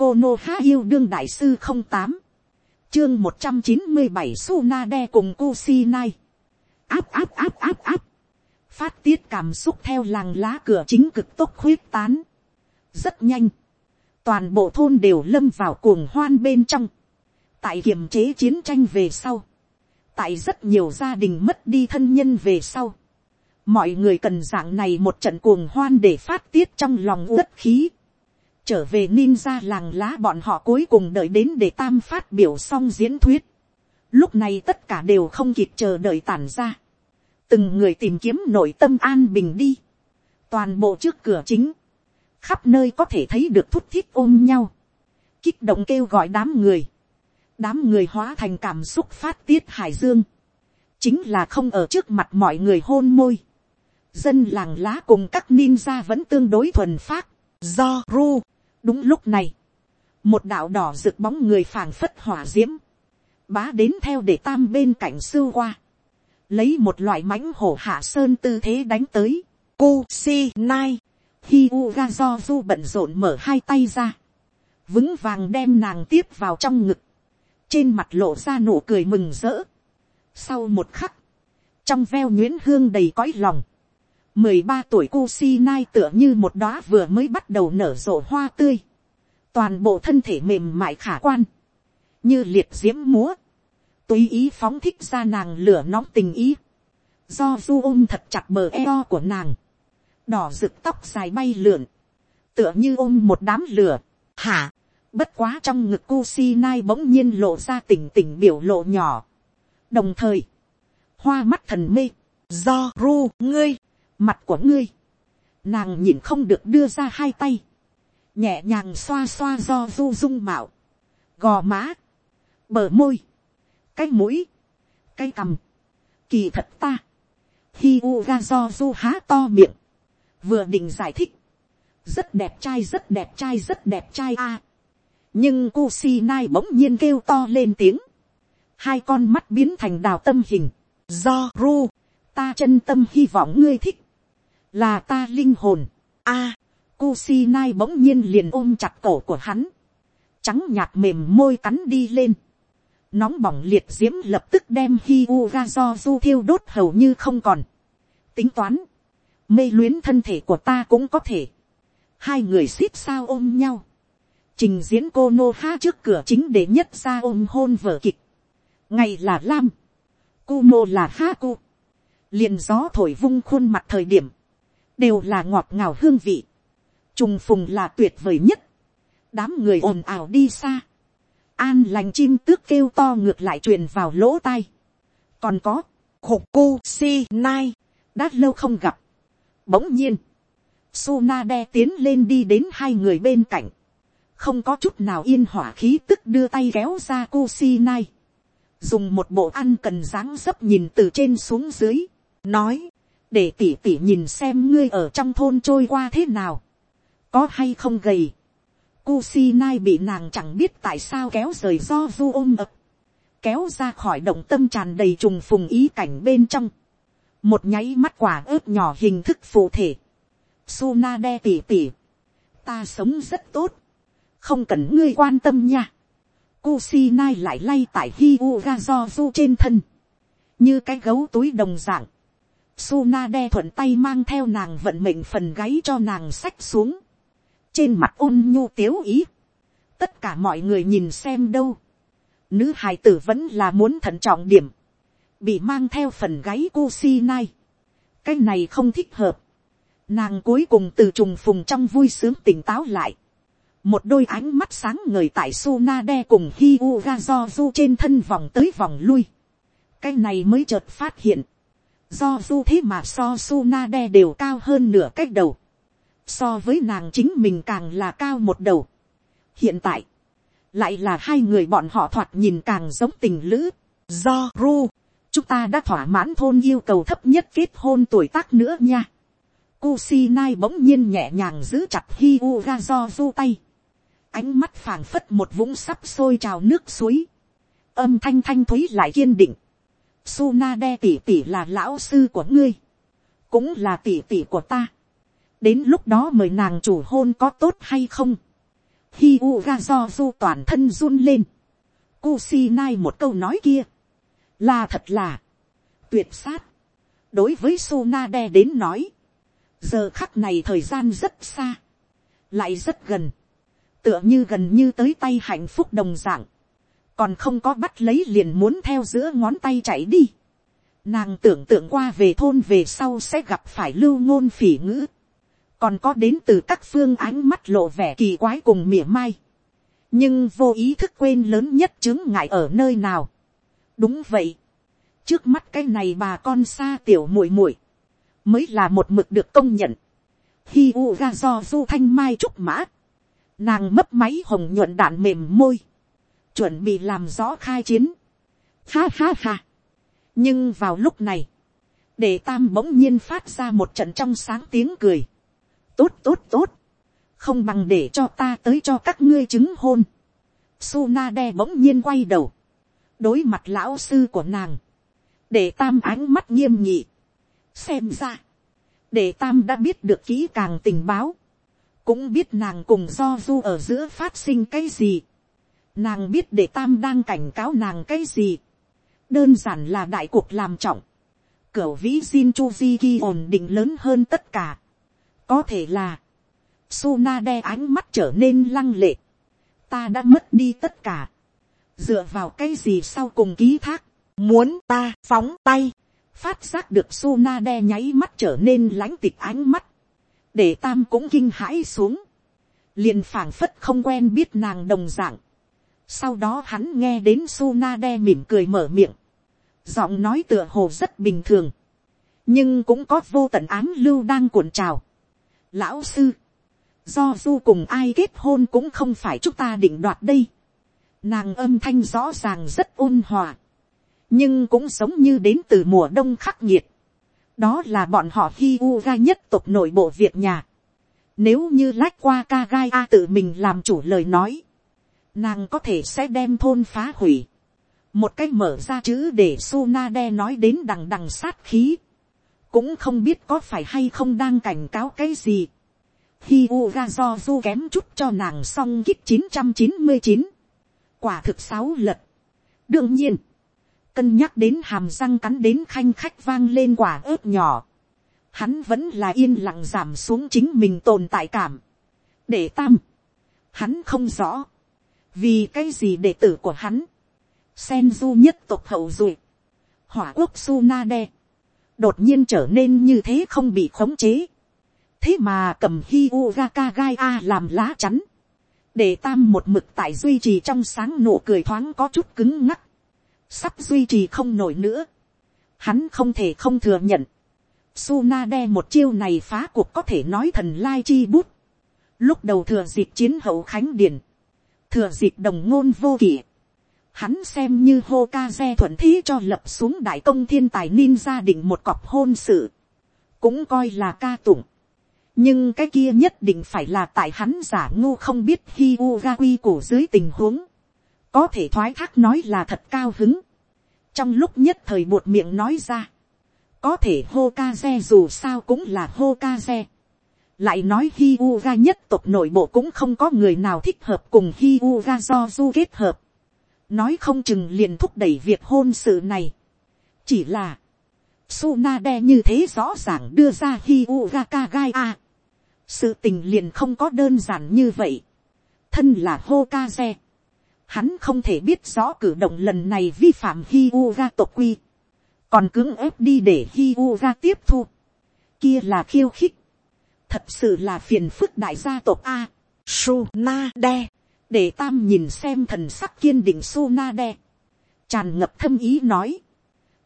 cô nô há yêu đương đại sư không tám, chương một trăm chín mươi bảy su na đe cùng Kusinai. áp áp áp áp áp. Phát tiết cảm xúc theo làng lá cửa chính cực tốc khuyết tán. Rất nhanh. Toàn bộ thôn đều lâm vào cuồng hoan bên trong. Tại kiềm chế chiến tranh về sau. Tại rất nhiều gia đình mất đi thân nhân về sau. Mọi người cần dạng này một trận cuồng hoan để phát tiết trong lòng uất khí trở về ninja làng lá bọn họ cuối cùng đợi đến để tam phát biểu xong diễn thuyết. Lúc này tất cả đều không kịp chờ đợi tản ra. Từng người tìm kiếm nội tâm an bình đi. Toàn bộ trước cửa chính. Khắp nơi có thể thấy được thút thít ôm nhau. Kích động kêu gọi đám người. Đám người hóa thành cảm xúc phát tiết hải dương. Chính là không ở trước mặt mọi người hôn môi. Dân làng lá cùng các ninja vẫn tương đối thuần phát. Do, Ru đúng lúc này, một đạo đỏ rực bóng người phảng phất hỏa d i ễ m bá đến theo để tam bên cạnh sưu qua, lấy một loại mãnh hổ hạ sơn tư thế đánh tới, cu si nai, hi u ga do du bận rộn mở hai tay ra, vững vàng đem nàng tiếp vào trong ngực, trên mặt lộ ra nụ cười mừng rỡ. Sau một khắc, trong veo nhuyễn hương đầy cõi lòng, mười ba tuổi cu si nai tựa như một đóa vừa mới bắt đầu nở rộ hoa tươi, toàn bộ thân thể mềm mại khả quan, như liệt diễm múa, tùy ý phóng thích ra nàng lửa nóng tình ý, do du ôm thật chặt bờ eo của nàng, đỏ rực tóc dài bay lượn, tựa như ôm một đám lửa, hả, bất quá trong ngực cu si nai bỗng nhiên lộ ra tỉnh tỉnh biểu lộ nhỏ, đồng thời, hoa mắt thần mê, do ru ngươi, mặt của ngươi, nàng nhìn không được đưa ra hai tay, nhẹ nhàng xoa xoa do du dung mạo, gò má, bờ môi, cái mũi, cái cằm, kỳ thật ta, hi u ga do du há to miệng, vừa định giải thích, rất đẹp trai rất đẹp trai rất đẹp trai a, nhưng Kusi Nai bỗng nhiên kêu to lên tiếng, hai con mắt biến thành đào tâm hình, do ru, ta chân tâm hy vọng ngươi thích, là ta linh hồn, a, à, Kusinai bỗng nhiên liền ôm chặt cổ của hắn, trắng nhạt mềm môi cắn đi lên, nóng bỏng liệt diễm lập tức đem hi u ga do du thiêu đốt hầu như không còn, tính toán, mê luyến thân thể của ta cũng có thể, hai người xít sao ôm nhau, trình diễn cô nô ha trước cửa chính để nhất ra ôm hôn vở kịch, ngày là lam, cu mô là ha cu, liền gió thổi vung khuôn mặt thời điểm, đều là ngọt ngào hương vị, trùng phùng là tuyệt vời nhất, đám người ồn ào đi xa, an lành chim tước kêu to ngược lại truyền vào lỗ tai, còn có, khổ cô si nai, đã lâu không gặp, bỗng nhiên, Suna đe tiến lên đi đến hai người bên cạnh. Không có chút nào yên hỏa khí tức đưa tay kéo ra cô si nai. Dùng một bộ ăn cần dáng dấp nhìn từ trên xuống dưới. Nói để tỉ tỉ nhìn xem ngươi ở trong thôn trôi qua thế nào, có hay không gầy. Kusinai bị nàng chẳng biết tại sao kéo rời do du ôm ập, kéo ra khỏi động tâm tràn đầy trùng phùng ý cảnh bên trong, một nháy mắt quả ớt nhỏ hình thức phụ thể, Suna đe tỉ tỉ, ta sống rất tốt, không cần ngươi quan tâm nha. Kusinai lại lay tại hi u ga do du trên thân, như cái gấu túi đồng dạng, Suna đe thuận tay mang theo nàng vận mệnh phần gáy cho nàng xách xuống. Trên mặt ôn nhu tiếu ý. Tất cả mọi người nhìn xem đâu. Nữ hài tử vẫn là muốn thận trọng điểm. Bị mang theo phần gáy cô si nai. Cái này không thích hợp. Nàng cuối cùng từ trùng phùng trong vui sướng tỉnh táo lại. Một đôi ánh mắt sáng ngời tại Suna đe cùng Hi Uga trên thân vòng tới vòng lui. Cái này mới chợt phát hiện do du thế mà so su na đe đều cao hơn nửa cách đầu, so với nàng chính mình càng là cao một đầu. hiện tại, lại là hai người bọn họ thoạt nhìn càng giống tình lữ, do ru, chúng ta đã thỏa mãn thôn yêu cầu thấp nhất kết hôn tuổi tác nữa nha. Kusinai bỗng nhiên nhẹ nhàng giữ chặt hi u do du tay. Ánh mắt phảng phất một vũng sắp sôi trào nước suối. Âm thanh thanh thúy lại kiên định. Suna đe tỷ tỷ là lão sư của ngươi. Cũng là tỷ tỷ của ta. Đến lúc đó mời nàng chủ hôn có tốt hay không? Hiuga do du toàn thân run lên. Kusinai một câu nói kia. Là thật là. Tuyệt sát. Đối với Sunade đến nói. Giờ khắc này thời gian rất xa. Lại rất gần. Tựa như gần như tới tay hạnh phúc đồng dạng. Còn không có bắt lấy liền muốn theo giữa ngón tay chạy đi. Nàng tưởng tượng qua về thôn về sau sẽ gặp phải lưu ngôn phỉ ngữ. Còn có đến từ các phương ánh mắt lộ vẻ kỳ quái cùng mỉa mai. Nhưng vô ý thức quên lớn nhất chứng ngại ở nơi nào. Đúng vậy. Trước mắt cái này bà con xa tiểu muội muội Mới là một mực được công nhận. Hi u ga do du thanh mai trúc mã. Nàng mấp máy hồng nhuận đạn mềm môi. Chuẩn bị làm rõ khai chiến. Ha ha ha nhưng vào lúc này, để tam bỗng nhiên phát ra một trận trong sáng tiếng cười. tốt tốt tốt, không bằng để cho ta tới cho các ngươi chứng hôn. Suna đe bỗng nhiên quay đầu, đối mặt lão sư của nàng, để tam ánh mắt nghiêm nhị. xem ra, để tam đã biết được kỹ càng tình báo, cũng biết nàng cùng do du ở giữa phát sinh cái gì. Nàng biết để tam đang cảnh cáo nàng cái gì đơn giản là đại cuộc làm trọng, cửu vĩ Jin ghi ổn định lớn hơn tất cả. Có thể là, Suna đe ánh mắt trở nên lăng lệ. Ta đã mất đi tất cả. Dựa vào cái gì sau cùng ký thác, muốn ta phóng tay. Phát giác được Suna đe nháy mắt trở nên lãnh tịch ánh mắt. Để tam cũng kinh hãi xuống. Liền phảng phất không quen biết nàng đồng dạng. Sau đó hắn nghe đến Sunade mỉm cười mở miệng giọng nói tựa hồ rất bình thường, nhưng cũng có vô tận án lưu đang cuộn trào. Lão sư, do du cùng ai kết hôn cũng không phải chúng ta định đoạt đây. Nàng âm thanh rõ ràng rất ôn hòa, nhưng cũng giống như đến từ mùa đông khắc nghiệt. đó là bọn họ hi u ga nhất tộc nội bộ việc nhà. Nếu như lách qua ca gai a tự mình làm chủ lời nói, nàng có thể sẽ đem thôn phá hủy. Một cái mở ra chữ để Sunade nói đến đằng đằng sát khí, cũng không biết có phải hay không đang cảnh cáo cái gì. Hi Uga do du kém chút cho nàng xong kích chín trăm chín mươi chín, quả thực sáu lật. đương nhiên, cân nhắc đến hàm răng cắn đến khanh khách vang lên quả ớt nhỏ, hắn vẫn là yên lặng giảm xuống chính mình tồn tại cảm. để tam, hắn không rõ, vì cái gì đệ tử của hắn, sen du nhất tộc hậu duệ, hỏa quốc su na đe, đột nhiên trở nên như thế không bị khống chế, thế mà cầm hi u ga ka gai a làm lá chắn, để tam một mực tại duy trì trong sáng nụ cười thoáng có chút cứng ngắc, sắp duy trì không nổi nữa, hắn không thể không thừa nhận, su na đe một chiêu này phá cuộc có thể nói thần lai chi bút, lúc đầu thừa dịp chiến hậu khánh điển, thừa dịp đồng ngôn vô kỷ, Hắn xem như hô ca xe thuận thí cho lập xuống đại công thiên tài ninh gia đình một cọc hôn sự. Cũng coi là ca tụng. Nhưng cái kia nhất định phải là tại hắn giả ngu không biết hi u ga quy cổ dưới tình huống. Có thể thoái thác nói là thật cao hứng. Trong lúc nhất thời buột miệng nói ra. Có thể hô ca xe dù sao cũng là hô ca xe lại nói hi u ga nhất tộc nội bộ cũng không có người nào thích hợp cùng hi u ga do du kết hợp nói không chừng liền thúc đẩy việc hôn sự này. chỉ là, Sunade như thế rõ ràng đưa ra hi Ugaka gai a. sự tình liền không có đơn giản như vậy. thân là Hokage. hắn không thể biết rõ cử động lần này vi phạm hi ga tộc quy. còn cưỡng ép đi để hi ga tiếp thu. kia là khiêu khích thật sự là phiền phức đại gia tộc a. Sunade để tam nhìn xem thần sắc kiên định su na tràn ngập thâm ý nói,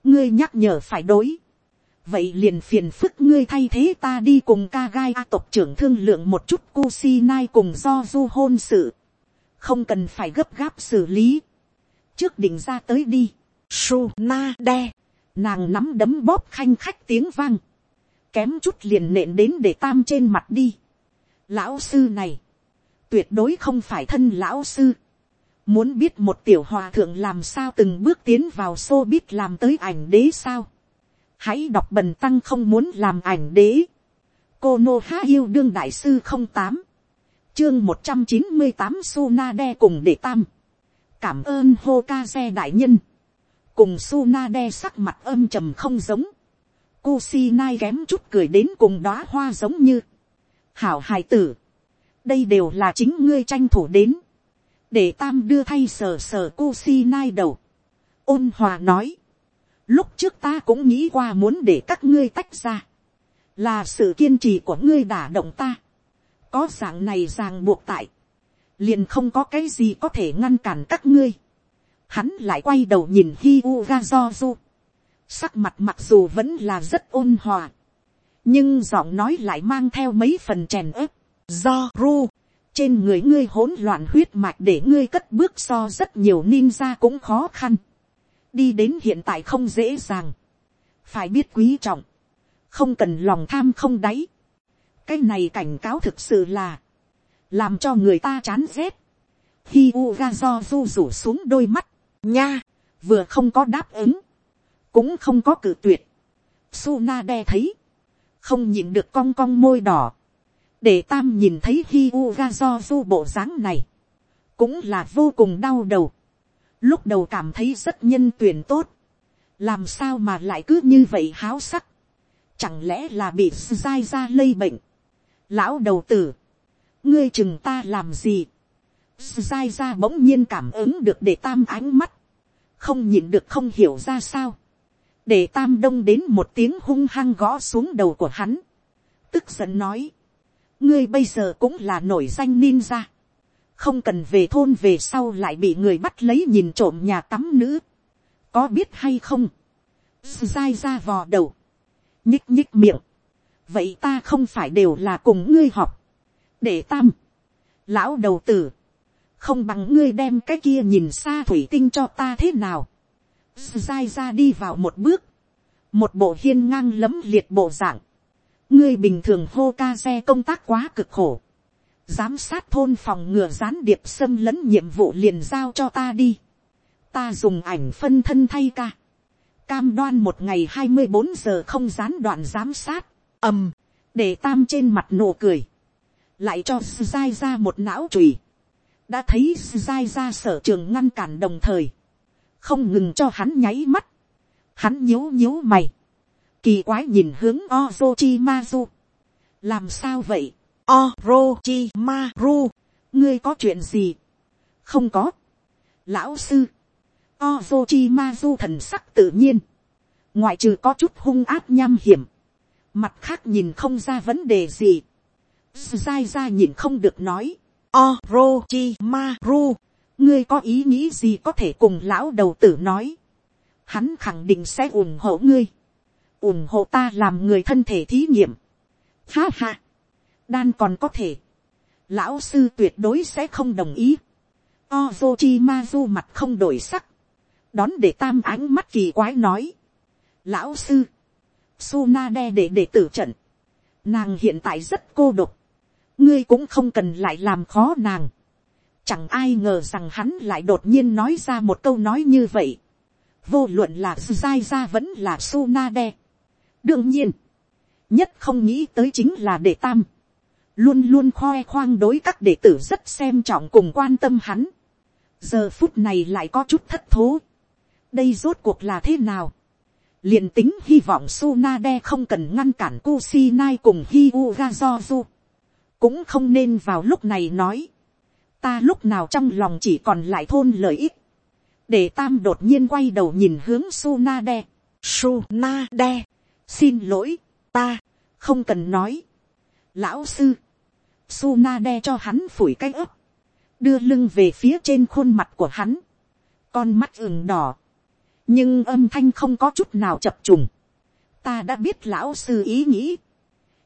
ngươi nhắc nhở phải đối, vậy liền phiền phức ngươi thay thế ta đi cùng ca gai a tộc trưởng thương lượng một chút cu si nai cùng do du hôn sự, không cần phải gấp gáp xử lý, trước định ra tới đi, su na de, nàng nắm đấm bóp khanh khách tiếng vang, kém chút liền nện đến để tam trên mặt đi. Lão sư này, tuyệt đối không phải thân lão sư. Muốn biết một tiểu hòa thượng làm sao từng bước tiến vào xô biết làm tới ảnh đế sao. Hãy đọc bần tăng không muốn làm ảnh đế. Cô Nô Há Yêu Đương Đại Sư không tám chương một trăm chín mươi tám Sunade cùng đệ tam. cảm ơn Hokage đại nhân. cùng Sunade sắc mặt âm trầm không giống. Kusinai kém chút cười đến cùng đóa hoa giống như. hảo hài tử. đây đều là chính ngươi tranh thủ đến. để tam đưa thay sờ sờ Kusinai đầu. ôn hòa nói. lúc trước ta cũng nghĩ qua muốn để các ngươi tách ra. là sự kiên trì của ngươi đả động ta có dạng này ràng buộc tại, liền không có cái gì có thể ngăn cản các ngươi. Hắn lại quay đầu nhìn hi u ga do du. Sắc mặt mặc dù vẫn là rất ôn hòa, nhưng giọng nói lại mang theo mấy phần chèn ớp. Do ru, trên người ngươi hỗn loạn huyết mạch để ngươi cất bước so rất nhiều ninja cũng khó khăn. đi đến hiện tại không dễ dàng, phải biết quý trọng, không cần lòng tham không đáy. Cái này cảnh cáo thực sự là, làm cho người ta chán rét. Hi ga do du rủ xuống đôi mắt, nha, vừa không có đáp ứng, cũng không có cử tuyệt. Suna đe thấy, không nhìn được cong cong môi đỏ, để tam nhìn thấy Hi Uga do du bộ dáng này, cũng là vô cùng đau đầu. Lúc đầu cảm thấy rất nhân tuyển tốt, làm sao mà lại cứ như vậy háo sắc, chẳng lẽ là bị dai ra lây bệnh, lão đầu tử, ngươi chừng ta làm gì, dai ra bỗng nhiên cảm ứng được để tam ánh mắt, không nhịn được không hiểu ra sao, để tam đông đến một tiếng hung hăng gõ xuống đầu của hắn, tức giận nói, ngươi bây giờ cũng là nổi danh ninja, không cần về thôn về sau lại bị người bắt lấy nhìn trộm nhà tắm nữ, có biết hay không, dai ra vò đầu, nhích nhích miệng, vậy ta không phải đều là cùng ngươi học, để tam, lão đầu tử, không bằng ngươi đem cái kia nhìn xa thủy tinh cho ta thế nào, dai ra đi vào một bước, một bộ hiên ngang lấm liệt bộ dạng, ngươi bình thường hô ca xe công tác quá cực khổ, giám sát thôn phòng ngừa gián điệp xâm lấn nhiệm vụ liền giao cho ta đi, ta dùng ảnh phân thân thay ca, cam đoan một ngày hai mươi bốn giờ không gián đoạn giám sát, ầm, để tam trên mặt nụ cười, lại cho dai ra một não trùy, đã thấy dai ra sở trường ngăn cản đồng thời, không ngừng cho hắn nháy mắt, hắn nhíu nhíu mày, kỳ quái nhìn hướng Ozochimaru, làm sao vậy, Orochimaru, ngươi có chuyện gì, không có, lão sư, Ozochimaru thần sắc tự nhiên, ngoại trừ có chút hung áp nham hiểm, mặt khác nhìn không ra vấn đề gì, dai ra nhìn không được nói, Orochimaru, ngươi có ý nghĩ gì có thể cùng lão đầu tử nói, hắn khẳng định sẽ ủng hộ ngươi, ủng hộ ta làm người thân thể thí nghiệm, ha ha, đan còn có thể, lão sư tuyệt đối sẽ không đồng ý, Ozochimaru mặt không đổi sắc, đón để tam ánh mắt kỳ quái nói, lão sư, suna đe để để tử trận. Nàng hiện tại rất cô độc. Ngươi cũng không cần lại làm khó nàng. Chẳng ai ngờ rằng hắn lại đột nhiên nói ra một câu nói như vậy. Vô luận là Zai ra vẫn là Sunade. Đương nhiên. Nhất không nghĩ tới chính là đệ tam. Luôn luôn khoe khoang đối các đệ tử rất xem trọng cùng quan tâm hắn. Giờ phút này lại có chút thất thố. Đây rốt cuộc là thế nào? liền tính hy vọng Sunade không cần ngăn cản Kusinai cùng Hyuga Zozu. Cũng không nên vào lúc này nói. Ta lúc nào trong lòng chỉ còn lại thôn lợi ích. Để Tam đột nhiên quay đầu nhìn hướng Sunade. Sunade. Xin lỗi, ta, không cần nói. Lão sư. Sunade cho hắn phủi cái ấp. Đưa lưng về phía trên khuôn mặt của hắn. Con mắt ửng đỏ nhưng âm thanh không có chút nào chập trùng. ta đã biết lão sư ý nghĩ,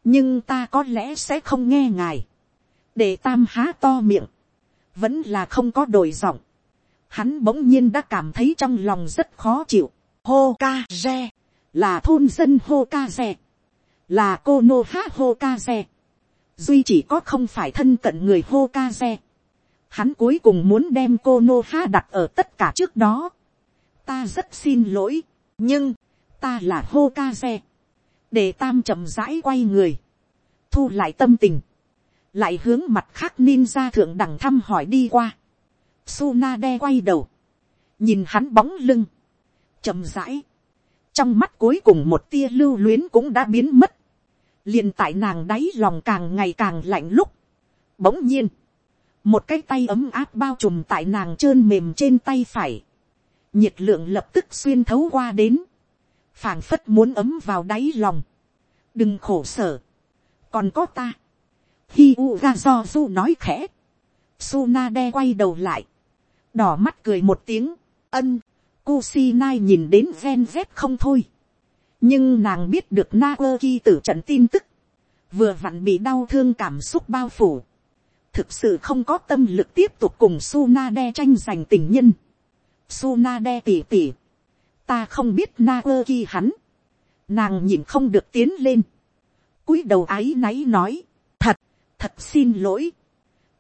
nhưng ta có lẽ sẽ không nghe ngài. để tam há to miệng, vẫn là không có đổi giọng. hắn bỗng nhiên đã cảm thấy trong lòng rất khó chịu. hô ca re, là thôn dân hô ca re, là cô nô há hô ca re. duy chỉ có không phải thân cận người hô ca re. hắn cuối cùng muốn đem cô nô ha đặt ở tất cả trước đó ta rất xin lỗi, nhưng, ta là hô ca re. để tam chậm rãi quay người, thu lại tâm tình, lại hướng mặt khác ninja thượng đẳng thăm hỏi đi qua. Sunade quay đầu, nhìn hắn bóng lưng, chậm rãi, trong mắt cuối cùng một tia lưu luyến cũng đã biến mất, liền tại nàng đáy lòng càng ngày càng lạnh lúc, bỗng nhiên, một cái tay ấm áp bao trùm tại nàng trơn mềm trên tay phải, nhiệt lượng lập tức xuyên thấu qua đến, phảng phất muốn ấm vào đáy lòng, đừng khổ sở, còn có ta, hi u ga do du nói khẽ, Suna đe quay đầu lại, đỏ mắt cười một tiếng, ân, Kusinai nhìn đến gen vét không thôi. Nhưng nàng biết được Naoki tử trận tin tức. Vừa vặn bị đau thương cảm xúc bao phủ. Thực sự không có tâm lực tiếp tục cùng Sunade tranh giành tình nhân. Sunade tỉ tỉ. Ta không biết Naoki hắn. Nàng nhìn không được tiến lên. cúi đầu ái náy nói. Thật, xin lỗi.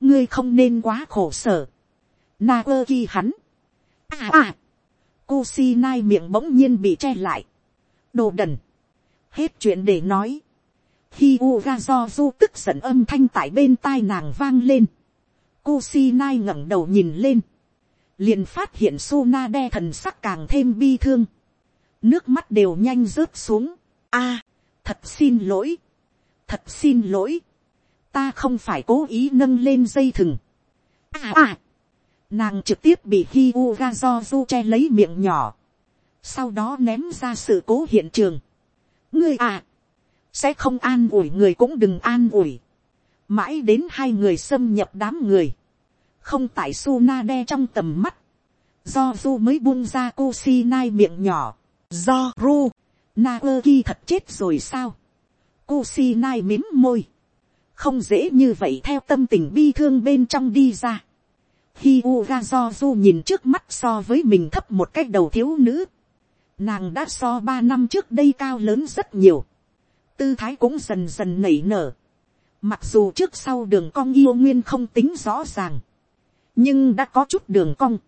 Ngươi không nên quá khổ sở. Naoki hắn. À à Kusinai miệng bỗng nhiên bị che lại. Đồ đần. Hết chuyện để nói. khi u ga do du tức giận âm thanh tại bên tai nàng vang lên. Kusinai ngẩng đầu nhìn lên. Liền phát hiện Suna đe thần sắc càng thêm bi thương. Nước mắt đều nhanh rớt xuống. a thật xin lỗi. Thật xin lỗi. Ta không phải cố ý nâng lên dây thừng. À à Nàng trực tiếp bị hi u ga do du che lấy miệng nhỏ. Sau đó ném ra sự cố hiện trường. Ngươi à. Sẽ không an ủi người cũng đừng an ủi. Mãi đến hai người xâm nhập đám người. Không tại su na đe trong tầm mắt. Do du mới buông ra cô si nai miệng nhỏ. Do ru. Na ơ ki thật chết rồi sao. Cô si nai mím môi. Không dễ như vậy theo tâm tình bi thương bên trong đi ra Hi Uga Du nhìn trước mắt so với mình thấp một cách đầu thiếu nữ. Nàng đã so ba năm trước đây cao lớn rất nhiều. Tư thái cũng dần dần nảy nở. Mặc dù trước sau đường cong yêu nguyên không tính rõ ràng. Nhưng đã có chút đường cong.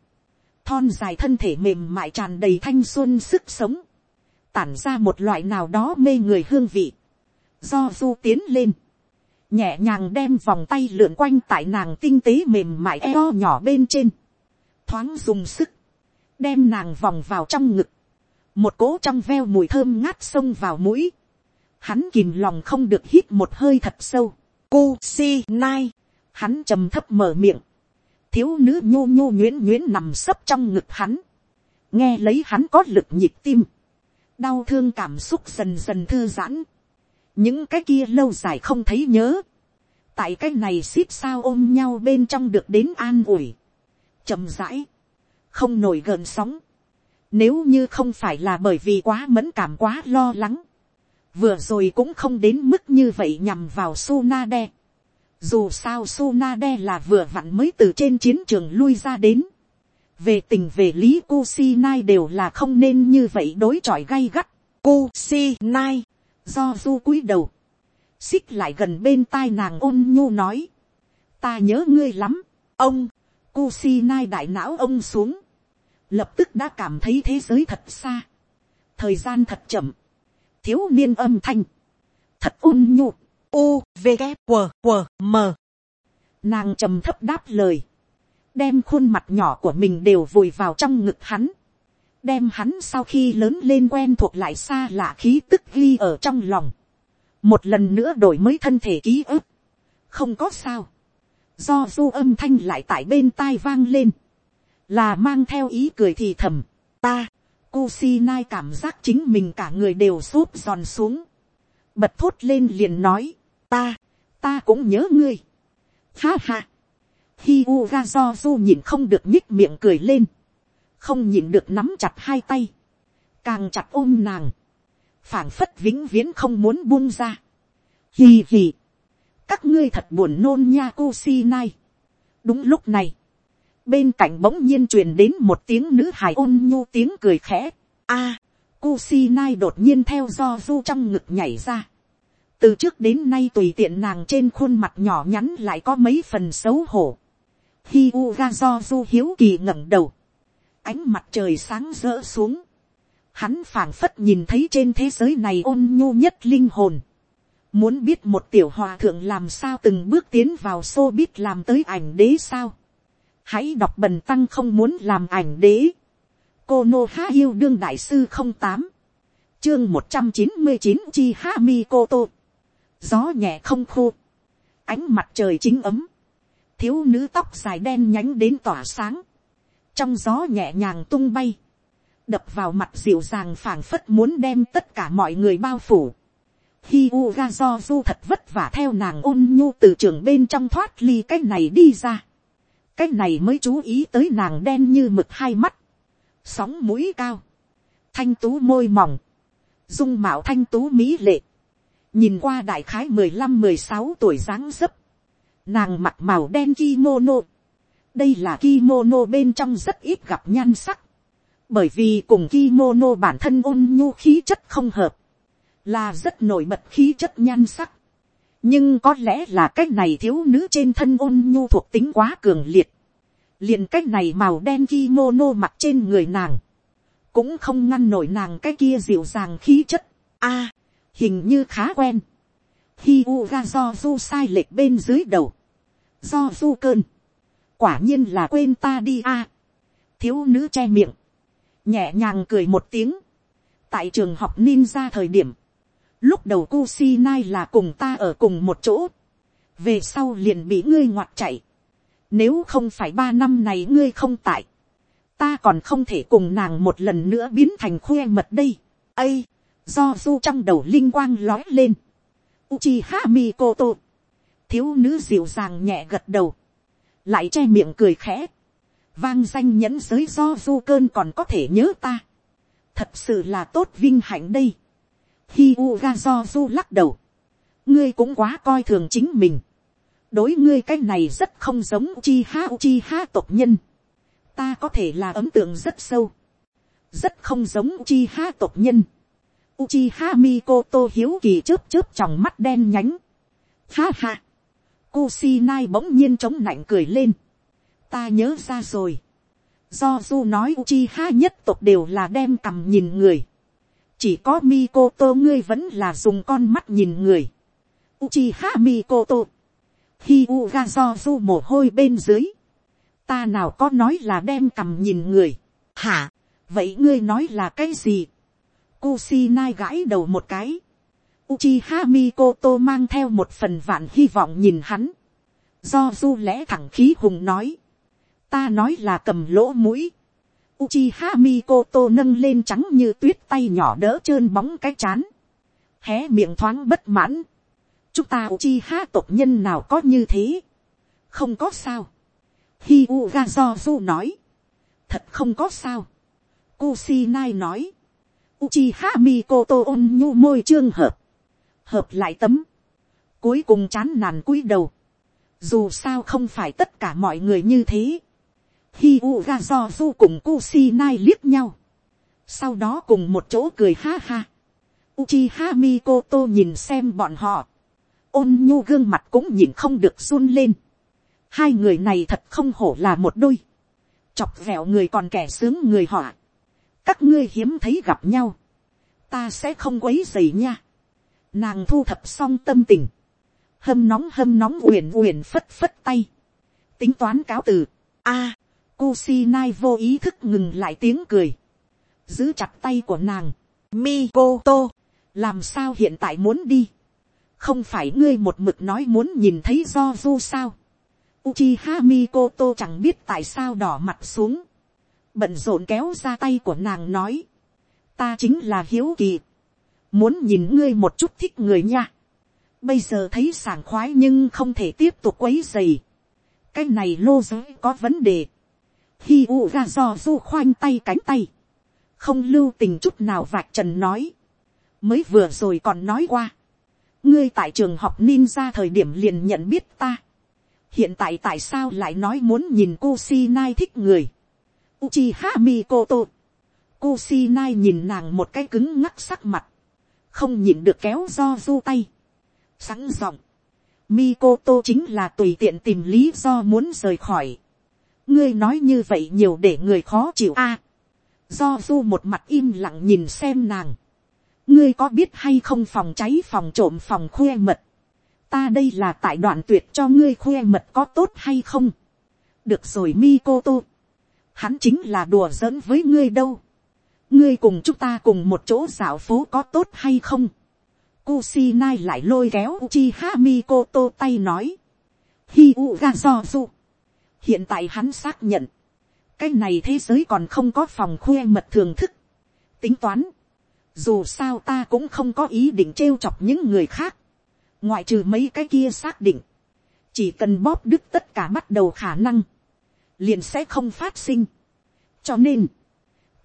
Thon dài thân thể mềm mại tràn đầy thanh xuân sức sống. Tản ra một loại nào đó mê người hương vị. Do du tiến lên nhẹ nhàng đem vòng tay lượn quanh tại nàng tinh tế mềm mại eo nhỏ bên trên, thoáng dùng sức, đem nàng vòng vào trong ngực, một cỗ trong veo mùi thơm ngát xông vào mũi, hắn kìm lòng không được hít một hơi thật sâu, cu si nai, hắn trầm thấp mở miệng, thiếu nữ nhô nhô nhuyễn nhuyễn nằm sấp trong ngực hắn, nghe lấy hắn có lực nhịp tim, đau thương cảm xúc dần dần thư giãn, những cái kia lâu dài không thấy nhớ, tại cái này xít sao ôm nhau bên trong được đến an ủi, chậm rãi, không nổi gợn sóng, nếu như không phải là bởi vì quá mẫn cảm quá lo lắng, vừa rồi cũng không đến mức như vậy nhằm vào Sunade. Dù sao Sunade là vừa vặn mới từ trên chiến trường lui ra đến. Về tình về lý Kusinai đều là không nên như vậy đối chọi gay gắt. Kusinai do du cúi đầu, xích lại gần bên tai nàng ôn nhu nói, ta nhớ ngươi lắm, ông, Kusi nai đại não ông xuống, lập tức đã cảm thấy thế giới thật xa, thời gian thật chậm, thiếu niên âm thanh, thật ôn nhu, u v g q q m. Nàng trầm thấp đáp lời, đem khuôn mặt nhỏ của mình đều vùi vào trong ngực hắn, đem hắn sau khi lớn lên quen thuộc lại xa lạ khí tức ghi ở trong lòng, một lần nữa đổi mới thân thể ký ức, không có sao, do du âm thanh lại tại bên tai vang lên, là mang theo ý cười thì thầm, ta, Kusinai cảm giác chính mình cả người đều xốp giòn xuống, bật thốt lên liền nói, ta, ta cũng nhớ ngươi, ha ha, hi u ra do du nhìn không được nhích miệng cười lên, không nhìn được nắm chặt hai tay, càng chặt ôm nàng, phảng phất vĩnh viễn không muốn buông ra. Hì hì, các ngươi thật buồn nôn nha cô si nai. đúng lúc này, bên cạnh bỗng nhiên truyền đến một tiếng nữ hài ôn nhu tiếng cười khẽ. a, à, cô si nai đột nhiên theo do du trong ngực nhảy ra. từ trước đến nay tùy tiện nàng trên khuôn mặt nhỏ nhắn lại có mấy phần xấu hổ. Hi u ga do du hiếu kỳ ngẩng đầu ánh mặt trời sáng rỡ xuống, hắn phảng phất nhìn thấy trên thế giới này ôn nhu nhất linh hồn, Muốn biết một tiểu hòa thượng làm sao từng bước tiến vào xô biết làm tới ảnh đế sao. Hãy đọc bần tăng không muốn làm ảnh đế. Cô Nô Há Yêu Đương Đại Sư không tám Chương một trăm chín mươi chín Chi Ha Mi Cô Tô. Gió nhẹ không khô. Ánh mặt trời chính ấm. Thiếu nữ tóc dài đen nhánh đến tỏa sáng. Trong gió nhẹ nhàng tung bay. Đập vào mặt dịu dàng phảng phất muốn đem tất cả mọi người bao phủ Hi Uga do du thật vất vả theo nàng ôn nhu từ trường bên trong thoát ly cái này đi ra. Cái này mới chú ý tới nàng đen như mực hai mắt. Sóng mũi cao. Thanh tú môi mỏng. Dung mạo thanh tú mỹ lệ. Nhìn qua đại khái mười lăm mười sáu tuổi dáng dấp. Nàng mặc màu đen kimono. Đây là kimono bên trong rất ít gặp nhan sắc. Bởi vì cùng kimono bản thân ôn nhu khí chất không hợp là rất nổi bật khí chất nhan sắc. nhưng có lẽ là cái này thiếu nữ trên thân ôn nhu thuộc tính quá cường liệt. liền cái này màu đen kimono mặt trên người nàng. cũng không ngăn nổi nàng cái kia dịu dàng khí chất. a, à, hình như khá quen. hi u ga do du sai lệch bên dưới đầu. do du cơn quả nhiên là quên ta đi a. thiếu nữ che miệng. nhẹ nhàng cười một tiếng. tại trường học ninja thời điểm Lúc đầu Kusinai là cùng ta ở cùng một chỗ. Về sau liền bị ngươi ngoặt chạy. Nếu không phải ba năm này ngươi không tại. Ta còn không thể cùng nàng một lần nữa biến thành khoe mật đây. ây, do du trong đầu linh quang lói lên. Uchiha Mikoto. Thiếu nữ dịu dàng nhẹ gật đầu. Lại che miệng cười khẽ. Vang danh nhẫn giới do du cơn còn có thể nhớ ta. Thật sự là tốt vinh hạnh đây Hi ga do du lắc đầu. Ngươi cũng quá coi thường chính mình. Đối ngươi cái này rất không giống chi ha chi ha tộc nhân. Ta có thể là ấn tượng rất sâu. Rất không giống chi ha tộc nhân. Uchiha Mikoto hiếu kỳ chớp chớp trong mắt đen nhánh. Ha ha. Kusinai bỗng nhiên chống nạnh cười lên. Ta nhớ ra rồi. Do Du nói Uchiha nhất tộc đều là đem cầm nhìn người chỉ có Mikoto ngươi vẫn là dùng con mắt nhìn người. Uchiha Mikoto. Hyuga do du mồ hôi bên dưới. Ta nào có nói là đem cầm nhìn người. Hả? Vậy ngươi nói là cái gì? Kusinai gãi đầu một cái. Uchiha Mikoto mang theo một phần vạn hy vọng nhìn hắn. Do du lẽ thẳng khí hùng nói. Ta nói là cầm lỗ mũi. Uchiha Mikoto nâng lên trắng như tuyết tay nhỏ đỡ trơn bóng cái chán. Hé miệng thoáng bất mãn. Chúng ta Uchiha tộc nhân nào có như thế. Không có sao. Hyuga Zozu nói. Thật không có sao. Kusinai nói. Uchiha Mikoto ôn nhu môi trương hợp. Hợp lại tấm. Cuối cùng chán nản cúi đầu. Dù sao không phải tất cả mọi người như thế hi u ga do du cùng Kusinai liếc nhau. Sau đó cùng một chỗ cười ha ha. Uchiha Mikoto nhìn xem bọn họ. Ôn nhu gương mặt cũng nhìn không được run lên. Hai người này thật không hổ là một đôi. Chọc vẹo người còn kẻ sướng người họ. Các ngươi hiếm thấy gặp nhau. Ta sẽ không quấy dày nha. Nàng thu thập xong tâm tình. Hâm nóng hâm nóng uyển uyển phất phất tay. Tính toán cáo từ. a, Kusinai vô ý thức ngừng lại tiếng cười. Giữ chặt tay của nàng. Mikoto. Làm sao hiện tại muốn đi? Không phải ngươi một mực nói muốn nhìn thấy do du sao? Uchiha Mikoto chẳng biết tại sao đỏ mặt xuống. Bận rộn kéo ra tay của nàng nói. Ta chính là hiếu kỳ. Muốn nhìn ngươi một chút thích người nha. Bây giờ thấy sảng khoái nhưng không thể tiếp tục quấy dày. Cái này lô giới có vấn đề. Hi u ra do du khoanh tay cánh tay, không lưu tình chút nào vạch trần nói, mới vừa rồi còn nói qua, ngươi tại trường học ninja thời điểm liền nhận biết ta, hiện tại tại sao lại nói muốn nhìn cô si nai thích người, uchi ha mi koto, cô si nai nhìn nàng một cái cứng ngắc sắc mặt, không nhìn được kéo do du tay, sẵn giọng, Mikoto chính là tùy tiện tìm lý do muốn rời khỏi. Ngươi nói như vậy nhiều để người khó chịu a. do du một mặt im lặng nhìn xem nàng. ngươi có biết hay không phòng cháy phòng trộm phòng khoe mật, ta đây là tại đoạn tuyệt cho ngươi khoe mật có tốt hay không, được rồi Mikoto, hắn chính là đùa giỡn với ngươi đâu, ngươi cùng chúng ta cùng một chỗ dạo phố có tốt hay không, Kusinai lại lôi kéo Uchiha Mikoto tay nói. Hi Uga. Hiện tại hắn xác nhận. Cái này thế giới còn không có phòng khoe mật thường thức. Tính toán. Dù sao ta cũng không có ý định trêu chọc những người khác. Ngoại trừ mấy cái kia xác định. Chỉ cần bóp đứt tất cả bắt đầu khả năng. Liền sẽ không phát sinh. Cho nên.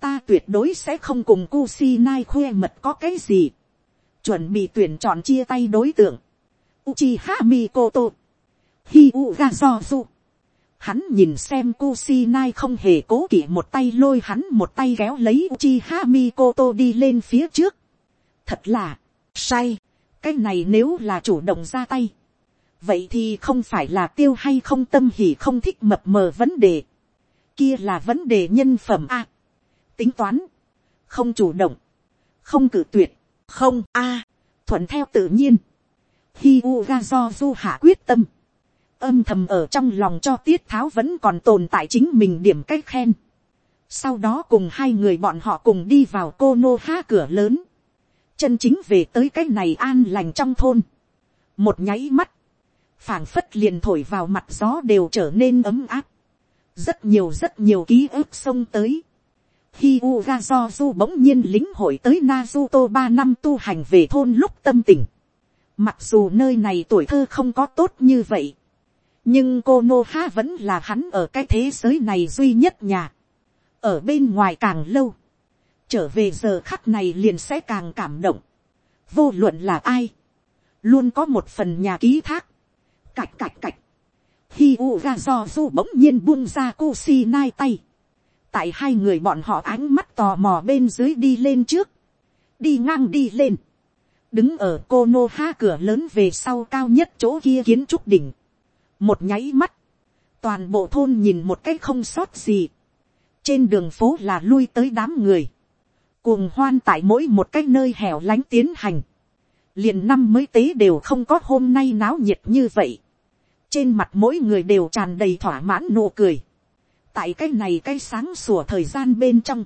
Ta tuyệt đối sẽ không cùng Kusinai khoe mật có cái gì chuẩn bị tuyển chọn chia tay đối tượng, Uchiha Mikoto, Hyuga Zozu. Hắn nhìn xem Kusinai không hề cố kỵ một tay lôi hắn một tay kéo lấy Uchiha Mikoto đi lên phía trước. Thật là, say, cái này nếu là chủ động ra tay. Vậy thì không phải là tiêu hay không tâm hỉ không thích mập mờ vấn đề. Kia là vấn đề nhân phẩm A tính toán, không chủ động, không cử tuyệt không a, thuận theo tự nhiên, hi u ga do du hạ quyết tâm, âm thầm ở trong lòng cho tiết tháo vẫn còn tồn tại chính mình điểm cách khen. sau đó cùng hai người bọn họ cùng đi vào cô nô ha cửa lớn, chân chính về tới cái này an lành trong thôn, một nháy mắt, phảng phất liền thổi vào mặt gió đều trở nên ấm áp, rất nhiều rất nhiều ký ức xông tới, Hi Uga bỗng nhiên lính hội tới Nazuto ba năm tu hành về thôn lúc tâm tình. Mặc dù nơi này tuổi thơ không có tốt như vậy. Nhưng Konoha vẫn là hắn ở cái thế giới này duy nhất nhà. Ở bên ngoài càng lâu. Trở về giờ khắc này liền sẽ càng cảm động. Vô luận là ai. Luôn có một phần nhà ký thác. Cạch cạch cạch. Hi Uga do du bỗng nhiên buông ra Kusinai tay tại hai người bọn họ ánh mắt tò mò bên dưới đi lên trước, đi ngang đi lên, đứng ở cô nô ha cửa lớn về sau cao nhất chỗ kia kiến trúc đỉnh, một nháy mắt, toàn bộ thôn nhìn một cái không sót gì, trên đường phố là lui tới đám người, cuồng hoan tại mỗi một cái nơi hẻo lánh tiến hành, liền năm mới tế đều không có hôm nay náo nhiệt như vậy, trên mặt mỗi người đều tràn đầy thỏa mãn nụ cười, tại cái này cái sáng sủa thời gian bên trong,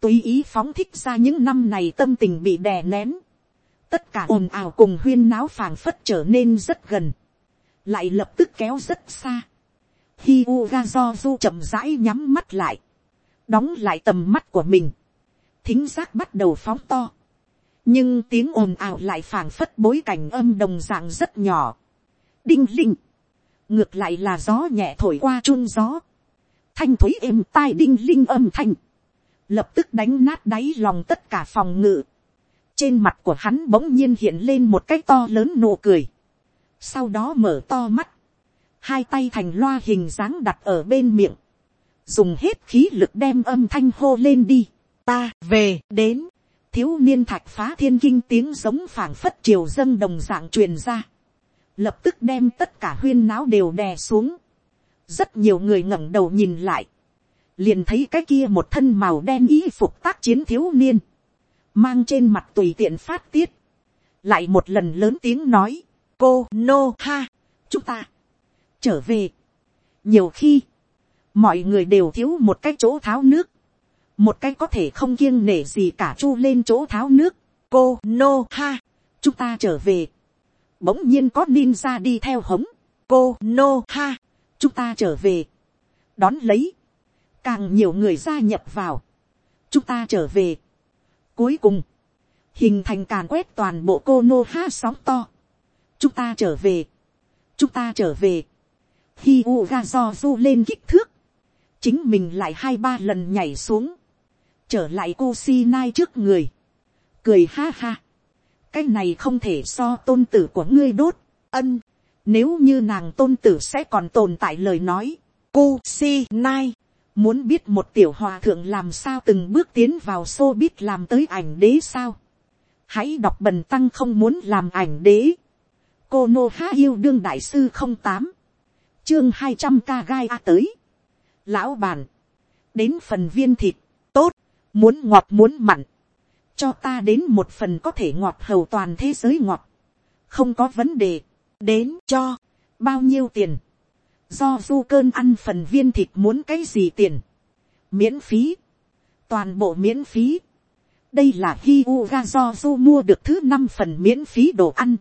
tùy ý phóng thích ra những năm này tâm tình bị đè nén, tất cả ồn ào cùng huyên náo phảng phất trở nên rất gần, lại lập tức kéo rất xa, hi u ga do du chậm rãi nhắm mắt lại, đóng lại tầm mắt của mình, thính giác bắt đầu phóng to, nhưng tiếng ồn ào lại phảng phất bối cảnh âm đồng dạng rất nhỏ, đinh linh, ngược lại là gió nhẹ thổi qua chun gió, thanh thúy êm tai đinh linh âm thanh, lập tức đánh nát đáy lòng tất cả phòng ngự. trên mặt của hắn bỗng nhiên hiện lên một cái to lớn nụ cười, sau đó mở to mắt, hai tay thành loa hình dáng đặt ở bên miệng, dùng hết khí lực đem âm thanh hô lên đi, ta về đến, thiếu niên thạch phá thiên kinh tiếng giống phảng phất triều dân đồng dạng truyền ra, lập tức đem tất cả huyên náo đều đè xuống, rất nhiều người ngẩng đầu nhìn lại, liền thấy cái kia một thân màu đen y phục tác chiến thiếu niên, mang trên mặt tùy tiện phát tiết, lại một lần lớn tiếng nói, cô nô ha, chúng ta, trở về. nhiều khi, mọi người đều thiếu một cái chỗ tháo nước, một cái có thể không kiêng nể gì cả chu lên chỗ tháo nước, cô nô ha, chúng ta trở về. bỗng nhiên có ninja đi theo hống, cô nô ha, chúng ta trở về, đón lấy, càng nhiều người gia nhập vào, chúng ta trở về. Cuối cùng, hình thành càn quét toàn bộ cô nô ha sóng to, chúng ta trở về, chúng ta trở về, khi u ga do du lên kích thước, chính mình lại hai ba lần nhảy xuống, trở lại cô si nai trước người, cười ha ha, cái này không thể so tôn tử của ngươi đốt, ân, nếu như nàng tôn tử sẽ còn tồn tại lời nói. Cô si nai. Muốn biết một tiểu hòa thượng làm sao từng bước tiến vào xô biết làm tới ảnh đế sao. Hãy đọc bần tăng không muốn làm ảnh đế. Cô Nô Há yêu đương đại sư không tám Chương hai trăm ca gai a tới. Lão bàn. Đến phần viên thịt. Tốt. Muốn ngọt muốn mặn. cho ta đến một phần có thể ngọt hầu toàn thế giới ngọt, không có vấn đề, đến cho, bao nhiêu tiền, do du cơn ăn phần viên thịt muốn cái gì tiền, miễn phí, toàn bộ miễn phí, đây là hi u ga do du mua được thứ năm phần miễn phí đồ ăn,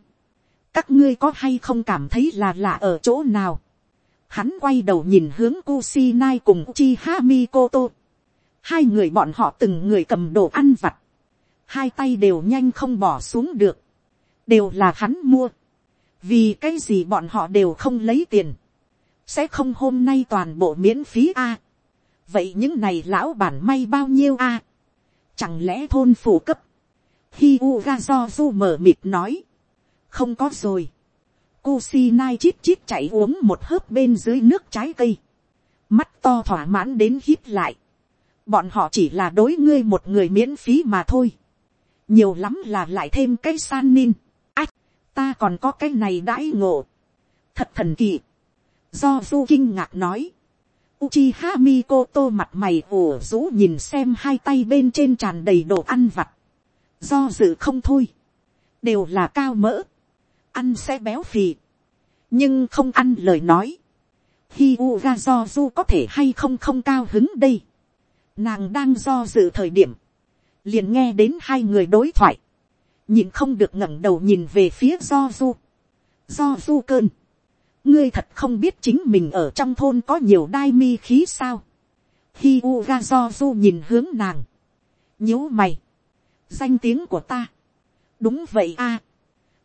các ngươi có hay không cảm thấy là lạ ở chỗ nào, hắn quay đầu nhìn hướng Kusinai cùng Chi Hamikoto. Hai người bọn họ từng người cầm đồ ăn vặt. Hai tay đều nhanh không bỏ xuống được. Đều là hắn mua. Vì cái gì bọn họ đều không lấy tiền. Sẽ không hôm nay toàn bộ miễn phí a Vậy những này lão bản may bao nhiêu a Chẳng lẽ thôn phủ cấp. Hi Uga Do mở mịt nói. Không có rồi cu si nai chít chít chạy uống một hớp bên dưới nước trái cây. Mắt to thỏa mãn đến hít lại. Bọn họ chỉ là đối ngươi một người miễn phí mà thôi. Nhiều lắm là lại thêm cái san nin. Ta còn có cái này đãi ngộ. Thật thần kỳ. Do Du kinh ngạc nói. Uchiha Mikoto mặt mày ủ rũ nhìn xem hai tay bên trên tràn đầy đồ ăn vặt. Do dự không thôi. Đều là cao mỡ ăn sẽ béo phì, nhưng không ăn lời nói, hi do du có thể hay không không cao hứng đây, nàng đang do dự thời điểm, liền nghe đến hai người đối thoại, nhìn không được ngẩng đầu nhìn về phía do du, do du cơn, ngươi thật không biết chính mình ở trong thôn có nhiều đai mi khí sao, hi u ga do du nhìn hướng nàng, nhíu mày, danh tiếng của ta, đúng vậy a,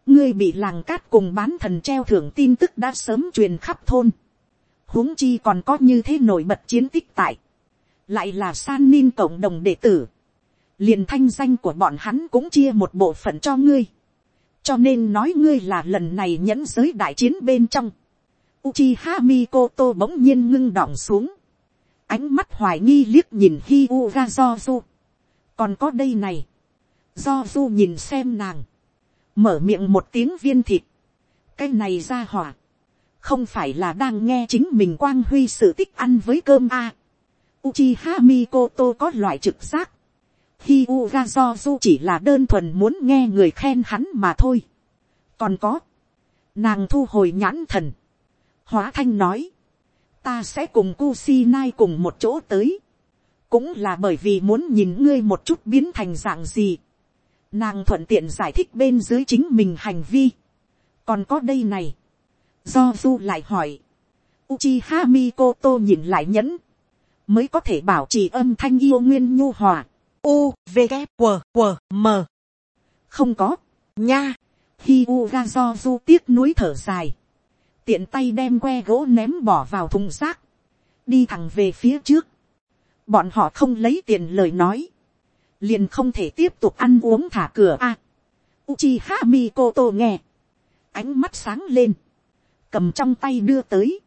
ngươi bị làng cát cùng bán thần treo thưởng tin tức đã sớm truyền khắp thôn. huống chi còn có như thế nổi bật chiến tích tại. lại là san nin cộng đồng đệ tử liền thanh danh của bọn hắn cũng chia một bộ phận cho ngươi. cho nên nói ngươi là lần này nhẫn giới đại chiến bên trong. Uchiha Mikoto bỗng nhiên ngưng đọng xuống. Ánh mắt hoài nghi liếc nhìn Hyuga Jozu. Còn có đây này. Jozu nhìn xem nàng mở miệng một tiếng viên thịt, cái này ra hỏa, không phải là đang nghe chính mình quang huy sự tích ăn với cơm a. À. Uchiha Mikoto có loại trực giác. Hyuga Zozu chỉ là đơn thuần muốn nghe người khen hắn mà thôi. Còn có. Nàng thu hồi nhãn thần. Hóa thanh nói. Ta sẽ cùng Kusinai cùng một chỗ tới. Cũng là bởi vì muốn nhìn ngươi một chút biến thành dạng gì. Nàng thuận tiện giải thích bên dưới chính mình hành vi. Còn có đây này. Do Du lại hỏi. Uchiha Mikoto nhìn lại nhẫn. Mới có thể bảo trì âm thanh yêu nguyên nhu hòa. U, V, g W, W, M. Không có. Nha. Hi Hyuga do Du tiếc núi thở dài. Tiện tay đem que gỗ ném bỏ vào thùng rác. Đi thẳng về phía trước. Bọn họ không lấy tiền lời nói liền không thể tiếp tục ăn uống thả cửa a. À, Uchiha Mikoto nghe, ánh mắt sáng lên, cầm trong tay đưa tới.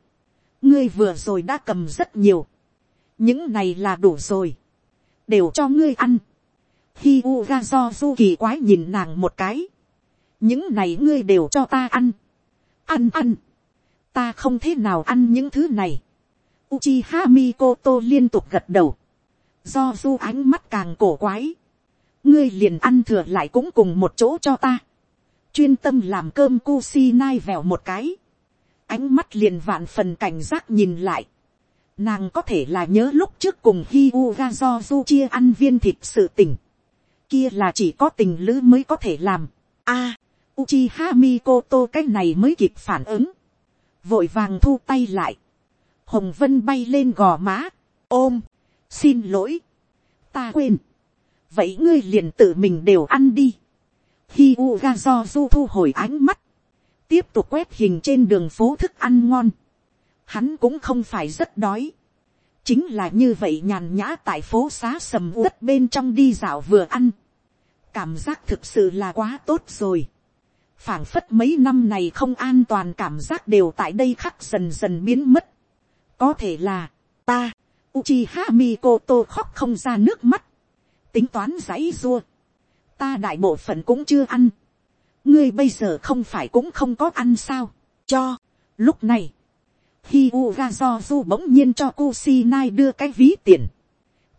ngươi vừa rồi đã cầm rất nhiều, những này là đủ rồi, đều cho ngươi ăn. Hi ga do du kỳ quái nhìn nàng một cái, những này ngươi đều cho ta ăn, ăn ăn, ta không thế nào ăn những thứ này. Uchiha Mikoto liên tục gật đầu. Do du ánh mắt càng cổ quái, ngươi liền ăn thừa lại cũng cùng một chỗ cho ta, chuyên tâm làm cơm cu si nai vèo một cái, ánh mắt liền vạn phần cảnh giác nhìn lại, nàng có thể là nhớ lúc trước cùng hi Uga do du chia ăn viên thịt sự tình, kia là chỉ có tình lữ mới có thể làm, a, à, Mikoto ha cái này mới kịp phản ứng, vội vàng thu tay lại, hồng vân bay lên gò má, ôm, xin lỗi, ta quên, vậy ngươi liền tự mình đều ăn đi. Hi Uga do du thu hồi ánh mắt, tiếp tục quét hình trên đường phố thức ăn ngon. Hắn cũng không phải rất đói, chính là như vậy nhàn nhã tại phố xá sầm uất bên trong đi dạo vừa ăn. cảm giác thực sự là quá tốt rồi. phảng phất mấy năm này không an toàn cảm giác đều tại đây khắc dần dần biến mất. có thể là, ta, Uchiha Mikoto khóc không ra nước mắt. Tính toán giấy rua. Ta đại bộ phận cũng chưa ăn. Ngươi bây giờ không phải cũng không có ăn sao. Cho. Lúc này. Hyuga Zozu bỗng nhiên cho Kusinai đưa cái ví tiền.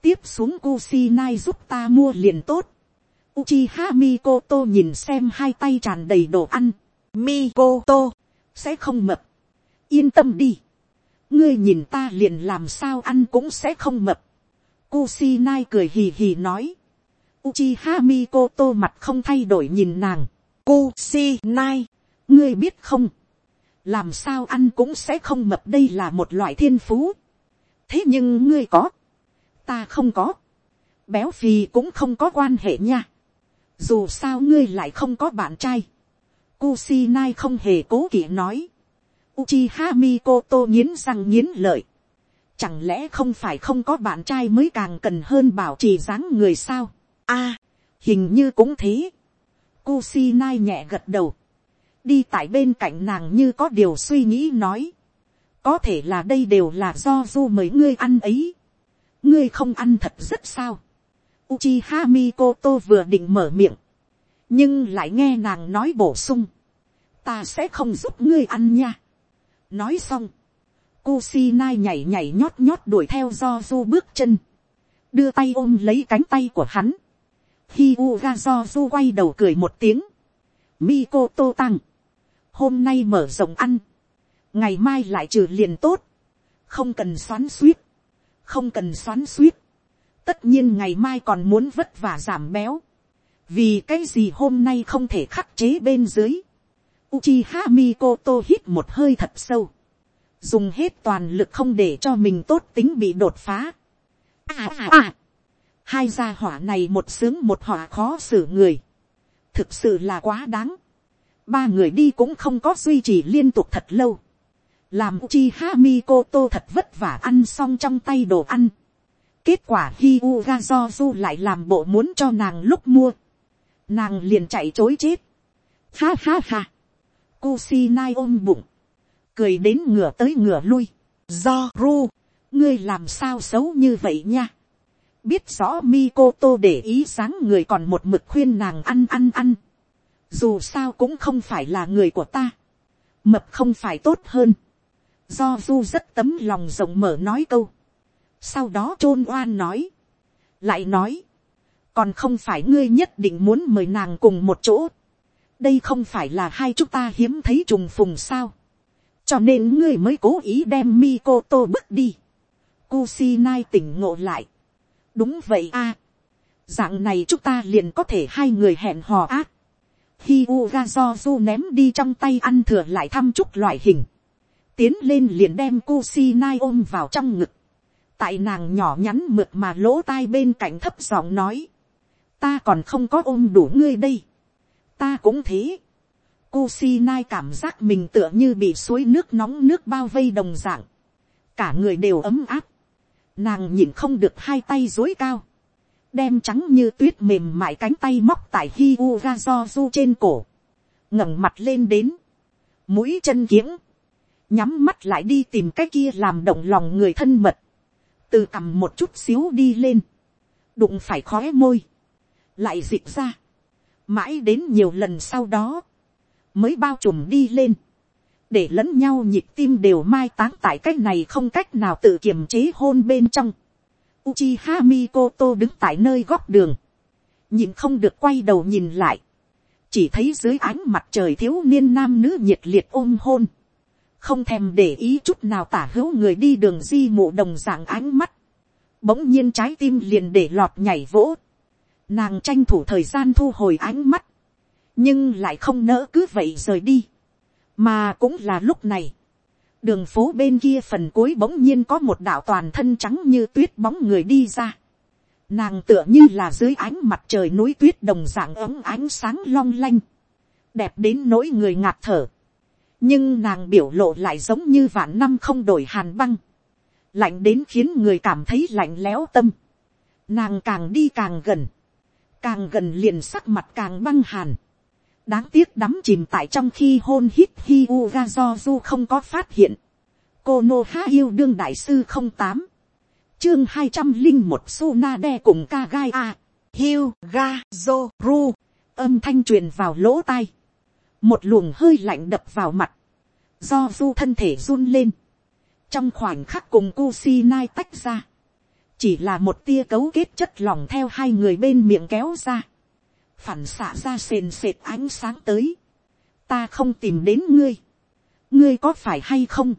Tiếp xuống Kusinai giúp ta mua liền tốt. Uchiha Mikoto nhìn xem hai tay tràn đầy đồ ăn. Mikoto, sẽ không mập. Yên tâm đi. Ngươi nhìn ta liền làm sao ăn cũng sẽ không mập. Kusinai cười hì hì nói. Uchiha Mikoto mặt không thay đổi nhìn nàng. Kusinai, ngươi biết không? Làm sao ăn cũng sẽ không mập, đây là một loại thiên phú. Thế nhưng ngươi có. Ta không có. Béo phì cũng không có quan hệ nha. Dù sao ngươi lại không có bạn trai. Kusinai không hề cố kỵ nói. Uchiha Mikoto nghiến răng nghiến lợi. Chẳng lẽ không phải không có bạn trai mới càng cần hơn bảo trì dáng người sao? a à, hình như cũng thế. Kusinai nhẹ gật đầu. Đi tại bên cạnh nàng như có điều suy nghĩ nói. Có thể là đây đều là do du mấy ngươi ăn ấy. Ngươi không ăn thật rất sao. Uchiha Mikoto vừa định mở miệng. Nhưng lại nghe nàng nói bổ sung. Ta sẽ không giúp ngươi ăn nha. Nói xong. Kusinai nhảy nhảy nhót nhót đuổi theo do du bước chân. Đưa tay ôm lấy cánh tay của hắn. Hyuga do du quay đầu cười một tiếng. Mikoto tăng. Hôm nay mở rộng ăn. Ngày mai lại trừ liền tốt. Không cần xoắn suýt. Không cần xoắn suýt tất nhiên ngày mai còn muốn vất vả giảm béo, vì cái gì hôm nay không thể khắc chế bên dưới. Uchiha Mikoto hít một hơi thật sâu, dùng hết toàn lực không để cho mình tốt tính bị đột phá. À, à, à. hai gia hỏa này một sướng một hỏa khó xử người, thực sự là quá đáng ba người đi cũng không có duy trì liên tục thật lâu, làm Uchiha tô thật vất vả ăn xong trong tay đồ ăn Kết quả Hyuga do lại làm bộ muốn cho nàng lúc mua. Nàng liền chạy chối chết. Ha ha ha. Kusinai ôm bụng. Cười đến ngửa tới ngửa lui. Do ru. Ngươi làm sao xấu như vậy nha. Biết rõ Mikoto để ý sáng người còn một mực khuyên nàng ăn ăn ăn. Dù sao cũng không phải là người của ta. Mập không phải tốt hơn. Do du rất tấm lòng rộng mở nói câu sau đó chôn oan nói, lại nói, còn không phải ngươi nhất định muốn mời nàng cùng một chỗ, đây không phải là hai chúng ta hiếm thấy trùng phùng sao, cho nên ngươi mới cố ý đem Mikoto bước đi. Kusinai tỉnh ngộ lại. đúng vậy a. dạng này chúng ta liền có thể hai người hẹn hò ác. Khi Ugazozu ném đi trong tay ăn thừa lại thăm chúc loại hình. Tiến lên liền đem Kusinai ôm vào trong ngực. Tại nàng nhỏ nhắn mượt mà lỗ tai bên cạnh thấp giọng nói, ta còn không có ôm đủ ngươi đây, ta cũng thế, Kusinai cảm giác mình tựa như bị suối nước nóng nước bao vây đồng dạng, cả người đều ấm áp, nàng nhìn không được hai tay dối cao, đem trắng như tuyết mềm mại cánh tay móc tại hi u ga do du trên cổ, ngẩng mặt lên đến, mũi chân kiếng, nhắm mắt lại đi tìm cái kia làm động lòng người thân mật, từ cầm một chút xíu đi lên, đụng phải khó môi, lại dịp ra, mãi đến nhiều lần sau đó, mới bao trùm đi lên, để lẫn nhau nhịp tim đều mai táng tại cái này không cách nào tự kiềm chế hôn bên trong. Uchiha Mikoto đứng tại nơi góc đường, nhìn không được quay đầu nhìn lại, chỉ thấy dưới ánh mặt trời thiếu niên nam nữ nhiệt liệt ôm hôn, không thèm để ý chút nào tả hữu người đi đường di mụ đồng dạng ánh mắt, bỗng nhiên trái tim liền để lọt nhảy vỗ, nàng tranh thủ thời gian thu hồi ánh mắt, nhưng lại không nỡ cứ vậy rời đi, mà cũng là lúc này, đường phố bên kia phần cuối bỗng nhiên có một đạo toàn thân trắng như tuyết bóng người đi ra, nàng tựa như là dưới ánh mặt trời núi tuyết đồng dạng ấm ánh sáng long lanh, đẹp đến nỗi người ngạt thở, nhưng nàng biểu lộ lại giống như vạn năm không đổi hàn băng, lạnh đến khiến người cảm thấy lạnh lẽo tâm, nàng càng đi càng gần, càng gần liền sắc mặt càng băng hàn, đáng tiếc đắm chìm tại trong khi hôn hít hi u ga do du không có phát hiện, cô nô há yêu đương đại sư không tám, chương hai trăm linh một su na đe cùng ca gai a, hiu ga do ru, âm thanh truyền vào lỗ tai, một luồng hơi lạnh đập vào mặt, do du thân thể run lên, trong khoảnh khắc cùng ku si nai tách ra, chỉ là một tia cấu kết chất lỏng theo hai người bên miệng kéo ra, phản xạ ra sền sệt ánh sáng tới, ta không tìm đến ngươi, ngươi có phải hay không,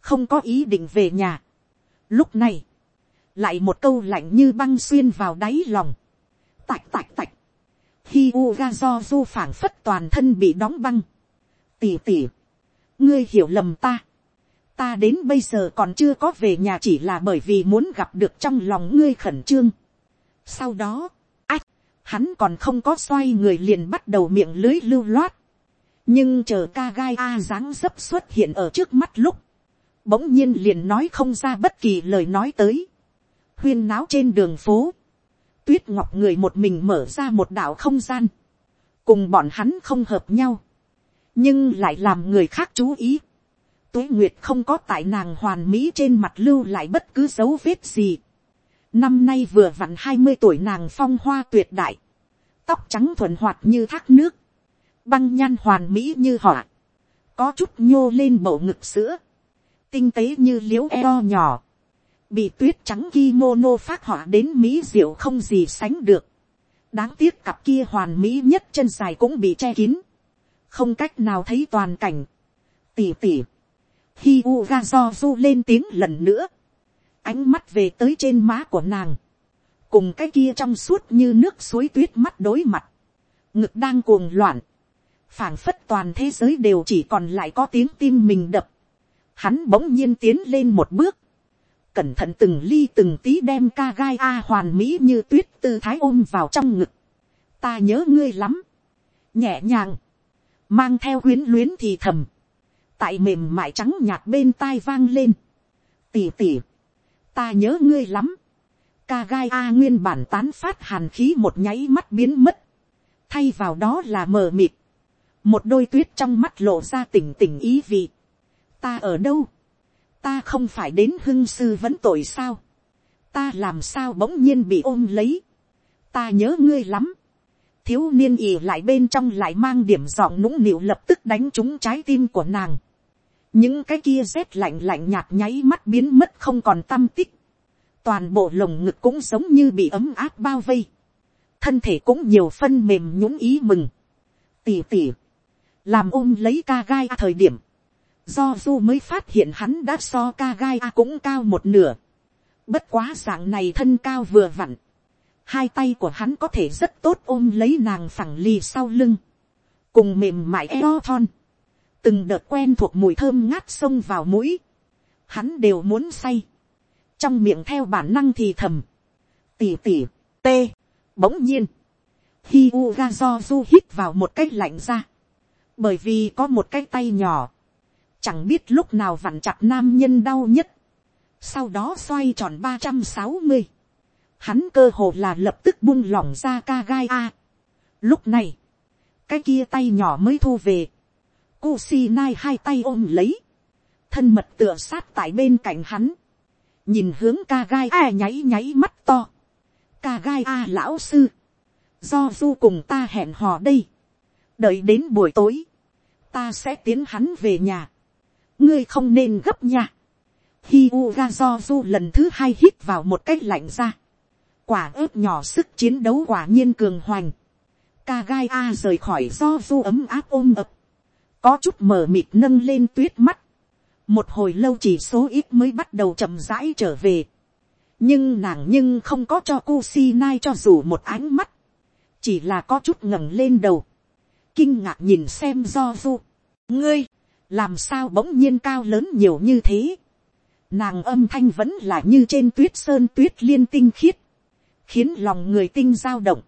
không có ý định về nhà. Lúc này, lại một câu lạnh như băng xuyên vào đáy lòng, tạch tạch tạch, khi u ga do du phảng phất toàn thân bị đóng băng, tỉ tỉ, ngươi hiểu lầm ta, ta đến bây giờ còn chưa có về nhà chỉ là bởi vì muốn gặp được trong lòng ngươi khẩn trương. Sau đó, hắn còn không có xoay người liền bắt đầu miệng lưới lưu loát. nhưng chờ ca gai a dáng dấp xuất hiện ở trước mắt lúc, bỗng nhiên liền nói không ra bất kỳ lời nói tới. huyên náo trên đường phố, tuyết ngọc người một mình mở ra một đảo không gian, cùng bọn hắn không hợp nhau, nhưng lại làm người khác chú ý tuế nguyệt không có tại nàng hoàn mỹ trên mặt lưu lại bất cứ dấu vết gì. Năm nay vừa vặn hai mươi tuổi nàng phong hoa tuyệt đại. Tóc trắng thuần hoạt như thác nước. Băng nhan hoàn mỹ như họa. Có chút nhô lên bầu ngực sữa. Tinh tế như liễu eo nhỏ. Bị tuyết trắng kimono phát họa đến mỹ diệu không gì sánh được. Đáng tiếc cặp kia hoàn mỹ nhất chân dài cũng bị che kín. Không cách nào thấy toàn cảnh. Tỉ tỉ Hi Uga do du lên tiếng lần nữa. Ánh mắt về tới trên má của nàng. Cùng cái kia trong suốt như nước suối tuyết mắt đối mặt. Ngực đang cuồng loạn. phảng phất toàn thế giới đều chỉ còn lại có tiếng tim mình đập. Hắn bỗng nhiên tiến lên một bước. Cẩn thận từng ly từng tí đem ca gai A hoàn mỹ như tuyết tư thái ôm vào trong ngực. Ta nhớ ngươi lắm. Nhẹ nhàng. Mang theo quyến luyến thì thầm tại mềm mại trắng nhạt bên tai vang lên. tỉ tỉ, ta nhớ ngươi lắm. ca gai a nguyên bản tán phát hàn khí một nháy mắt biến mất. thay vào đó là mờ mịt. một đôi tuyết trong mắt lộ ra tỉnh tỉnh ý vị. ta ở đâu. ta không phải đến hưng sư vẫn tội sao. ta làm sao bỗng nhiên bị ôm lấy. ta nhớ ngươi lắm thiếu niên ỉ lại bên trong lại mang điểm giọng nũng nịu lập tức đánh trúng trái tim của nàng những cái kia rét lạnh lạnh nhạt nháy mắt biến mất không còn tâm tích, toàn bộ lồng ngực cũng giống như bị ấm áp bao vây, thân thể cũng nhiều phân mềm nhũng ý mừng, tỉ tỉ, làm ôm lấy ca gai thời điểm, do du mới phát hiện hắn đã so ca gai cũng cao một nửa, bất quá dạng này thân cao vừa vặn, hai tay của hắn có thể rất tốt ôm lấy nàng phẳng lì sau lưng, cùng mềm mại eo thon, từng đợt quen thuộc mùi thơm ngát xông vào mũi, hắn đều muốn say, trong miệng theo bản năng thì thầm, tỉ tỉ, tê, bỗng nhiên, hi u ga do du hít vào một cái lạnh ra, bởi vì có một cái tay nhỏ, chẳng biết lúc nào vặn chặt nam nhân đau nhất, sau đó xoay tròn ba trăm sáu mươi, hắn cơ hồ là lập tức buông lỏng ra ca gai a. Lúc này, cái kia tay nhỏ mới thu về, Cú si nai hai tay ôm lấy. Thân mật tựa sát tại bên cạnh hắn. Nhìn hướng ca gai a nháy nháy mắt to. Ca gai a lão sư. Do du cùng ta hẹn hò đây. Đợi đến buổi tối. Ta sẽ tiến hắn về nhà. Ngươi không nên gấp nha. Hi Uga do du lần thứ hai hít vào một cách lạnh ra. Quả ớt nhỏ sức chiến đấu quả nhiên cường hoành. Ca gai a rời khỏi do du ấm áp ôm ập có chút mờ mịt nâng lên tuyết mắt, một hồi lâu chỉ số ít mới bắt đầu chậm rãi trở về, nhưng nàng nhưng không có cho cu si nai cho dù một ánh mắt, chỉ là có chút ngẩng lên đầu, kinh ngạc nhìn xem do du, ngươi, làm sao bỗng nhiên cao lớn nhiều như thế, nàng âm thanh vẫn là như trên tuyết sơn tuyết liên tinh khiết, khiến lòng người tinh giao động,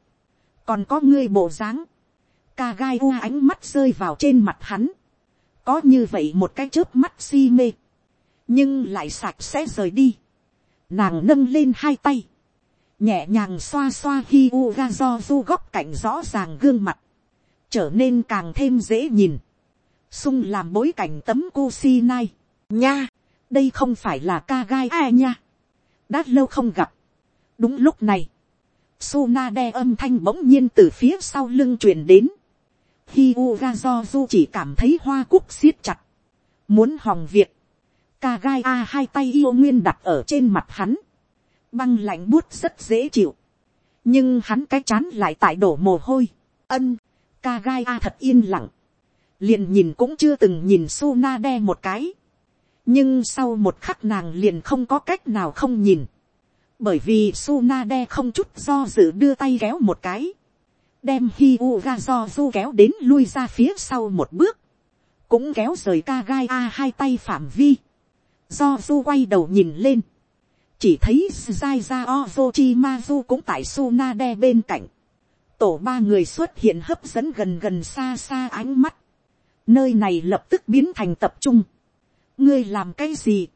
còn có ngươi bộ dáng, ca gai u ánh mắt rơi vào trên mặt hắn. Có như vậy một cái chớp mắt si mê. Nhưng lại sạch sẽ rời đi. Nàng nâng lên hai tay. Nhẹ nhàng xoa xoa khi u ga do du góc cạnh rõ ràng gương mặt. Trở nên càng thêm dễ nhìn. Sung làm bối cảnh tấm cô si nai. Nha, đây không phải là ca gai ai nha. Đã lâu không gặp. Đúng lúc này. Suna đe âm thanh bỗng nhiên từ phía sau lưng truyền đến. Hi Uga do du chỉ cảm thấy hoa cúc siết chặt. Muốn hòng việc. Ca gai A hai tay yêu nguyên đặt ở trên mặt hắn. Băng lạnh buốt rất dễ chịu. nhưng hắn cái chán lại tại đổ mồ hôi, ân, ca gai a thật yên lặng, liền nhìn cũng chưa từng nhìn su na đe một cái, nhưng sau một khắc nàng liền không có cách nào không nhìn, bởi vì su na đe không chút do dự đưa tay kéo một cái, đem hi u ga do du kéo đến lui ra phía sau một bước, cũng kéo rời ca gai a hai tay phạm vi, do du quay đầu nhìn lên, chỉ thấy dai ra ozochi mazu cũng tại su na đe bên cạnh, tổ ba người xuất hiện hấp dẫn gần gần xa xa ánh mắt, nơi này lập tức biến thành tập trung, ngươi làm cái gì,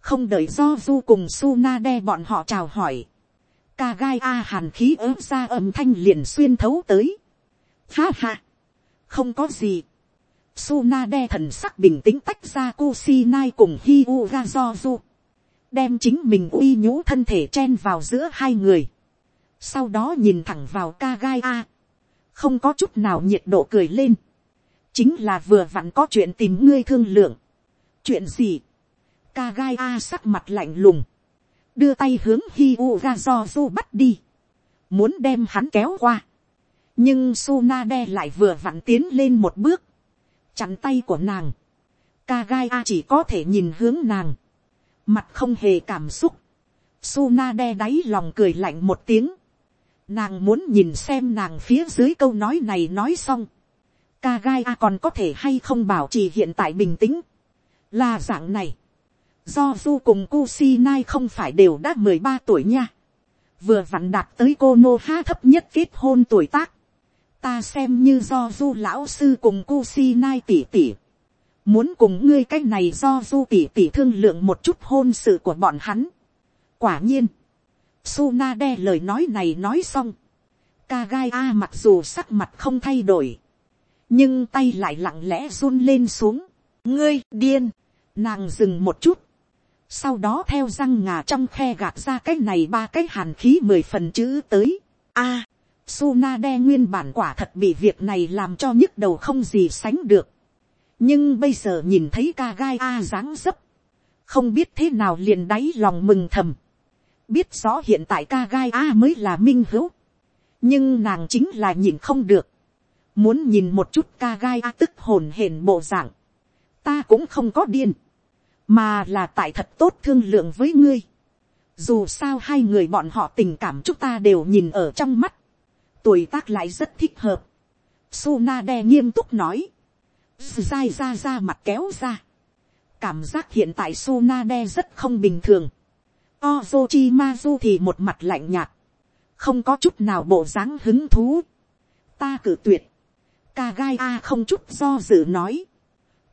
không đợi do du cùng su na đe bọn họ chào hỏi, ca gai a hàn khí ớm ra âm thanh liền xuyên thấu tới, ha ha, không có gì, Suna đe thần sắc bình tĩnh tách ra Kusinai cùng hi u đem chính mình uy nhũ thân thể chen vào giữa hai người, sau đó nhìn thẳng vào ca gai a, không có chút nào nhiệt độ cười lên, chính là vừa vặn có chuyện tìm ngươi thương lượng, chuyện gì, ca gai a sắc mặt lạnh lùng, đưa tay hướng hi u ga do du bắt đi, muốn đem hắn kéo qua, nhưng Suna đe lại vừa vặn tiến lên một bước, chặn tay của nàng, ca gai a chỉ có thể nhìn hướng nàng, mặt không hề cảm xúc, Suna đe đáy lòng cười lạnh một tiếng, nàng muốn nhìn xem nàng phía dưới câu nói này nói xong, ca gai a còn có thể hay không bảo trì hiện tại bình tĩnh, là dạng này, do du cùng Kusinai không phải đều đã mười ba tuổi nha, vừa vặn đạt tới cô nô ha thấp nhất kết hôn tuổi tác, ta xem như do du lão sư cùng Kusinai tỉ tỉ, muốn cùng ngươi cách này do du tỉ tỉ thương lượng một chút hôn sự của bọn hắn. quả nhiên, Suna đe lời nói này nói xong, Kagai A mặc dù sắc mặt không thay đổi, nhưng tay lại lặng lẽ run lên xuống. ngươi điên, nàng dừng một chút, sau đó theo răng ngà trong khe gạt ra cái này ba cái hàn khí mười phần chữ tới. a, Suna đe nguyên bản quả thật bị việc này làm cho nhức đầu không gì sánh được. nhưng bây giờ nhìn thấy ca gai a dáng dấp, không biết thế nào liền đáy lòng mừng thầm. biết rõ hiện tại ca gai a mới là minh hữu. nhưng nàng chính là nhìn không được. muốn nhìn một chút ca gai a tức hồn hển bộ dạng. ta cũng không có điên mà là tại thật tốt thương lượng với ngươi. Dù sao hai người bọn họ tình cảm chúng ta đều nhìn ở trong mắt. Tuổi tác lại rất thích hợp. Suna đe nghiêm túc nói. Dai ra ra mặt kéo ra. Cảm giác hiện tại Suna đe rất không bình thường. Ozochimazu thì một mặt lạnh nhạt. Không có chút nào bộ dáng hứng thú. Ta cử tuyệt. Kagai A không chút do dự nói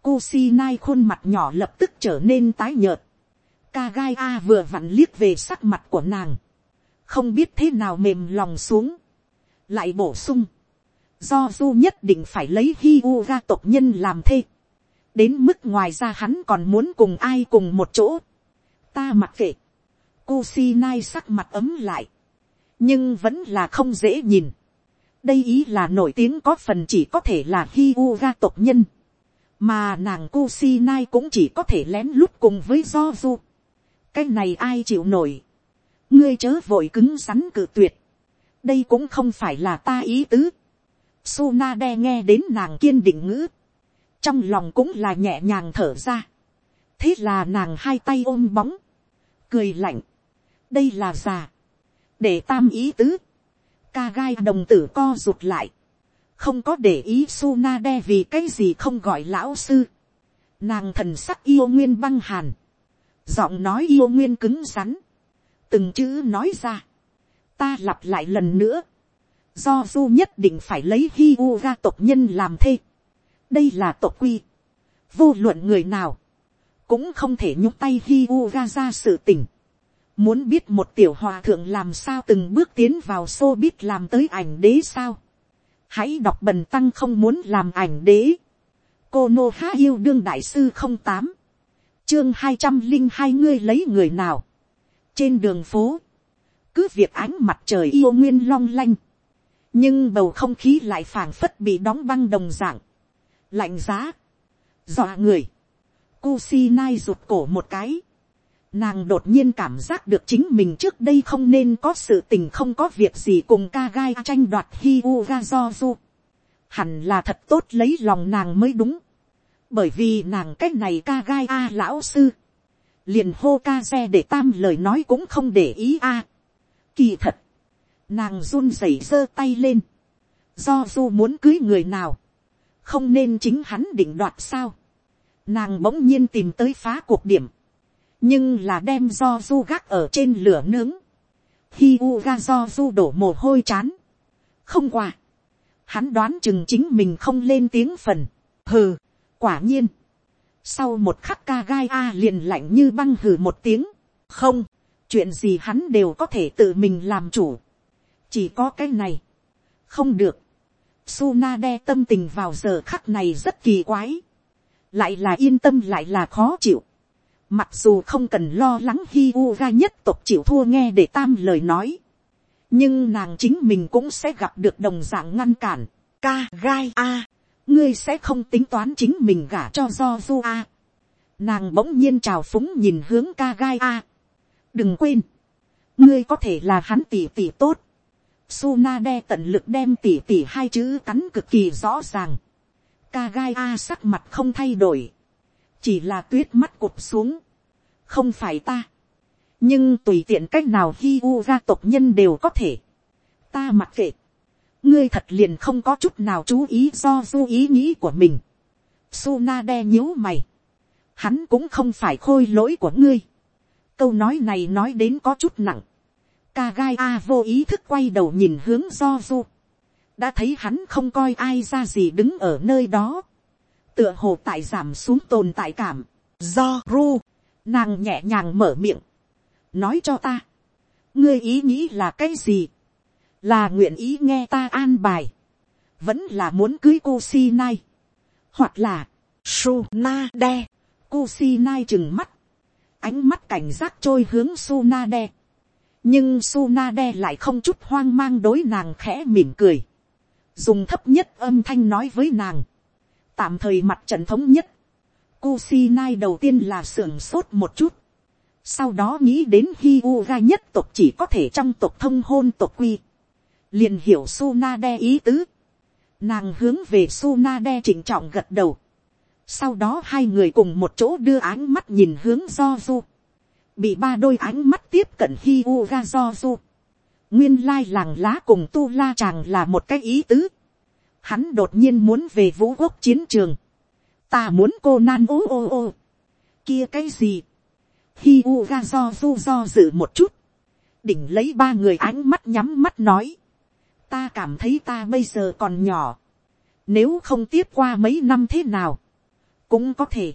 Kusinai khuôn mặt nhỏ lập tức trở nên tái nhợt. Kagai A vừa vặn liếc về sắc mặt của nàng. Không biết thế nào mềm lòng xuống. Lại bổ sung. Do du nhất định phải lấy Hyuga tộc nhân làm thê. Đến mức ngoài ra hắn còn muốn cùng ai cùng một chỗ. Ta mặc kệ. Kusinai sắc mặt ấm lại. Nhưng vẫn là không dễ nhìn. Đây ý là nổi tiếng có phần chỉ có thể là Hyuga tộc nhân mà nàng Kusinai cũng chỉ có thể lén lút cùng với do du. cái này ai chịu nổi. ngươi chớ vội cứng rắn cự tuyệt. đây cũng không phải là ta ý tứ. Suna đe nghe đến nàng kiên định ngữ. trong lòng cũng là nhẹ nhàng thở ra. thế là nàng hai tay ôm bóng. cười lạnh. đây là già. để tam ý tứ. ca gai đồng tử co rụt lại không có để ý Suna đe vì cái gì không gọi lão sư. Nàng thần sắc yêu nguyên băng hàn. Giọng nói yêu nguyên cứng rắn. Từng chữ nói ra. Ta lặp lại lần nữa. Do du nhất định phải lấy hi u ga tộc nhân làm thê. Đây là tộc quy. Vô luận người nào. Cũng không thể nhúc tay hi u ga ra sự tình. Muốn biết một tiểu hòa thượng làm sao từng bước tiến vào xô biết làm tới ảnh đế sao hãy đọc bần tăng không muốn làm ảnh đế. cô nô há yêu đương đại sư không tám, chương hai trăm linh hai ngươi lấy người nào. trên đường phố, cứ việc ánh mặt trời yêu nguyên long lanh, nhưng bầu không khí lại phảng phất bị đóng băng đồng dạng, lạnh giá, dọa người, Kusinai rụt cổ một cái, Nàng đột nhiên cảm giác được chính mình trước đây không nên có sự tình không có việc gì cùng ca gai tranh đoạt Hiuga u. Hẳn là thật tốt lấy lòng nàng mới đúng. Bởi vì nàng cách này ca gai a lão sư. Liền hô ca xe để tam lời nói cũng không để ý a. Kỳ thật. Nàng run rẩy giơ tay lên. Do du muốn cưới người nào. Không nên chính hắn định đoạt sao. Nàng bỗng nhiên tìm tới phá cuộc điểm nhưng là đem do du gác ở trên lửa nướng, hi u ga do du đổ mồ hôi chán, không quả hắn đoán chừng chính mình không lên tiếng phần, hừ, quả nhiên, sau một khắc ca gai a liền lạnh như băng hừ một tiếng, không, chuyện gì hắn đều có thể tự mình làm chủ, chỉ có cái này, không được, Suna đe tâm tình vào giờ khắc này rất kỳ quái, lại là yên tâm lại là khó chịu, Mặc dù không cần lo lắng hi u ga nhất tộc chịu thua nghe để tam lời nói. Nhưng nàng chính mình cũng sẽ gặp được đồng dạng ngăn cản. Ka gai a. Ngươi sẽ không tính toán chính mình gả cho do du a. Nàng bỗng nhiên trào phúng nhìn hướng ca gai a. Đừng quên. Ngươi có thể là hắn tỉ tỉ tốt. Suna đe tận lực đem tỉ tỉ hai chữ cắn cực kỳ rõ ràng. Ca gai a sắc mặt không thay đổi chỉ là tuyết mắt cụp xuống, không phải ta, nhưng tùy tiện c á c h nào hi u gia tộc nhân đều có thể, ta mặc kệ, ngươi thật liền không có chút nào chú ý do du ý nghĩ của mình, Suna đe nhíu mày, hắn cũng không phải khôi lỗi của ngươi, câu nói này nói đến có chút nặng, kagai a vô ý thức quay đầu nhìn hướng do du, đã thấy hắn không coi ai ra gì đứng ở nơi đó, tựa hồ tại giảm xuống tồn tại cảm, do ru, nàng nhẹ nhàng mở miệng, nói cho ta, ngươi ý nghĩ là cái gì, là nguyện ý nghe ta an bài, vẫn là muốn cưới cô si nai, hoặc là, su na de, cô si nai chừng mắt, ánh mắt cảnh giác trôi hướng su na de, nhưng su na de lại không chút hoang mang đối nàng khẽ mỉm cười, dùng thấp nhất âm thanh nói với nàng, tạm thời mặt trận thống nhất, Kusinai đầu tiên là sưởng sốt một chút, sau đó nghĩ đến Hyuga nhất tộc chỉ có thể trong tộc thông hôn tộc quy, liền hiểu Sunade ý tứ, nàng hướng về Sunade chỉnh trọng gật đầu, sau đó hai người cùng một chỗ đưa ánh mắt nhìn hướng do bị ba đôi ánh mắt tiếp cận Hyuga do nguyên lai làng lá cùng tu la chàng là một cái ý tứ, hắn đột nhiên muốn về vũ quốc chiến trường, ta muốn cô nan ô ô ô, kia cái gì, hi u ga do du do dự một chút, đỉnh lấy ba người ánh mắt nhắm mắt nói, ta cảm thấy ta bây giờ còn nhỏ, nếu không tiếp qua mấy năm thế nào, cũng có thể,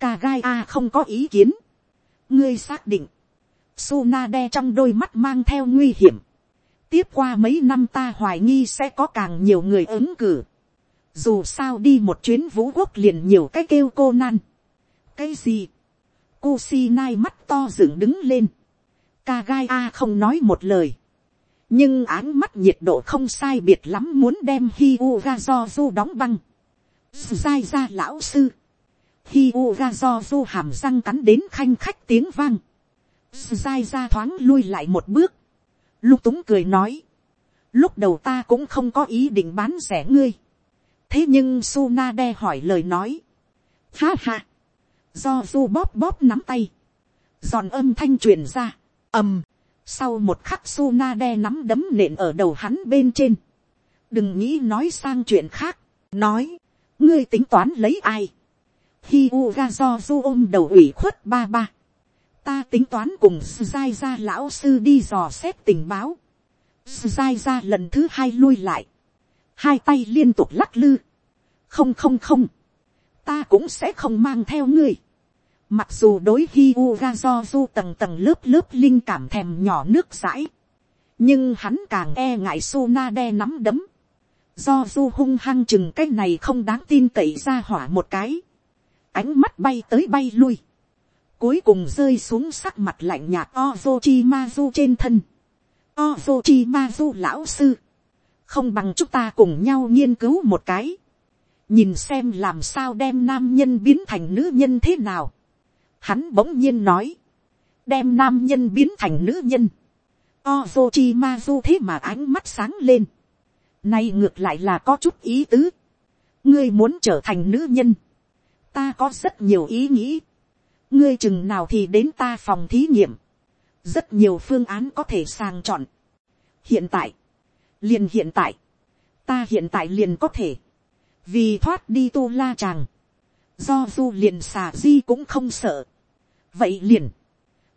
ca gai a không có ý kiến, ngươi xác định, Suna đe trong đôi mắt mang theo nguy hiểm, tiếp qua mấy năm ta hoài nghi sẽ có càng nhiều người ứng cử dù sao đi một chuyến vũ quốc liền nhiều cái kêu cô nan. cái gì. cô si nai mắt to dựng đứng lên. ca gai a không nói một lời. nhưng áng mắt nhiệt độ không sai biệt lắm muốn đem hi u ga do du đóng băng. sai ra lão sư. hi u ga do du hàm răng cắn đến khanh khách tiếng vang. sai ra thoáng lui lại một bước lung túng cười nói, lúc đầu ta cũng không có ý định bán rẻ ngươi, thế nhưng Suna đe hỏi lời nói, ha ha, do du bóp bóp nắm tay, giòn âm thanh truyền ra, ầm, sau một khắc Suna đe nắm đấm nện ở đầu hắn bên trên, đừng nghĩ nói sang chuyện khác, nói, ngươi tính toán lấy ai, hi u ga do du ôm đầu ủy khuất ba ba, ta tính toán cùng Sai ra lão sư đi dò xét tình báo. Sai ra lần thứ hai lui lại. Hai tay liên tục lắc lư. Không không không. Ta cũng sẽ không mang theo ngươi. Mặc dù đối hi u ra do du tầng tầng lớp lớp linh cảm thèm nhỏ nước rãi Nhưng hắn càng e ngại su na đe nắm đấm. Do du hung hăng chừng cái này không đáng tin cậy ra hỏa một cái. Ánh mắt bay tới bay lui cuối cùng rơi xuống sắc mặt lạnh nhạt Ozochimazu trên thân. Ozochimazu lão sư, không bằng chúng ta cùng nhau nghiên cứu một cái, nhìn xem làm sao đem nam nhân biến thành nữ nhân thế nào. Hắn bỗng nhiên nói, đem nam nhân biến thành nữ nhân, Ozochimazu thế mà ánh mắt sáng lên, nay ngược lại là có chút ý tứ, ngươi muốn trở thành nữ nhân, ta có rất nhiều ý nghĩ, ngươi chừng nào thì đến ta phòng thí nghiệm, rất nhiều phương án có thể sàng chọn. hiện tại, liền hiện tại, ta hiện tại liền có thể, vì thoát đi tu la chàng, do du liền xà di cũng không sợ. vậy liền,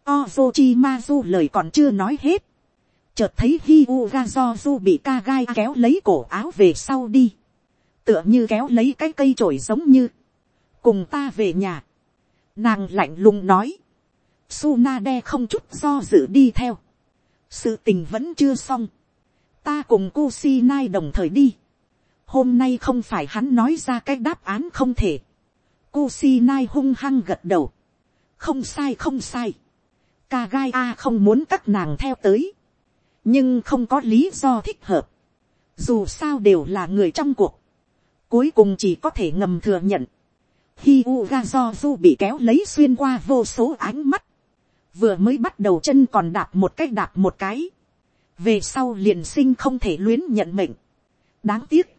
ozochi ma du lời còn chưa nói hết, chợt thấy hi u ga do du bị ca gai kéo lấy cổ áo về sau đi, tựa như kéo lấy cái cây trổi giống như, cùng ta về nhà, nàng lạnh lùng nói, Suna đe không chút do dự đi theo. Sự tình vẫn chưa xong. Ta cùng Kusinai đồng thời đi. Hôm nay không phải hắn nói ra cái đáp án không thể. Kusinai hung hăng gật đầu. Không sai không sai. Kagai A không muốn các nàng theo tới. Nhưng không có lý do thích hợp. Dù sao đều là người trong cuộc. Cuối cùng chỉ có thể ngầm thừa nhận. hiuga do du bị kéo lấy xuyên qua vô số ánh mắt vừa mới bắt đầu chân còn đạp một cái đạp một cái, về sau liền sinh không thể luyến nhận mệnh. đáng tiếc,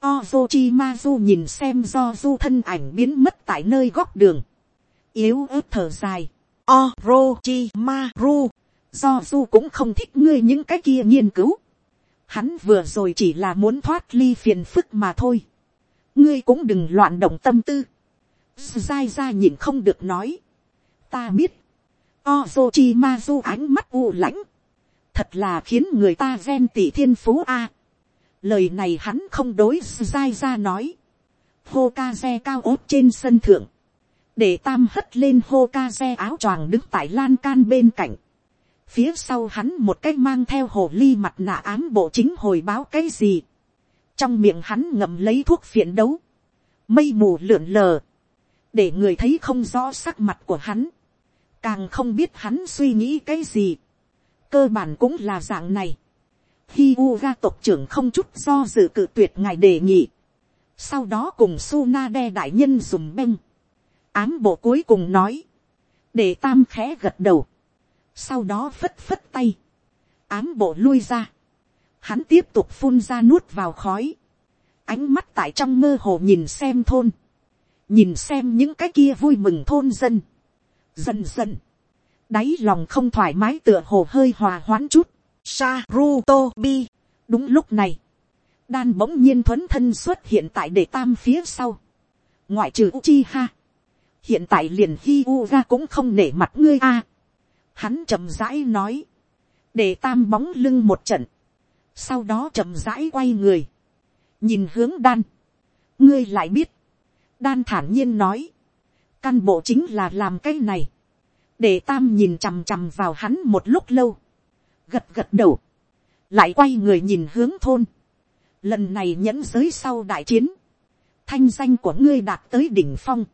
Ozochimazu nhìn xem do du thân ảnh biến mất tại nơi góc đường, yếu ớt thở dài, Orochimaru, do du cũng không thích ngươi những cái kia nghiên cứu, hắn vừa rồi chỉ là muốn thoát ly phiền phức mà thôi, ngươi cũng đừng loạn động tâm tư, Zai ra nhìn không được nói, ta biết, Ozochimazu ánh mắt u lãnh. Thật là khiến người ta ghen tị thiên phú a. Lời này hắn không đối dai ra nói. Hokage cao ốt trên sân thượng. Để tam hất lên Hokage áo choàng đứng tại lan can bên cạnh. Phía sau hắn một cách mang theo hồ ly mặt nạ ám bộ chính hồi báo cái gì. Trong miệng hắn ngậm lấy thuốc phiện đấu. Mây mù lượn lờ. Để người thấy không rõ sắc mặt của hắn càng không biết hắn suy nghĩ cái gì, cơ bản cũng là dạng này. Hi u tộc trưởng không chút do dự cự tuyệt ngài đề nghị, sau đó cùng Suna đe đại nhân dùng beng, ám bộ cuối cùng nói, để tam khẽ gật đầu, sau đó phất phất tay, ám bộ lui ra, hắn tiếp tục phun ra nuốt vào khói, ánh mắt tại trong mơ hồ nhìn xem thôn, nhìn xem những cái kia vui mừng thôn dân, Dần dần. Đáy lòng không thoải mái tựa hồ hơi hòa hoãn chút. Sarutobi. Đúng lúc này. Đan bỗng nhiên thuấn thân xuất hiện tại để tam phía sau. Ngoại trừ Uchiha. Hiện tại liền Hi Uga cũng không nể mặt ngươi a. Hắn chậm rãi nói. Để tam bóng lưng một trận. Sau đó chậm rãi quay người. Nhìn hướng đan. Ngươi lại biết. Đan thản nhiên nói căn bộ chính là làm cái này, để tam nhìn chằm chằm vào hắn một lúc lâu, gật gật đầu, lại quay người nhìn hướng thôn, lần này nhẫn giới sau đại chiến, thanh danh của ngươi đạt tới đỉnh phong,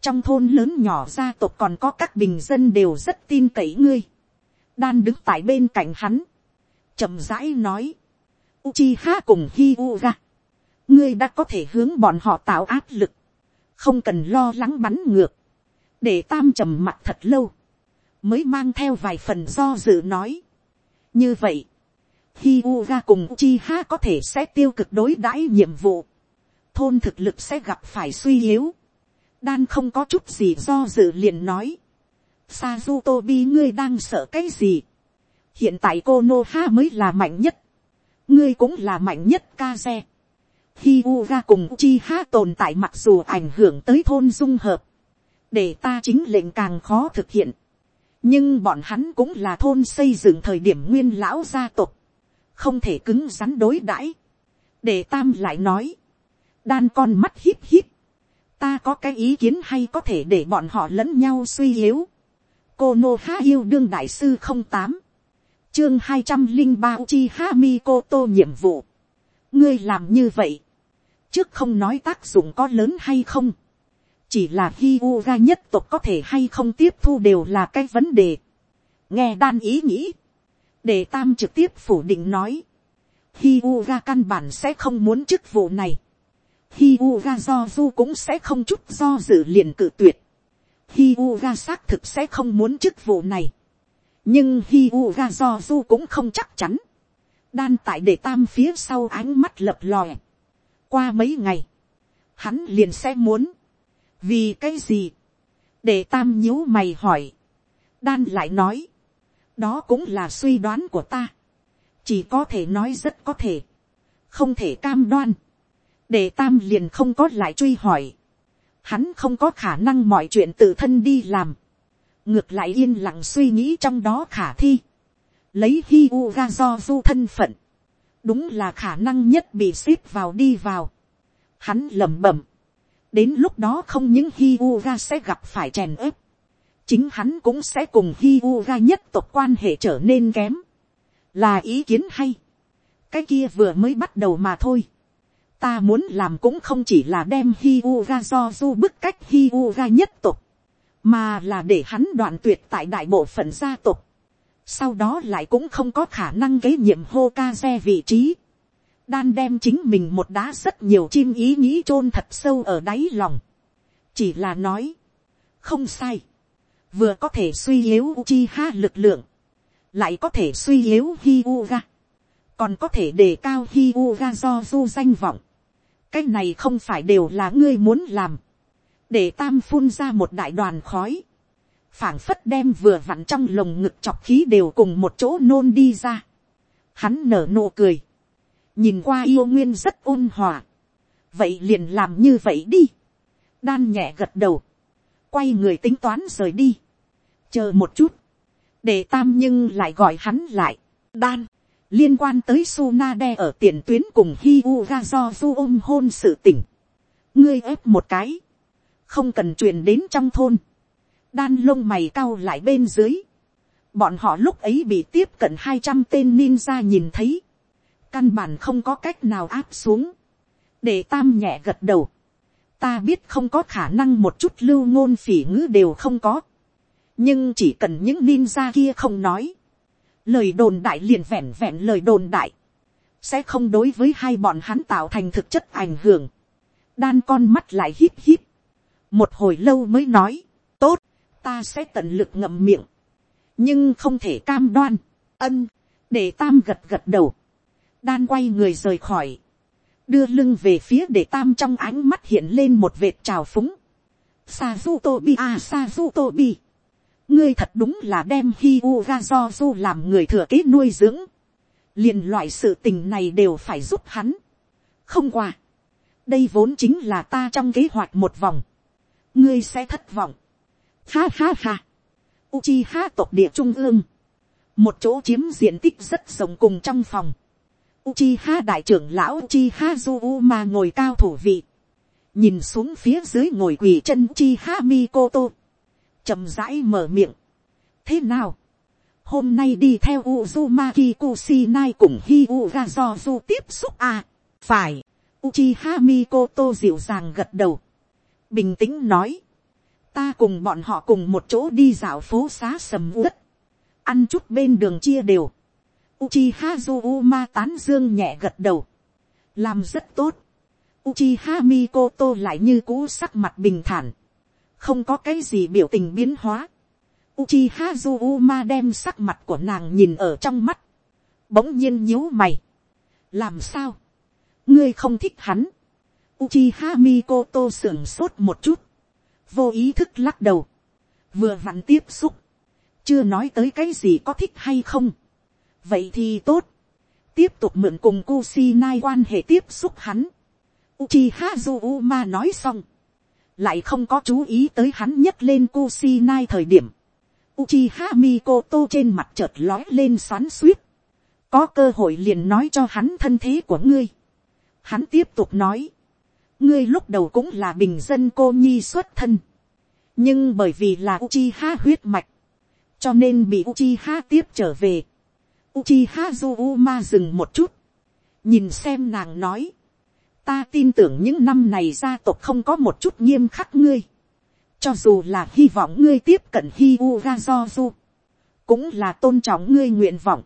trong thôn lớn nhỏ gia tộc còn có các bình dân đều rất tin cậy ngươi, đan đứng tại bên cạnh hắn, chậm rãi nói, Uchiha cùng Hyuga, ngươi đã có thể hướng bọn họ tạo áp lực, không cần lo lắng bắn ngược, để tam trầm mặt thật lâu, mới mang theo vài phần do dự nói như vậy, khi Uga cùng Chi Ha có thể sẽ tiêu cực đối đãi nhiệm vụ, thôn thực lực sẽ gặp phải suy yếu, đan không có chút gì do dự liền nói, Sazu Tobi ngươi đang sợ cái gì, hiện tại cô Nô Ha mới là mạnh nhất, ngươi cũng là mạnh nhất ca xe, Uga cùng Uchiha tồn tại mặc dù ảnh hưởng tới thôn dung hợp. Để ta chính lệnh càng khó thực hiện. Nhưng bọn hắn cũng là thôn xây dựng thời điểm nguyên lão gia tộc. Không thể cứng rắn đối đãi. Để Tam lại nói. Đan con mắt hít hít. Ta có cái ý kiến hay có thể để bọn họ lẫn nhau suy yếu. Cô Nô Ha yêu đương đại sư không tám Chương hai trăm linh ba Uchiha Mikoto nhiệm vụ. Ngươi làm như vậy trước không nói tác dụng có lớn hay không, chỉ là hi u ga nhất tộc có thể hay không tiếp thu đều là cái vấn đề. nghe đan ý nghĩ, để tam trực tiếp phủ định nói, hi u ga căn bản sẽ không muốn chức vụ này, hi u ga do du cũng sẽ không chút do dự liền cự tuyệt, hi u ga xác thực sẽ không muốn chức vụ này. nhưng hi u ga do du cũng không chắc chắn. đan tại để tam phía sau ánh mắt lập lòe. qua mấy ngày, hắn liền sẽ muốn vì cái gì. để tam nhíu mày hỏi. đan lại nói. đó cũng là suy đoán của ta. chỉ có thể nói rất có thể. không thể cam đoan. để tam liền không có lại truy hỏi hắn không có khả năng mọi chuyện tự thân đi làm, ngược lại yên lặng suy nghĩ trong đó khả thi, lấy hi u ga do du thân phận, đúng là khả năng nhất bị ship vào đi vào, hắn lẩm bẩm, đến lúc đó không những hi u ga sẽ gặp phải chèn ớp, chính hắn cũng sẽ cùng hi u ga nhất tộc quan hệ trở nên kém, là ý kiến hay, cái kia vừa mới bắt đầu mà thôi, ta muốn làm cũng không chỉ là đem hi u ga do du bức cách hi u ga nhất tộc, mà là để hắn đoạn tuyệt tại đại bộ phận gia tộc. sau đó lại cũng không có khả năng kế nhiệm hô ca xe vị trí, đan đem chính mình một đá rất nhiều chim ý nghĩ chôn thật sâu ở đáy lòng, chỉ là nói, không sai, vừa có thể suy yếu chi ha lực lượng, lại có thể suy yếu hi u ga, còn có thể đề cao hi u ga do du danh vọng, cái này không phải đều là ngươi muốn làm, để tam phun ra một đại đoàn khói, phảng phất đem vừa vặn trong lồng ngực chọc khí đều cùng một chỗ nôn đi ra. Hắn nở nụ cười, nhìn qua yêu nguyên rất ôn hòa, vậy liền làm như vậy đi, đan nhẹ gật đầu, quay người tính toán rời đi, chờ một chút, để tam nhưng lại gọi hắn lại, đan, liên quan tới Sunade ở tiền tuyến cùng Hyuga do du ôm hôn sự tỉnh. ngươi ép một cái, không cần truyền đến trong thôn, đan lông mày cao lại bên dưới, bọn họ lúc ấy bị tiếp cận hai trăm tên ninja nhìn thấy, căn bản không có cách nào áp xuống, để tam nhẹ gật đầu, ta biết không có khả năng một chút lưu ngôn phỉ ngữ đều không có, nhưng chỉ cần những ninja kia không nói, lời đồn đại liền vẹn vẹn lời đồn đại, sẽ không đối với hai bọn hắn tạo thành thực chất ảnh hưởng. đan con mắt lại hít hít, một hồi lâu mới nói, tốt, ta sẽ tận lực ngậm miệng, nhưng không thể cam đoan, ân, để tam gật gật đầu, đan quay người rời khỏi, đưa lưng về phía để tam trong ánh mắt hiện lên một vệt trào phúng, Sazutobi à, du a ngươi thật đúng là đem hi do du làm người thừa kế nuôi dưỡng. liền loại sự tình này đều phải giúp hắn. không qua. đây vốn chính là ta trong kế hoạch một vòng. ngươi sẽ thất vọng. ha ha ha. uchi ha tộc địa trung ương. một chỗ chiếm diện tích rất rộng cùng trong phòng. Uchiha đại trưởng lão Uchiha Zuma ngồi cao thủ vị. Nhìn xuống phía dưới ngồi quỳ chân Uchiha Mikoto. Trầm rãi mở miệng. thế nào, hôm nay đi theo Uzumaki Kusinai cùng Hyuga tiếp xúc à, phải, Uchiha Mikoto dịu dàng gật đầu, bình tĩnh nói, ta cùng bọn họ cùng một chỗ đi dạo phố xá sầm uất, ăn chút bên đường chia đều, Uchiha Zuma tán dương nhẹ gật đầu, làm rất tốt, Uchiha Mikoto lại như cũ sắc mặt bình thản, không có cái gì biểu tình biến hóa. Uchiha Zuma đem sắc mặt của nàng nhìn ở trong mắt, bỗng nhiên nhíu mày. làm sao, ngươi không thích hắn. Uchiha Mikoto sưởng sốt một chút, vô ý thức lắc đầu, vừa vặn tiếp xúc, chưa nói tới cái gì có thích hay không vậy thì tốt, tiếp tục mượn cùng Kusinai quan hệ tiếp xúc hắn. Uchiha Zuma nói xong, lại không có chú ý tới hắn nhấc lên Kusinai thời điểm. Uchiha Mikoto trên mặt chợt lói lên xoắn suýt. Có cơ hội liền nói cho hắn thân thế của ngươi. Hắn tiếp tục nói. Ngươi lúc đầu cũng là bình dân cô nhi xuất thân. Nhưng bởi vì là Uchiha huyết mạch. Cho nên bị Uchiha tiếp trở về. Uchiha Zuma dừng một chút. Nhìn xem nàng nói ta tin tưởng những năm này gia tộc không có một chút nghiêm khắc ngươi. cho dù là hy vọng ngươi tiếp cận hi u cũng là tôn trọng ngươi nguyện vọng.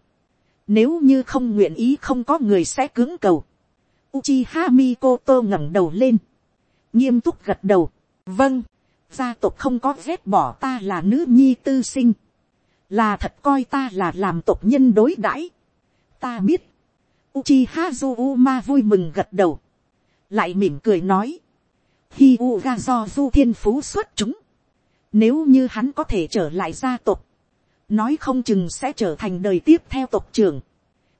nếu như không nguyện ý không có người sẽ cưỡng cầu. Uchiha Mikoto ngẩng đầu lên, nghiêm túc gật đầu. vâng, gia tộc không có ghét bỏ ta là nữ nhi tư sinh, là thật coi ta là làm tộc nhân đối đãi. ta biết, Uchiha Zuma vui mừng gật đầu, lại mỉm cười nói, hi u ga do du thiên phú xuất chúng, nếu như hắn có thể trở lại gia tộc, nói không chừng sẽ trở thành đời tiếp theo tộc trưởng,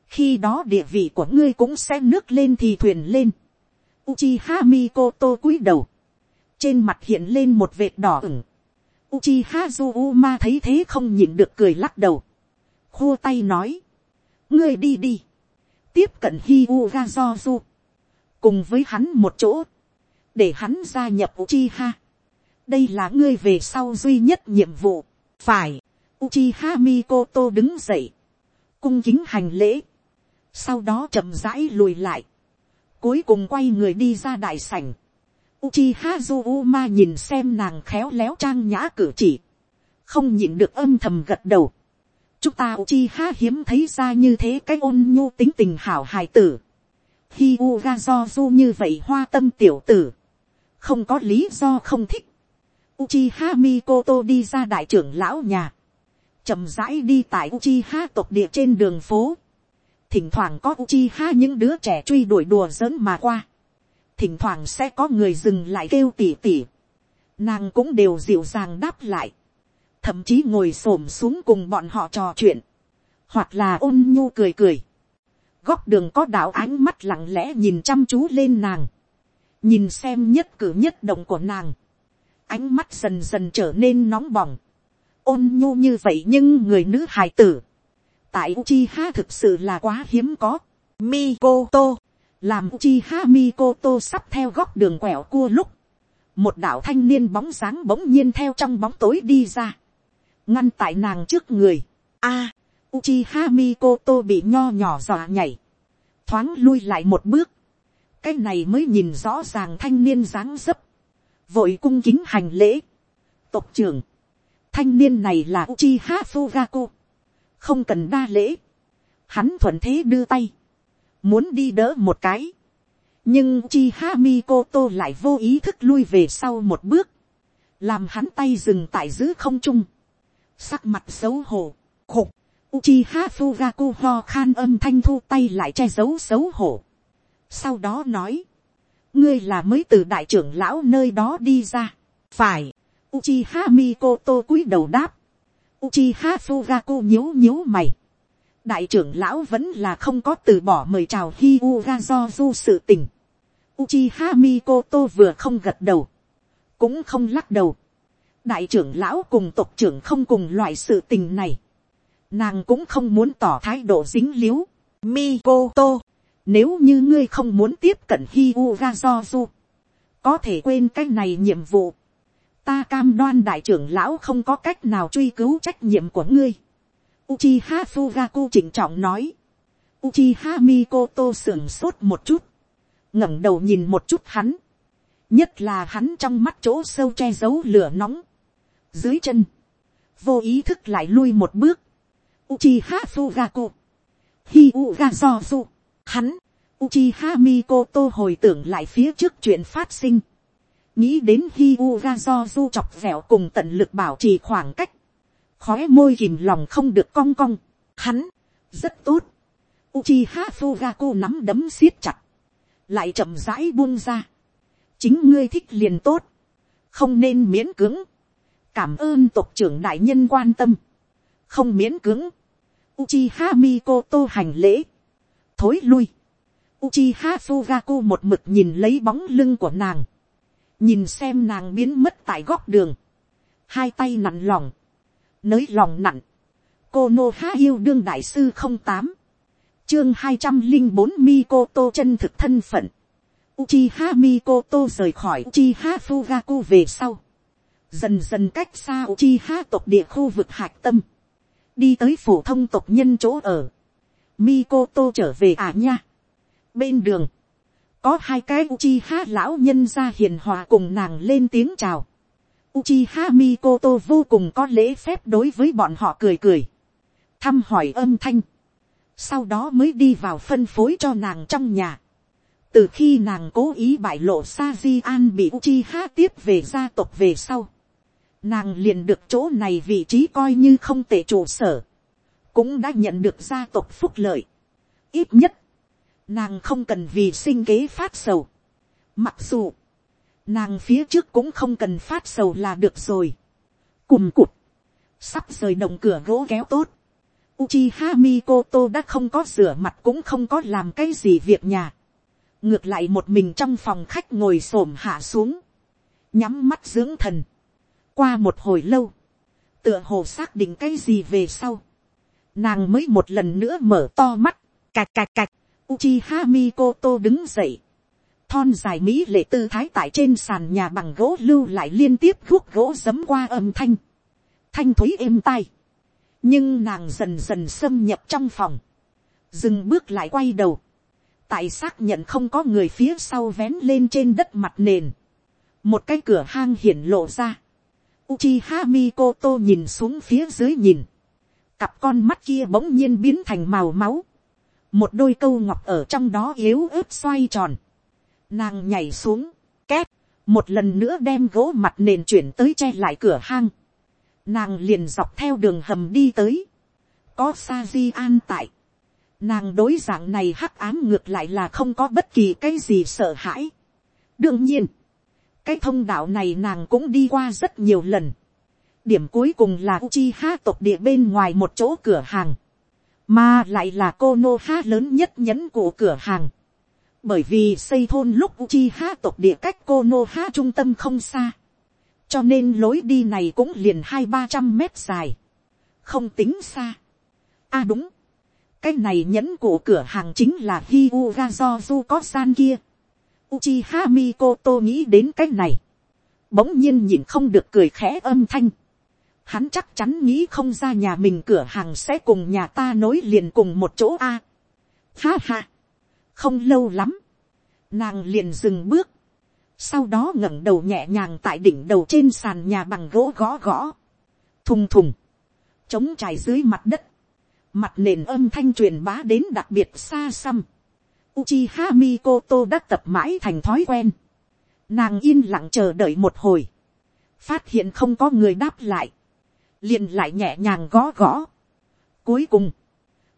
khi đó địa vị của ngươi cũng sẽ nước lên thì thuyền lên. Uchiha Mikoto cúi đầu, trên mặt hiện lên một vệt đỏ ửng. Uchiha Zuma thấy thế không nhịn được cười lắc đầu, khô tay nói, ngươi đi đi, tiếp cận Hyuga Zozu, cùng với hắn một chỗ, để hắn gia nhập Uchiha. đây là ngươi về sau duy nhất nhiệm vụ, phải, Uchiha Mikoto đứng dậy, cung kính hành lễ, sau đó chậm rãi lùi lại, cuối cùng quay người đi ra đại sảnh. Uchiha Zuma nhìn xem nàng khéo léo trang nhã cử chỉ, không nhịn được âm thầm gật đầu. chúng ta Uchiha hiếm thấy ra như thế cái ôn nhu tính tình hảo hài tử. Hi Uga do như vậy hoa tâm tiểu tử, không có lý do không thích. Uchiha Mikoto đi ra đại trưởng lão nhà, chậm rãi đi tại Uchiha tộc địa trên đường phố thỉnh thoảng có Uchiha những đứa trẻ truy đuổi đùa giỡn mà qua. Thỉnh thoảng sẽ có người dừng lại kêu tỉ tỉ. Nàng cũng đều dịu dàng đáp lại. Thậm chí ngồi xổm xuống cùng bọn họ trò chuyện. Hoặc là ôn nhu cười cười. Góc đường có đạo ánh mắt lặng lẽ nhìn chăm chú lên nàng. Nhìn xem nhất cử nhất động của nàng. Ánh mắt dần dần trở nên nóng bỏng. Ôn nhu như vậy nhưng người nữ hài tử tại Uchiha thực sự là quá hiếm có. Mikoto, làm Uchiha Mikoto sắp theo góc đường quẹo cua lúc, một đạo thanh niên bóng dáng bỗng nhiên theo trong bóng tối đi ra, ngăn tại nàng trước người. A, Uchiha Mikoto bị nho nhỏ dọa nhảy, thoáng lui lại một bước, cái này mới nhìn rõ ràng thanh niên dáng dấp, vội cung kính hành lễ. Tộc trưởng, thanh niên này là Uchiha Fugaku. Không cần đa lễ, hắn thuận thế đưa tay, muốn đi đỡ một cái, nhưng chi ha mi cô tô lại vô ý thức lui về sau một bước, làm hắn tay dừng tại giữ không trung, sắc mặt xấu hổ, khục, Uchiha Fugaku ho khan âm thanh thu tay lại che giấu xấu hổ. Sau đó nói. Ngươi là mới từ đại trưởng lão nơi đó đi ra. Phải. Uchiha tô cúi đầu đáp. Uchiha Fugaku nhíu nhíu mày. Đại trưởng lão vẫn là không có từ bỏ mời chào Hyuga do sự tình. Uchiha Koto vừa không gật đầu. Cũng không lắc đầu. Đại trưởng lão cùng tộc trưởng không cùng loại sự tình này. Nàng cũng không muốn tỏ thái độ dính líu. Mikoto. Nếu như ngươi không muốn tiếp cận Hyuga do Có thể quên cái này nhiệm vụ ta cam đoan đại trưởng lão không có cách nào truy cứu trách nhiệm của ngươi. Uchiha Fugaku chỉnh trọng nói. Uchiha Mikoto sưởng sốt một chút. ngẩng đầu nhìn một chút hắn. Nhất là hắn trong mắt chỗ sâu che giấu lửa nóng. Dưới chân. Vô ý thức lại lui một bước. Uchiha Fugaku. Hiuga Zozu. Hắn. Uchiha Mikoto hồi tưởng lại phía trước chuyện phát sinh nghĩ đến Hiuga u chọc vẹo cùng tận lực bảo trì khoảng cách, khói môi kìm lòng không được cong cong, hắn, rất tốt, Uchiha Fugaku nắm đấm siết chặt, lại chậm rãi buông ra, chính ngươi thích liền tốt, không nên miễn cưỡng, cảm ơn tộc trưởng đại nhân quan tâm, không miễn cưỡng, Uchiha Mikoto hành lễ, thối lui, Uchiha Fugaku một mực nhìn lấy bóng lưng của nàng, nhìn xem nàng biến mất tại góc đường, hai tay nặn lòng, nới lòng nặng. cô nô há yêu đương đại sư không tám, chương hai trăm linh bốn mi cô tô chân thực thân phận, Uchiha Mikoto rời khỏi Uchiha Fugaku về sau, dần dần cách xa Uchiha tộc địa khu vực hạch tâm, đi tới phổ thông tộc nhân chỗ ở, Mikoto trở về à nha, bên đường, có hai cái Uchiha lão nhân ra hiền hòa cùng nàng lên tiếng chào. Uchiha Mikoto vô cùng có lễ phép đối với bọn họ cười cười. Thăm hỏi âm thanh. Sau đó mới đi vào phân phối cho nàng trong nhà. Từ khi nàng cố ý bại lộ Sajian bị Uchiha tiếp về gia tộc về sau. nàng liền được chỗ này vị trí coi như không tệ trụ sở, cũng đã nhận được gia tộc phúc lợi. ít nhất, nàng không cần vì sinh kế phát sầu. mặc dù, nàng phía trước cũng không cần phát sầu là được rồi. cùng cụt, sắp rời động cửa gỗ kéo tốt. Uchiha Mikoto đã không có rửa mặt cũng không có làm cái gì việc nhà. Ngược lại một mình trong phòng khách ngồi xổm hạ xuống. Nhắm mắt dưỡng thần. Qua một hồi lâu. Tựa hồ xác định cái gì về sau. Nàng mới một lần nữa mở to mắt. Cạch cạch cạch. Uchiha Mikoto đứng dậy. Thon dài mỹ lệ tư thái tại trên sàn nhà bằng gỗ lưu lại liên tiếp khúc gỗ giấm qua âm thanh. Thanh thúy êm tai. Nhưng nàng dần dần xâm nhập trong phòng. Dừng bước lại quay đầu. Tại xác nhận không có người phía sau vén lên trên đất mặt nền. Một cái cửa hang hiển lộ ra. Uchiha Mikoto nhìn xuống phía dưới nhìn. Cặp con mắt kia bỗng nhiên biến thành màu máu một đôi câu ngọc ở trong đó yếu ớt xoay tròn, nàng nhảy xuống, két, một lần nữa đem gỗ mặt nền chuyển tới che lại cửa hang, nàng liền dọc theo đường hầm đi tới, có sa di an tại, nàng đối dạng này hắc ám ngược lại là không có bất kỳ cái gì sợ hãi. đương nhiên, cái thông đạo này nàng cũng đi qua rất nhiều lần. điểm cuối cùng là chi ha tộc địa bên ngoài một chỗ cửa hàng. Mà lại là cô nô ha lớn nhất nhẫn của cửa hàng, bởi vì xây thôn lúc uchi ha tộc địa cách cô nô ha trung tâm không xa, cho nên lối đi này cũng liền hai ba trăm mét dài, không tính xa. a à đúng, cái này nhẫn của cửa hàng chính là hi u ga do du có san kia. Uchiha tô nghĩ đến cái này, bỗng nhiên nhìn không được cười khẽ âm thanh hắn chắc chắn nghĩ không ra nhà mình cửa hàng sẽ cùng nhà ta nối liền cùng một chỗ a. ha ha, không lâu lắm, nàng liền dừng bước, sau đó ngẩng đầu nhẹ nhàng tại đỉnh đầu trên sàn nhà bằng gỗ gõ gõ, thùng thùng, chống trải dưới mặt đất, mặt nền âm thanh truyền bá đến đặc biệt xa xăm, Uchiha Mikoto đã tập mãi thành thói quen. Nàng yên lặng chờ đợi một hồi. Phát hiện không có người đáp lại liền lại nhẹ nhàng gõ gõ. Cuối cùng,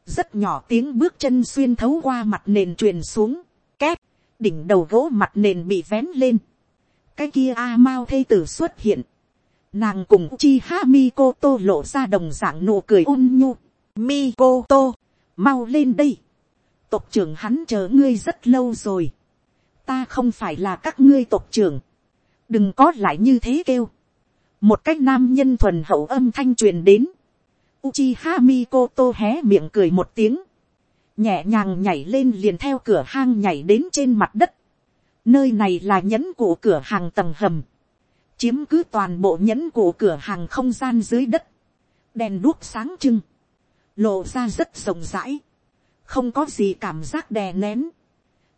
rất nhỏ tiếng bước chân xuyên thấu qua mặt nền truyền xuống, két, đỉnh đầu gỗ mặt nền bị vén lên. cái kia a mao thây tử xuất hiện. nàng cùng chi ha mi cô tô lộ ra đồng dạng nụ cười ôn nhu. mi cô tô, mau lên đây. tộc trưởng hắn chờ ngươi rất lâu rồi. ta không phải là các ngươi tộc trưởng. đừng có lại như thế kêu một cách nam nhân thuần hậu âm thanh truyền đến, Uchiha Mikoto hé miệng cười một tiếng, nhẹ nhàng nhảy lên liền theo cửa hang nhảy đến trên mặt đất, nơi này là nhẫn cụ cửa hàng tầng hầm, chiếm cứ toàn bộ nhẫn cụ cửa hàng không gian dưới đất, đèn đuốc sáng trưng, lộ ra rất rộng rãi, không có gì cảm giác đè nén.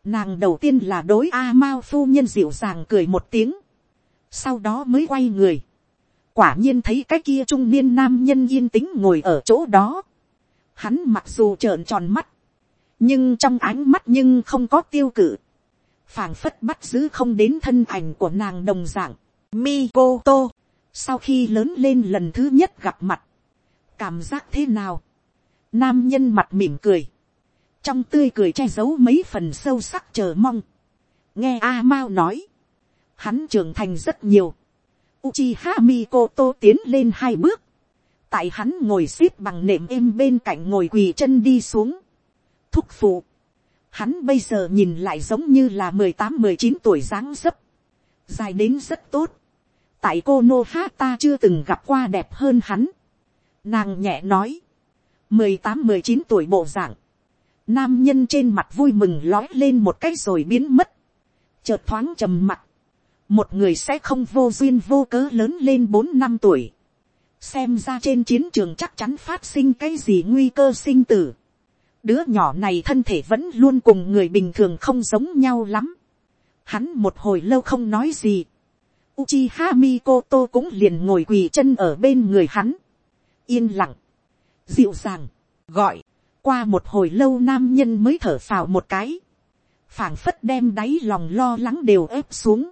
Nàng đầu tiên là đối A Mao phu nhân dịu dàng cười một tiếng, sau đó mới quay người, quả nhiên thấy cái kia trung niên nam nhân yên tĩnh ngồi ở chỗ đó. Hắn mặc dù trợn tròn mắt, nhưng trong ánh mắt nhưng không có tiêu cự. phảng phất bắt giữ không đến thân ảnh của nàng đồng dạng. Mikoto, sau khi lớn lên lần thứ nhất gặp mặt, cảm giác thế nào? Nam nhân mặt mỉm cười, trong tươi cười che giấu mấy phần sâu sắc chờ mong. nghe a mao nói, hắn trưởng thành rất nhiều, Uchiha Mikoto tiến lên hai bước. Tại hắn ngồi xếp bằng nệm êm bên cạnh ngồi quỳ chân đi xuống. Thúc phụ. Hắn bây giờ nhìn lại giống như là mười tám, mười chín tuổi dáng dấp. Dài đến rất tốt. Tại cô Nô ta chưa từng gặp qua đẹp hơn hắn. Nàng nhẹ nói. mười tám, mười chín tuổi bộ dạng. Nam nhân trên mặt vui mừng lói lên một cách rồi biến mất. Chợt thoáng trầm mặt một người sẽ không vô duyên vô cớ lớn lên bốn năm tuổi, xem ra trên chiến trường chắc chắn phát sinh cái gì nguy cơ sinh tử. đứa nhỏ này thân thể vẫn luôn cùng người bình thường không giống nhau lắm. hắn một hồi lâu không nói gì. Uchiha Mikoto cũng liền ngồi quỳ chân ở bên người hắn. yên lặng, dịu dàng, gọi, qua một hồi lâu nam nhân mới thở phào một cái. phảng phất đem đáy lòng lo lắng đều ép xuống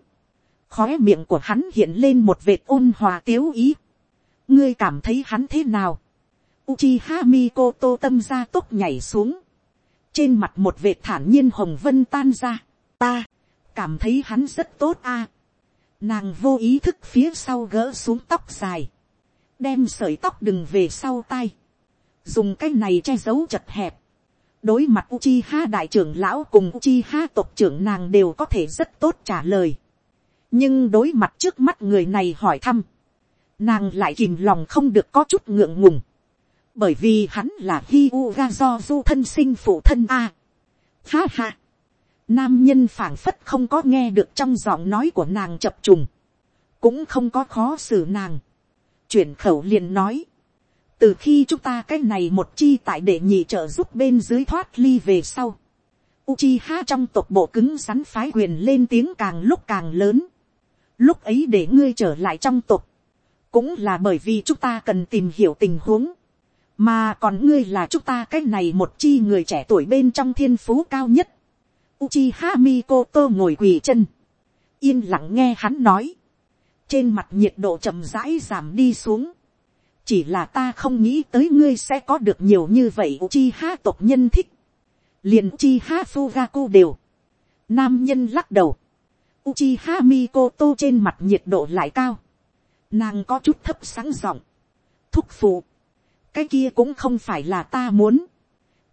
khóe miệng của hắn hiện lên một vệt ôn hòa tiếu ý. ngươi cảm thấy hắn thế nào. Uchiha Mikoto tâm ra tốc nhảy xuống. trên mặt một vệt thản nhiên hồng vân tan ra. ta, cảm thấy hắn rất tốt a. nàng vô ý thức phía sau gỡ xuống tóc dài. đem sợi tóc đừng về sau tay. dùng cái này che giấu chật hẹp đối mặt Uchiha đại trưởng lão cùng Uchiha tộc trưởng nàng đều có thể rất tốt trả lời. Nhưng đối mặt trước mắt người này hỏi thăm. Nàng lại kìm lòng không được có chút ngượng ngùng. Bởi vì hắn là Hyuga do du thân sinh phụ thân A. Ha ha. Nam nhân phảng phất không có nghe được trong giọng nói của nàng chập trùng. Cũng không có khó xử nàng. Chuyển khẩu liền nói từ khi chúng ta cái này một chi tại để nhị trợ giúp bên dưới thoát ly về sau, Uchiha trong tộc bộ cứng rắn phái quyền lên tiếng càng lúc càng lớn. Lúc ấy để ngươi trở lại trong tộc, cũng là bởi vì chúng ta cần tìm hiểu tình huống. Mà còn ngươi là chúng ta cái này một chi người trẻ tuổi bên trong thiên phú cao nhất. Uchiha Mikoto ngồi quỳ chân. Yên lặng nghe hắn nói. Trên mặt nhiệt độ chậm rãi giảm đi xuống chỉ là ta không nghĩ tới ngươi sẽ có được nhiều như vậy Uchiha tộc nhân thích, liền Uchiha fugaku đều, nam nhân lắc đầu, Uchiha Mikoto trên mặt nhiệt độ lại cao. Nàng có chút thấp sáng giọng. Thúc phụ. Cái kia cũng không phải là ta muốn.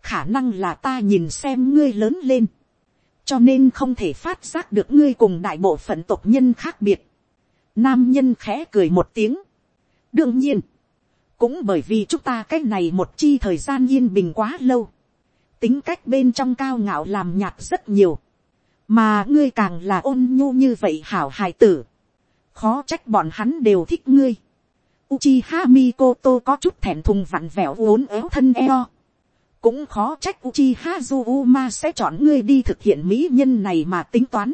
Khả năng là ta nhìn xem ngươi lớn lên. Cho nên không thể phát giác được ngươi cùng đại bộ phận tộc nhân khác biệt. Nam nhân khẽ cười một tiếng. Đương nhiên cũng bởi vì chúng ta cái này một chi thời gian yên bình quá lâu, tính cách bên trong cao ngạo làm nhạt rất nhiều, mà ngươi càng là ôn nhu như vậy hảo hài tử, khó trách bọn hắn đều thích ngươi. Uchiha Mikoto có chút thẹn thùng vặn vẹo uốn éo thân eo. Cũng khó trách Uchiha Zuma sẽ chọn ngươi đi thực hiện mỹ nhân này mà tính toán.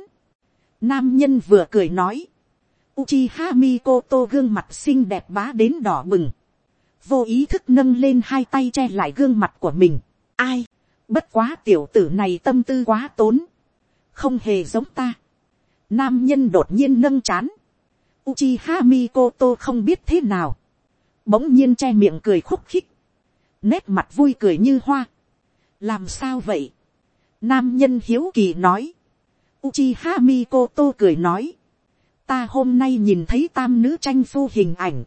Nam nhân vừa cười nói. Uchiha Mikoto gương mặt xinh đẹp bá đến đỏ bừng vô ý thức nâng lên hai tay che lại gương mặt của mình. ai, bất quá tiểu tử này tâm tư quá tốn, không hề giống ta. nam nhân đột nhiên nâng chán, Uchiha Mikoto không biết thế nào, bỗng nhiên che miệng cười khúc khích, nét mặt vui cười như hoa. làm sao vậy, nam nhân hiếu kỳ nói, Uchiha Mikoto cười nói, ta hôm nay nhìn thấy tam nữ tranh phu hình ảnh,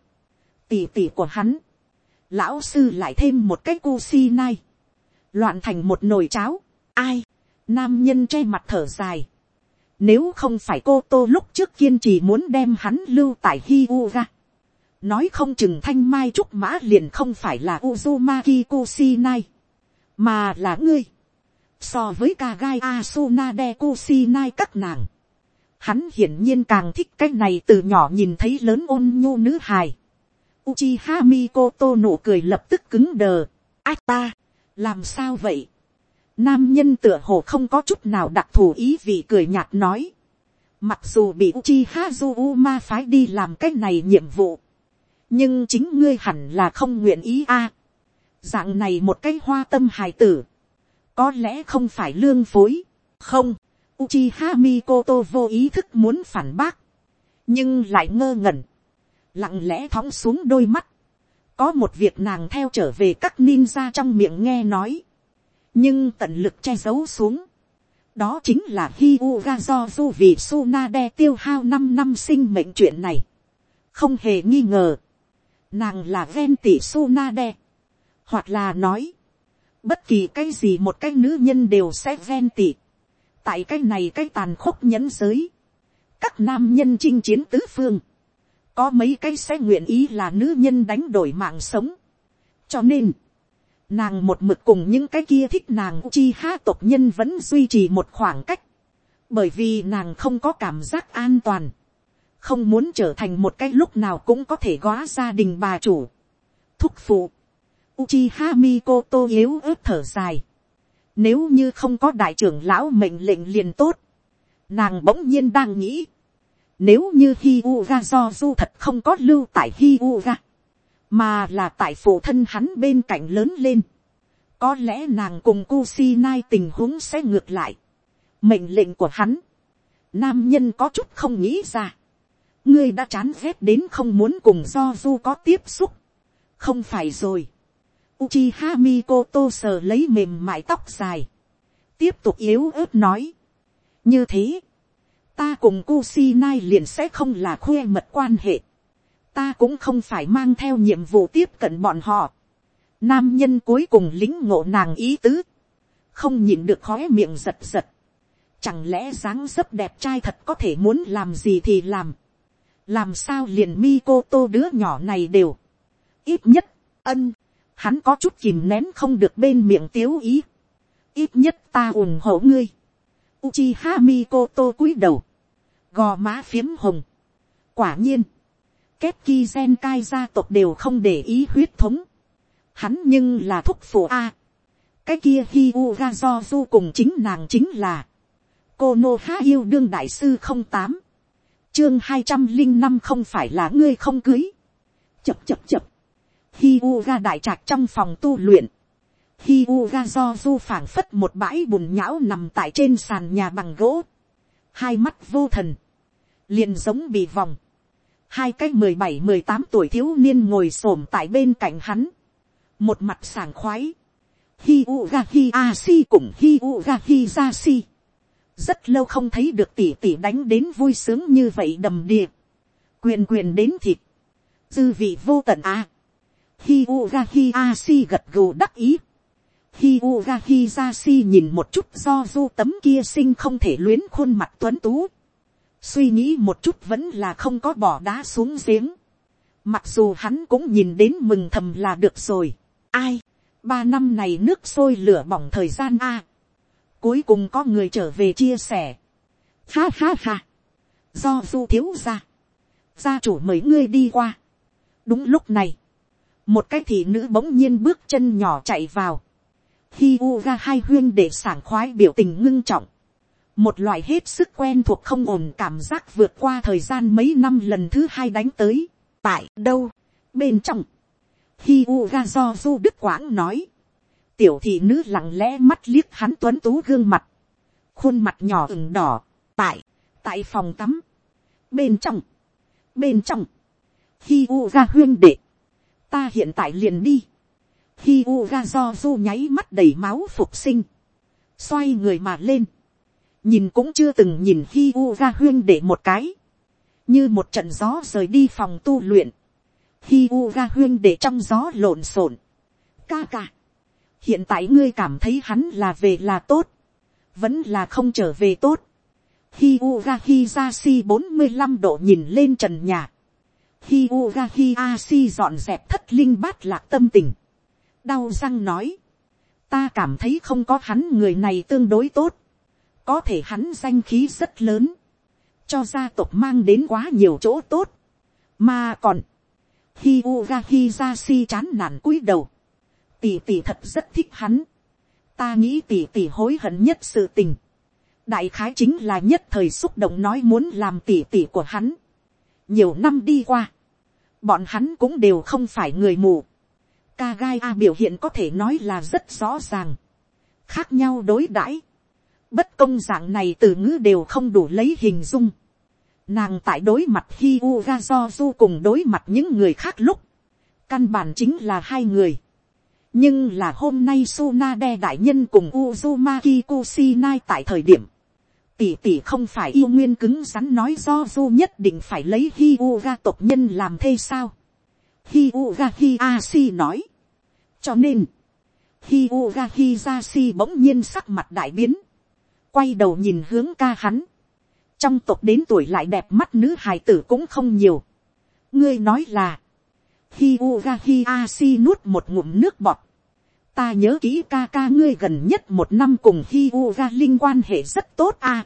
tỷ tỷ của hắn, lão sư lại thêm một cái cu si nai, loạn thành một nồi cháo, ai, nam nhân che mặt thở dài, nếu không phải cô tô lúc trước kiên trì muốn đem hắn lưu tại hi u ra, nói không chừng thanh mai trúc mã liền không phải là uzumaki kusinai, mà là ngươi, so với ca gai asuna kusinai các nàng, hắn hiển nhiên càng thích cái này từ nhỏ nhìn thấy lớn ôn nhu nữ hài, Uchiha Mikoto nụ cười lập tức cứng đờ. Ách ta, làm sao vậy? Nam nhân tựa hồ không có chút nào đặc thù ý vị cười nhạt nói. Mặc dù bị Uchiha Zuma phái đi làm cái này nhiệm vụ. Nhưng chính ngươi hẳn là không nguyện ý a. dạng này một cái hoa tâm hài tử. Có lẽ không phải lương phối. Không. Uchiha Mikoto vô ý thức muốn phản bác. Nhưng lại ngơ ngẩn lặng lẽ thóng xuống đôi mắt, có một việc nàng theo trở về các ninja trong miệng nghe nói, nhưng tận lực che giấu xuống, đó chính là Hyuga do du vì Sunade tiêu hao năm năm sinh mệnh chuyện này, không hề nghi ngờ, nàng là ven tỷ Sunade, hoặc là nói, bất kỳ cái gì một cái nữ nhân đều sẽ ven tỷ, tại cái này cái tàn khốc nhẫn giới, các nam nhân chinh chiến tứ phương, có mấy cái sẽ nguyện ý là nữ nhân đánh đổi mạng sống. cho nên, nàng một mực cùng những cái kia thích nàng chi ha tộc nhân vẫn duy trì một khoảng cách, bởi vì nàng không có cảm giác an toàn, không muốn trở thành một cái lúc nào cũng có thể góa gia đình bà chủ, thúc phụ, Uchiha Mikoto yếu ớt thở dài. Nếu như không có đại trưởng lão mệnh lệnh liền tốt. Nàng bỗng nhiên đang nghĩ. Nếu như Hyuga do du thật không có lưu tại Hyuga. Mà là tại phụ thân hắn bên cạnh lớn lên. Có lẽ nàng cùng Kusinai tình huống sẽ ngược lại. Mệnh lệnh của hắn. Nam nhân có chút không nghĩ ra. ngươi đã chán ghét đến không muốn cùng do du có tiếp xúc, không phải rồi. Uchiha Mikoto sờ lấy mềm mại tóc dài, tiếp tục yếu ớt nói, như thế, ta cùng Kusinai liền sẽ không là khuê mật quan hệ, ta cũng không phải mang theo nhiệm vụ tiếp cận bọn họ. Nam nhân cuối cùng lính ngộ nàng ý tứ, không nhìn được khói miệng giật giật. Chẳng lẽ dáng dấp đẹp trai thật có thể muốn làm gì thì làm. Làm sao liền mi cô tô đứa nhỏ này đều. Ít nhất, ân, hắn có chút kìm nén không được bên miệng tiếu ý. Ít nhất ta ủng hộ ngươi. Uchiha Mikoto cúi đầu. Gò má phiếm hồng. Quả nhiên. Kết ki gen cai gia tộc đều không để ý huyết thống. Hắn nhưng là thúc phụ A. Cái kia hi u ga do du cùng chính nàng chính là. Cô Nô Há yêu đương đại sư không tám Chương hai trăm linh năm không phải là ngươi không cưới. Chập chập chập. Hi u ga đại trạc trong phòng tu luyện. Hi u ga do du phảng phất một bãi bùn nhão nằm tại trên sàn nhà bằng gỗ. Hai mắt vô thần. Liền giống bị vòng hai cái mười bảy mười tám tuổi thiếu niên ngồi s ổ m tại bên cạnh hắn, một mặt sảng khoái, hi u ga hi a si cùng hi u ga hi ra si, rất lâu không thấy được tỉ tỉ đánh đến vui sướng như vậy đầm đìa, quyền quyền đến thịt, dư vị vô tận a, hi u ga hi a si gật gù đắc ý, hi u ga hi ra si nhìn một chút do du tấm kia sinh không thể luyến khuôn mặt tuấn tú, suy nghĩ một chút vẫn là không có bỏ đá xuống giếng. Mặc dù hắn cũng nhìn đến mừng thầm là được rồi. Ai, ba năm này nước sôi lửa bỏng thời gian a. cuối cùng có người trở về chia sẻ. Ha ha ha. Do du thiếu ra. Gia chủ mời ngươi đi qua. Đúng lúc này. Một cái thị nữ bỗng nhiên bước chân nhỏ chạy vào. Hi u ra hai huyên để sảng khoái biểu tình ngưng trọng một loại hết sức quen thuộc không ổn cảm giác vượt qua thời gian mấy năm lần thứ hai đánh tới. tại đâu, bên trong, hi u ga do du đức quãng nói, tiểu thị nữ lặng lẽ mắt liếc hắn tuấn tú gương mặt, khuôn mặt nhỏ ửng đỏ, tại, tại phòng tắm, bên trong, bên trong, hi u ga huyên đệ, ta hiện tại liền đi, hi u ga do du nháy mắt đầy máu phục sinh, xoay người mà lên, nhìn cũng chưa từng nhìn khi u ga huyên để một cái, như một trận gió rời đi phòng tu luyện, khi u ga huyên để trong gió lộn xộn, ca ca, hiện tại ngươi cảm thấy hắn là về là tốt, vẫn là không trở về tốt, khi u ga hi ra si bốn mươi năm độ nhìn lên trần nhà, khi u ga hi a si dọn dẹp thất linh bát lạc tâm tình, đau răng nói, ta cảm thấy không có hắn người này tương đối tốt, có thể hắn danh khí rất lớn, cho gia tộc mang đến quá nhiều chỗ tốt, mà còn, hi u ga hi ra si chán nản cúi đầu, tỷ tỷ thật rất thích hắn, ta nghĩ tỷ tỷ hối hận nhất sự tình, đại khái chính là nhất thời xúc động nói muốn làm tỷ tỷ của hắn, nhiều năm đi qua, bọn hắn cũng đều không phải người mù, ca gai a biểu hiện có thể nói là rất rõ ràng, khác nhau đối đãi, bất công dạng này từ ngữ đều không đủ lấy hình dung. Nàng tại đối mặt hi u ga do du cùng đối mặt những người khác lúc, căn bản chính là hai người. nhưng là hôm nay Sunade đại nhân cùng Uzumaki Kusinai tại thời điểm, tỷ tỷ không phải yêu nguyên cứng rắn nói do du nhất định phải lấy hi u ga tộc nhân làm thê sao. hi u ga hi a si nói. cho nên, hi u ga hi ra si bỗng nhiên sắc mặt đại biến quay đầu nhìn hướng ca hắn, trong tộc đến tuổi lại đẹp mắt nữ hài tử cũng không nhiều. ngươi nói là, hi u ga hi a si nuốt một ngụm nước bọt, ta nhớ kỹ ca ca ngươi gần nhất một năm cùng hi u ga linh quan hệ rất tốt a.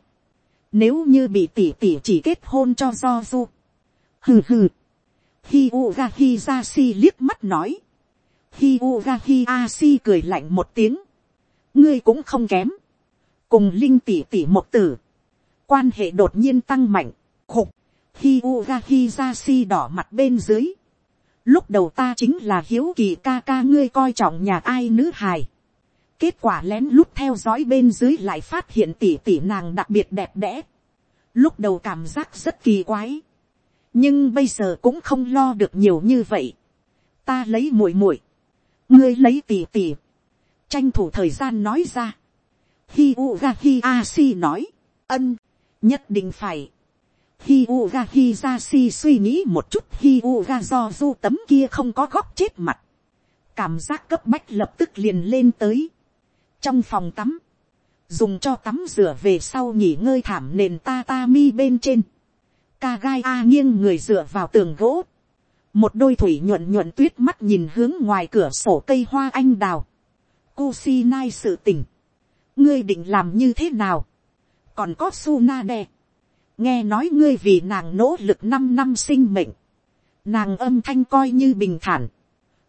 nếu như bị tỉ tỉ chỉ kết hôn cho do du. hừ hừ. hi u ga hi ra si liếc mắt nói. hi u ga hi a si cười lạnh một tiếng. ngươi cũng không kém cùng linh tỷ tỷ một tử, quan hệ đột nhiên tăng mạnh, khục, hi u ga hi ra si đỏ mặt bên dưới. Lúc đầu ta chính là hiếu kỳ ca ca ngươi coi trọng nhà ai nữ hài. Kết quả lén lút theo dõi bên dưới lại phát hiện tỷ tỷ nàng đặc biệt đẹp đẽ. Lúc đầu cảm giác rất kỳ quái. nhưng bây giờ cũng không lo được nhiều như vậy. ta lấy muội muội, ngươi lấy tỷ tỷ tranh thủ thời gian nói ra hi u ga hi a si nói, ân, nhất định phải. hi u ga hi ra si suy nghĩ một chút hi u ga do du tấm kia không có góc chết mặt. cảm giác cấp bách lập tức liền lên tới. trong phòng tắm, dùng cho tắm rửa về sau nghỉ ngơi thảm nền tatami bên trên ca gai a nghiêng người dựa vào tường gỗ, một đôi thủy nhuận nhuận tuyết mắt nhìn hướng ngoài cửa sổ cây hoa anh đào, Kusinai sự tỉnh ngươi định làm như thế nào, còn có su na đe, nghe nói ngươi vì nàng nỗ lực năm năm sinh mệnh, nàng âm thanh coi như bình thản,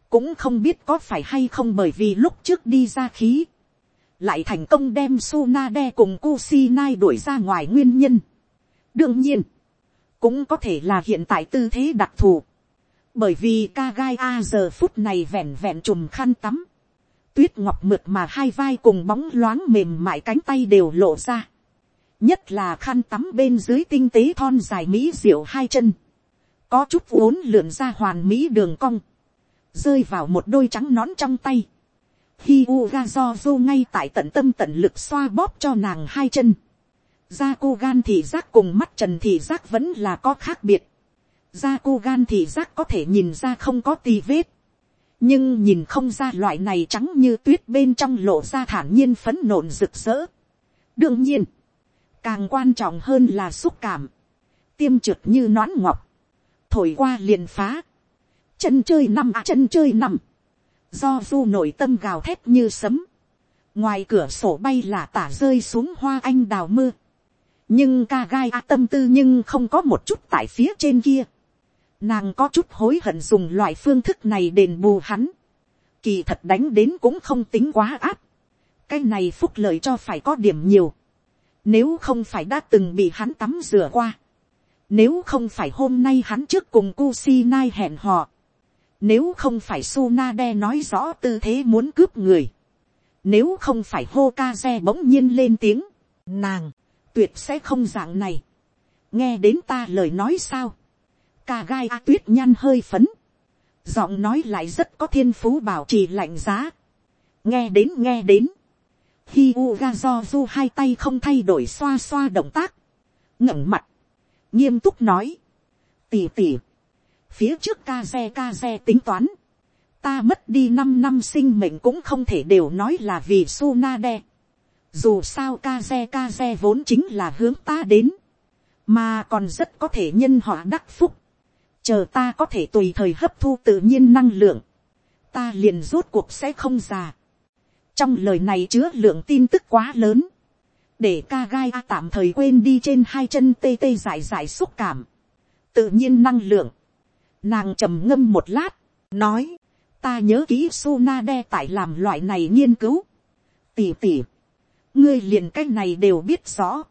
cũng không biết có phải hay không bởi vì lúc trước đi ra khí, lại thành công đem su na đe cùng Kusi nai đuổi ra ngoài nguyên nhân. đương nhiên, cũng có thể là hiện tại tư thế đặc thù, bởi vì ca gai a giờ phút này vẹn vẹn chùm khăn tắm, tuyết ngọc mượt mà hai vai cùng bóng loáng mềm mại cánh tay đều lộ ra, nhất là khăn tắm bên dưới tinh tế thon dài mỹ diệu hai chân, có chút uốn lượn ra hoàn mỹ đường cong, rơi vào một đôi trắng nón trong tay, khi u ga do du ngay tại tận tâm tận lực xoa bóp cho nàng hai chân, Gia cô gan thị giác cùng mắt trần thị giác vẫn là có khác biệt. Gia cô gan thị giác có thể nhìn ra không có tì vết. Nhưng nhìn không ra loại này trắng như tuyết bên trong lộ ra thản nhiên phấn nộn rực rỡ. Đương nhiên, càng quan trọng hơn là xúc cảm. Tiêm trượt như nón ngọc. Thổi qua liền phá. Chân chơi năm à chân chơi năm. Do du nội tâm gào thét như sấm. Ngoài cửa sổ bay là tả rơi xuống hoa anh đào mưa nhưng ca gai a tâm tư nhưng không có một chút tại phía trên kia. Nàng có chút hối hận dùng loại phương thức này đền bù hắn. Kỳ thật đánh đến cũng không tính quá áp. Cái này phúc lợi cho phải có điểm nhiều. Nếu không phải đã từng bị hắn tắm rửa qua. Nếu không phải hôm nay hắn trước cùng Kusinai hẹn hò. Nếu không phải Sunade nói rõ tư thế muốn cướp người. Nếu không phải Hokage bỗng nhiên lên tiếng. Nàng, tuyệt sẽ không dạng này. nghe đến ta lời nói sao ca gai a tuyết nhan hơi phấn. giọng nói lại rất có thiên phú bảo trì lạnh giá. nghe đến nghe đến. khi u ga do du hai tay không thay đổi xoa xoa động tác. ngẩng mặt. nghiêm túc nói. tỉ tỉ. phía trước ca xe ca xe tính toán. ta mất đi năm năm sinh mệnh cũng không thể đều nói là vì su na đe dù sao ca xe ca xe vốn chính là hướng ta đến, mà còn rất có thể nhân họa đắc phúc, chờ ta có thể tùy thời hấp thu tự nhiên năng lượng, ta liền rốt cuộc sẽ không già. trong lời này chứa lượng tin tức quá lớn, để ca gai a tạm thời quên đi trên hai chân tê tê dài dài xúc cảm, tự nhiên năng lượng, nàng trầm ngâm một lát, nói, ta nhớ kỹ su na đe tại làm loại này nghiên cứu, tỉ tỉ, ngươi liền cái này đều biết rõ.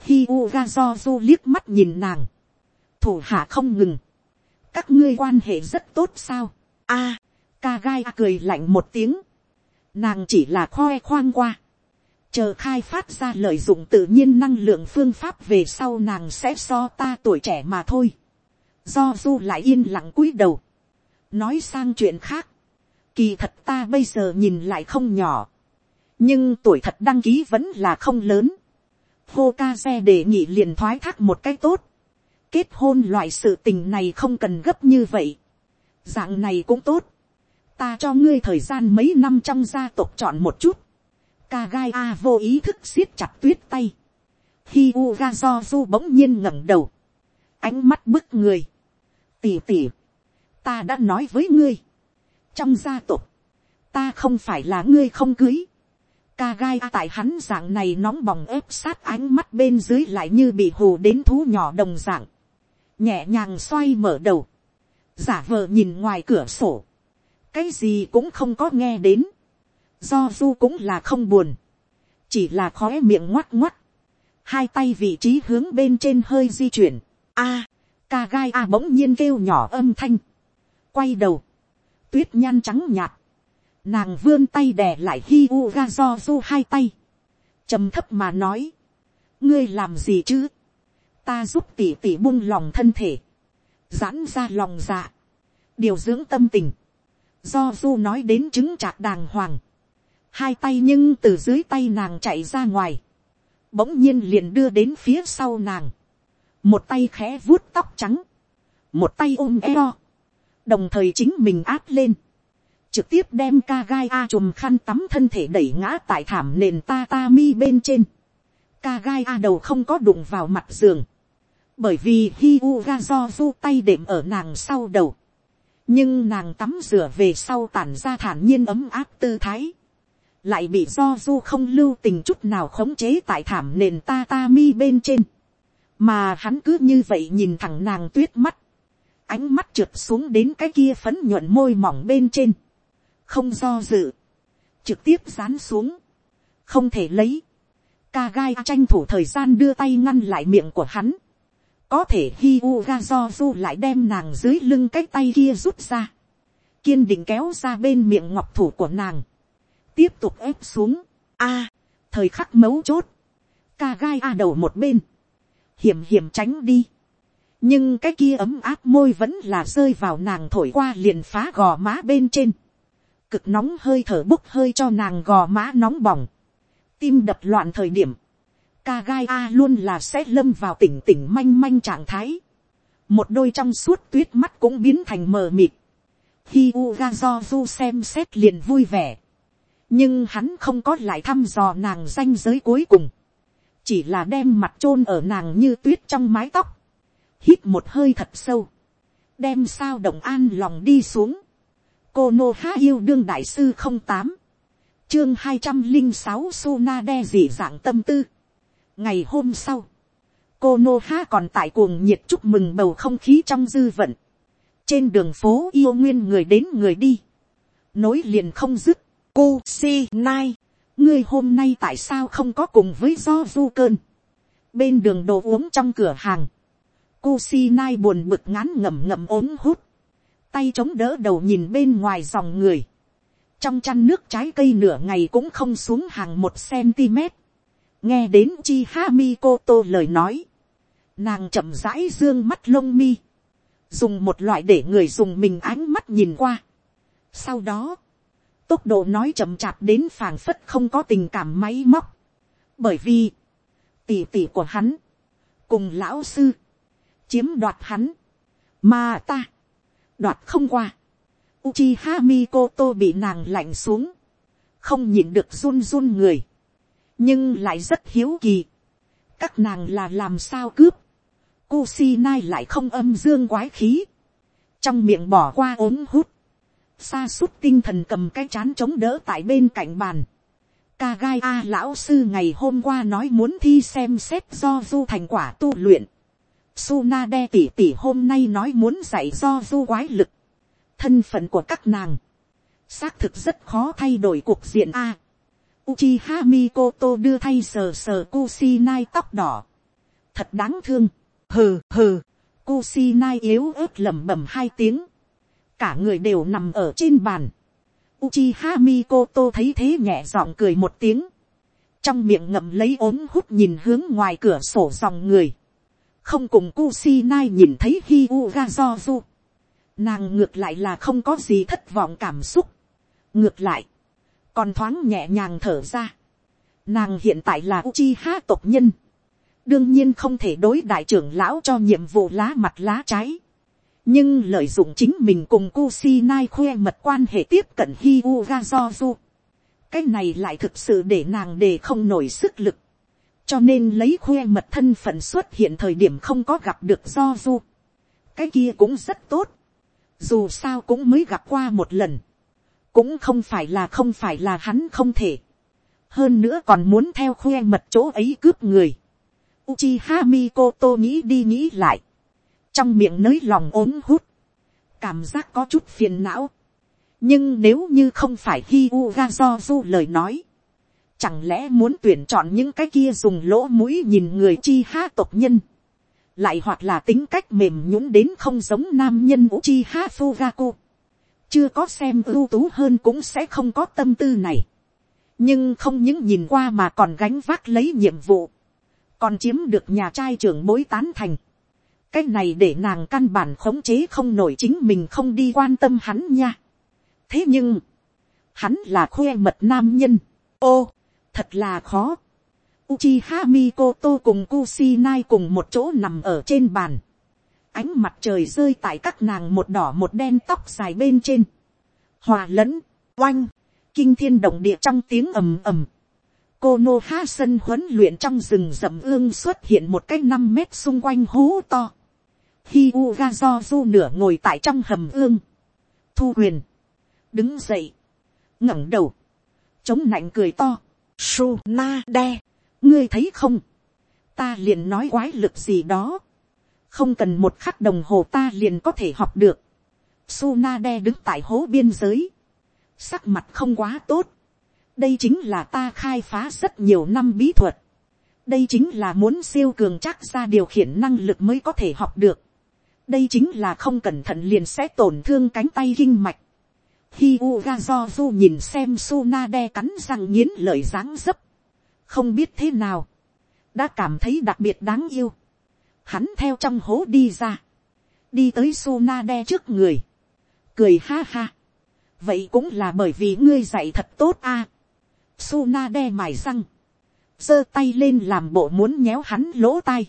Hi Uga do du liếc mắt nhìn nàng. Thủ hạ không ngừng. Các ngươi quan hệ rất tốt sao. a à, Kagai cười lạnh một tiếng. Nàng chỉ là khoe khoang qua. Chờ khai phát ra lợi dụng tự nhiên năng lượng phương pháp về sau nàng sẽ so ta tuổi trẻ mà thôi. Do du lại yên lặng cúi đầu. Nói sang chuyện khác. Kỳ thật ta bây giờ nhìn lại không nhỏ nhưng tuổi thật đăng ký vẫn là không lớn. hô ca xe đề nghị liền thoái thác một cái tốt kết hôn loại sự tình này không cần gấp như vậy. dạng này cũng tốt. ta cho ngươi thời gian mấy năm trong gia tộc chọn một chút. ca gai a vô ý thức siết chặt tuyết tay. khi u ga do du bỗng nhiên ngẩng đầu. ánh mắt bức người. tỉ tỉ. ta đã nói với ngươi. trong gia tộc, ta không phải là ngươi không cưới ca gai tại hắn dạng này nóng bỏng ép sát ánh mắt bên dưới lại như bị hù đến thú nhỏ đồng dạng nhẹ nhàng xoay mở đầu. giả vờ nhìn ngoài cửa sổ. cái gì cũng không có nghe đến. do du cũng là không buồn. chỉ là khóe miệng ngoắt ngoắt. hai tay vị trí hướng bên trên hơi di chuyển. a, ca gai a bỗng nhiên kêu nhỏ âm thanh. quay đầu. tuyết nhăn trắng nhạt Nàng vươn tay đè lại hi u ga do du hai tay. trầm thấp mà nói. ngươi làm gì chứ ta giúp tỉ tỉ buông lòng thân thể. giãn ra lòng dạ, điều dưỡng tâm tình, do du nói đến chứng trạc đàng hoàng, hai tay nhưng từ dưới tay nàng chạy ra ngoài, bỗng nhiên liền đưa đến phía sau nàng, một tay khẽ vuốt tóc trắng, một tay ôm eo, đồng thời chính mình áp lên, trực tiếp đem ca gai a chùm khăn tắm thân thể đẩy ngã tại thảm nền ta ta mi bên trên, ca gai a đầu không có đụng vào mặt giường, bởi vì hi do du tay đệm ở nàng sau đầu, nhưng nàng tắm rửa về sau tản ra thản nhiên ấm áp tư thái, lại bị do du không lưu tình chút nào khống chế tại thảm nền ta ta mi bên trên, mà hắn cứ như vậy nhìn thẳng nàng tuyết mắt, ánh mắt trượt xuống đến cái kia phấn nhuận môi mỏng bên trên, không do dự, trực tiếp dán xuống, không thể lấy, ca gai tranh thủ thời gian đưa tay ngăn lại miệng của hắn, có thể hi u ga do du lại đem nàng dưới lưng cái tay kia rút ra, kiên định kéo ra bên miệng ngọc thủ của nàng, tiếp tục ép xuống, a, thời khắc mấu chốt, ca gai a đầu một bên, hiểm hiểm tránh đi, nhưng cái kia ấm áp môi vẫn là rơi vào nàng thổi qua liền phá gò má bên trên, cực nóng hơi thở bốc hơi cho nàng gò má nóng bỏng, tim đập loạn thời điểm, ca gai a luôn là sẽ lâm vào tỉnh tỉnh manh manh trạng thái, một đôi trong suốt tuyết mắt cũng biến thành mờ mịt, hi u ga do du xem xét liền vui vẻ, nhưng hắn không có lại thăm dò nàng danh giới cuối cùng, chỉ là đem mặt chôn ở nàng như tuyết trong mái tóc, hít một hơi thật sâu, đem sao động an lòng đi xuống, cô nô há yêu đương đại sư không tám, chương hai trăm linh sáu Suna đe dị dạng tâm tư ngày hôm sau, cô nô ha còn tại cuồng nhiệt chúc mừng bầu không khí trong dư vận, trên đường phố yêu nguyên người đến người đi, nối liền không dứt, cô si nai, ngươi hôm nay tại sao không có cùng với do du cơn, bên đường đồ uống trong cửa hàng, cô si nai buồn bực ngán ngầm ngầm ốm hút, tay chống đỡ đầu nhìn bên ngoài dòng người, trong chăn nước trái cây nửa ngày cũng không xuống hàng một cm, nghe đến chi ha mi cô tô lời nói, nàng chậm rãi dương mắt lông mi, dùng một loại để người dùng mình ánh mắt nhìn qua. sau đó, tốc độ nói chậm chạp đến phảng phất không có tình cảm máy móc, bởi vì, tỉ tỉ của hắn, cùng lão sư, chiếm đoạt hắn, mà ta, đoạt không qua. Uchiha Mikoto bị nàng lạnh xuống, không nhịn được run run người, nhưng lại rất hiếu kỳ. các nàng là làm sao cướp, Kusinai lại không âm dương quái khí, trong miệng bỏ qua ốm hút, xa suốt tinh thần cầm cái chán chống đỡ tại bên cạnh bàn. Ca gai A lão sư ngày hôm qua nói muốn thi xem xét do du thành quả tu luyện. Suna đe tỉ tỉ hôm nay nói muốn dạy do du quái lực. Thân phận của các nàng. Xác thực rất khó thay đổi cuộc diện A. Uchiha Mikoto đưa thay sờ sờ Kusinai tóc đỏ. Thật đáng thương. Hừ hừ. Kusinai yếu ớt lẩm bẩm hai tiếng. Cả người đều nằm ở trên bàn. Uchiha Mikoto thấy thế nhẹ giọng cười một tiếng. Trong miệng ngậm lấy ốm hút nhìn hướng ngoài cửa sổ dòng người không cùng Kusinai nhìn thấy Hyuga Zozu. Nàng ngược lại là không có gì thất vọng cảm xúc. Ngược lại, còn thoáng nhẹ nhàng thở ra. Nàng hiện tại là Uchiha tộc nhân. Đương nhiên không thể đối đại trưởng lão cho nhiệm vụ lá mặt lá trái. Nhưng lợi dụng chính mình cùng Kusinai khoe mật quan hệ tiếp cận Hyuga Zozu. Cái này lại thực sự để nàng đề không nổi sức lực cho nên lấy khoe mật thân phận xuất hiện thời điểm không có gặp được do cái kia cũng rất tốt. dù sao cũng mới gặp qua một lần cũng không phải là không phải là hắn không thể. hơn nữa còn muốn theo khoe mật chỗ ấy cướp người. Uchiha Mikoto nghĩ đi nghĩ lại. trong miệng nới lòng ốm hút. cảm giác có chút phiền não. nhưng nếu như không phải Hyuga Zozu lời nói Chẳng lẽ muốn tuyển chọn những cái kia dùng lỗ mũi nhìn người chi ha tộc nhân. Lại hoặc là tính cách mềm nhũng đến không giống nam nhân Uchiha Fugaku. Chưa có xem ưu tú hơn cũng sẽ không có tâm tư này. Nhưng không những nhìn qua mà còn gánh vác lấy nhiệm vụ. Còn chiếm được nhà trai trưởng mối tán thành. cái này để nàng căn bản khống chế không nổi chính mình không đi quan tâm hắn nha. thế nhưng, hắn là khoe mật nam nhân. ô, thật là khó. Uchiha Mikoto cùng Kusinai cùng một chỗ nằm ở trên bàn. Ánh mặt trời rơi tại các nàng một đỏ một đen tóc dài bên trên. Hòa lẫn, oanh, kinh thiên động địa trong tiếng ầm ầm. Cô Nô Ha sân huấn luyện trong rừng rậm ương xuất hiện một cái năm mét xung quanh hố to. Hi ga do du nửa ngồi tại trong hầm ương. Thu huyền. Đứng dậy. ngẩng đầu. Chống nạnh cười to. Su na đe. Ngươi thấy không? Ta liền nói quái lực gì đó. Không cần một khắc đồng hồ ta liền có thể học được. Sunade đứng tại hố biên giới. Sắc mặt không quá tốt. Đây chính là ta khai phá rất nhiều năm bí thuật. Đây chính là muốn siêu cường chắc ra điều khiển năng lực mới có thể học được đây chính là không cẩn thận liền sẽ tổn thương cánh tay kinh mạch. Hiuga Uga nhìn xem Sunade cắn răng nghiến lợi dáng dấp. Không biết thế nào. Đã cảm thấy đặc biệt đáng yêu. Hắn theo trong hố đi ra. Đi tới Sunade trước người. Cười ha ha. Vậy cũng là bởi vì ngươi dạy thật tốt a. À. Sunade mài răng. giơ tay lên làm bộ muốn nhéo hắn lỗ tai.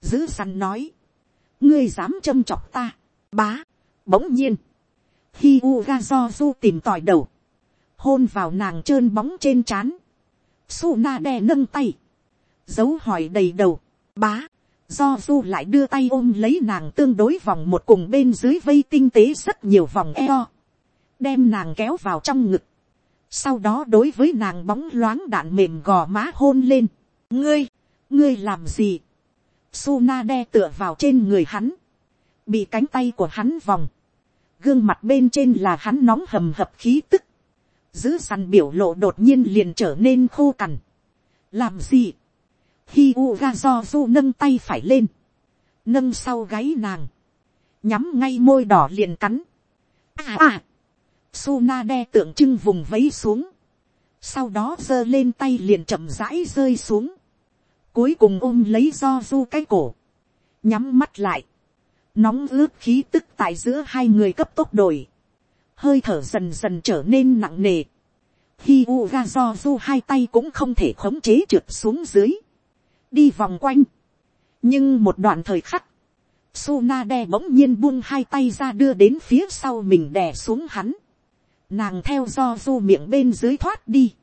Giữ săn nói ngươi dám châm chọc ta, bá, bỗng nhiên, khi u ga do du tìm tòi đầu, hôn vào nàng trơn bóng trên c h á n su na đe nâng tay, dấu hỏi đầy đầu, bá, do du lại đưa tay ôm lấy nàng tương đối vòng một cùng bên dưới vây tinh tế rất nhiều vòng eo, đem nàng kéo vào trong ngực, sau đó đối với nàng bóng loáng đạn mềm gò má hôn lên, ngươi, ngươi làm gì, Suna đe tựa vào trên người hắn. Bị cánh tay của hắn vòng. Gương mặt bên trên là hắn nóng hầm hập khí tức. Giữ săn biểu lộ đột nhiên liền trở nên khô cằn. Làm gì? Hi u ga do du nâng tay phải lên. Nâng sau gáy nàng. Nhắm ngay môi đỏ liền cắn. À à. Suna đe tượng trưng vùng vấy xuống. Sau đó giơ lên tay liền chậm rãi rơi xuống cuối cùng ôm lấy do du cái cổ, nhắm mắt lại, nóng ướt khí tức tại giữa hai người cấp tốc đổi, hơi thở dần dần trở nên nặng nề, hi u ga do du hai tay cũng không thể khống chế trượt xuống dưới, đi vòng quanh, nhưng một đoạn thời khắc, Suna đe bỗng nhiên buông hai tay ra đưa đến phía sau mình đè xuống hắn. Nàng theo do du miệng bên dưới thoát đi.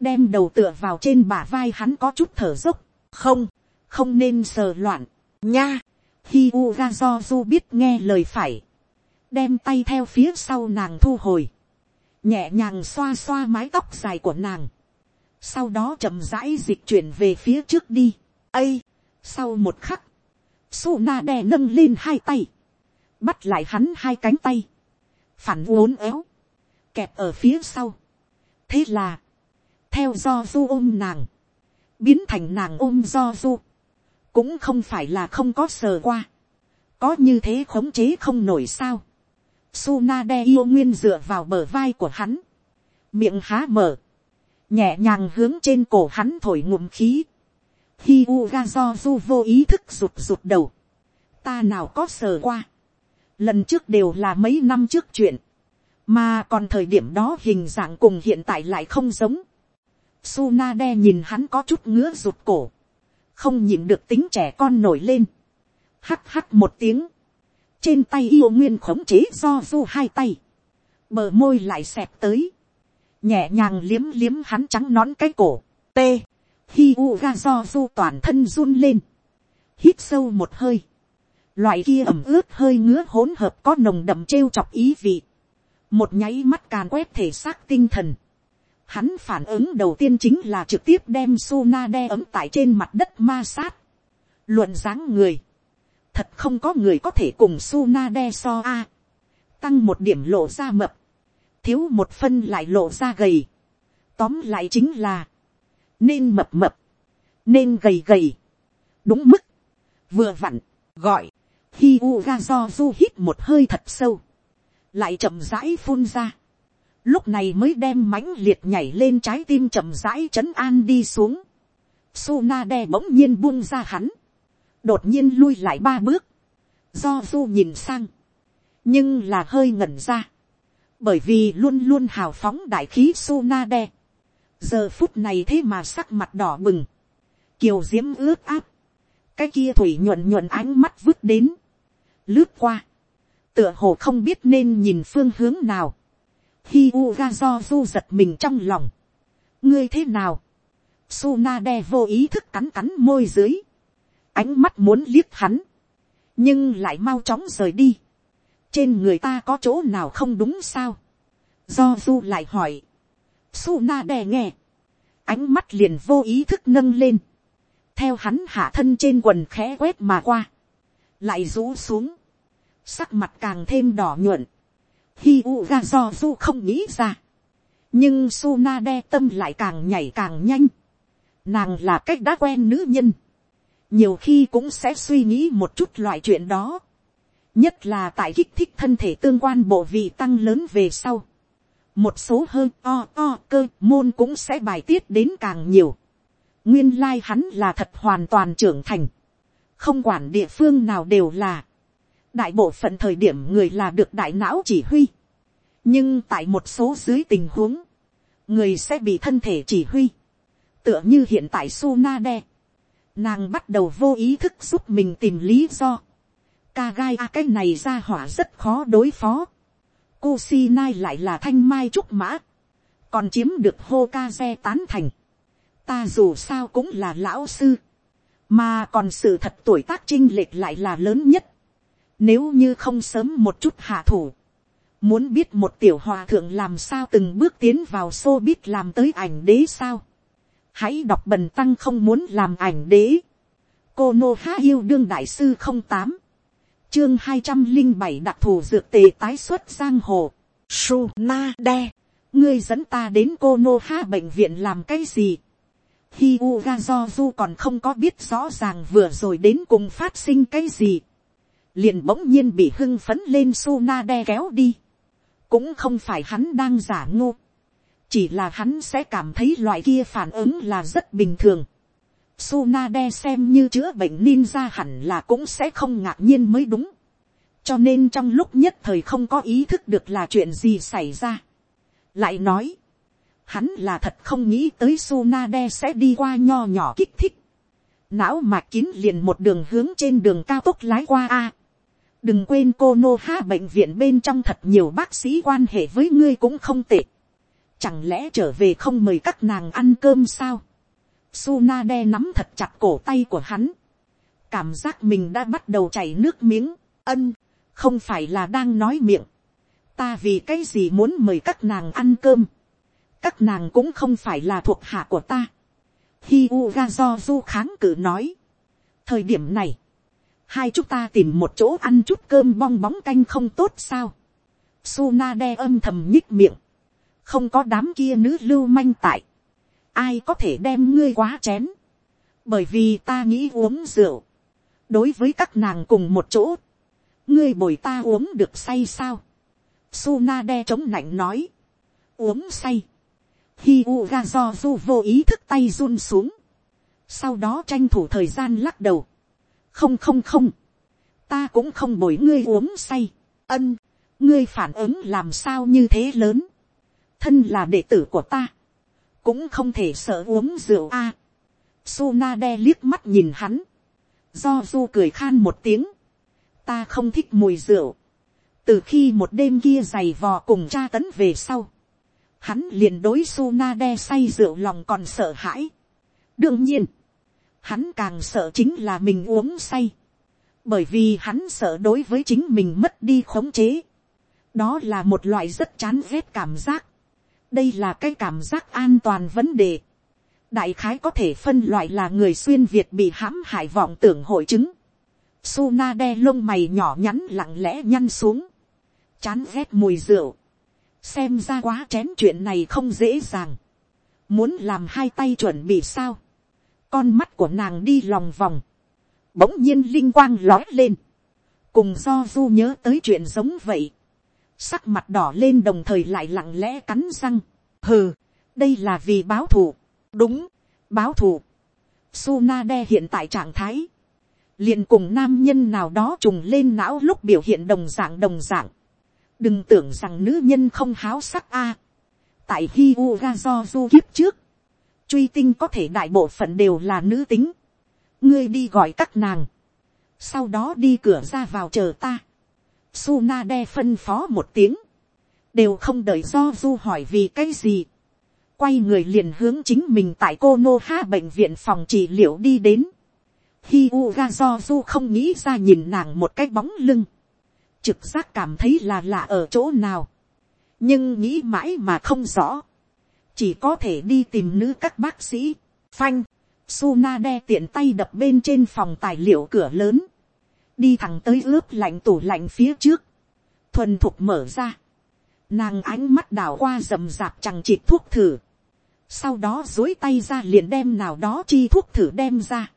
Đem đầu tựa vào trên bả vai hắn có chút thở dốc. Không, không nên sờ loạn, nha, khi u ra do du biết nghe lời phải, đem tay theo phía sau nàng thu hồi, nhẹ nhàng xoa xoa mái tóc dài của nàng, sau đó chậm rãi dịch chuyển về phía trước đi, ây, sau một khắc, su na đè nâng lên hai tay, bắt lại hắn hai cánh tay, phản uốn éo, kẹp ở phía sau, thế là, theo do du ôm nàng, biến thành nàng ôm do du, cũng không phải là không có sờ qua, có như thế khống chế không nổi sao, Suna đe yêu nguyên dựa vào bờ vai của hắn, miệng há mở, nhẹ nhàng hướng trên cổ hắn thổi ngụm khí, hi u ga do du vô ý thức rụt rụt đầu, ta nào có sờ qua, lần trước đều là mấy năm trước chuyện, mà còn thời điểm đó hình dạng cùng hiện tại lại không giống, Sunade nhìn hắn có chút ngứa rụt cổ. Không nhìn được tính trẻ con nổi lên. Hắc hắc một tiếng. Trên tay yêu nguyên khống chế do du hai tay. Bờ môi lại xẹp tới. Nhẹ nhàng liếm liếm hắn trắng nón cái cổ. T. Hi u ga do du toàn thân run lên. Hít sâu một hơi. Loại kia ẩm ướt hơi ngứa hỗn hợp có nồng đậm trêu chọc ý vị. Một nháy mắt càn quét thể xác tinh thần, Hắn phản ứng đầu tiên chính là trực tiếp đem Suna đe ấm tại trên mặt đất ma sát. Luận dáng người. Thật không có người có thể cùng Suna đe so a. Tăng một điểm lộ ra mập. Thiếu một phân lại lộ ra gầy. Tóm lại chính là. Nên mập mập. Nên gầy gầy. Đúng mức. Vừa vặn. Gọi. Hi u ga do du hít một hơi thật sâu. Lại chậm rãi phun ra lúc này mới đem mãnh liệt nhảy lên trái tim chậm rãi chấn an đi xuống. Suna đe bỗng nhiên buông ra hắn, đột nhiên lui lại ba bước, do du nhìn sang, nhưng là hơi ngẩn ra, bởi vì luôn luôn hào phóng đại khí Sunade. giờ phút này thế mà sắc mặt đỏ bừng, kiều diễm ướt áp, cái kia thủy nhuận nhuận ánh mắt vứt đến, lướt qua, tựa hồ không biết nên nhìn phương hướng nào, hi u ga do du giật mình trong lòng, ngươi thế nào, Sunade vô ý thức cắn cắn môi dưới, ánh mắt muốn liếc hắn, nhưng lại mau chóng rời đi, trên người ta có chỗ nào không đúng sao, do du lại hỏi, Sunade nghe, ánh mắt liền vô ý thức nâng lên, theo hắn hạ thân trên quần khẽ quét mà qua, lại rũ xuống, sắc mặt càng thêm đỏ nhuận, hi u ra do du không nghĩ ra, nhưng Suna đe tâm lại càng nhảy càng nhanh, nàng là cách đã quen nữ nhân, nhiều khi cũng sẽ suy nghĩ một chút loại chuyện đó, nhất là tại kích thích thân thể tương quan bộ vị tăng lớn về sau, một số hơn o o cơ môn cũng sẽ bài tiết đến càng nhiều, nguyên lai hắn là thật hoàn toàn trưởng thành, không quản địa phương nào đều là, đại bộ phận thời điểm người là được đại não chỉ huy, nhưng tại một số dưới tình huống, người sẽ bị thân thể chỉ huy, tựa như hiện tại Sunade, nàng bắt đầu vô ý thức giúp mình tìm lý do, ca gai a cái này ra hỏa rất khó đối phó, Kusinai lại là thanh mai trúc mã, còn chiếm được hô ca xe tán thành, ta dù sao cũng là lão sư, mà còn sự thật tuổi tác chinh lệch lại là lớn nhất. Nếu như không sớm một chút hạ thủ, muốn biết một tiểu hòa thượng làm sao từng bước tiến vào xô biết làm tới ảnh đế sao. Hãy đọc bần tăng không muốn làm ảnh đế. Cô Nô Há yêu đương đại sư không tám Chương hai trăm linh bảy đặc thù dược tề tái xuất giang hồ. Su Na de. Ngươi dẫn ta đến cô Nô Ha bệnh viện làm cái gì? Hi Uga do du còn không có biết rõ ràng vừa rồi đến cùng phát sinh cái gì. Liền bỗng nhiên bị hưng phấn lên Suna De kéo đi. Cũng không phải hắn đang giả ngô. Chỉ là hắn sẽ cảm thấy loại kia phản ứng là rất bình thường. Suna xem như chữa bệnh ninja hẳn là cũng sẽ không ngạc nhiên mới đúng. Cho nên trong lúc nhất thời không có ý thức được là chuyện gì xảy ra. Lại nói, hắn là thật không nghĩ tới Sunade sẽ đi qua nho nhỏ kích thích. Não mạch kín liền một đường hướng trên đường cao tốc lái qua a. đừng quên cô nô ha bệnh viện bên trong thật nhiều bác sĩ quan hệ với ngươi cũng không tệ. Chẳng lẽ trở về không mời các nàng ăn cơm sao? Sunade nắm thật chặt cổ tay của hắn. Cảm giác mình đã bắt đầu chảy nước miếng. Ân, không phải là đang nói miệng. Ta vì cái gì muốn mời các nàng ăn cơm các nàng cũng không phải là thuộc hạ của ta. Hiuga do du kháng cự nói. thời điểm này, hai chúng ta tìm một chỗ ăn chút cơm bong bóng canh không tốt sao. Suna đe âm thầm nhích miệng. không có đám kia nữ lưu manh tại ai có thể đem ngươi quá chén. bởi vì ta nghĩ uống rượu. đối với các nàng cùng một chỗ, ngươi bồi ta uống được say sao. Suna đe chống nạnh nói. uống say Hiuga do du vô ý thức tay run xuống. Sau đó tranh thủ thời gian lắc đầu. Không không không. Ta cũng không bồi ngươi uống say. Ân. Ngươi phản ứng làm sao như thế lớn. Thân là đệ tử của ta. Cũng không thể sợ uống rượu a. À, Suna đe liếc mắt nhìn hắn. Do du cười khan một tiếng. Ta không thích mùi rượu. Từ khi một đêm kia giày vò cùng cha tấn về sau hắn liền đối Suna đe say rượu lòng còn sợ hãi. đương nhiên, hắn càng sợ chính là mình uống say, bởi vì hắn sợ đối với chính mình mất đi khống chế. đó là một loại rất chán ghét cảm giác đây là cái cảm giác an toàn vấn đề. đại khái có thể phân loại là người xuyên việt bị hãm hại vọng tưởng hội chứng. su na đe lông mày nhỏ nhắn lặng lẽ nhăn xuống. chán ghét mùi rượu xem ra quá chén chuyện này không dễ dàng, muốn làm hai tay chuẩn bị sao, con mắt của nàng đi lòng vòng, bỗng nhiên linh quang lói lên, cùng do du nhớ tới chuyện giống vậy, sắc mặt đỏ lên đồng thời lại lặng lẽ cắn răng, hừ, đây là vì báo thù, đúng, báo thù, Sunade hiện tại trạng thái, liền cùng nam nhân nào đó trùng lên não lúc biểu hiện đồng dạng đồng dạng. đừng tưởng rằng nữ nhân không háo sắc a. tại hi ga do du kiếp trước, truy tinh có thể đại bộ phận đều là nữ tính. ngươi đi gọi các nàng, sau đó đi cửa ra vào chờ ta. Suna đe phân phó một tiếng, đều không đợi do du hỏi vì cái gì. quay người liền hướng chính mình tại cô nô ha bệnh viện phòng trị liệu đi đến Hi ga do du không nghĩ ra nhìn nàng một cái bóng lưng. Trực giác cảm thấy là lạ ở chỗ nào. Nhưng nghĩ mãi mà không rõ. Chỉ có thể đi tìm nữ các bác sĩ. Phanh. Suna đe tiện tay đập bên trên phòng tài liệu cửa lớn. Đi thẳng tới ướp lạnh tủ lạnh phía trước. Thuần thục mở ra. Nàng ánh mắt đảo qua rầm rạp chẳng chịt thuốc thử. Sau đó dối tay ra liền đem nào đó chi thuốc thử đem ra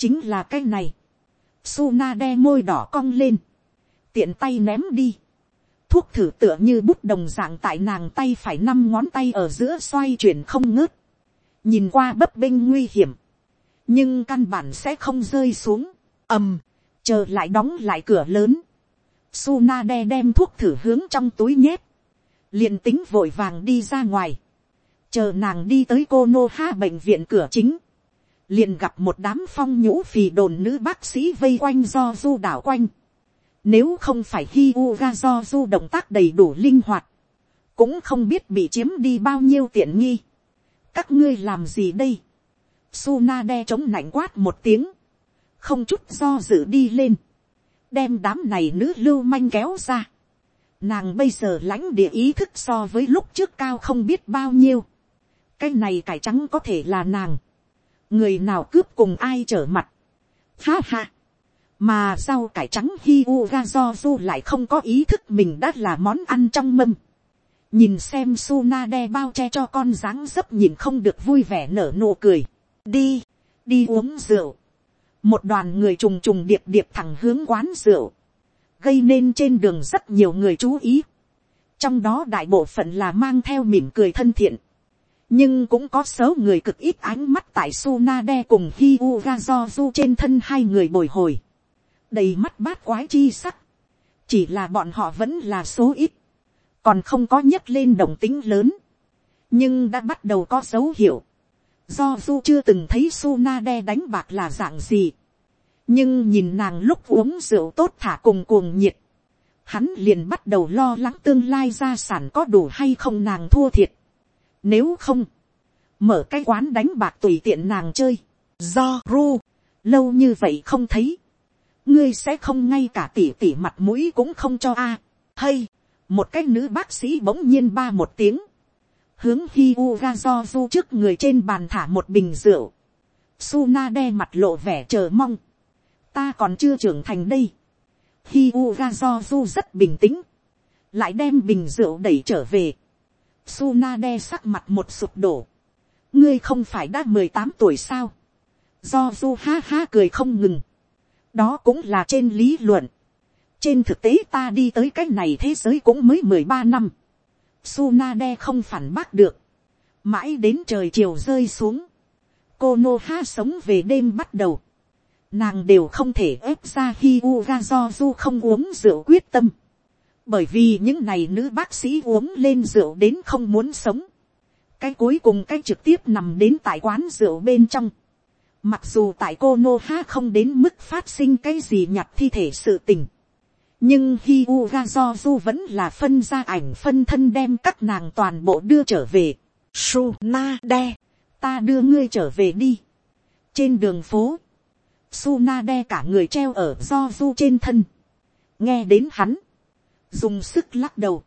chính là cái này. Suna đe môi đỏ cong lên, tiện tay ném đi. Thuốc thử tựa như bút đồng dạng tại nàng tay phải năm ngón tay ở giữa xoay chuyển không ngớt. Nhìn qua bấp bênh nguy hiểm. Nhưng căn bản sẽ không rơi xuống. ầm, chờ lại đóng lại cửa lớn. Suna đe đem thuốc thử hướng trong túi nhét. liền tính vội vàng đi ra ngoài. Chờ nàng đi tới cô nô ha bệnh viện cửa chính liền gặp một đám phong nhũ phì đồn nữ bác sĩ vây quanh do du đảo quanh. Nếu không phải hi u ga do du động tác đầy đủ linh hoạt, cũng không biết bị chiếm đi bao nhiêu tiện nghi. các ngươi làm gì đây. Suna đe chống nạnh quát một tiếng, không chút do dự đi lên, đem đám này nữ lưu manh kéo ra. Nàng bây giờ lãnh địa ý thức so với lúc trước cao không biết bao nhiêu. cái này cải trắng có thể là nàng người nào cướp cùng ai trở mặt. Ha ha. mà sau cải trắng hi u ga do du lại không có ý thức mình đã là món ăn trong mâm. nhìn xem su na đe bao che cho con dáng dấp nhìn không được vui vẻ nở nụ cười. đi, đi uống rượu một đoàn người trùng trùng điệp điệp thẳng hướng quán rượu. gây nên trên đường rất nhiều người chú ý. trong đó đại bộ phận là mang theo mỉm cười thân thiện nhưng cũng có số người cực ít ánh mắt tại Sunade cùng Hyuga Joju trên thân hai người bồi hồi. Đầy mắt bát quái chi sắc. Chỉ là bọn họ vẫn là số ít. Còn không có nhấc lên đồng tính lớn. Nhưng đã bắt đầu có dấu hiệu. Do Du chưa từng thấy Sunade đánh bạc là dạng gì. Nhưng nhìn nàng lúc uống rượu tốt thả cùng cuồng nhiệt. Hắn liền bắt đầu lo lắng tương lai gia sản có đủ hay không nàng thua thiệt nếu không, mở cái quán đánh bạc tùy tiện nàng chơi. Do ru, lâu như vậy không thấy. Ngươi sẽ không ngay cả tỉ tỉ mặt mũi cũng không cho a. Hay, một cái nữ bác sĩ bỗng nhiên ba một tiếng. Hướng hi u ga do du trước người trên bàn thả một bình rượu. Suna đe mặt lộ vẻ chờ mong. Ta còn chưa trưởng thành đây. Hi u ga do du rất bình tĩnh. Lại đem bình rượu đẩy trở về Suna đe sắc mặt một sụp đổ. Ngươi không phải đã mười tám tuổi sao? Do du ha ha cười không ngừng. Đó cũng là trên lý luận. Trên thực tế ta đi tới cái này thế giới cũng mới mười ba năm. Suna đe không phản bác được. Mãi đến trời chiều rơi xuống. Cô Nô Ha sống về đêm bắt đầu. Nàng đều không thể ép ra hi u do du không uống rượu quyết tâm bởi vì những này nữ bác sĩ uống lên rượu đến không muốn sống, cái cuối cùng cái trực tiếp nằm đến tại quán rượu bên trong, mặc dù tại cô nô ha không đến mức phát sinh cái gì nhặt thi thể sự tình, nhưng hi u ga do du vẫn là phân ra ảnh phân thân đem các nàng toàn bộ đưa trở về, su na de, ta đưa ngươi trở về đi, trên đường phố, su na de cả người treo ở do du trên thân, nghe đến hắn, dùng sức lắc đầu,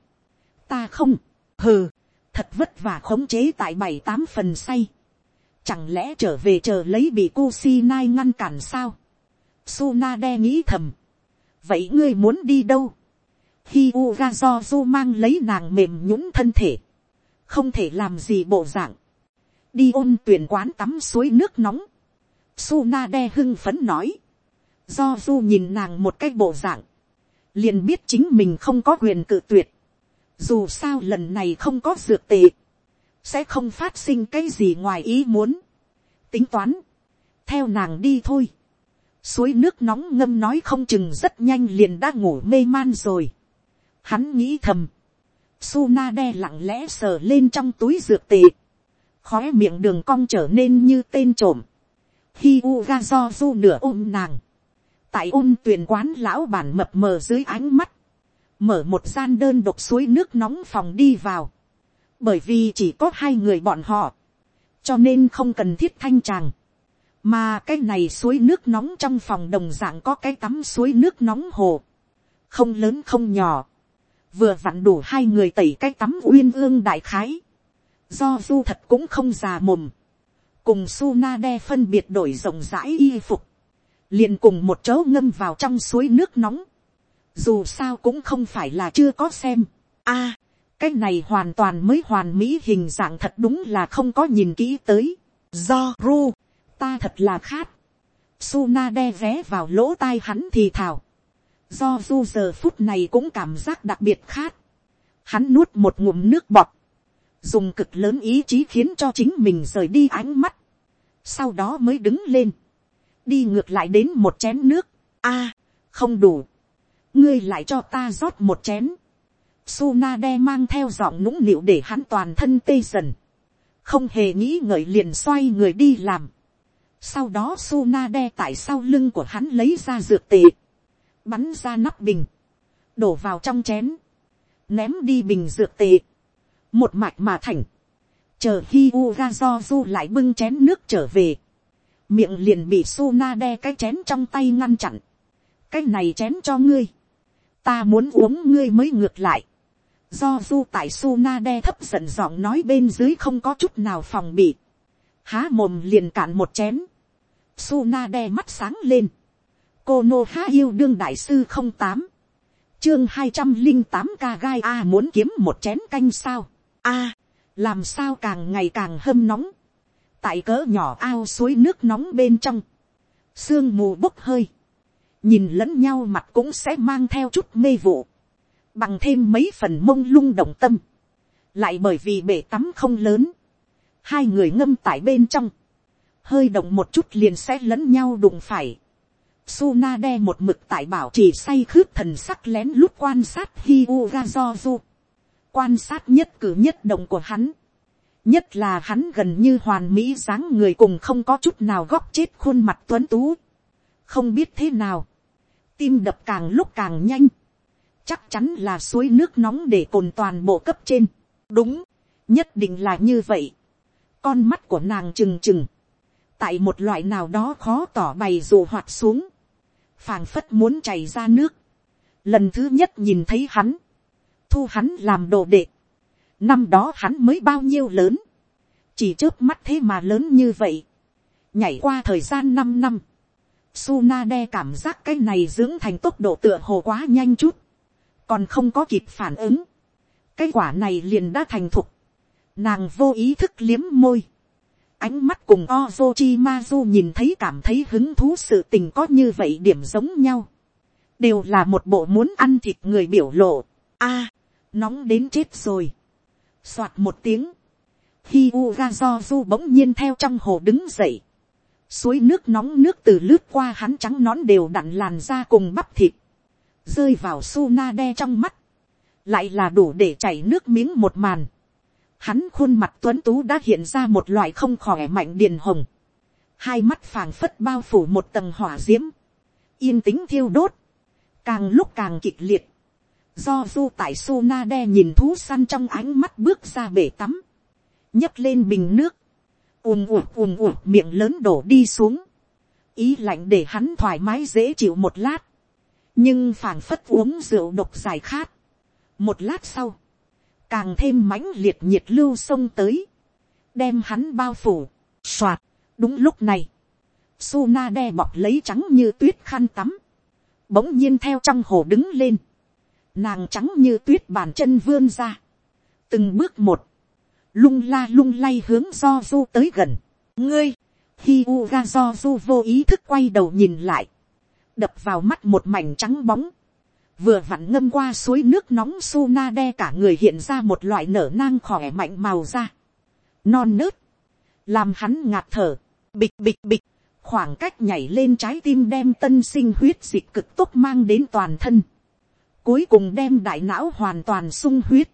ta không, hừ, thật vất vả khống chế tại bảy tám phần say, chẳng lẽ trở về chờ lấy bị cô si nai ngăn cản sao, Suna de nghĩ thầm, vậy ngươi muốn đi đâu, khi Uga do du mang lấy nàng mềm nhũng thân thể, không thể làm gì bộ dạng, đi ôn tuyển quán tắm suối nước nóng, Suna đe hưng phấn nói, do du nhìn nàng một cái bộ dạng, liền biết chính mình không có quyền cự tuyệt. Dù sao lần này không có dược tệ, sẽ không phát sinh cái gì ngoài ý muốn. Tính toán, theo nàng đi thôi suối nước nóng ngâm nói không chừng rất nhanh liền đã ngủ mê man rồi. Hắn nghĩ thầm, Suna đe lặng lẽ sờ lên trong túi dược tệ, khóe miệng đường cong trở nên như tên trộm. Hi Uga do du nửa ôm nàng, tại ôm tuyển quán lão bản mập mờ dưới ánh mắt, mở một gian đơn độc suối nước nóng phòng đi vào, bởi vì chỉ có hai người bọn họ, cho nên không cần thiết thanh tràng, mà cái này suối nước nóng trong phòng đồng dạng có cái tắm suối nước nóng hồ, không lớn không nhỏ, vừa vặn đủ hai người tẩy cái tắm uyên ương đại khái, do du thật cũng không già mồm, cùng su na đe phân biệt đổi rộng rãi y phục, liền cùng một chỗ ngâm vào trong suối nước nóng, dù sao cũng không phải là chưa có xem. a, cái này hoàn toàn mới hoàn mỹ hình dạng thật đúng là không có nhìn kỹ tới. do ru, ta thật là khát. Suna đe vé vào lỗ tai hắn thì thào. Do du giờ phút này cũng cảm giác đặc biệt khát. Hắn nuốt một ngụm nước bọt. Dùng cực lớn ý chí khiến cho chính mình rời đi ánh mắt. Sau đó mới đứng lên. Đi ngược lại đến một chén nước. a, không đủ ngươi lại cho ta rót một chén. Suna đe mang theo giọng nũng nịu để hắn toàn thân tê dần. Không hề nghĩ ngợi liền xoay người đi làm. Sau đó Suna đe tại sau lưng của hắn lấy ra dược tệ. Bắn ra nắp bình. Đổ vào trong chén. Ném đi bình dược tệ. Một mạch mà thành. Chờ khi Uga do lại bưng chén nước trở về. Miệng liền bị Suna đe cái chén trong tay ngăn chặn. Cái này chén cho ngươi ta muốn uống ngươi mới ngược lại. do du tại su na đe thấp giận giọng nói bên dưới không có chút nào phòng bị. há mồm liền cạn một chén. Suna đe mắt sáng lên. cô nô há yêu đương đại sư không tám. chương hai trăm linh tám ca gai a muốn kiếm một chén canh sao. a, làm sao càng ngày càng hâm nóng. tại cỡ nhỏ ao suối nước nóng bên trong. sương mù bốc hơi nhìn lẫn nhau mặt cũng sẽ mang theo chút mê vụ, bằng thêm mấy phần mông lung động tâm, lại bởi vì bể tắm không lớn, hai người ngâm tại bên trong, hơi động một chút liền sẽ lẫn nhau đụng phải. Suna đe một mực tại bảo chỉ say khướt thần sắc lén lút quan sát Hyuga Zozu. Quan sát nhất cử nhất động của hắn. Nhất là hắn gần như hoàn mỹ dáng người cùng không có chút nào góc chết khuôn mặt tuấn tú. Không biết thế nào tim đập càng lúc càng nhanh, chắc chắn là suối nước nóng để cồn toàn bộ cấp trên. đúng, nhất định là như vậy. con mắt của nàng trừng trừng, tại một loại nào đó khó tỏ bày dù hoạt xuống, phàng phất muốn chảy ra nước. lần thứ nhất nhìn thấy hắn, thu hắn làm đồ đệ. năm đó hắn mới bao nhiêu lớn, chỉ trước mắt thế mà lớn như vậy, nhảy qua thời gian năm năm, Suna đe cảm giác cái này dưỡng thành tốc độ tựa hồ quá nhanh chút. Còn không có kịp phản ứng. Cái quả này liền đã thành thục. Nàng vô ý thức liếm môi. Ánh mắt cùng Ozochimazu nhìn thấy cảm thấy hứng thú sự tình có như vậy điểm giống nhau. Đều là một bộ muốn ăn thịt người biểu lộ. a nóng đến chết rồi. Soạt một tiếng. Hi bỗng nhiên theo trong hồ đứng dậy suối nước nóng nước từ lướt qua hắn trắng nón đều đặn làn da cùng bắp thịt, rơi vào su na đe trong mắt, lại là đủ để chảy nước miếng một màn. Hắn khuôn mặt tuấn tú đã hiện ra một loại không khỏe mạnh điền hồng, hai mắt phảng phất bao phủ một tầng hỏa d i ễ m yên tĩnh thiêu đốt, càng lúc càng kịch liệt, do du tại su na đe nhìn thú săn trong ánh mắt bước ra bể tắm, nhấc lên bình nước, ùm ụt ùm ụt miệng lớn đổ đi xuống, ý lạnh để hắn thoải mái dễ chịu một lát, nhưng phảng phất uống rượu độc dài khát. một lát sau, càng thêm mãnh liệt nhiệt lưu sông tới, đem hắn bao phủ, soạt, đúng lúc này, Suna đe bọc lấy trắng như tuyết khăn tắm, bỗng nhiên theo trong hồ đứng lên, nàng trắng như tuyết bàn chân vươn ra, từng bước một, lung la lung lay hướng do du tới gần. ngươi, khi u ga do du vô ý thức quay đầu nhìn lại, đập vào mắt một mảnh trắng bóng, vừa vặn ngâm qua suối nước nóng su na đe cả người hiện ra một loại nở nang khỏe mạnh màu da, non nớt, làm hắn ngạt thở, bịch bịch bịch, khoảng cách nhảy lên trái tim đem tân sinh huyết dịch cực tốt mang đến toàn thân, cuối cùng đem đại não hoàn toàn sung huyết,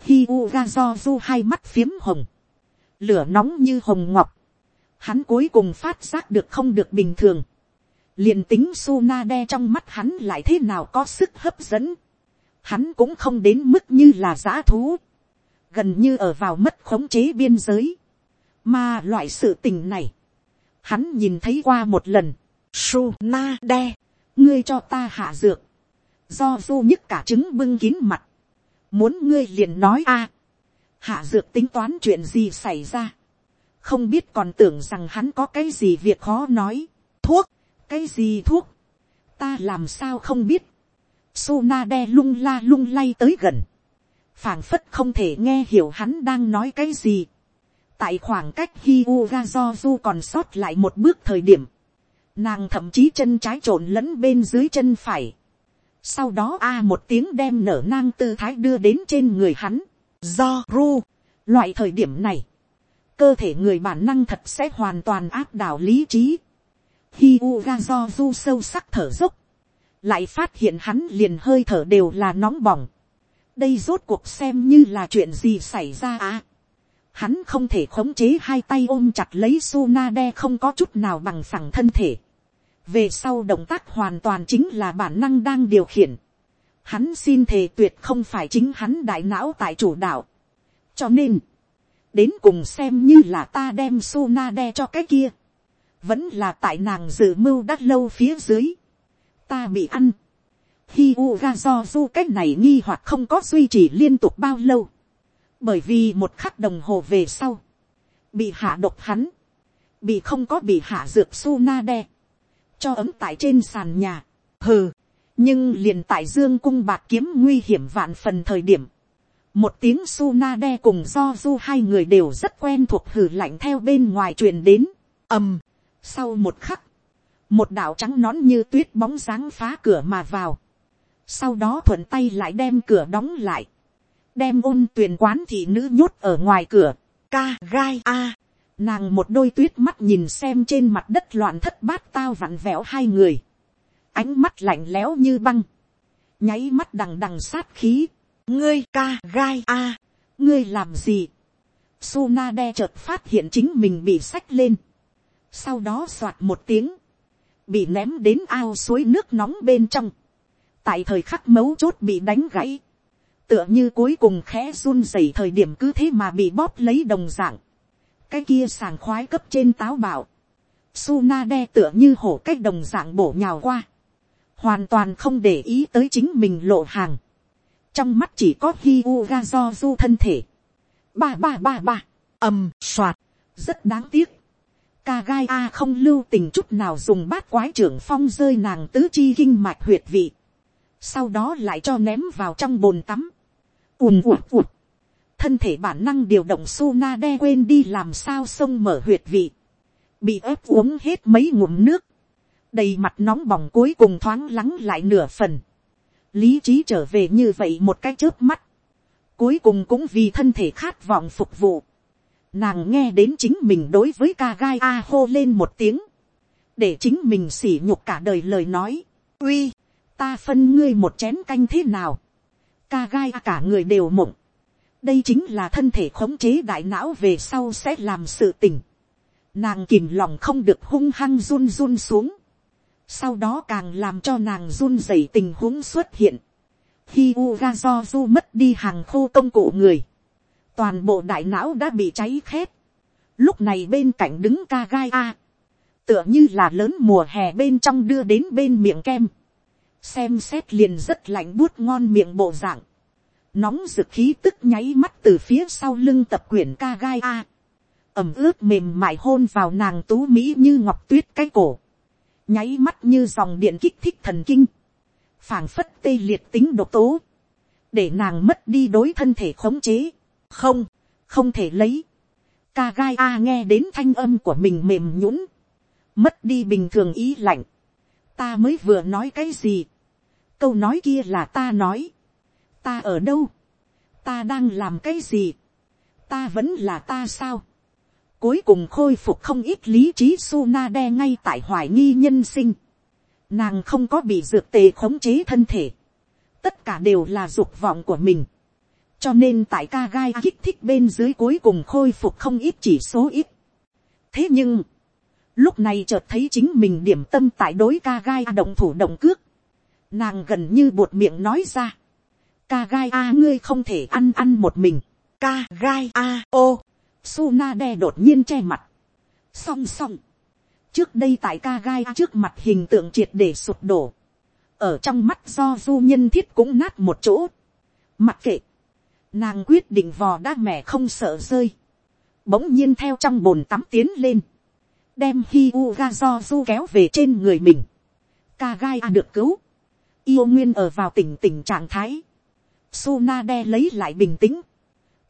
hi u ga do du hai mắt phiếm hồng, lửa nóng như hồng ngọc, hắn cuối cùng phát giác được không được bình thường, liền tính su na đe trong mắt hắn lại thế nào có sức hấp dẫn, hắn cũng không đến mức như là g thú, gần như ở vào mất khống chế biên giới, mà loại sự tình này, hắn nhìn thấy qua một lần, su na đe, ngươi cho ta hạ dược, do du nhức cả trứng bưng kín mặt, muốn ngươi liền nói a, hạ dược tính toán chuyện gì xảy ra, không biết còn tưởng rằng hắn có cái gì việc khó nói, thuốc, cái gì thuốc, ta làm sao không biết, Suna đe lung la lung lay tới gần, phảng phất không thể nghe hiểu hắn đang nói cái gì, tại khoảng cách khi uga ga do du còn sót lại một bước thời điểm, nàng thậm chí chân trái trộn lẫn bên dưới chân phải, sau đó a một tiếng đem nở nang tư thái đưa đến trên người hắn, do ru, loại thời điểm này, cơ thể người bản năng thật sẽ hoàn toàn áp đảo lý trí, hi u ga do du sâu sắc thở dốc, lại phát hiện hắn liền hơi thở đều là nóng bỏng, đây rốt cuộc xem như là chuyện gì xảy ra à. Hắn không thể khống chế hai tay ôm chặt lấy Sunade không có chút nào bằng phẳng thân thể. Về sau động tác hoàn toàn chính là bản năng đang điều khiển. Hắn xin thề tuyệt không phải chính hắn đại não tại chủ đạo. Cho nên, đến cùng xem như là ta đem Sunade cho cái kia. Vẫn là tại nàng dự mưu đắt lâu phía dưới. Ta bị ăn. khi u ga do du cách này nghi hoặc không có duy trì liên tục bao lâu. Bởi vì một khắc đồng hồ về sau, bị hạ độc hắn, bị không có bị hạ dược su na đe, cho ấm tại trên sàn nhà, hừ, nhưng liền tại dương cung bạc kiếm nguy hiểm vạn phần thời điểm, một tiếng su na đe cùng do du hai người đều rất quen thuộc hử lạnh theo bên ngoài truyền đến, ầm, sau một khắc, một đạo trắng nón như tuyết bóng dáng phá cửa mà vào, sau đó thuận tay lại đem cửa đóng lại, đem ôn tuyển quán thị nữ nhốt ở ngoài cửa, ca gai a, nàng một đôi tuyết mắt nhìn xem trên mặt đất loạn thất bát tao vặn vẹo hai người, ánh mắt lạnh lẽo như băng, nháy mắt đằng đằng sát khí, ngươi ca gai a, ngươi làm gì, Suna đe chợt phát hiện chính mình bị sách lên, sau đó soạt một tiếng, bị ném đến ao suối nước nóng bên trong, tại thời khắc mấu chốt bị đánh gãy, tựa như cuối cùng khẽ run rẩy thời điểm cứ thế mà bị bóp lấy đồng dạng. cái kia sàng khoái cấp trên táo bạo, Suna đe tựa như hổ cách đồng dạng bổ nhào qua. hoàn toàn không để ý tới chính mình lộ hàng. trong mắt chỉ có hi u ga do du thân thể. ba ba ba ba, ầm soạt, rất đáng tiếc ca gai A không lưu tình chút nào dùng bát quái trưởng phong rơi nàng tứ chi kinh mạch huyệt vị. Sau đó lại cho ném vào trong bồn tắm ùm ụt ụt. Thân thể bản năng điều động su na đe quên đi làm sao sông mở huyệt vị. Bị ép uống hết mấy ngụm nước. Đầy mặt nóng bỏng cuối cùng thoáng lắng lại nửa phần. Lý trí trở về như vậy một cái chớp mắt. Cuối cùng cũng vì thân thể khát vọng phục vụ. Nàng nghe đến chính mình đối với ca gai a hô lên một tiếng. Để chính mình sỉ nhục cả đời lời nói. Uy, ta phân ngươi một chén canh thế nào ca gai cả người đều mộng. đây chính là thân thể khống chế đại não về sau sẽ làm sự tình. nàng kìm lòng không được hung hăng run run xuống. sau đó càng làm cho nàng run rẩy tình huống xuất hiện. khi uga do du mất đi hàng khô công cụ người toàn bộ đại não đã bị cháy khét. lúc này bên cạnh đứng ca gai a. tựa như là lớn mùa hè bên trong đưa đến bên miệng kem. Xem xét liền rất lạnh buốt ngon miệng bộ dạng, nóng rực khí tức nháy mắt từ phía sau lưng tập quyển ca gai a, ẩm ướt mềm mại hôn vào nàng tú mỹ như ngọc tuyết cái cổ, nháy mắt như dòng điện kích thích thần kinh, phảng phất tê liệt tính độc tố, để nàng mất đi đối thân thể khống chế, không, không thể lấy, ca gai a nghe đến thanh âm của mình mềm nhũng, mất đi bình thường ý lạnh, ta mới vừa nói cái gì, câu nói kia là ta nói, ta ở đâu, ta đang làm cái gì, ta vẫn là ta sao, Cuối cùng khôi phục không ít lý trí Sunade ngay tại hoài nghi nhân sinh. Nàng không có bị dược tề khống chế thân thể. Tất cả đều là dục vọng của mình. Cho nên tại ca gai kích thích bên dưới cuối cùng khôi phục không ít chỉ số ít. Thế nhưng, lúc này chợt thấy chính mình điểm tâm tại đối ca gai động thủ động cước. Nàng gần như buột miệng nói ra. Ca gai a ngươi không thể ăn ăn một mình. Ca gai a ô. suna đe đột nhiên che mặt. Song song. Trước đây tại ca gai trước mặt hình tượng triệt để sụp đổ. Ở trong mắt do du nhân thiết cũng nát một chỗ. Mặc kệ. Nàng quyết định vò đá mẹ không sợ rơi. Bỗng nhiên theo trong bồn tắm tiến lên. Đem hi u ga do du kéo về trên người mình. Ca gai a được cứu. Yêu nguyên ở vào tỉnh tỉnh trạng thái. Sunade lấy lại bình tĩnh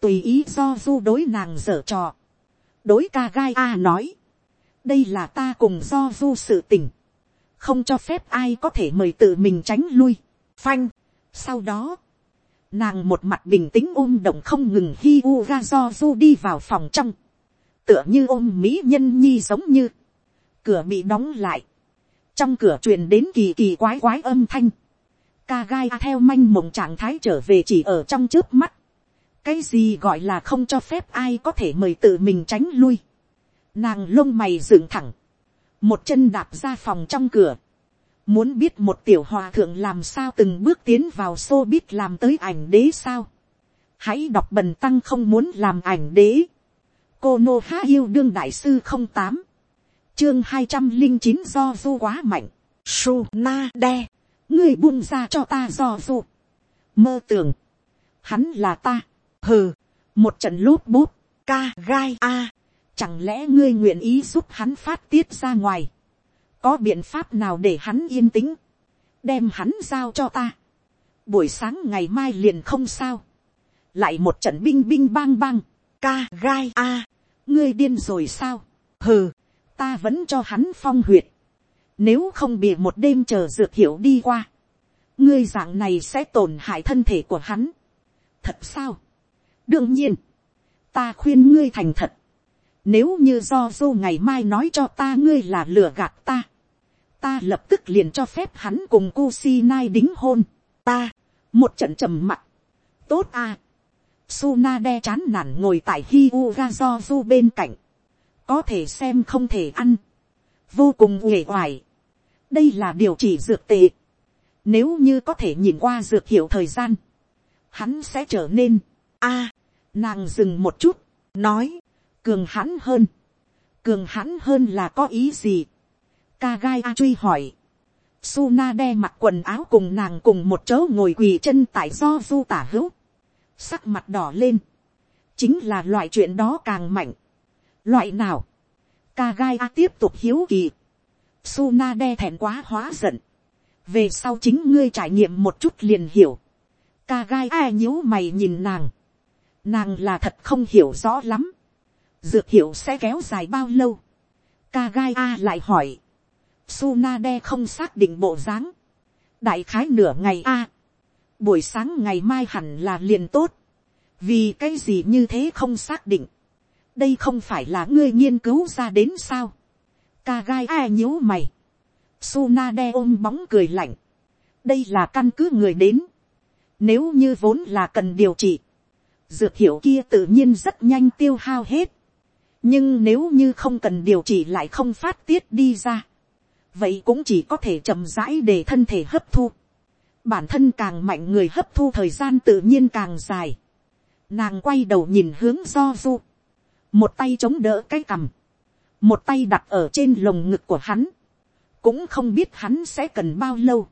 tùy ý do du đối nàng dở trò. đối ca gai a nói, đây là ta cùng do du sự tình, không cho phép ai có thể mời tự mình tránh lui, phanh. sau đó, nàng một mặt bình tĩnh ôm động không ngừng hi u do du đi vào phòng trong, tựa như ôm mỹ nhân nhi giống như, cửa bị đóng lại, trong cửa truyền đến kỳ kỳ quái quái âm thanh, ca gai theo manh mộng trạng thái trở về chỉ ở trong trước mắt, cái gì gọi là không cho phép ai có thể mời tự mình tránh lui. nàng lông mày dựng thẳng, một chân đạp ra phòng trong cửa, muốn biết một tiểu hòa thượng làm sao từng bước tiến vào xô biết làm tới ảnh đế sao. hãy đọc bần tăng không muốn làm ảnh đế. cô nô há yêu đương đại sư không tám, chương hai trăm linh chín do du quá mạnh, su na đe, ngươi buông ra cho ta do du. mơ tưởng, hắn là ta. Hừ, một trận lút bút, ca gai a, chẳng lẽ ngươi nguyện ý giúp hắn phát tiết ra ngoài, có biện pháp nào để hắn yên tĩnh, đem hắn giao cho ta, buổi sáng ngày mai liền không sao, lại một trận binh binh bang bang, ca gai a, ngươi điên rồi sao, hừ, ta vẫn cho hắn phong huyệt, nếu không bị một đêm chờ dược hiểu đi qua, ngươi dạng này sẽ tổn hại thân thể của hắn. thật sao, đương nhiên, ta khuyên ngươi thành thật, nếu như do du ngày mai nói cho ta ngươi là lừa gạt ta, ta lập tức liền cho phép hắn cùng cu si nai đính hôn, ta, một trận trầm mặc. tốt à, Suna đe chán nản ngồi tại hi u ga do du bên cạnh, có thể xem không thể ăn, vô cùng uể oải, đây là điều chỉ dược tệ, nếu như có thể nhìn qua dược hiệu thời gian, hắn sẽ trở nên, a, nàng dừng một chút, nói, cường hắn hơn, cường hắn hơn là có ý gì, ca gai a truy hỏi, Suna đe mặc quần áo cùng nàng cùng một chỗ ngồi quỳ chân tại do du tả hữu. Sắc mặt đỏ lên. Chính là loại chuyện đó càng mạnh. Loại nào? Ca gai a tiếp tục hiếu kỳ. Suna đe thẹn quá hóa giận. Về sau chính ngươi trải nghiệm một chút liền hiểu. Ca gai a nhíu mày nhìn nàng nàng là thật không hiểu rõ lắm, dược hiệu sẽ kéo dài bao lâu, ca gai a lại hỏi, Sunade không xác định bộ dáng, đại khái nửa ngày a, buổi sáng ngày mai hẳn là liền tốt, vì cái gì như thế không xác định, đây không phải là ngươi nghiên cứu ra đến sao, ca gai ai nhíu mày, Sunade ôm bóng cười lạnh, đây là căn cứ người đến, nếu như vốn là cần điều trị, dược hiệu kia tự nhiên rất nhanh tiêu hao hết. nhưng nếu như không cần điều trị lại không phát tiết đi ra, vậy cũng chỉ có thể chậm rãi để thân thể hấp thu. bản thân càng mạnh người hấp thu thời gian tự nhiên càng dài. nàng quay đầu nhìn hướng do du, một tay chống đỡ cái cằm, một tay đặt ở trên lồng ngực của hắn, cũng không biết hắn sẽ cần bao lâu.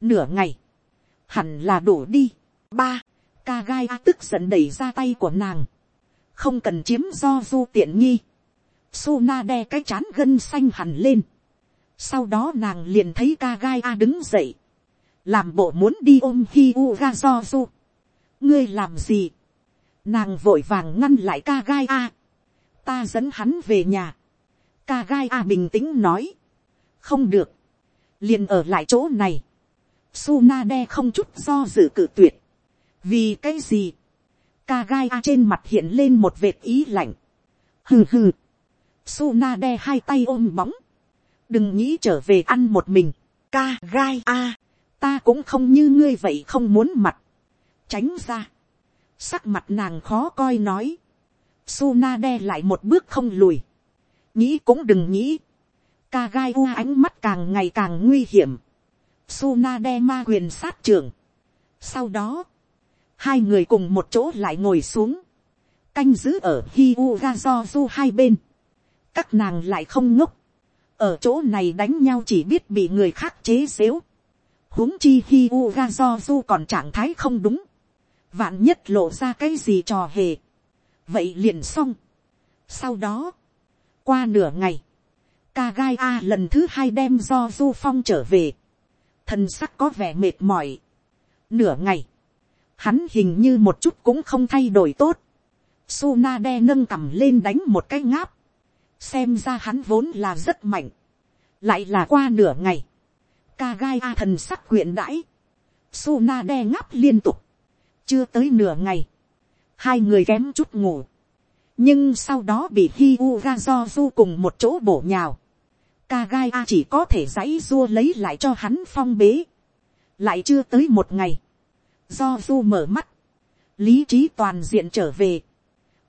nửa ngày, hẳn là đủ đi. ba, ca gai a tức giận đẩy ra tay của nàng, không cần chiếm do du tiện nghi, Suna đe cái chán gân xanh hẳn lên, sau đó nàng liền thấy ca gai a đứng dậy, làm bộ muốn đi ôm hi u ga do du, ngươi làm gì, nàng vội vàng ngăn lại ca gai a, ta dẫn hắn về nhà, ca gai a bình tĩnh nói, không được, liền ở lại chỗ này, Suna đe không chút do dự cự tuyệt, vì cái gì, ca gai a trên mặt hiện lên một vệt ý lạnh, hừ hừ, Suna đe hai tay ôm bóng. Đừng nghĩ trở về ăn một mình. Ca gai a. ta cũng không như ngươi vậy không muốn mặt. Tránh ra. Sắc mặt nàng khó coi nói. Suna đe lại một bước không lùi. Nghĩ cũng đừng nghĩ. Ca gai u ánh mắt càng ngày càng nguy hiểm. Suna đe ma quyền sát trưởng. Sau đó. Hai người cùng một chỗ lại ngồi xuống. Canh giữ ở Hiugazozu hai bên các nàng lại không ngốc, ở chỗ này đánh nhau chỉ biết bị người khác chế xếu, huống chi khi Uga do du còn trạng thái không đúng, vạn nhất lộ ra cái gì trò hề, vậy liền xong. sau đó, qua nửa ngày, ca gai a lần thứ hai đem do du phong trở về, thân sắc có vẻ mệt mỏi, nửa ngày, hắn hình như một chút cũng không thay đổi tốt, Suna đe nâng cầm lên đánh một cái ngáp xem ra hắn vốn là rất mạnh, lại là qua nửa ngày, ca gai a thần sắc quyện đãi, Suna đe ngáp liên tục, chưa tới nửa ngày, hai người kém chút ngủ, nhưng sau đó bị hi u ra do du cùng một chỗ bổ nhào, ca gai a chỉ có thể dãy dua lấy lại cho hắn phong bế, lại chưa tới một ngày, do du mở mắt, lý trí toàn diện trở về,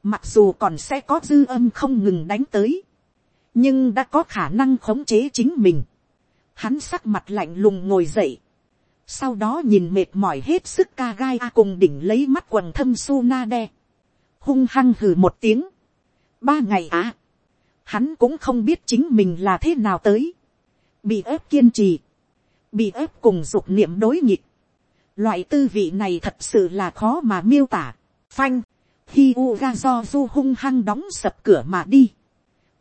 Mặc dù còn sẽ có dư âm không ngừng đánh tới. Nhưng đã có khả năng khống chế chính mình. Hắn sắc mặt lạnh lùng ngồi dậy. Sau đó nhìn mệt mỏi hết sức ca gai a cùng đỉnh lấy mắt quần thâm su na đe. Hung hăng hừ một tiếng. Ba ngày á. Hắn cũng không biết chính mình là thế nào tới. Bị ép kiên trì. Bị ép cùng dục niệm đối nghịch. Loại tư vị này thật sự là khó mà miêu tả. Phanh Hi Uga do du hung hăng đóng sập cửa mà đi.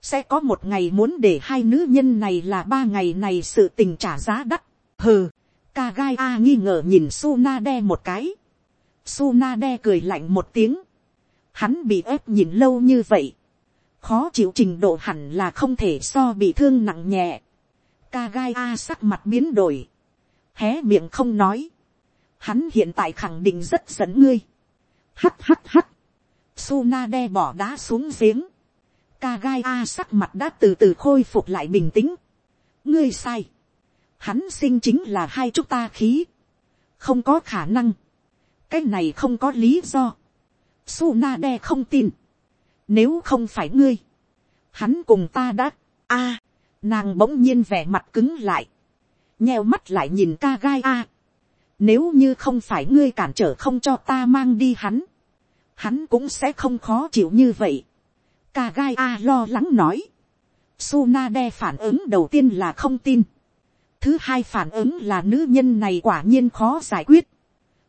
Sẽ có một ngày muốn để hai nữ nhân này là ba ngày này sự tình trả giá đắt. Hừ, Kagai A nghi ngờ nhìn Sunade một cái. Sunade cười lạnh một tiếng. Hắn bị ép nhìn lâu như vậy. Khó chịu trình độ hẳn là không thể so bị thương nặng nhẹ. Kagai A sắc mặt biến đổi. Hé miệng không nói. Hắn hiện tại khẳng định rất giận ngươi. Hắt hắt hắt. Suna đe bỏ đá xuống giếng. Kagai A sắc mặt đã từ từ khôi phục lại bình tĩnh. Ngươi sai. Hắn sinh chính là hai chúng ta khí. Không có khả năng. Cái này không có lý do. Suna đe không tin. Nếu không phải ngươi. Hắn cùng ta đã. A. nàng bỗng nhiên vẻ mặt cứng lại. Nheo mắt lại nhìn Kagai A. Nếu như không phải ngươi cản trở không cho ta mang đi hắn hắn cũng sẽ không khó chịu như vậy. Cả gai a lo lắng nói. Suna đe phản ứng đầu tiên là không tin. Thứ hai phản ứng là nữ nhân này quả nhiên khó giải quyết.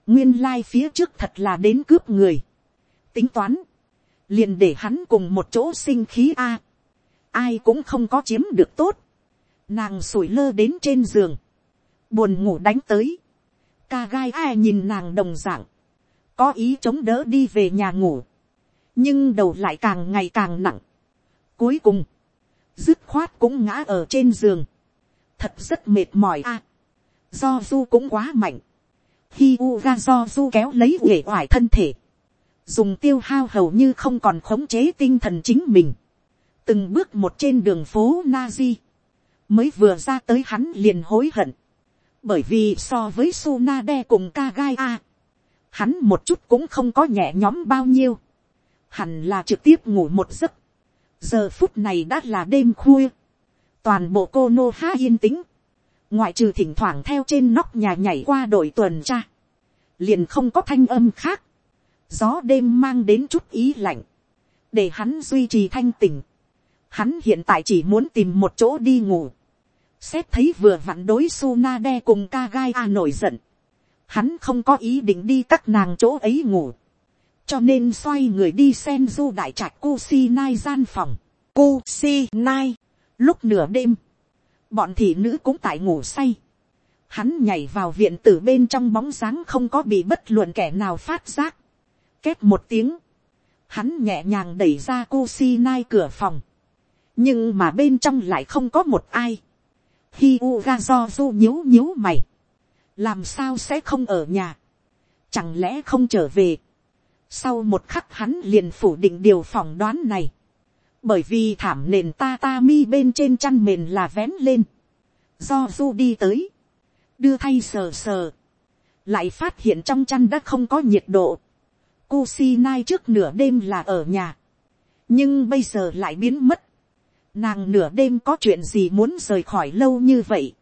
Nguyên lai phía trước thật là đến cướp người. Tính toán. Liền để hắn cùng một chỗ sinh khí a. Ai cũng không có chiếm được tốt. Nàng sủi lơ đến trên giường. Buồn ngủ đánh tới. Ca gai ai nhìn nàng đồng dạng có ý chống đỡ đi về nhà ngủ, nhưng đầu lại càng ngày càng nặng. Cuối cùng, dứt khoát cũng ngã ở trên giường, thật rất mệt mỏi a. do du cũng quá mạnh, khi u ga do du kéo lấy uể oải thân thể, dùng tiêu hao hầu như không còn khống chế tinh thần chính mình, từng bước một trên đường phố Nazi, mới vừa ra tới hắn liền hối hận, bởi vì so với Sunade cùng Kagai A, hắn một chút cũng không có nhẹ nhóm bao nhiêu, hẳn là trực tiếp ngủ một giấc, giờ phút này đã là đêm khuya, toàn bộ cô nô há yên tĩnh, ngoại trừ thỉnh thoảng theo trên nóc nhà nhảy qua đội tuần tra, liền không có thanh âm khác, gió đêm mang đến chút ý lạnh, để hắn duy trì thanh tình, hắn hiện tại chỉ muốn tìm một chỗ đi ngủ, xét thấy vừa vặn đối su na đe cùng ca gai a nổi giận, hắn không có ý định đi các nàng chỗ ấy ngủ, cho nên xoay người đi sen du đại trạch cô si nai gian phòng, cô si nai, lúc nửa đêm, bọn thị nữ cũng tại ngủ say, hắn nhảy vào viện tử bên trong bóng dáng không có bị bất luận kẻ nào phát giác, két một tiếng, hắn nhẹ nhàng đẩy ra cô si nai cửa phòng, nhưng mà bên trong lại không có một ai, hi u ga do du nhíu nhíu mày, làm sao sẽ không ở nhà, chẳng lẽ không trở về. sau một khắc hắn liền phủ định điều phỏng đoán này, bởi vì thảm nền tatami bên trên chăn mền là vén lên, do du đi tới, đưa thay sờ sờ, lại phát hiện trong chăn đã không có nhiệt độ, Kusinai trước nửa đêm là ở nhà, nhưng bây giờ lại biến mất, nàng nửa đêm có chuyện gì muốn rời khỏi lâu như vậy,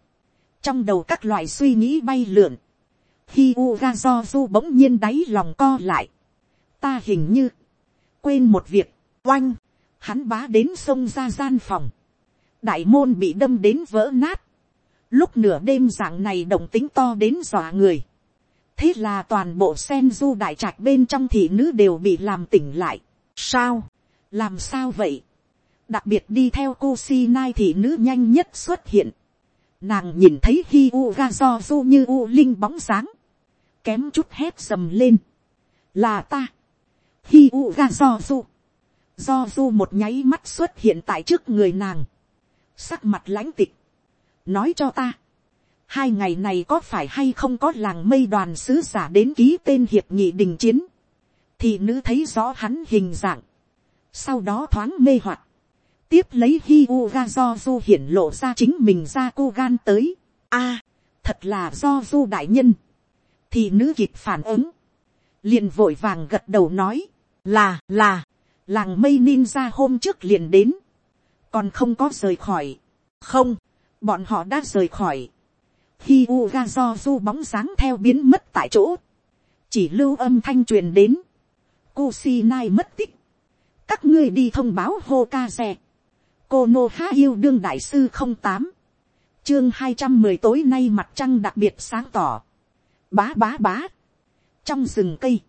trong đầu các loại suy nghĩ bay lượn, khi uga do du bỗng nhiên đáy lòng co lại, ta hình như, quên một việc, oanh, hắn bá đến sông ra gian phòng, đại môn bị đâm đến vỡ nát, lúc nửa đêm dạng này động tính to đến dọa người, thế là toàn bộ sen du đại trạch bên trong thị nữ đều bị làm tỉnh lại, sao, làm sao vậy, đặc biệt đi theo cô si nai thị nữ nhanh nhất xuất hiện, nàng nhìn thấy hi u ga do du như u linh bóng sáng, kém chút hét sầm lên, là ta, hi u ga do du, do du một nháy mắt xuất hiện tại trước người nàng, sắc mặt lãnh tịch, nói cho ta, hai ngày này có phải hay không có làng mây đoàn sứ giả đến ký tên hiệp nghị đình chiến, thì nữ thấy rõ hắn hình dạng, sau đó thoáng mê hoặc, tiếp lấy hi u ga do du hiển lộ ra chính mình ra cô gan tới, a, thật là do du đại nhân, thì nữ kịp phản ứng, liền vội vàng gật đầu nói, là là, làng mây ninja hôm trước liền đến, còn không có rời khỏi, không, bọn họ đã rời khỏi, hi u ga do du bóng dáng theo biến mất tại chỗ, chỉ lưu âm thanh truyền đến, cố si nai mất tích, các ngươi đi thông báo hô ca xe, cô nô há yêu đương đại sư không tám, chương hai trăm mười tối nay mặt trăng đặc biệt sáng tỏ, bá bá bá, trong rừng cây,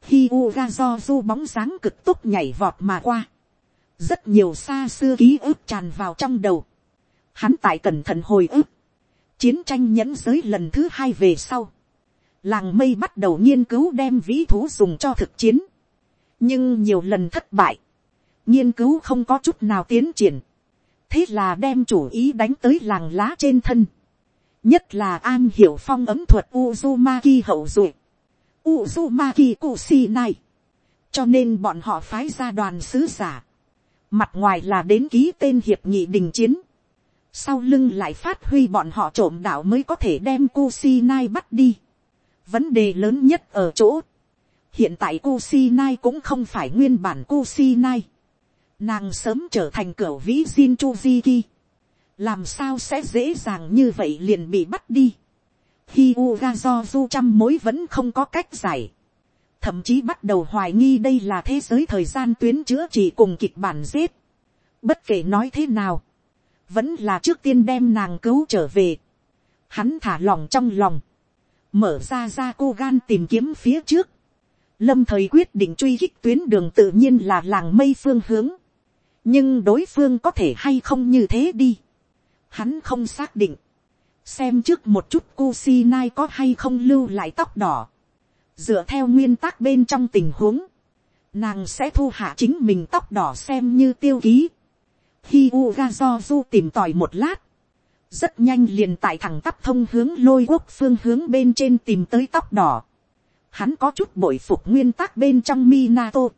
khi ga do du bóng dáng cực tốc nhảy vọt mà qua. Rất nhiều xa xưa ký ức tràn vào trong đầu. Hắn tại cẩn thận hồi ức. Chiến tranh nhẫn giới lần thứ hai về sau. Làng mây bắt đầu nghiên cứu đem vĩ thú dùng cho thực chiến. Nhưng nhiều lần thất bại. Nghiên cứu không có chút nào tiến triển. Thế là đem chủ ý đánh tới làng lá trên thân. Nhất là an hiểu phong ấm thuật Uzumaki hậu duệ Uzumaki Kusinai. Cho nên bọn họ phái ra đoàn sứ giả. Mặt ngoài là đến ký tên hiệp nghị đình chiến. Sau lưng lại phát huy bọn họ trộm đạo mới có thể đem Kusinai bắt đi. Vấn đề lớn nhất ở chỗ. Hiện tại Kusinai cũng không phải nguyên bản Kusinai. Nàng sớm trở thành cửa vĩ Jin ki, Làm sao sẽ dễ dàng như vậy liền bị bắt đi khi Uga do du trăm mối vẫn không có cách giải. Thậm chí bắt đầu hoài nghi đây là thế giới thời gian tuyến chữa trị cùng kịch bản giết. Bất kể nói thế nào. Vẫn là trước tiên đem nàng cứu trở về. Hắn thả lòng trong lòng. Mở ra ra cô gan tìm kiếm phía trước. Lâm thời quyết định truy kích tuyến đường tự nhiên là làng mây phương hướng. Nhưng đối phương có thể hay không như thế đi. Hắn không xác định xem trước một chút Kusi Nai có hay không lưu lại tóc đỏ. Dựa theo nguyên tắc bên trong tình huống, nàng sẽ thu hạ chính mình tóc đỏ xem như tiêu ký. Khi Uga du tìm tòi một lát, rất nhanh liền tại thẳng tắp thông hướng lôi quốc phương hướng bên trên tìm tới tóc đỏ. Hắn có chút bội phục nguyên tắc bên trong Minato.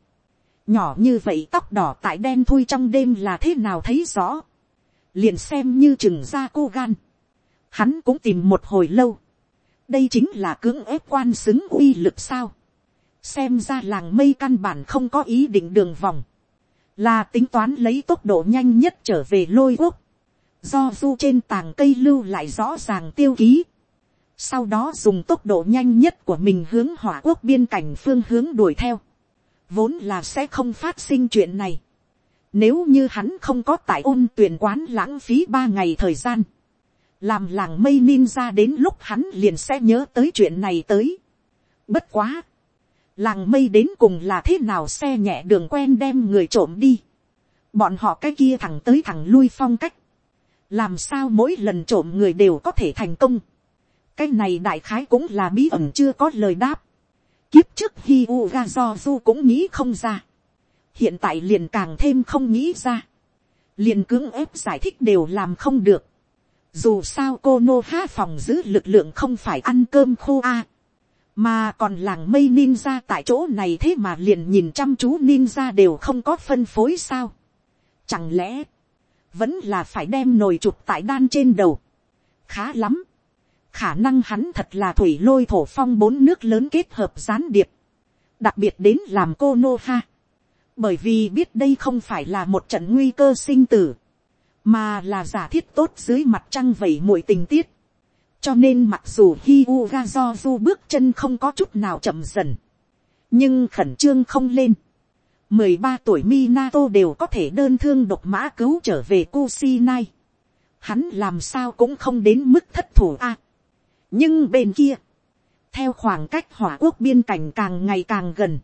Nhỏ như vậy tóc đỏ tại đen thui trong đêm là thế nào thấy rõ. Liền xem như chừng ra cô gan hắn cũng tìm một hồi lâu. đây chính là cưỡng ép quan xứng uy lực sao. xem ra làng mây căn bản không có ý định đường vòng. là tính toán lấy tốc độ nhanh nhất trở về lôi quốc. do du trên tàng cây lưu lại rõ ràng tiêu ký. sau đó dùng tốc độ nhanh nhất của mình hướng hỏa quốc biên cảnh phương hướng đuổi theo vốn là sẽ không phát sinh chuyện này. Nếu như hắn không có tại ôn tuyển quán lãng phí ba ngày thời gian làm làng mây ninja đến lúc hắn liền sẽ nhớ tới chuyện này tới. bất quá, làng mây đến cùng là thế nào xe nhẹ đường quen đem người trộm đi. bọn họ cái kia thẳng tới thẳng lui phong cách. làm sao mỗi lần trộm người đều có thể thành công. cái này đại khái cũng là bí ẩn chưa có lời đáp kiếp trước khi Uga ga do du cũng nghĩ không ra. hiện tại liền càng thêm không nghĩ ra. liền cưỡng ép giải thích đều làm không được dù sao cô nô ha phòng giữ lực lượng không phải ăn cơm khô a. mà còn làng mây ninja tại chỗ này thế mà liền nhìn chăm chú ninja đều không có phân phối sao. Chẳng lẽ, vẫn là phải đem nồi chụp tại đan trên đầu. Khá lắm. Khả năng hắn thật là thủy lôi thổ phong bốn nước lớn kết hợp gián điệp. Đặc biệt đến làm cô nô ha. Bởi vì biết đây không phải là một trận nguy cơ sinh tử. Mà là giả thiết tốt dưới mặt trăng vẩy muội tình tiết. Cho nên mặc dù hi u ga do du bước chân không có chút nào chậm dần. Nhưng khẩn trương không lên mười ba tuổi Minato đều có thể đơn thương độc mã cứu trở về Kusinai. Hắn làm sao cũng không đến mức thất thủ a nhưng bên kia, theo khoảng cách hỏa quốc biên cảnh càng ngày càng gần,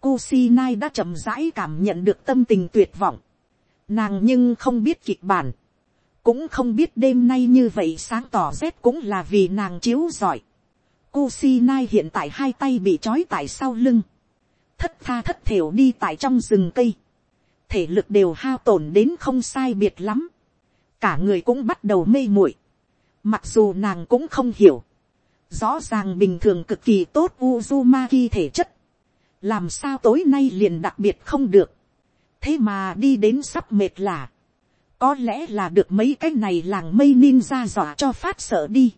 Kusinai đã chậm rãi cảm nhận được tâm tình tuyệt vọng. Nàng nhưng không biết kịch bản, cũng không biết đêm nay như vậy sáng tỏ rét cũng là vì nàng chiếu giỏi. Kusinai hiện tại hai tay bị trói tại sau lưng thất tha thất thiểu đi tại trong rừng cây, thể lực đều hao tổn đến không sai biệt lắm, cả người cũng bắt đầu mê muội, mặc dù nàng cũng không hiểu, rõ ràng bình thường cực kỳ tốt Uzumaki thể chất, làm sao tối nay liền đặc biệt không được, thế mà đi đến sắp mệt là, có lẽ là được mấy cái này làng mây ninja dọa cho phát sợ đi,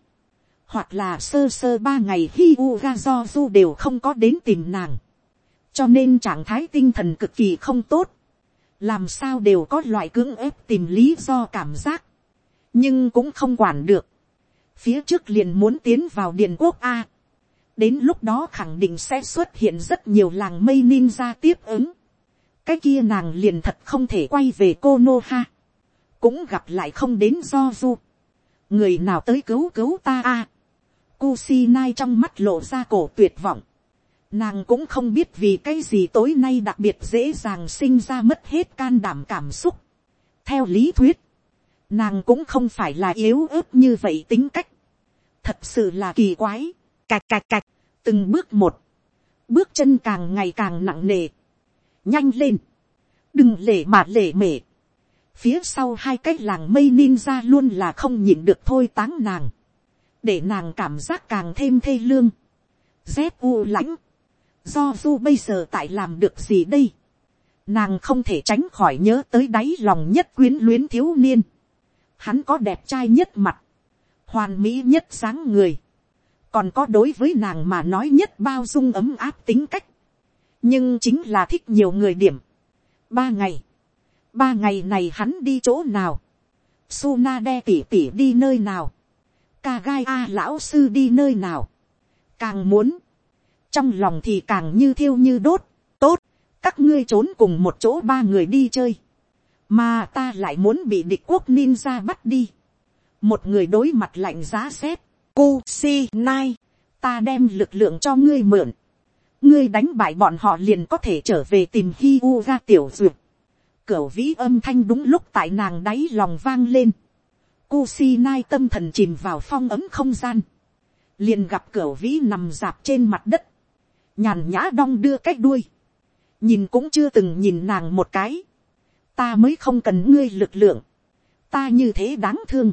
hoặc là sơ sơ ba ngày khi u do du đều không có đến tìm nàng, cho nên trạng thái tinh thần cực kỳ không tốt, làm sao đều có loại cưỡng ép tìm lý do cảm giác, nhưng cũng không quản được, phía trước liền muốn tiến vào điền quốc a, đến lúc đó khẳng định sẽ xuất hiện rất nhiều làng mây ninja tiếp ứng, cái kia nàng liền thật không thể quay về cô nô ha, cũng gặp lại không đến do du, người nào tới cứu cứu ta a, Kusinai trong mắt lộ ra cổ tuyệt vọng. Nàng cũng không biết vì cái gì tối nay đặc biệt dễ dàng sinh ra mất hết can đảm cảm xúc. Theo lý thuyết, nàng cũng không phải là yếu ớt như vậy tính cách. Thật sự là kỳ quái. Cạch cạch cạch, từng bước một. Bước chân càng ngày càng nặng nề. Nhanh lên. Đừng lể mà lể mể. Phía sau hai cái làng mây ninja luôn là không nhịn được thôi táng nàng. Để nàng cảm giác càng thêm thê lương. Dép u lãnh do du bây giờ tại làm được gì đây, nàng không thể tránh khỏi nhớ tới đáy lòng nhất quyến luyến thiếu niên, hắn có đẹp trai nhất mặt, hoàn mỹ nhất sáng người, còn có đối với nàng mà nói nhất bao dung ấm áp tính cách, nhưng chính là thích nhiều người điểm. ba ngày, ba ngày này hắn đi chỗ nào, Suna đe tỉ tỉ đi nơi nào, Kagai A lão sư đi nơi nào, càng muốn, trong lòng thì càng như thiêu như đốt, tốt, các ngươi trốn cùng một chỗ ba người đi chơi, mà ta lại muốn bị địch quốc ninja bắt đi, một người đối mặt lạnh giá xét, cu si nai, ta đem lực lượng cho ngươi mượn, ngươi đánh bại bọn họ liền có thể trở về tìm hi u ra tiểu duyệt, cửu vĩ âm thanh đúng lúc tại nàng đáy lòng vang lên, cu si nai tâm thần chìm vào phong ấm không gian, liền gặp cửu vĩ nằm dạp trên mặt đất, nhàn nhã đong đưa cách đuôi, nhìn cũng chưa từng nhìn nàng một cái, ta mới không cần ngươi lực lượng, ta như thế đáng thương,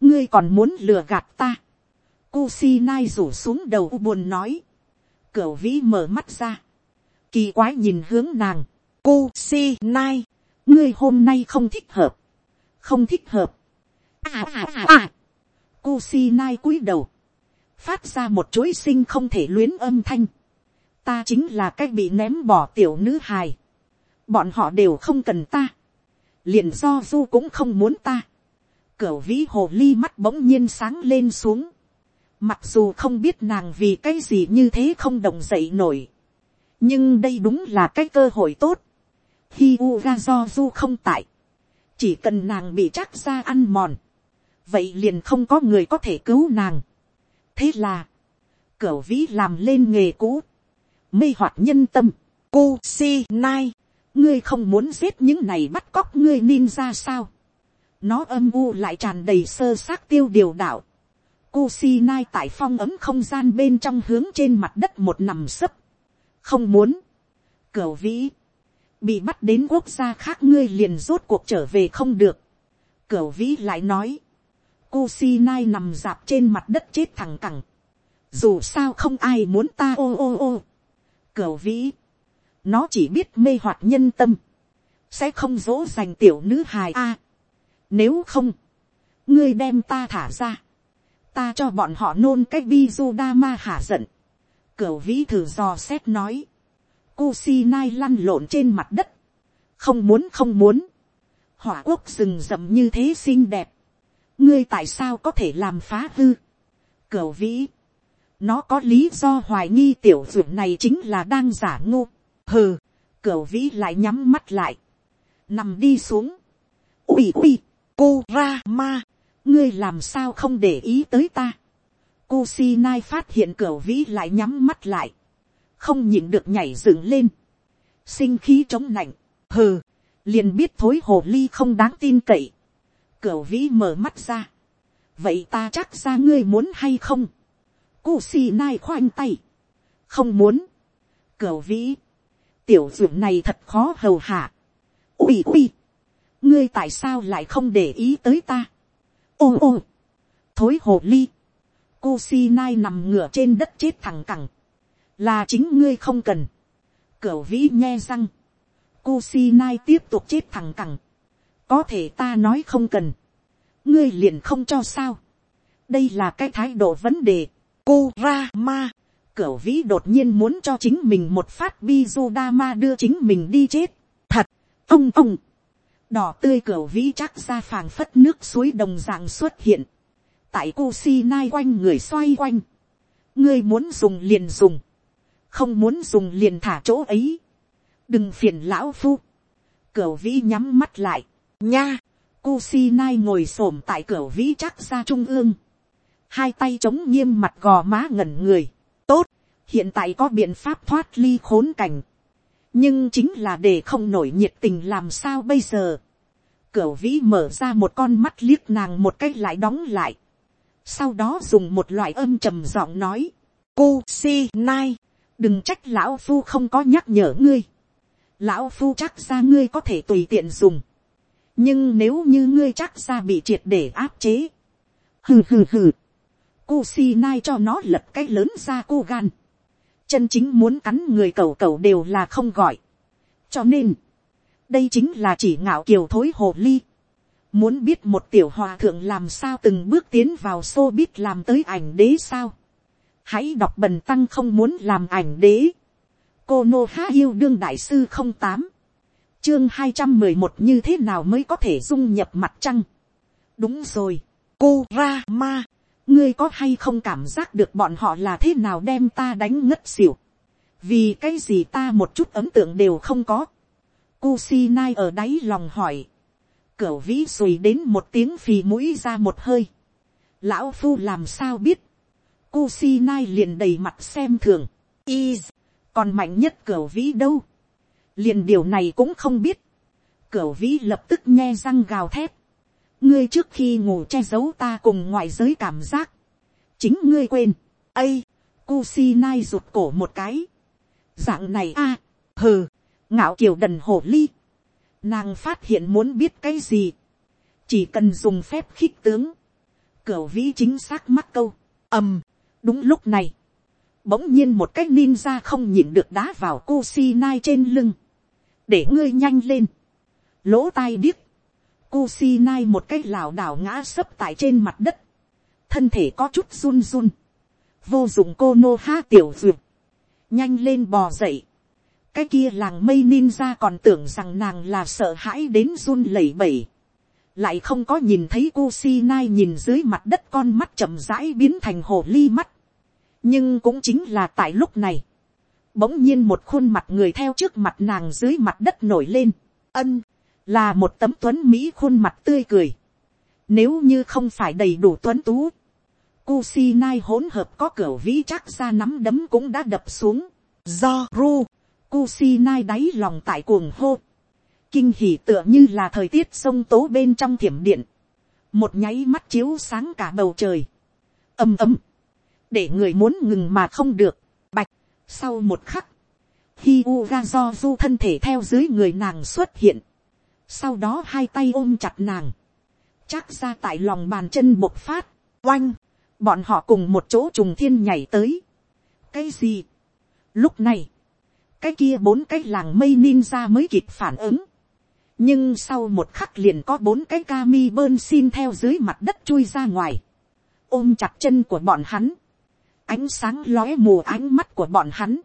ngươi còn muốn lừa gạt ta, Kusi nai rủ xuống đầu buồn nói, cửa vĩ mở mắt ra, kỳ quái nhìn hướng nàng, Kusi nai, ngươi hôm nay không thích hợp, không thích hợp, à à à à, Kusi nai cúi đầu, phát ra một chuỗi sinh không thể luyến âm thanh, ta chính là cách bị ném bỏ tiểu nữ hài bọn họ đều không cần ta. liền do du cũng không muốn ta. cửu vĩ hồ ly mắt bỗng nhiên sáng lên xuống. mặc dù không biết nàng vì cái gì như thế không động dậy nổi. nhưng đây đúng là cái cơ hội tốt. khi u ra do du không tại. chỉ cần nàng bị chắc ra ăn mòn. vậy liền không có người có thể cứu nàng. thế là, cửu vĩ làm lên nghề cũ mê hoặc nhân tâm, cu si nai, ngươi không muốn giết những này bắt cóc ngươi ninja sao, nó âm u lại tràn đầy sơ xác tiêu điều đạo, cô si nai tại phong ấm không gian bên trong hướng trên mặt đất một nằm sấp, không muốn, cửa vĩ, bị bắt đến quốc gia khác ngươi liền rốt cuộc trở về không được, cửa vĩ lại nói, cô si nai nằm dạp trên mặt đất chết thẳng cẳng, dù sao không ai muốn ta ô ô ô, cửa vĩ, nó chỉ biết mê hoặc nhân tâm, sẽ không dỗ dành tiểu nữ hài a. nếu không, ngươi đem ta thả ra, ta cho bọn họ nôn cái bi du đa ma hả giận. Cửu vĩ thử dò xét nói, Kusinai lăn lộn trên mặt đất, không muốn không muốn, hỏa quốc rừng rậm như thế xinh đẹp, ngươi tại sao có thể làm phá hư, cửu vĩ, nó có lý do hoài nghi tiểu dưỡng này chính là đang giả ngu, hừ, cửa vĩ lại nhắm mắt lại, nằm đi xuống, ui ui, cô ra ma, ngươi làm sao không để ý tới ta, Kusinai phát hiện cửa vĩ lại nhắm mắt lại. Không nhịn được nhảy dựng lên. Sinh khí chống nạnh. Hừ. Liền biết thối hồ ly không đáng tin cậy. Cửa vĩ mở mắt ra. Vậy ta chắc ra ngươi muốn hay không? Kusinai khoanh tay. Không muốn. Cửa vĩ. Tiểu dưỡng này thật khó hầu hạ. Ui ui. Ngươi tại sao lại không để ý tới ta? Ô ô. Thối hồ ly Kusinai nằm ngửa trên đất chết thẳng cẳng. Là chính ngươi không cần. Cửu vĩ nghe răng. Kusinai tiếp tục chết thẳng cẳng. Có thể ta nói không cần. Ngươi liền không cho sao. Đây là cái thái độ vấn đề. Kurama. Cửu vĩ đột nhiên muốn cho chính mình một phát Bizudama đưa chính mình đi chết. Thật. Ông ông. Đỏ tươi cửu vĩ chắc ra phàng phất nước suối đồng dạng xuất hiện tại cô si nai quanh người xoay quanh. ngươi muốn dùng liền dùng. không muốn dùng liền thả chỗ ấy. đừng phiền lão phu. cửu vĩ nhắm mắt lại. nha. cô si nai ngồi xổm tại cửa vĩ chắc ra trung ương. hai tay chống nghiêm mặt gò má ngẩn người tốt. hiện tại có biện pháp thoát ly khốn cảnh. nhưng chính là để không nổi nhiệt tình làm sao bây giờ. Cửu vĩ mở ra một con mắt liếc nàng một cách lại đóng lại sau đó dùng một loại âm trầm giọng nói, cô si nai, đừng trách lão phu không có nhắc nhở ngươi, lão phu chắc ra ngươi có thể tùy tiện dùng, nhưng nếu như ngươi chắc ra bị triệt để áp chế, hừ hừ hừ, cô si nai cho nó lật cái lớn ra cô gan, chân chính muốn cắn người cầu cầu đều là không gọi, cho nên, đây chính là chỉ ngạo kiều thối hồ ly, Muốn biết một tiểu hòa thượng làm sao từng bước tiến vào xô biết làm tới ảnh đế sao. Hãy đọc bần tăng không muốn làm ảnh đế. Cô Nô Há Yêu Đương Đại Sư không tám Chương hai trăm mười một như thế nào mới có thể dung nhập mặt trăng. Đúng rồi. Cô Ra Ma. Ngươi có hay không cảm giác được bọn họ là thế nào đem ta đánh ngất xỉu. Vì cái gì ta một chút ấn tượng đều không có. Kusinai ở đáy lòng hỏi Cửu vĩ rùi đến một tiếng phì mũi ra một hơi. Lão phu làm sao biết. Kusinai liền đầy mặt xem thường. Is, còn mạnh nhất cửu vĩ đâu. Liền điều này cũng không biết. Cửu vĩ lập tức nghe răng gào thét. Ngươi trước khi ngủ che giấu ta cùng ngoại giới cảm giác. Chính ngươi quên. Ây, Kusinai rụt cổ một cái. Dạng này a hừ, ngạo kiều đần hổ ly Nàng phát hiện muốn biết cái gì. Chỉ cần dùng phép khích tướng. Cửu vĩ chính xác mắt câu. ầm. Đúng lúc này. Bỗng nhiên một cái ninja không nhịn được đá vào cô si nai trên lưng. Để ngươi nhanh lên. Lỗ tai điếc. Cô một cái lảo đảo ngã sấp tại trên mặt đất. Thân thể có chút run run. Vô dụng cô nô ha tiểu duyệt. Nhanh lên bò dậy cái kia làng mây ninja còn tưởng rằng nàng là sợ hãi đến run lẩy bẩy. lại không có nhìn thấy Kusinai nhìn dưới mặt đất con mắt chậm rãi biến thành hồ ly mắt. nhưng cũng chính là tại lúc này, bỗng nhiên một khuôn mặt người theo trước mặt nàng dưới mặt đất nổi lên. ân, là một tấm tuấn mỹ khuôn mặt tươi cười. nếu như không phải đầy đủ tuấn tú, Kusinai hỗn hợp có cửa vĩ chắc ra nắm đấm cũng đã đập xuống. Do Ru Kusinai đáy lòng tại cuồng hô. Kinh hỉ tựa như là thời tiết sông tố bên trong thiểm điện. Một nháy mắt chiếu sáng cả bầu trời. ầm ầm. Để người muốn ngừng mà không được. Bạch. Sau một khắc. Hi Uga thân thể theo dưới người nàng xuất hiện. Sau đó hai tay ôm chặt nàng. Chắc ra tại lòng bàn chân bộc phát. Oanh. Bọn họ cùng một chỗ trùng thiên nhảy tới. Cái gì? Lúc này cái kia bốn cái làng mây ninja mới kịp phản ứng. nhưng sau một khắc liền có bốn cái ca mi bơn xin theo dưới mặt đất chui ra ngoài, ôm chặt chân của bọn hắn, ánh sáng lóe mù ánh mắt của bọn hắn,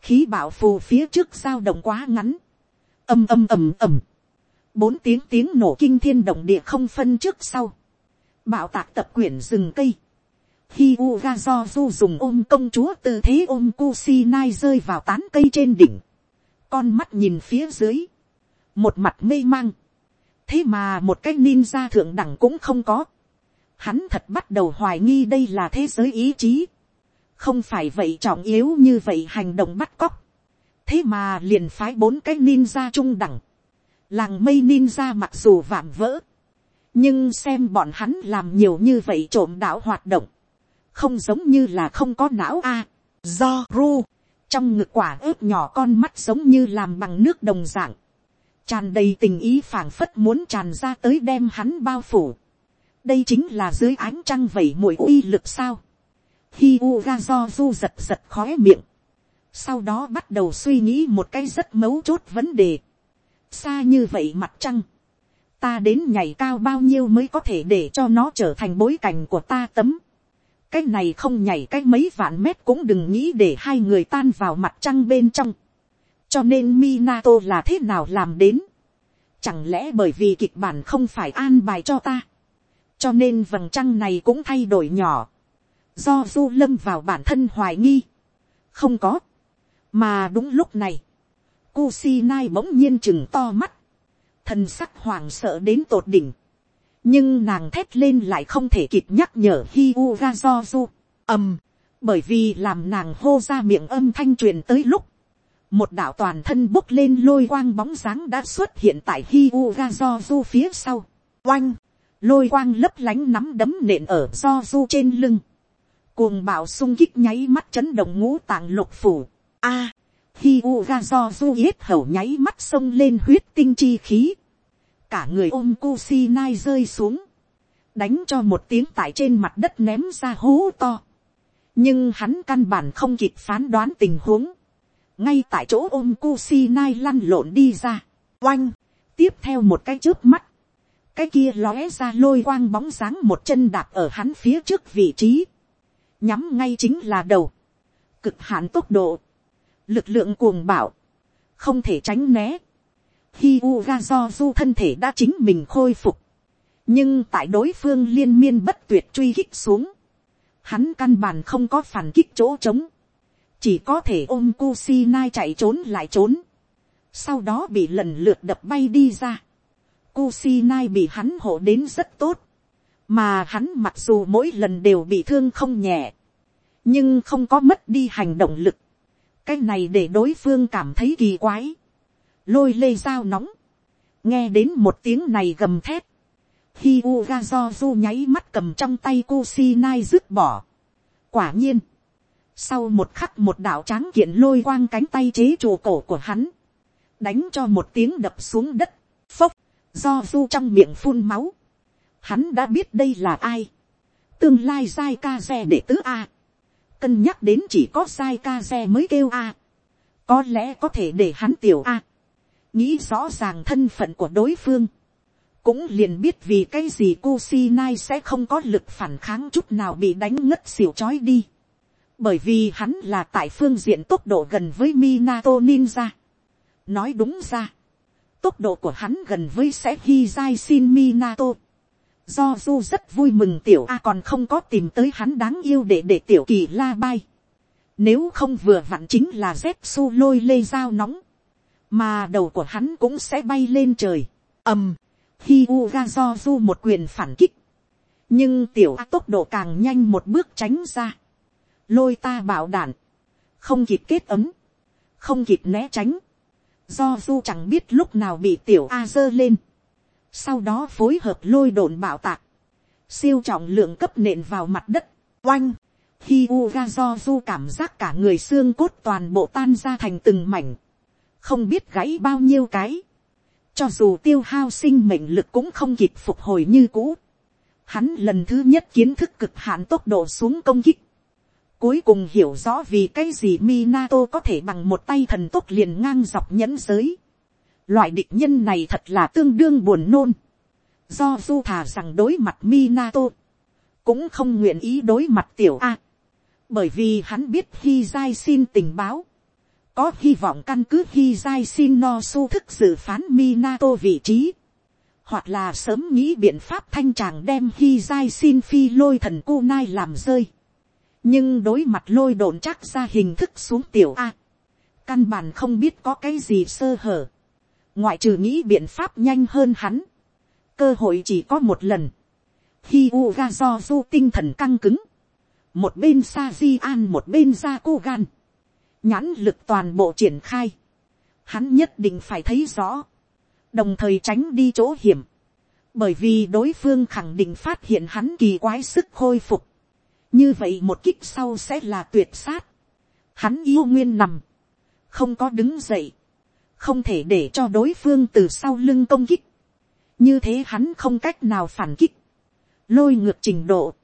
khí bảo phù phía trước dao động quá ngắn, âm âm ầm ầm, bốn tiếng tiếng nổ kinh thiên động địa không phân trước sau, bạo tạc tập quyển rừng cây, khi Uga do du dùng ôm công chúa tư thế ôm Kusinai rơi vào tán cây trên đỉnh, con mắt nhìn phía dưới, một mặt mê mang, thế mà một cái ninja thượng đẳng cũng không có, hắn thật bắt đầu hoài nghi đây là thế giới ý chí, không phải vậy trọng yếu như vậy hành động bắt cóc, thế mà liền phái bốn cái ninja trung đẳng, làng mây ninja mặc dù vạm vỡ, nhưng xem bọn hắn làm nhiều như vậy trộm đạo hoạt động, không giống như là không có não a, do ru, trong ngực quả ướp nhỏ con mắt giống như làm bằng nước đồng dạng, tràn đầy tình ý phảng phất muốn tràn ra tới đem hắn bao phủ. đây chính là dưới ánh trăng vẩy mũi uy lực sao. Hi u ga do du giật giật khóe miệng, sau đó bắt đầu suy nghĩ một cái rất mấu chốt vấn đề xa như vậy mặt trăng, ta đến nhảy cao bao nhiêu mới có thể để cho nó trở thành bối cảnh của ta tấm. cái này không nhảy cái mấy vạn mét cũng đừng nghĩ để hai người tan vào mặt trăng bên trong cho nên Minato là thế nào làm đến. Chẳng lẽ bởi vì kịch bản không phải an bài cho ta. Cho nên vầng trăng này cũng thay đổi nhỏ. Do du lâm vào bản thân hoài nghi. Không có. Mà đúng lúc này. Kusinai bỗng nhiên chừng to mắt. Thần sắc hoàng sợ đến tột đỉnh. Nhưng nàng thét lên lại không thể kịp nhắc nhở Hyuga Zozu. ầm. Bởi vì làm nàng hô ra miệng âm thanh truyền tới lúc một đạo toàn thân bốc lên lôi quang bóng dáng đã xuất hiện tại hi u phía sau, oanh, lôi quang lấp lánh nắm đấm nện ở do du trên lưng, cuồng bạo sung kích nháy mắt chấn động ngũ tạng lục phủ, a, à, hi u do du yết hầu nháy mắt sông lên huyết tinh chi khí, cả người ôm Kusinai rơi xuống, đánh cho một tiếng tại trên mặt đất ném ra hố to, nhưng hắn căn bản không kịp phán đoán tình huống, ngay tại chỗ ôm Kusinai lăn lộn đi ra, oanh, tiếp theo một cái trước mắt, cái kia lóe ra lôi quang bóng dáng một chân đạp ở hắn phía trước vị trí, nhắm ngay chính là đầu, cực hạn tốc độ, lực lượng cuồng bạo, không thể tránh né, khi Uga do du thân thể đã chính mình khôi phục, nhưng tại đối phương liên miên bất tuyệt truy kích xuống, hắn căn bản không có phản kích chỗ trống, chỉ có thể ôm Kusinai chạy trốn lại trốn, sau đó bị lần lượt đập bay đi ra. Kusinai bị hắn hộ đến rất tốt, mà hắn mặc dù mỗi lần đều bị thương không nhẹ, nhưng không có mất đi hành động lực cái này để đối phương cảm thấy kỳ quái, lôi lê dao nóng, nghe đến một tiếng này gầm thét, khi Uga do nháy mắt cầm trong tay cô si nai dứt bỏ. quả nhiên, sau một khắc một đạo tráng kiện lôi quang cánh tay chế trụ cổ của hắn. Đánh cho một tiếng đập xuống đất. Phốc. Do du trong miệng phun máu. Hắn đã biết đây là ai. Tương lai sai ca xe để tứ A. Cân nhắc đến chỉ có sai ca xe mới kêu A. Có lẽ có thể để hắn tiểu A. Nghĩ rõ ràng thân phận của đối phương cũng liền biết vì cái gì Kusinai sẽ không có lực phản kháng chút nào bị đánh ngất xỉu chói đi bởi vì hắn là tại phương diện tốc độ gần với Minato ninja. nói đúng ra, tốc độ của hắn gần với sẽ hi dai xin Minato do du rất vui mừng tiểu a còn không có tìm tới hắn đáng yêu để để tiểu kỳ la bay. nếu không vừa vặn chính là dép su lôi lê dao nóng, mà đầu của hắn cũng sẽ bay lên trời. ầm, khi u ga do du một quyền phản kích. nhưng tiểu a tốc độ càng nhanh một bước tránh ra. Lôi ta bảo đạn, không kịp kết ấm, không kịp né tránh, do du chẳng biết lúc nào bị tiểu a dơ lên, sau đó phối hợp lôi đồn bảo tạc, siêu trọng lượng cấp nện vào mặt đất, oanh, khi Uga do du cảm giác cả người xương cốt toàn bộ tan ra thành từng mảnh, không biết gãy bao nhiêu cái, cho dù tiêu hao sinh mệnh lực cũng không kịp phục hồi như cũ, hắn lần thứ nhất kiến thức cực hạn tốc độ xuống công kích, Cuối cùng hiểu rõ vì cái gì Minato có thể bằng một tay thần tốc liền ngang dọc nhẫn giới. Loại địch nhân này thật là tương đương buồn nôn. Do du thà rằng đối mặt Minato. Cũng không nguyện ý đối mặt tiểu A. Bởi vì hắn biết khi giai xin tình báo. Có hy vọng căn cứ khi giai xin no su thức dự phán Minato vị trí. Hoặc là sớm nghĩ biện pháp thanh tràng đem khi giai xin phi lôi thần cô nai làm rơi. Nhưng đối mặt lôi đồn chắc ra hình thức xuống tiểu A. Căn bản không biết có cái gì sơ hở ngoại trừ nghĩ biện pháp nhanh hơn hắn, cơ hội chỉ có một lần, khi Uga do du tinh thần căng cứng, một bên sa di an một bên ra cô gan, nhãn lực toàn bộ triển khai, hắn nhất định phải thấy rõ, đồng thời tránh đi chỗ hiểm, bởi vì đối phương khẳng định phát hiện hắn kỳ quái sức khôi phục, như vậy một kích sau sẽ là tuyệt sát, hắn yêu nguyên nằm, không có đứng dậy, không thể để cho đối phương từ sau lưng công kích, như thế hắn không cách nào phản kích, lôi ngược trình độ.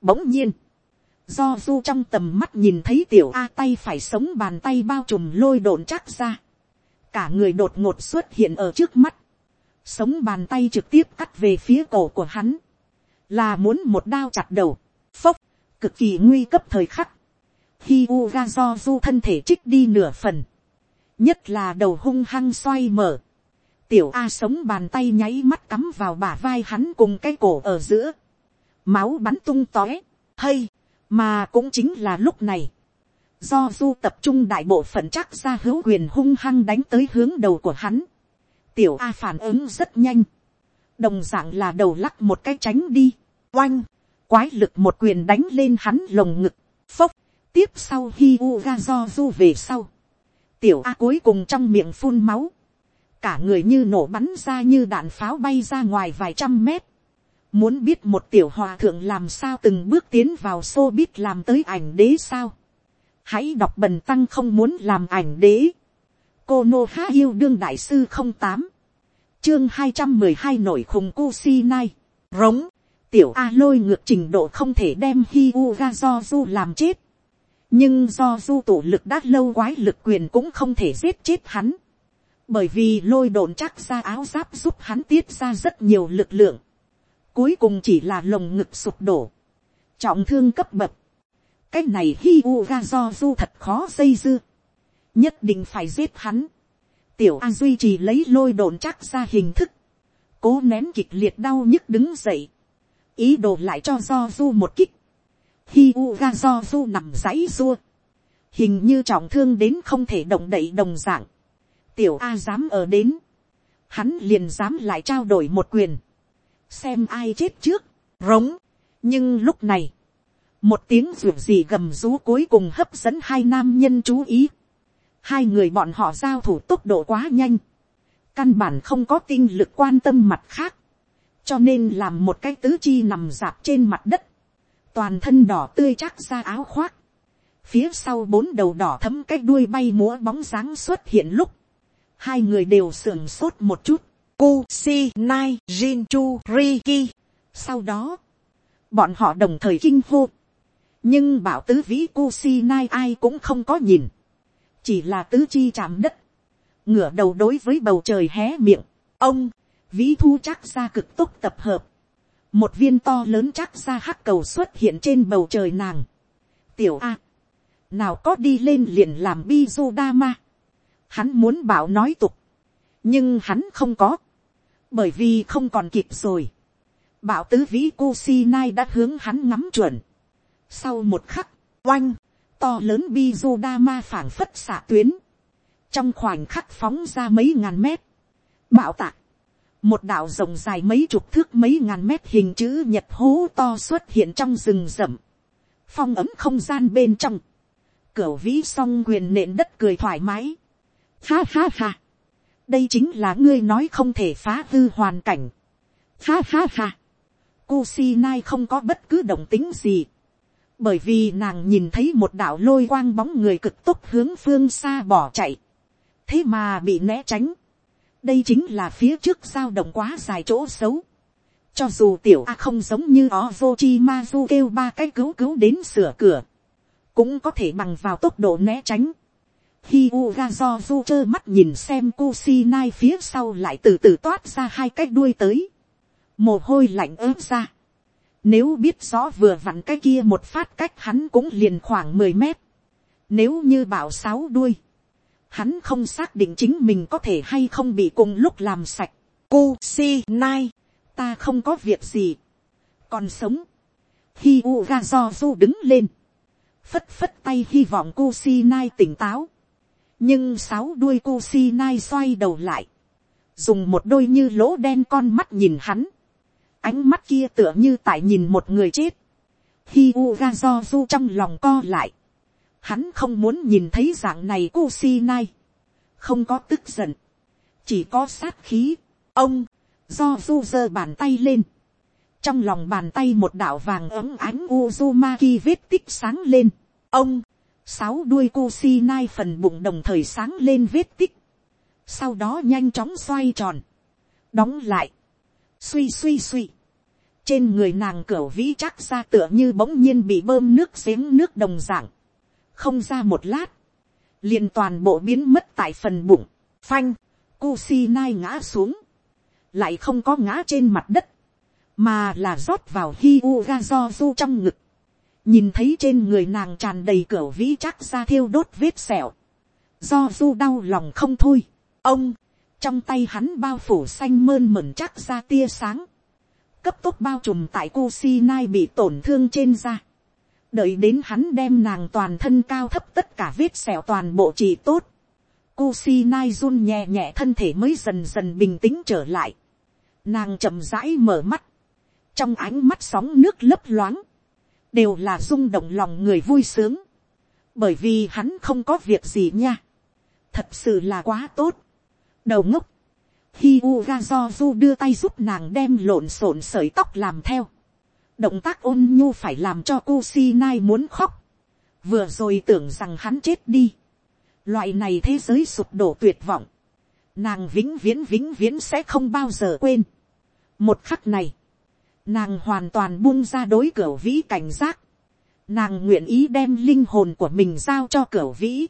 Bỗng nhiên, do du trong tầm mắt nhìn thấy tiểu a tay phải sống bàn tay bao trùm lôi độn chắc ra, cả người đột ngột xuất hiện ở trước mắt, sống bàn tay trực tiếp cắt về phía cổ của hắn, là muốn một đao chặt đầu, phốc, cực kỳ nguy cấp thời khắc, khi u ga do du thân thể trích đi nửa phần, nhất là đầu hung hăng xoay mở, tiểu a sống bàn tay nháy mắt cắm vào bả vai hắn cùng cái cổ ở giữa, máu bắn tung tóe, hay, mà cũng chính là lúc này, do du tập trung đại bộ phận chắc ra hữu quyền hung hăng đánh tới hướng đầu của hắn, tiểu a phản ứng rất nhanh, đồng d ạ n g là đầu lắc một cái tránh đi, oanh, quái lực một quyền đánh lên hắn lồng ngực, phốc, tiếp sau hi u ga do du về sau, tiểu a cuối cùng trong miệng phun máu, cả người như nổ bắn ra như đạn pháo bay ra ngoài vài trăm mét. Muốn biết một tiểu hòa thượng làm sao từng bước tiến vào xô biết làm tới ảnh đế sao. Hãy đọc bần tăng không muốn làm ảnh đế. Cô Nô Há Yêu Đương Đại Sư không tám Chương hai trăm mười hai nổi khùng cu si nai. Rống. Tiểu A lôi ngược trình độ không thể đem Hi Uga do du làm chết nhưng do du tụ lực đã lâu quái lực quyền cũng không thể giết chết hắn, bởi vì lôi đồn chắc ra áo giáp giúp hắn tiết ra rất nhiều lực lượng, cuối cùng chỉ là lồng ngực sụp đổ, trọng thương cấp bậc, cái này hi u ga do du thật khó dây dưa, nhất định phải giết hắn, tiểu a duy trì lấy lôi đồn chắc ra hình thức, cố nén kịch liệt đau nhức đứng dậy, ý đồ lại cho do du một kích, hi u ga do du nằm dãy dua, hình như trọng thương đến không thể động đậy đồng dạng, tiểu a dám ở đến, hắn liền dám lại trao đổi một quyền, xem ai chết trước, rống, nhưng lúc này, một tiếng ruột gì gầm rú cuối cùng hấp dẫn hai nam nhân chú ý, hai người bọn họ giao thủ tốc độ quá nhanh, căn bản không có tinh lực quan tâm mặt khác, cho nên làm một cái tứ chi nằm dạp trên mặt đất, toàn thân đỏ tươi chắc ra áo khoác, phía sau bốn đầu đỏ thấm cái đuôi bay múa bóng dáng xuất hiện lúc, hai người đều sưởng sốt một chút, ku si nai jin chu riki. sau đó, bọn họ đồng thời kinh hô, nhưng bảo tứ vĩ ku si nai ai cũng không có nhìn, chỉ là tứ chi chạm đất, ngửa đầu đối với bầu trời hé miệng, ông, vĩ thu chắc ra cực tốc tập hợp, một viên to lớn chắc ra hắc cầu xuất hiện trên bầu trời nàng. tiểu a, nào có đi lên liền làm bi du ma. hắn muốn bảo nói tục, nhưng hắn không có, bởi vì không còn kịp rồi. bảo tứ vĩ u si nai đã hướng hắn ngắm chuẩn. sau một khắc, oanh, to lớn bi du ma phảng phất xạ tuyến, trong khoảnh khắc phóng ra mấy ngàn mét, bạo tạc, một đạo rộng dài mấy chục thước mấy ngàn mét hình chữ nhật hố to xuất hiện trong rừng rậm, phong ấm không gian bên trong, cửa vĩ song quyền nện đất cười thoải mái, ha ha ha, đây chính là ngươi nói không thể phá hư hoàn cảnh, ha ha ha, Kusinai không có bất cứ động tính gì, bởi vì nàng nhìn thấy một đạo lôi quang bóng người cực tốc hướng phương xa bỏ chạy, thế mà bị né tránh, đây chính là phía trước giao động quá dài chỗ xấu. cho dù tiểu a không giống như o vô chi ma du kêu ba cái cứu cứu đến sửa cửa, cũng có thể bằng vào tốc độ né tránh. Hi ga do du chơ mắt nhìn xem Kusinai phía sau lại từ từ toát ra hai cái đuôi tới. Mồ hôi lạnh ớt ra. Nếu biết rõ vừa vặn cái kia một phát cách hắn cũng liền khoảng mười mét. Nếu như bảo sáu đuôi. Hắn không xác định chính mình có thể hay không bị cùng lúc làm sạch. Kusinai. Ta không có việc gì. Còn sống. Hi Uga do du đứng lên. Phất phất tay hy vọng Kusinai tỉnh táo nhưng sáu đuôi cô si nai xoay đầu lại, dùng một đôi như lỗ đen con mắt nhìn hắn, ánh mắt kia tựa như tại nhìn một người chết, hi u ga do du trong lòng co lại, hắn không muốn nhìn thấy dạng này cu si nai, không có tức giận, chỉ có sát khí, ông, do du giơ bàn tay lên, trong lòng bàn tay một đạo vàng ấm ánh Uzumaki vết tích sáng lên. Ông, sáu đuôi cu si nai phần bụng đồng thời sáng lên vết tích, sau đó nhanh chóng xoay tròn, đóng lại, suy suy suy, trên người nàng cửa vĩ chắc ra tựa như bỗng nhiên bị bơm nước giếng nước đồng dạng, không ra một lát, liền toàn bộ biến mất tại phần bụng, phanh, cô si nai ngã xuống, lại không có ngã trên mặt đất, mà là rót vào hi u ga do du trong ngực, nhìn thấy trên người nàng tràn đầy cửa vĩ chắc ra thiêu đốt vết sẹo, do du đau lòng không thôi, ông, trong tay hắn bao phủ xanh mơn mẩn chắc ra tia sáng, cấp tốc bao trùm tại cô si nai bị tổn thương trên da, đợi đến hắn đem nàng toàn thân cao thấp tất cả vết sẹo toàn bộ trị tốt, Kusi nai run nhẹ nhẹ thân thể mới dần dần bình tĩnh trở lại, nàng chậm rãi mở mắt, trong ánh mắt sóng nước lấp loáng, đều là rung động lòng người vui sướng, bởi vì hắn không có việc gì nha, thật sự là quá tốt, đầu ngốc, Hi Uga do du đưa tay giúp nàng đem lộn xộn sợi tóc làm theo, động tác ôn nhu phải làm cho Kusinai muốn khóc, vừa rồi tưởng rằng hắn chết đi, loại này thế giới sụp đổ tuyệt vọng, nàng vĩnh viễn vĩnh viễn sẽ không bao giờ quên. một khắc này, nàng hoàn toàn buông ra đối cửa vĩ cảnh giác, nàng nguyện ý đem linh hồn của mình giao cho cửa vĩ,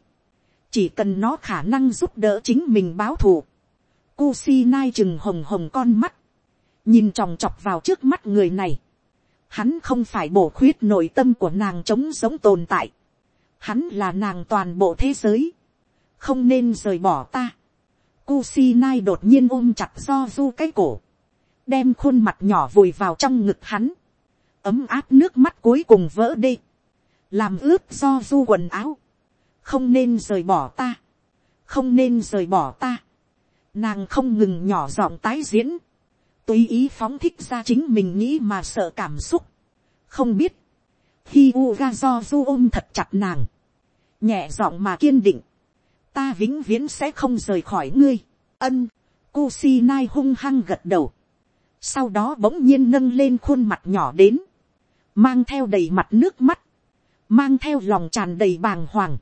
chỉ cần nó khả năng giúp đỡ chính mình báo thù. Kusi nai chừng hồng hồng con mắt, nhìn tròng chọc vào trước mắt người này, hắn không phải bổ khuyết nội tâm của nàng chống giống tồn tại, hắn là nàng toàn bộ thế giới, không nên rời bỏ ta. Kusinai đột nhiên ôm chặt do du cái cổ, đem khuôn mặt nhỏ vùi vào trong ngực hắn, ấm áp nước mắt cuối cùng vỡ đi, làm ướt do du quần áo, không nên rời bỏ ta, không nên rời bỏ ta, nàng không ngừng nhỏ giọng tái diễn, tùy ý phóng thích ra chính mình nghĩ mà sợ cảm xúc, không biết, khi u ga do du ôm thật chặt nàng, nhẹ giọng mà kiên định, ta vĩnh viễn sẽ không rời khỏi ngươi, ân, Kusinai hung hăng gật đầu, sau đó bỗng nhiên nâng lên khuôn mặt nhỏ đến, mang theo đầy mặt nước mắt, mang theo lòng tràn đầy bàng hoàng,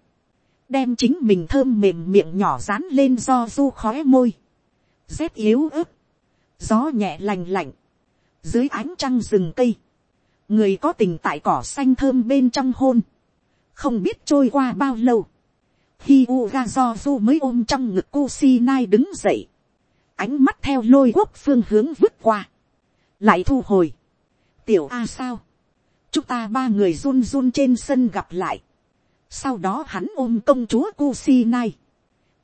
đem chính mình thơm mềm miệng nhỏ dán lên do du khói môi, rét yếu ớt, gió nhẹ lành lạnh, dưới ánh trăng rừng cây, người có tình tại cỏ xanh thơm bên trong hôn, không biết trôi qua bao lâu, khi Uga do du mới ôm trong ngực Kusinai đứng dậy, ánh mắt theo lôi quốc phương hướng vứt qua, lại thu hồi, tiểu a sao, chúng ta ba người run run trên sân gặp lại, sau đó hắn ôm công chúa Kusinai,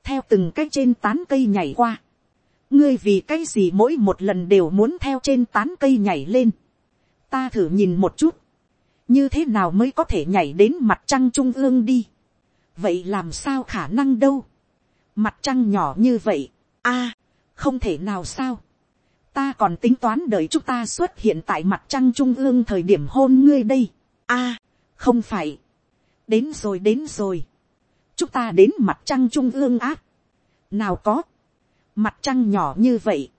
theo từng cái trên tán cây nhảy qua, ngươi vì cái gì mỗi một lần đều muốn theo trên tán cây nhảy lên, ta thử nhìn một chút, như thế nào mới có thể nhảy đến mặt trăng trung ương đi, vậy làm sao khả năng đâu, mặt trăng nhỏ như vậy, a, không thể nào sao, ta còn tính toán đợi chúng ta xuất hiện tại mặt trăng trung ương thời điểm hôn ngươi đây. a, không phải. đến rồi đến rồi. chúng ta đến mặt trăng trung ương ác. nào có mặt trăng nhỏ như vậy.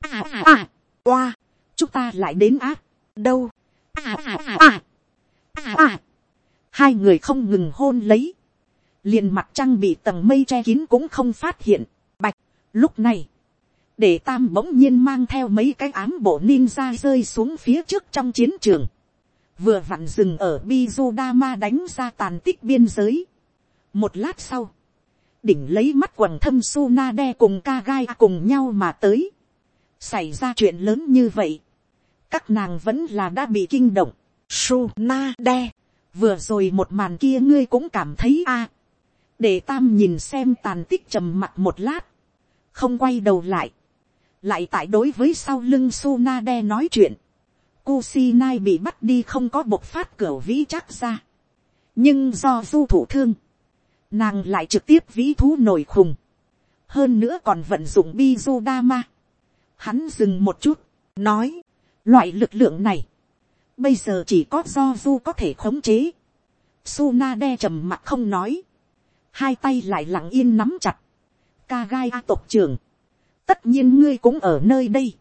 à à à. oa. chúng ta lại đến ác. đâu. à à à à. à à. hai người không ngừng hôn lấy. liền mặt trăng bị tầng mây che kín cũng không phát hiện. bạch. lúc này để tam bỗng nhiên mang theo mấy cái ám bộ ninja rơi xuống phía trước trong chiến trường, vừa vặn dừng ở Bizudama đánh ra tàn tích biên giới. một lát sau, đỉnh lấy mắt quần thâm su na đe cùng ca gai cùng nhau mà tới, xảy ra chuyện lớn như vậy, các nàng vẫn là đã bị kinh động, su na đe, vừa rồi một màn kia ngươi cũng cảm thấy a, để tam nhìn xem tàn tích trầm mặt một lát, không quay đầu lại, lại tại đối với sau lưng su na đe nói chuyện, Kusinai bị bắt đi không có bộc phát cửa vĩ chắc ra. Nhưng do du thủ thương, nàng lại trực tiếp vĩ thú nổi khùng. Hơn nữa còn vận dụng bi zuda ma. Hắn dừng một chút, nói, loại lực lượng này, bây giờ chỉ có do du có thể khống chế. Suna đe trầm mặt không nói, hai tay lại lặng yên nắm chặt. Kagai A tộc trưởng, tất nhiên ngươi cũng ở nơi đây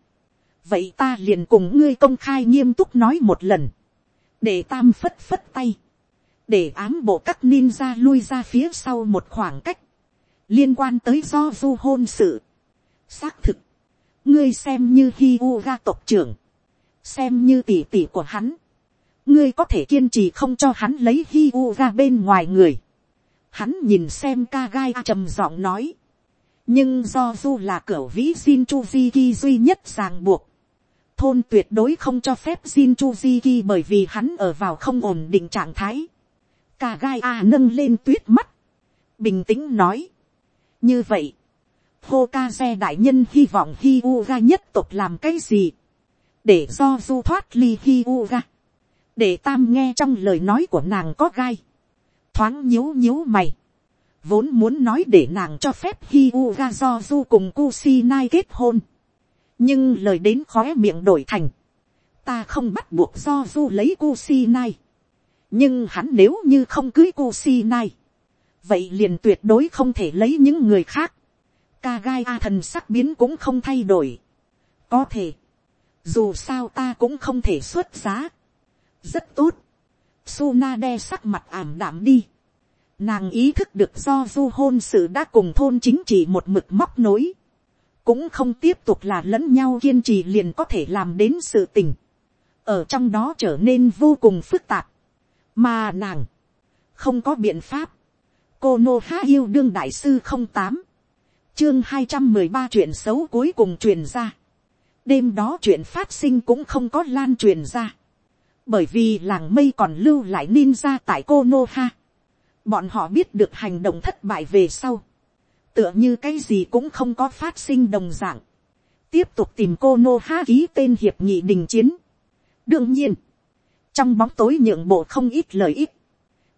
vậy ta liền cùng ngươi công khai nghiêm túc nói một lần, để tam phất phất tay, để ám bộ các ninja lui ra phía sau một khoảng cách, liên quan tới do du hôn sự. xác thực, ngươi xem như hi u ga tộc trưởng, xem như tỷ tỷ của hắn, ngươi có thể kiên trì không cho hắn lấy hi u ga bên ngoài người. hắn nhìn xem ca gai trầm giọng nói, nhưng do du là cửa vĩ xin chu di ki duy nhất ràng buộc, thôn tuyệt đối không cho phép Jin Chuziki bởi vì hắn ở vào không ổn định trạng thái. Cả gai A nâng lên tuyết mắt. Bình tĩnh nói. Như vậy. khô ca xe đại nhân hy vọng Hyuga nhất tục làm cái gì. Để do du thoát ly Hyuga. Để tam nghe trong lời nói của nàng có gai. Thoáng nhíu nhíu mày. Vốn muốn nói để nàng cho phép Hyuga do du cùng Kusinai kết hôn nhưng lời đến khóe miệng đổi thành, ta không bắt buộc do du lấy Kusinai nhưng hắn nếu như không cưới cu si nai, vậy liền tuyệt đối không thể lấy những người khác. ca gai A thần sắc biến cũng không thay đổi. có thể, dù sao ta cũng không thể xuất giá. rất tốt. Suna đe sắc mặt ảm đạm đi. Nàng ý thức được do du hôn sự đã cùng thôn chính trị một mực móc nối cũng không tiếp tục là lẫn nhau kiên trì liền có thể làm đến sự tình, ở trong đó trở nên vô cùng phức tạp, mà nàng, không có biện pháp, cô nô há yêu đương đại sư không tám, chương hai trăm mười ba chuyện xấu cuối cùng truyền ra, đêm đó chuyện phát sinh cũng không có lan truyền ra, bởi vì làng mây còn lưu lại ninja tại cô nô ha, bọn họ biết được hành động thất bại về sau, tựa như cái gì cũng không có phát sinh đồng dạng, tiếp tục tìm cô nô ha ký tên hiệp nghị đình chiến. đương nhiên, trong bóng tối nhượng bộ không ít lợi ích,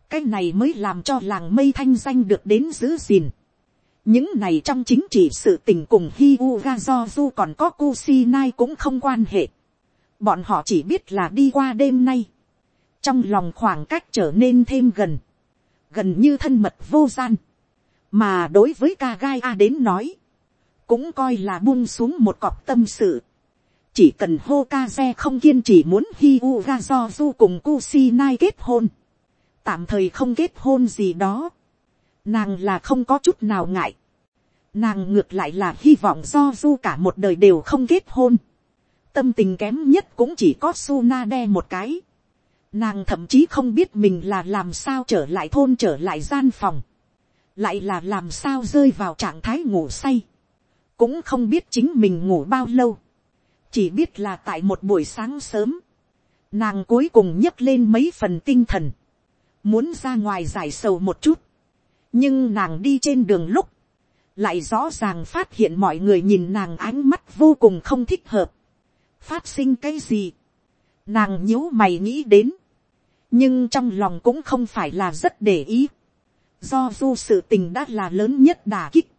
cái này mới làm cho làng mây thanh danh được đến giữ gìn. những này trong chính trị sự tình cùng hi u ga do du còn có ku si nai cũng không quan hệ. bọn họ chỉ biết là đi qua đêm nay, trong lòng khoảng cách trở nên thêm gần, gần như thân mật vô gian mà đối với ca gai a đến nói, cũng coi là buông xuống một cọp tâm sự chỉ cần Hokage không kiên trì muốn hi u do du cùng Kusinai kết hôn, tạm thời không kết hôn gì đó, nàng là không có chút nào ngại. Nàng ngược lại là hy vọng do du cả một đời đều không kết hôn. Tâm tình kém nhất cũng chỉ có Suna một cái. Nàng thậm chí không biết mình là làm sao trở lại thôn trở lại gian phòng lại là làm sao rơi vào trạng thái ngủ say, cũng không biết chính mình ngủ bao lâu, chỉ biết là tại một buổi sáng sớm, nàng cuối cùng nhấc lên mấy phần tinh thần, muốn ra ngoài giải sầu một chút, nhưng nàng đi trên đường lúc, lại rõ ràng phát hiện mọi người nhìn nàng ánh mắt vô cùng không thích hợp, phát sinh cái gì, nàng nhíu mày nghĩ đến, nhưng trong lòng cũng không phải là rất để ý, do du sự tình đã là lớn nhất đà kích,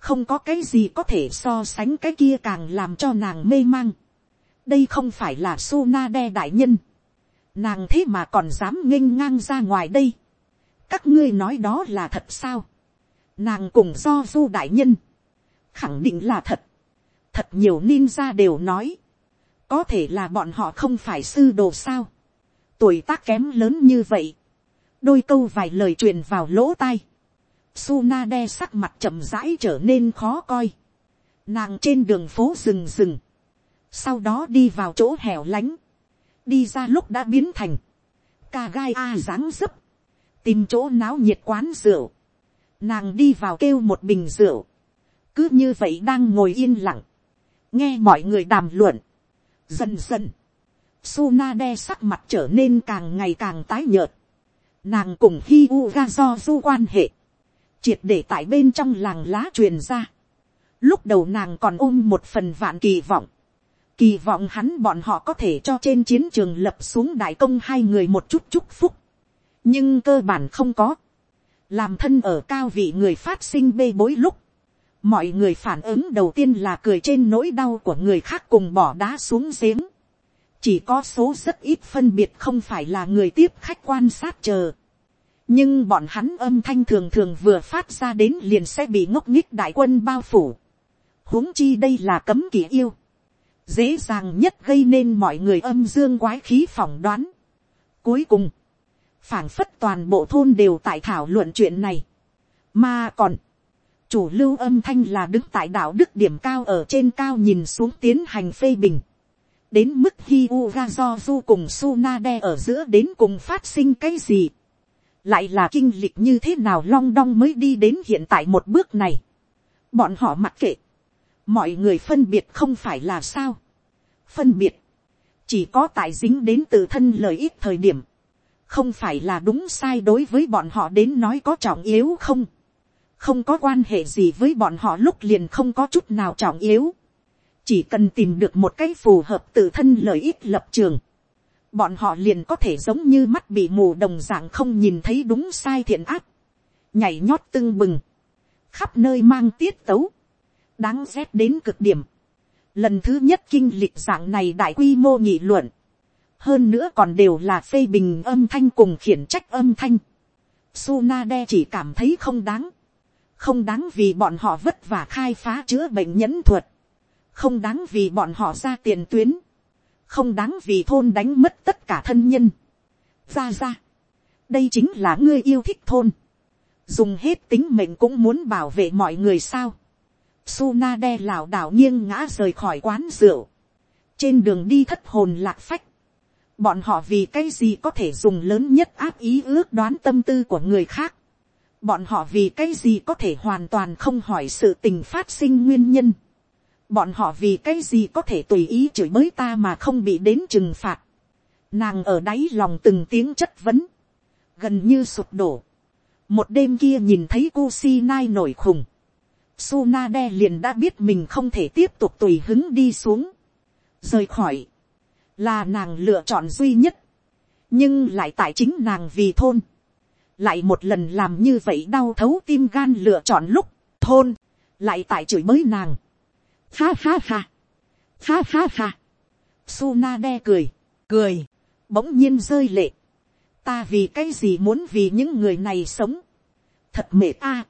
không có cái gì có thể so sánh cái kia càng làm cho nàng mê mang. đây không phải là su na đe đại nhân, nàng thế mà còn dám nghênh ngang ra ngoài đây. các ngươi nói đó là thật sao. nàng cùng do du đại nhân, khẳng định là thật. thật nhiều ninja đều nói, có thể là bọn họ không phải sư đồ sao. tuổi tác kém lớn như vậy, đôi câu vài lời truyền vào lỗ tai. Suna đe sắc mặt chậm rãi trở nên khó coi. Nàng trên đường phố rừng rừng. Sau đó đi vào chỗ hẻo lánh. Đi ra lúc đã biến thành. Cà gai a dáng dấp. Tìm chỗ náo nhiệt quán rượu. nàng đi vào kêu một bình rượu, cứ như vậy đang ngồi yên lặng, nghe mọi người đàm luận, dần dần, Suna đe sắc mặt trở nên càng ngày càng tái nhợt, nàng cùng hiu ga do du quan hệ, triệt để tại bên trong làng lá truyền ra, lúc đầu nàng còn ôm một phần vạn kỳ vọng, kỳ vọng hắn bọn họ có thể cho trên chiến trường lập xuống đại công hai người một chút chúc phúc, nhưng cơ bản không có, làm thân ở cao vị người phát sinh bê bối lúc, mọi người phản ứng đầu tiên là cười trên nỗi đau của người khác cùng bỏ đá xuống giếng, chỉ có số rất ít phân biệt không phải là người tiếp khách quan sát chờ, nhưng bọn hắn âm thanh thường thường vừa phát ra đến liền sẽ bị ngốc nghích đại quân bao phủ, huống chi đây là cấm kỵ yêu, dễ dàng nhất gây nên mọi người âm dương quái khí phỏng đoán. Cuối cùng, phảng phất toàn bộ thôn đều tại thảo luận chuyện này. Mà còn, chủ lưu âm thanh là đứng tại đạo đức điểm cao ở trên cao nhìn xuống tiến hành phê bình. Đến mức hi u ga do du cùng Sunade ở giữa đến cùng phát sinh cái gì. Lại là kinh lịch như thế nào long đong mới đi đến hiện tại một bước này. Bọn họ mặc kệ. Mọi người phân biệt không phải là sao. Phân biệt. Chỉ có tại dính đến từ thân lợi ích thời điểm không phải là đúng sai đối với bọn họ đến nói có trọng yếu không, không có quan hệ gì với bọn họ lúc liền không có chút nào trọng yếu, chỉ cần tìm được một cái phù hợp tự thân lợi ích lập trường, bọn họ liền có thể giống như mắt bị mù đồng dạng không nhìn thấy đúng sai thiện ác, nhảy nhót tưng bừng, khắp nơi mang tiết tấu, đáng rét đến cực điểm. Lần thứ nhất kinh lịch dạng này đại quy mô nghị luận, hơn nữa còn đều là phê bình âm thanh cùng khiển trách âm thanh. Sunade chỉ cảm thấy không đáng, không đáng vì bọn họ vất vả khai phá chữa bệnh nhẫn thuật, không đáng vì bọn họ ra tiền tuyến, không đáng vì thôn đánh mất tất cả thân nhân. ra ra, đây chính là ngươi yêu thích thôn, dùng hết tính mệnh cũng muốn bảo vệ mọi người sao. Sunade lảo đảo nghiêng ngã rời khỏi quán rượu, trên đường đi thất hồn lạc phách, bọn họ vì cái gì có thể dùng lớn nhất áp ý ước đoán tâm tư của người khác. bọn họ vì cái gì có thể hoàn toàn không hỏi sự tình phát sinh nguyên nhân bọn họ vì cái gì có thể tùy ý chửi bới ta mà không bị đến trừng phạt. nàng ở đáy lòng từng tiếng chất vấn, gần như sụp đổ. một đêm kia nhìn thấy Kusinai nổi khùng. Sunade liền đã biết mình không thể tiếp tục tùy hứng đi xuống. rời khỏi là nàng lựa chọn duy nhất, nhưng lại tại chính nàng vì thôn, lại một lần làm như vậy đau thấu tim gan lựa chọn lúc, thôn, lại tại chửi bới nàng. Ha ha ha, ha ha ha, Suna đe cười, cười, bỗng nhiên rơi lệ. Ta vì cái gì muốn vì những người này sống. Thật mệt a.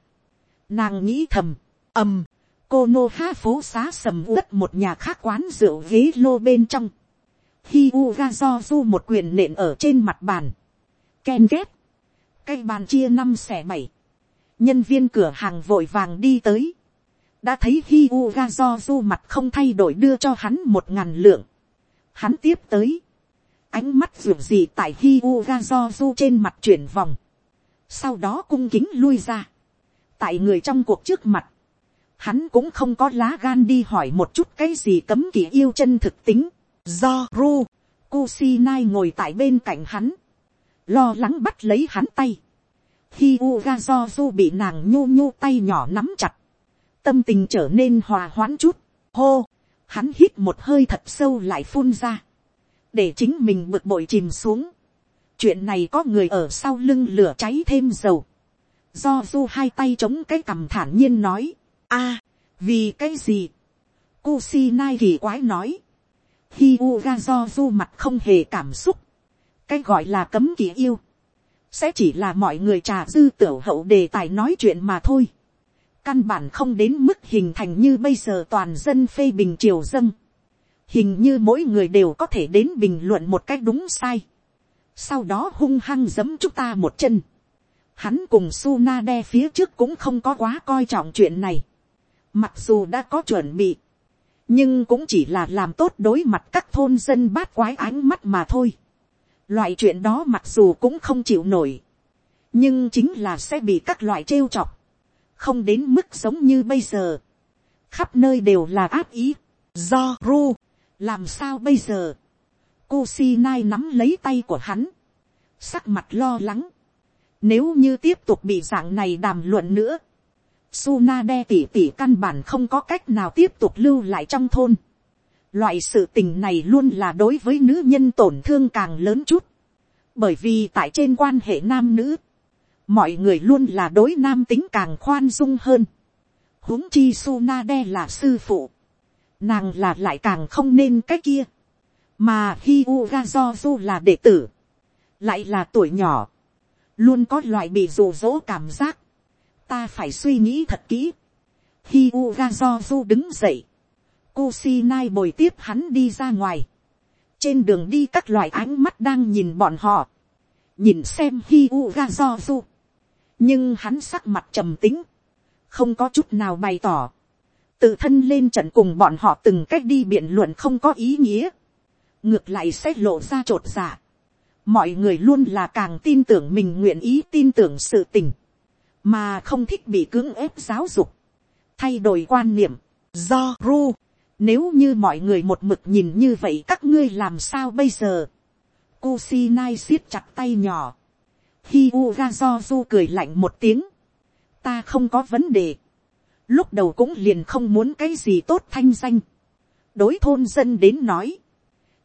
Nàng nghĩ thầm, ầm, cô nô ha phố xá sầm uất một nhà khác quán rượu ghế lô bên trong hi u ga do du một quyền nện ở trên mặt bàn, ken ghép. cây bàn chia năm xẻ bảy, nhân viên cửa hàng vội vàng đi tới, đã thấy hi u ga do du mặt không thay đổi đưa cho hắn một ngàn lượng, hắn tiếp tới, ánh mắt ruột gì tại hi u ga do du trên mặt chuyển vòng, sau đó cung kính lui ra, tại người trong cuộc trước mặt, hắn cũng không có lá gan đi hỏi một chút cái gì cấm kỵ yêu chân thực tính, Do Ru, Kusinai ngồi tại bên cạnh hắn. Lo lắng bắt lấy hắn tay. Khi Uga Do Ru bị nàng nhu nhu tay nhỏ nắm chặt. Tâm tình trở nên hòa hoãn chút. Hô, hắn hít một hơi thật sâu lại phun ra. Để chính mình bực bội chìm xuống. Chuyện này có người ở sau lưng lửa cháy thêm dầu. Do Du hai tay chống cái cằm thản nhiên nói. a vì cái gì? Kusinai kỳ quái nói Hi Uga do du mặt không hề cảm xúc. Cái gọi là cấm kỵ yêu. Sẽ chỉ là mọi người trà dư tiểu hậu đề tài nói chuyện mà thôi. Căn bản không đến mức hình thành như bây giờ toàn dân phê bình triều dân, Hình như mỗi người đều có thể đến bình luận một cách đúng sai. Sau đó hung hăng giấm chúng ta một chân. Hắn cùng Suna đe phía trước cũng không có quá coi trọng chuyện này. Mặc dù đã có chuẩn bị nhưng cũng chỉ là làm tốt đối mặt các thôn dân bát quái ánh mắt mà thôi. Loại chuyện đó mặc dù cũng không chịu nổi, nhưng chính là sẽ bị các loại trêu chọc không đến mức giống như bây giờ, khắp nơi đều là áp ý, do ru, làm sao bây giờ, Kusinai nắm lấy tay của hắn, sắc mặt lo lắng, nếu như tiếp tục bị dạng này đàm luận nữa, Suna đe tỉ tỉ căn bản không có cách nào tiếp tục lưu lại trong thôn. Loại sự tình này luôn là đối với nữ nhân tổn thương càng lớn chút. Bởi vì tại trên quan hệ nam nữ, mọi người luôn là đối nam tính càng khoan dung hơn. huống chi Sunade là sư phụ. Nàng là lại càng không nên cái kia. Mà Hyuga Jozu là đệ tử. Lại là tuổi nhỏ. Luôn có loại bị rụ rỗ cảm giác. Ta phải suy nghĩ thật kỹ. Hyuga Jozu đứng dậy. Kusinai bồi tiếp hắn đi ra ngoài. Trên đường đi các loại ánh mắt đang nhìn bọn họ. Nhìn xem Hyuga Jozu. Nhưng hắn sắc mặt trầm tính. Không có chút nào bày tỏ. Tự thân lên trận cùng bọn họ từng cách đi biện luận không có ý nghĩa. Ngược lại sẽ lộ ra trột giả, Mọi người luôn là càng tin tưởng mình nguyện ý tin tưởng sự tình. Mà không thích bị cưỡng ép giáo dục. Thay đổi quan niệm. Do ru nếu như mọi người một mực nhìn như vậy các ngươi làm sao bây giờ? Kusinai siết chặt tay nhỏ. Hyuga Jozu cười lạnh một tiếng. Ta không có vấn đề. Lúc đầu cũng liền không muốn cái gì tốt thanh danh. Đối thôn dân đến nói.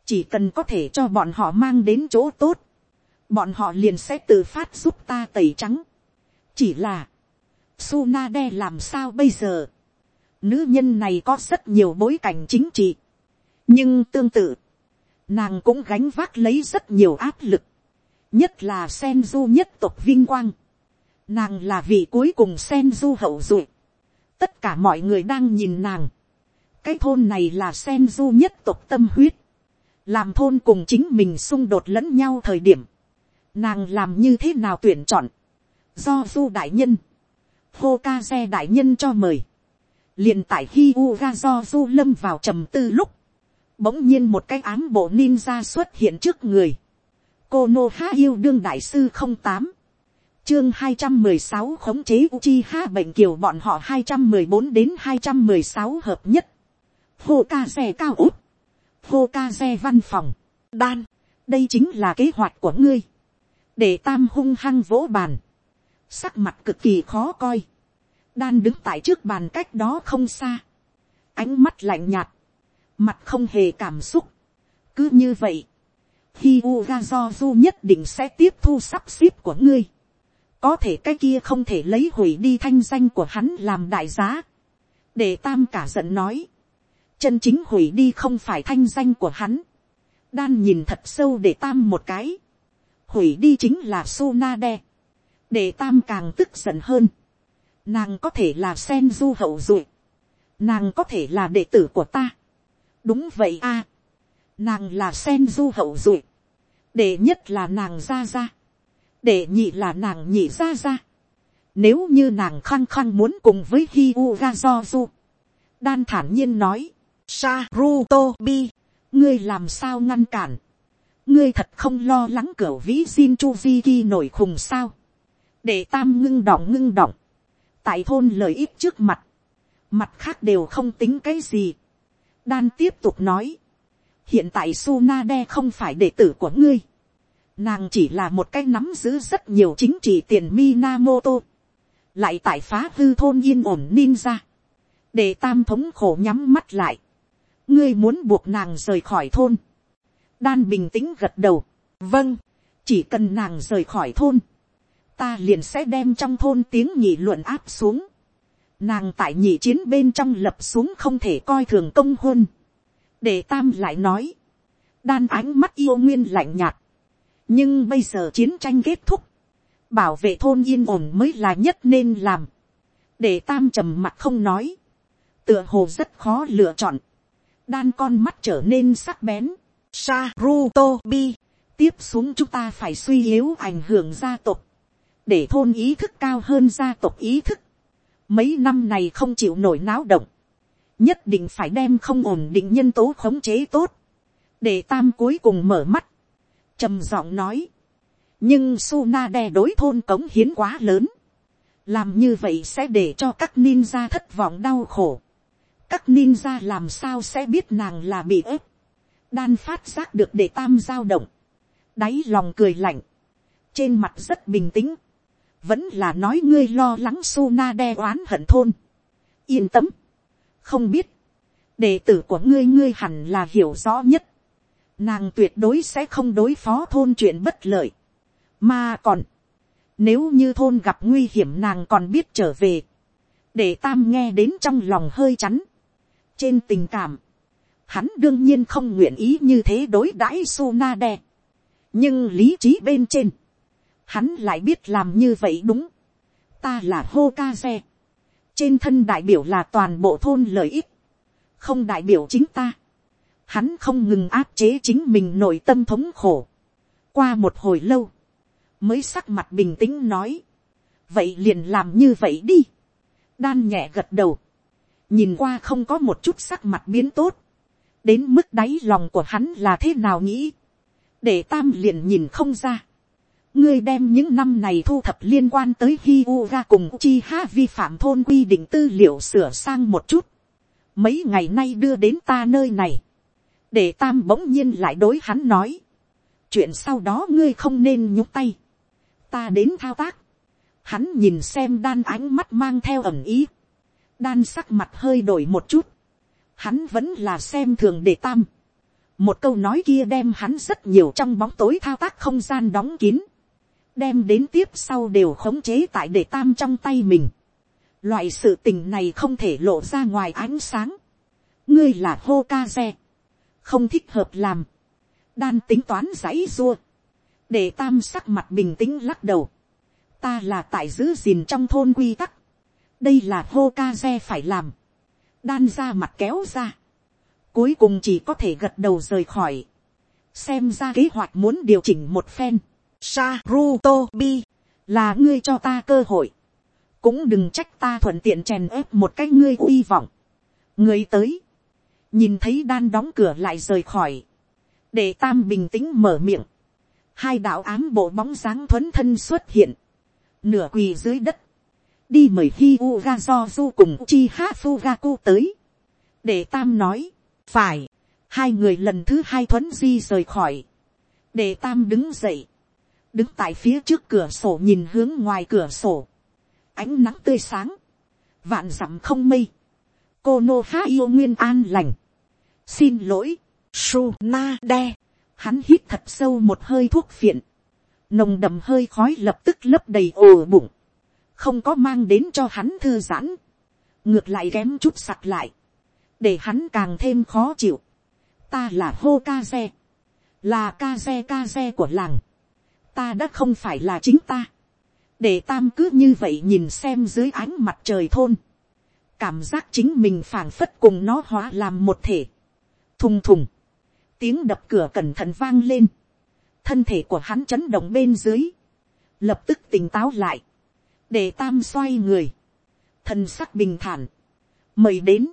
Chỉ cần có thể cho bọn họ mang đến chỗ tốt. Bọn họ liền sẽ tự phát giúp ta tẩy trắng. Chỉ là. Sunade làm sao bây giờ? Nữ nhân này có rất nhiều bối cảnh chính trị. Nhưng tương tự, nàng cũng gánh vác lấy rất nhiều áp lực. Nhất là Senju nhất tộc vinh quang. Nàng là vị cuối cùng Senju hậu duệ. Tất cả mọi người đang nhìn nàng. Cái thôn này là Senju nhất tộc tâm huyết. Làm thôn cùng chính mình xung đột lẫn nhau thời điểm. Nàng làm như thế nào tuyển chọn. Do du đại nhân. Hokage đại nhân cho mời liền tại khi Uga do du lâm vào trầm tư lúc, bỗng nhiên một cái ám bộ ninja xuất hiện trước người cô nô há yêu đương đại sư không tám, chương hai trăm mười sáu khống chế uchi ha bệnh kiều bọn họ hai trăm mười bốn đến hai trăm mười sáu hợp nhất. hô ca xe cao út, hô ca xe văn phòng, đan, đây chính là kế hoạch của ngươi. để tam hung hăng vỗ bàn, sắc mặt cực kỳ khó coi. Đan đứng tại trước bàn cách đó không xa, ánh mắt lạnh nhạt, mặt không hề cảm xúc, cứ như vậy, khi Uga do du nhất định sẽ tiếp thu sắp xếp của ngươi, có thể cái kia không thể lấy hủy đi thanh danh của hắn làm đại giá, để tam cả giận nói, chân chính hủy đi không phải thanh danh của hắn, đan nhìn thật sâu để tam một cái, hủy đi chính là Sunade, để tam càng tức giận hơn, nàng có thể là sen du hậu duệ, nàng có thể là đệ tử của ta. đúng vậy a, nàng là sen du hậu duệ, đệ nhất là nàng ra ra, đệ nhị là nàng nhị ra ra. Nếu như nàng khăng khăng muốn cùng với hi u do du, đan thản nhiên nói, Sarutobi, ngươi làm sao ngăn cản, ngươi thật không lo lắng cửa vĩ xin Chu Vi ghi nổi khùng sao, để tam ngưng đọng ngưng đọng, tại thôn lợi ích trước mặt, mặt khác đều không tính cái gì. đan tiếp tục nói, hiện tại Sunade không phải đệ tử của ngươi, nàng chỉ là một cái nắm giữ rất nhiều chính trị tiền Minamoto, lại tại phá hư thôn yên ổn ninja, để tam thống khổ nhắm mắt lại, ngươi muốn buộc nàng rời khỏi thôn, đan bình tĩnh gật đầu, vâng, chỉ cần nàng rời khỏi thôn, ta liền sẽ đem trong thôn tiếng nhị luận áp xuống. Nàng tại nhị chiến bên trong lập xuống không thể coi thường công hôn. Để tam lại nói. Đan ánh mắt yêu nguyên lạnh nhạt. Nhưng bây giờ chiến tranh kết thúc. Bảo vệ thôn yên ổn mới là nhất nên làm. Để tam trầm mặt không nói. Tựa hồ rất khó lựa chọn. Đan con mắt trở nên sắc bén. Saruto bi. Tiếp xuống chúng ta phải suy yếu ảnh hưởng gia tộc để thôn ý thức cao hơn gia tộc ý thức. Mấy năm này không chịu nổi náo động, nhất định phải đem không ổn định nhân tố khống chế tốt, để tam cuối cùng mở mắt, trầm giọng nói, nhưng Suna đe đối thôn cống hiến quá lớn, làm như vậy sẽ để cho các ninja thất vọng đau khổ. các ninja làm sao sẽ biết nàng là bị ép. đan phát giác được để tam giao động. đáy lòng cười lạnh. trên mặt rất bình tĩnh. vẫn là nói ngươi lo lắng Suna đe oán hận thôn. yên tâm không biết. đệ tử của ngươi ngươi hẳn là hiểu rõ nhất. nàng tuyệt đối sẽ không đối phó thôn chuyện bất lợi. mà còn, nếu như thôn gặp nguy hiểm nàng còn biết trở về. Để tam nghe đến trong lòng hơi chắn. Trên tình cảm. Hắn đương nhiên không nguyện ý như thế đối đãi su nga đe Nhưng lý trí bên trên. Hắn lại biết làm như vậy đúng. Ta là hô ca xe trên thân đại biểu là toàn bộ thôn lợi ích. Không đại biểu chính ta. Hắn không ngừng áp chế chính mình nội tâm thống khổ. Qua một hồi lâu mới sắc mặt bình tĩnh nói, vậy liền làm như vậy đi, đan nhẹ gật đầu, nhìn qua không có một chút sắc mặt biến tốt, đến mức đáy lòng của hắn là thế nào nghĩ, để tam liền nhìn không ra, ngươi đem những năm này thu thập liên quan tới hi u ga cùng chi ha vi phạm thôn quy định tư liệu sửa sang một chút, mấy ngày nay đưa đến ta nơi này, để tam bỗng nhiên lại đối hắn nói, chuyện sau đó ngươi không nên nhúc tay, ta đến thao tác. Hắn nhìn xem đan ánh mắt mang theo ẩm ý. Đan sắc mặt hơi đổi một chút. Hắn vẫn là xem thường để tam. Một câu nói kia đem hắn rất nhiều trong bóng tối thao tác không gian đóng kín. Đem đến tiếp sau đều khống chế tại để tam trong tay mình. Loại sự tình này không thể lộ ra ngoài ánh sáng. Ngươi là hô ca xe. Không thích hợp làm. Đan tính toán giấy rua để tam sắc mặt bình tĩnh lắc đầu, ta là tại giữ gìn trong thôn quy tắc, đây là hô ca xe phải làm, đan ra mặt kéo ra, cuối cùng chỉ có thể gật đầu rời khỏi, xem ra kế hoạch muốn điều chỉnh một phen, Saruto bi, là ngươi cho ta cơ hội, cũng đừng trách ta thuận tiện chèn ép một cái ngươi uy vọng, người tới, nhìn thấy đan đóng cửa lại rời khỏi, để tam bình tĩnh mở miệng, hai đạo ám bộ bóng dáng thuấn thân xuất hiện, nửa quỳ dưới đất, đi mời hi u ga do du cùng chi ha fu ga cu tới, để tam nói, phải, hai người lần thứ hai thuấn di rời khỏi, để tam đứng dậy, đứng tại phía trước cửa sổ nhìn hướng ngoài cửa sổ, ánh nắng tươi sáng, vạn dặm không mây, cô nô há yêu nguyên an lành, xin lỗi, su na đe, hắn hít thật sâu một hơi thuốc phiện, nồng đậm hơi khói lập tức lấp đầy ồ bụng, không có mang đến cho hắn thư giãn, ngược lại kém chút sặc lại, để hắn càng thêm khó chịu. ta là hô ca xe, là ca xe ca xe của làng, ta đã không phải là chính ta, để tam cứ như vậy nhìn xem dưới ánh mặt trời thôn, cảm giác chính mình phảng phất cùng nó hóa làm một thể, thùng thùng, tiếng đập cửa cẩn thận vang lên, thân thể của hắn chấn động bên dưới, lập tức tỉnh táo lại, để tam xoay người, thân sắc bình thản, mời đến,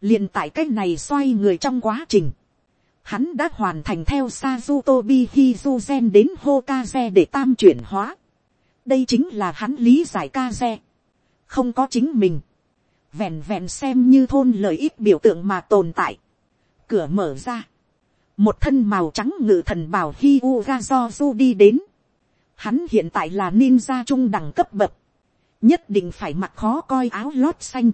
liền tại cách này xoay người trong quá trình, hắn đã hoàn thành theo Sazutobi Hizuzen đến Hokage để tam chuyển hóa. đây chính là hắn lý giải Kaze, không có chính mình, vẹn vẹn xem như thôn lợi ích biểu tượng mà tồn tại, cửa mở ra, một thân màu trắng ngự thần bảo hi đi đến. Hắn hiện tại là ninja trung đẳng cấp bậc, nhất định phải mặc khó coi áo lót xanh,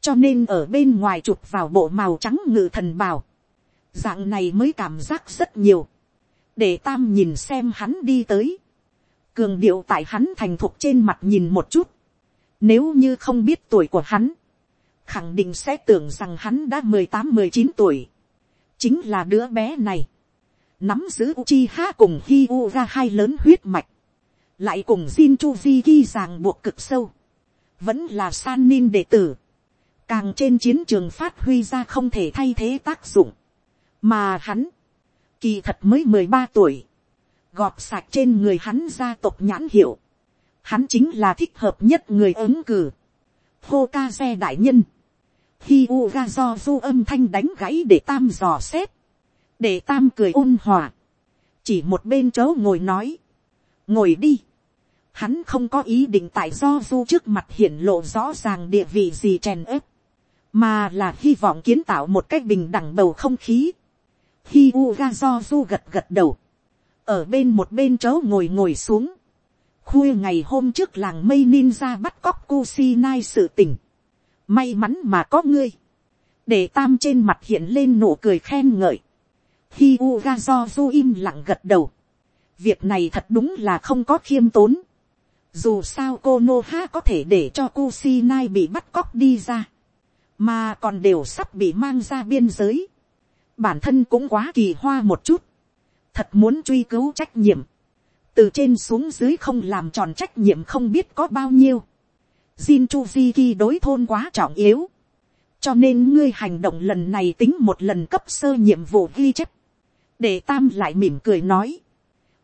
cho nên ở bên ngoài chụp vào bộ màu trắng ngự thần bảo, dạng này mới cảm giác rất nhiều, để tam nhìn xem hắn đi tới, cường điệu tại hắn thành thục trên mặt nhìn một chút, nếu như không biết tuổi của hắn, khẳng định sẽ tưởng rằng hắn đã mười tám mười chín tuổi. Chính là đứa bé này, nắm giữ Uchiha cùng Hyuga hai lớn huyết mạch, lại cùng Jin ghi ràng buộc cực sâu, vẫn là san ninh đệ tử, càng trên chiến trường phát huy ra không thể thay thế tác dụng, mà hắn, kỳ thật mới mười ba tuổi, gọp sạc trên người hắn gia tộc nhãn hiệu, hắn chính là thích hợp nhất người ứng cử, hô ca xe đại nhân, Hi Uga do du âm thanh đánh gãy để tam dò xét. Để tam cười ôn hòa. Chỉ một bên chớ ngồi nói. Ngồi đi. Hắn không có ý định tại do du trước mặt hiển lộ rõ ràng địa vị gì chèn ép. Mà là hy vọng kiến tạo một cách bình đẳng bầu không khí. Hi Uga do du gật gật đầu. Ở bên một bên chớ ngồi ngồi xuống. Khuya ngày hôm trước làng mây ninja bắt cóc Kusinai sự tình. May mắn mà có ngươi. Để tam trên mặt hiện lên nụ cười khen ngợi. Hi Uga do du im lặng gật đầu. Việc này thật đúng là không có khiêm tốn dù sao cô nô ha có thể để cho Kusinai bị bắt cóc đi ra, mà còn đều sắp bị mang ra biên giới, bản thân cũng quá kỳ hoa một chút, thật muốn truy cứu trách nhiệm, từ trên xuống dưới không làm tròn trách nhiệm không biết có bao nhiêu, Jin Chuziki đối thôn quá trọng yếu, cho nên ngươi hành động lần này tính một lần cấp sơ nhiệm vụ ghi chép, để tam lại mỉm cười nói,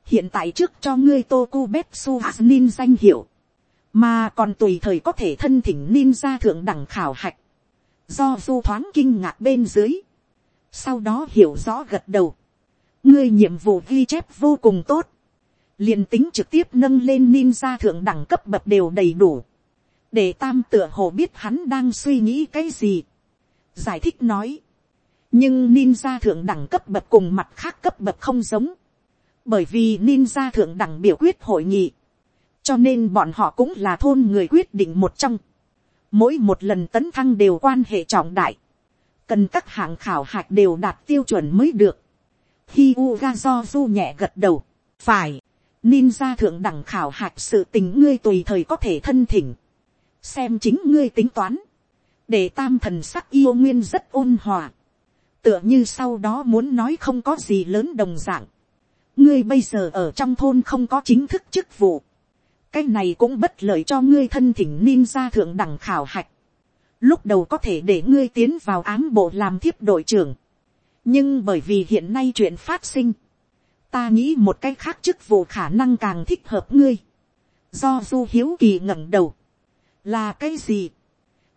hiện tại trước cho ngươi toku betsu nin danh hiệu, mà còn tùy thời có thể thân thỉnh ninja thượng đẳng khảo hạch, do du thoáng kinh ngạc bên dưới, sau đó hiểu rõ gật đầu, ngươi nhiệm vụ ghi chép vô cùng tốt, liền tính trực tiếp nâng lên ninja thượng đẳng cấp bậc đều đầy đủ, để tam tựa hồ biết hắn đang suy nghĩ cái gì, giải thích nói, nhưng ninja thượng đẳng cấp bậc cùng mặt khác cấp bậc không giống, bởi vì ninja thượng đẳng biểu quyết hội nghị, cho nên bọn họ cũng là thôn người quyết định một trong, mỗi một lần tấn thăng đều quan hệ trọng đại, cần các hạng khảo hạch đều đạt tiêu chuẩn mới được. Hi Uga do du nhẹ gật đầu, phải, ninja thượng đẳng khảo hạch sự tình ngươi tùy thời có thể thân thỉnh, xem chính ngươi tính toán, để tam thần sắc yêu nguyên rất ôn hòa, tựa như sau đó muốn nói không có gì lớn đồng dạng, ngươi bây giờ ở trong thôn không có chính thức chức vụ, cái này cũng bất lợi cho ngươi thân thỉnh ninja thượng đẳng khảo hạch, lúc đầu có thể để ngươi tiến vào ám bộ làm thiếp đội trưởng, nhưng bởi vì hiện nay chuyện phát sinh, ta nghĩ một cái khác chức vụ khả năng càng thích hợp ngươi, do du hiếu kỳ ngẩng đầu, là cái gì,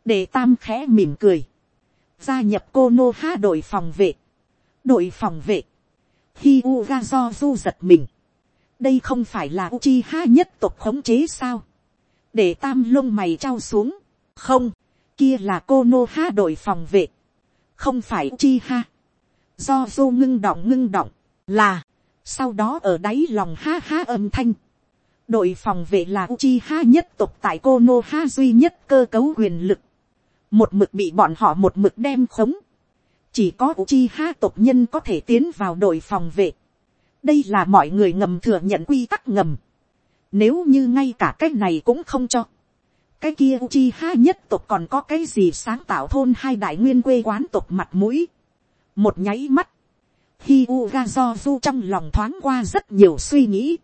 để tam khẽ mỉm cười, gia nhập cô nô ha đội phòng vệ, đội phòng vệ, hiu ga do du giật mình. Đây không phải là Uchiha nhất tộc khống chế sao? Để tam lông mày trao xuống. Không, kia là Konoha đội phòng vệ. Không phải Uchiha. Do du ngưng động ngưng động, là, sau đó ở đáy lòng ha ha âm thanh. Đội phòng vệ là Uchiha nhất tộc tại Konoha duy nhất cơ cấu quyền lực. Một mực bị bọn họ một mực đem khống chỉ có Uchiha tộc nhân có thể tiến vào đội phòng vệ. đây là mọi người ngầm thừa nhận quy tắc ngầm. nếu như ngay cả cái này cũng không cho cái kia Uchiha nhất tộc còn có cái gì sáng tạo thôn hai đại nguyên quê quán tộc mặt mũi. một nháy mắt. Hi Uga du trong lòng thoáng qua rất nhiều suy nghĩ.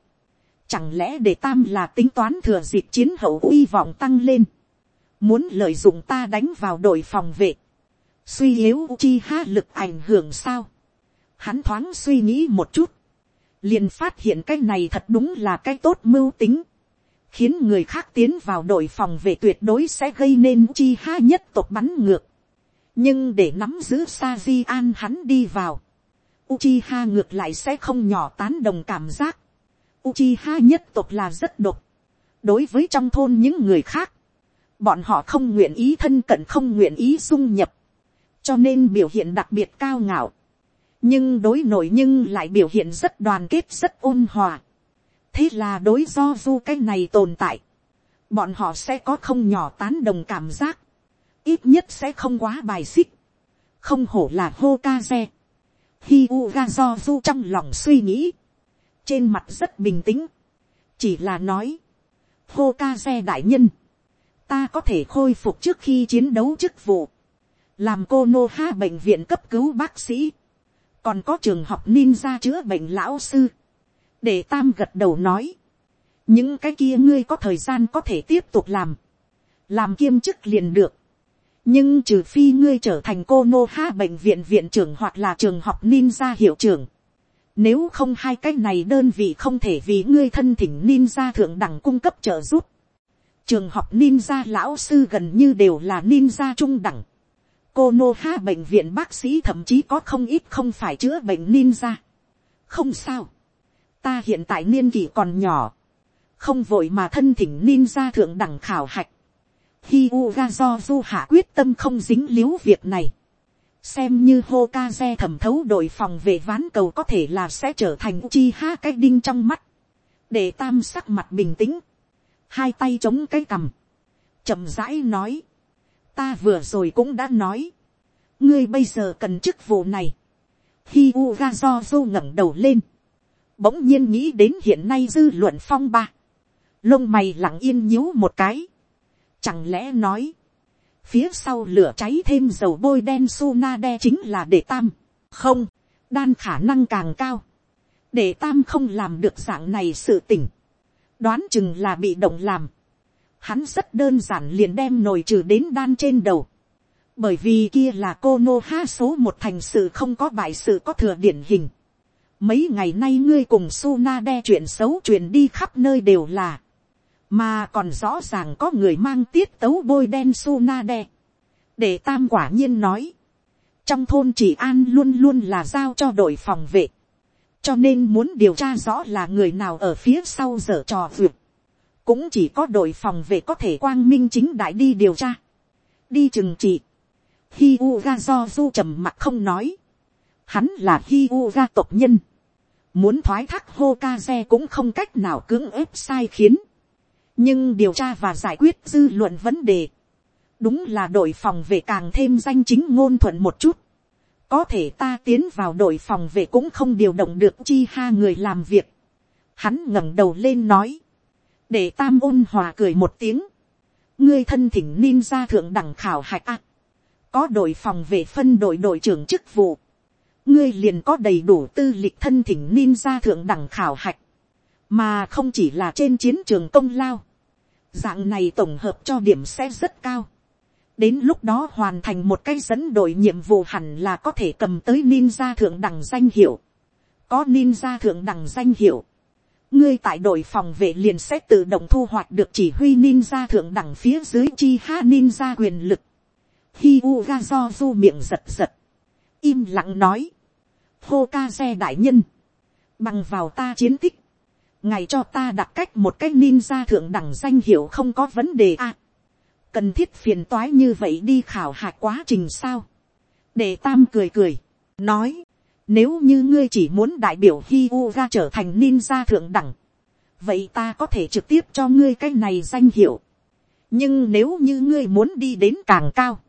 Chẳng lẽ để tam là tính toán thừa dịp chiến hậu uy vọng tăng lên. Muốn lợi dụng ta đánh vào đội phòng vệ suy yếu Uchiha lực ảnh hưởng sao. Hắn thoáng suy nghĩ một chút. liền phát hiện cái này thật đúng là cái tốt mưu tính. Khiến người khác tiến vào đội phòng vệ tuyệt đối sẽ gây nên Uchiha nhất tộc bắn ngược. Nhưng để nắm giữ Saji An hắn đi vào. Uchiha ngược lại sẽ không nhỏ tán đồng cảm giác. Uchiha nhất tộc là rất độc. Đối với trong thôn những người khác. Bọn họ không nguyện ý thân cận không nguyện ý dung nhập cho nên biểu hiện đặc biệt cao ngạo, nhưng đối nội nhưng lại biểu hiện rất đoàn kết rất ôn hòa thế là đối do du cái này tồn tại, bọn họ sẽ có không nhỏ tán đồng cảm giác, ít nhất sẽ không quá bài xích, không hổ là hô ca xe, hi u ga do du trong lòng suy nghĩ, trên mặt rất bình tĩnh, chỉ là nói, hô ca xe đại nhân, ta có thể khôi phục trước khi chiến đấu chức vụ, làm cô nô ha bệnh viện cấp cứu bác sĩ, còn có trường học ninja chữa bệnh lão sư, để tam gật đầu nói, những cái kia ngươi có thời gian có thể tiếp tục làm, làm kiêm chức liền được, nhưng trừ phi ngươi trở thành cô nô ha bệnh viện viện trưởng hoặc là trường học ninja hiệu trưởng, nếu không hai cái này đơn vị không thể vì ngươi thân thỉnh ninja thượng đẳng cung cấp trợ giúp. Trường học ninja lão sư gần như đều là ninja trung đẳng cô nô ha bệnh viện bác sĩ thậm chí có không ít không phải chữa bệnh ninja. không sao ta hiện tại niên kỷ còn nhỏ. không vội mà thân thỉnh ninja thượng đẳng khảo hạch, khi Uga do du hạ quyết tâm không dính l i u việc này, xem như Hokage thẩm thấu đội phòng về ván cầu có thể là sẽ trở thành chi ha cái đinh trong mắt, để tam sắc mặt bình tĩnh, hai tay chống cái cằm, chậm rãi nói, ta vừa rồi cũng đã nói, ngươi bây giờ cần chức vụ này, khi Uga do du ngẩng đầu lên, bỗng nhiên nghĩ đến hiện nay dư luận phong ba, lông mày lặng yên nhíu một cái, Chẳng lẽ nói, phía sau lửa cháy thêm dầu bôi đen su na đe chính là để tam. Không, đan khả năng càng cao. Để tam không làm được dạng này sự tỉnh. Đoán chừng là bị động làm. Hắn rất đơn giản liền đem nồi trừ đến đan trên đầu. Bởi vì kia là cô nô ha số một thành sự không có bại sự có thừa điển hình. Mấy ngày nay ngươi cùng Suna đe chuyện xấu chuyện đi khắp nơi đều là. Mà còn rõ ràng có người mang tiết tấu bôi đen su na đe. để tam quả nhiên nói, trong thôn chỉ an luôn luôn là giao cho đội phòng vệ, cho nên muốn điều tra rõ là người nào ở phía sau dở trò vượt, cũng chỉ có đội phòng vệ có thể quang minh chính đại đi điều tra, đi trừng trị. Hi Uga do du trầm mặt không nói, hắn là Hi Uga tộc nhân, muốn thoái thác Hokage cũng không cách nào cưỡng ép sai khiến. Nhưng điều tra và giải quyết dư luận vấn đề, đúng là đội phòng vệ càng thêm danh chính ngôn thuận một chút. có thể ta tiến vào đội phòng vệ cũng không điều động được chi ha người làm việc. hắn ngẩng đầu lên nói, để tam ôn hòa cười một tiếng, ngươi thân thỉnh ninja thượng đẳng khảo hạch a, có đội phòng vệ phân đội đội trưởng chức vụ, ngươi liền có đầy đủ tư lịch thân thỉnh ninja thượng đẳng khảo hạch, mà không chỉ là trên chiến trường công lao, Dạng này tổng hợp cho điểm sẽ rất cao. Đến lúc đó hoàn thành một cái dẫn đội nhiệm vụ hẳn là có thể cầm tới ninja thượng đẳng danh hiệu. Có ninja thượng đẳng danh hiệu. Ngươi tại đội phòng vệ liền sẽ tự động thu hoạch được chỉ huy ninja thượng đẳng phía dưới chi ha ninja quyền lực. Hi Uga do du miệng giật giật. Im lặng nói. Hokage đại nhân. Bằng vào ta chiến tích ngài cho ta đặt cách một cái ninja thượng đẳng danh hiệu không có vấn đề à. cần thiết phiền toái như vậy đi khảo hạch quá trình sao. để tam cười cười, nói, nếu như ngươi chỉ muốn đại biểu hi u ra trở thành ninja thượng đẳng, vậy ta có thể trực tiếp cho ngươi cái này danh hiệu. nhưng nếu như ngươi muốn đi đến càng cao,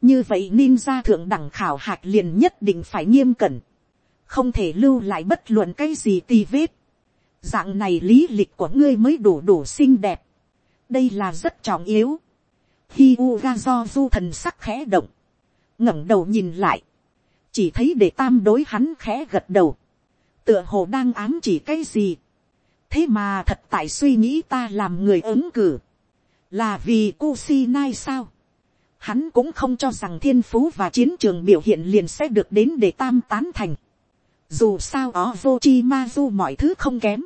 như vậy ninja thượng đẳng khảo hạch liền nhất định phải nghiêm cẩn, không thể lưu lại bất luận cái gì tì vết dạng này lý lịch của ngươi mới đủ đủ xinh đẹp. đây là rất trọng yếu. hi u ga do du thần sắc khẽ động, ngẩng đầu nhìn lại, chỉ thấy để tam đối hắn khẽ gật đầu, tựa hồ đang ám chỉ cái gì. thế mà thật tại suy nghĩ ta làm người ứng cử, là vì Kusinai sao. Hắn cũng không cho rằng thiên phú và chiến trường biểu hiện liền sẽ được đến để tam tán thành dù sao ó vô chi ma du mọi thứ không kém,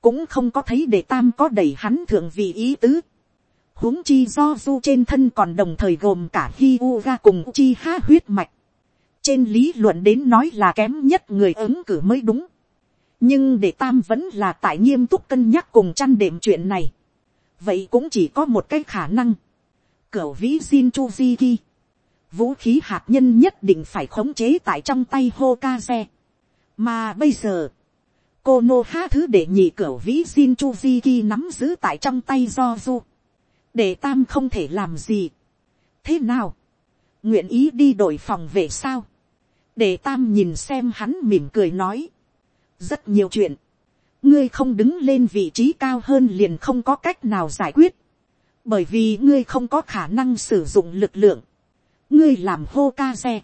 cũng không có thấy để tam có đẩy hắn thượng vị ý tứ. huống chi do du trên thân còn đồng thời gồm cả hi u ga cùng chi ha huyết mạch. trên lý luận đến nói là kém nhất người ứng cử mới đúng. nhưng để tam vẫn là tại nghiêm túc cân nhắc cùng chăn đệm chuyện này. vậy cũng chỉ có một cái khả năng. cửu vĩ xin chu di ki. vũ khí hạt nhân nhất định phải khống chế tại trong tay Hokage mà bây giờ, cô nô há thứ để nhị cửa vĩ xin chu di ki nắm giữ tại trong tay do du. để tam không thể làm gì. thế nào, nguyện ý đi đổi phòng về sao. để tam nhìn xem hắn mỉm cười nói. rất nhiều chuyện. ngươi không đứng lên vị trí cao hơn liền không có cách nào giải quyết. bởi vì ngươi không có khả năng sử dụng lực lượng. ngươi làm hô ca xe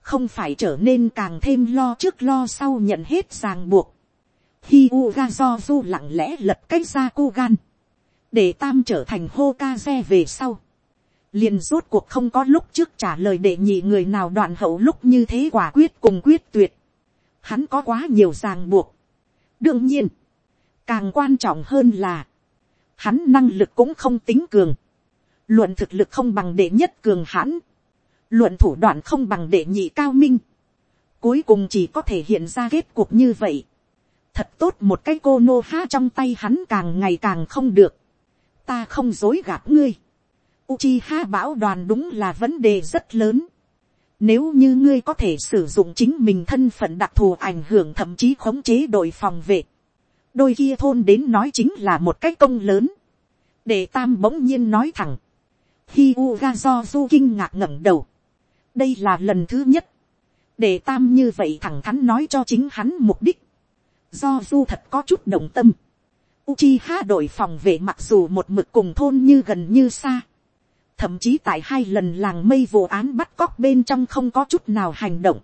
không phải trở nên càng thêm lo trước lo sau nhận hết ràng buộc. Hi Uga do du lặng lẽ lật cách ra cô gan. Để tam trở thành hô ca xe về sau. liền rốt cuộc không có lúc trước trả lời để nhị người nào đoạn hậu lúc như thế quả quyết cùng quyết tuyệt. Hắn có quá nhiều ràng buộc. đương nhiên, càng quan trọng hơn là, hắn năng lực cũng không tính cường. Luận thực lực không bằng đệ nhất cường hãn luận thủ đoạn không bằng đệ nhị cao minh, cuối cùng chỉ có thể hiện ra kết cuộc như vậy. thật tốt một cái cô nô ha trong tay hắn càng ngày càng không được, ta không dối gạt ngươi, Uchiha bảo đoàn đúng là vấn đề rất lớn. Nếu như ngươi có thể sử dụng chính mình thân phận đặc thù ảnh hưởng thậm chí khống chế đội phòng vệ. Đôi kia thôn đến nói chính là một cái công lớn. Để tam bỗng nhiên nói thẳng. Hi Uga do du kinh ngạc ngẩng đầu. Đây là lần thứ nhất. Để tam như vậy thẳng thắn nói cho chính hắn mục đích. Do du thật có chút động tâm. Uchiha đội phòng vệ mặc dù một mực cùng thôn như gần như xa thậm chí tại hai lần làng mây vụ án bắt cóc bên trong không có chút nào hành động.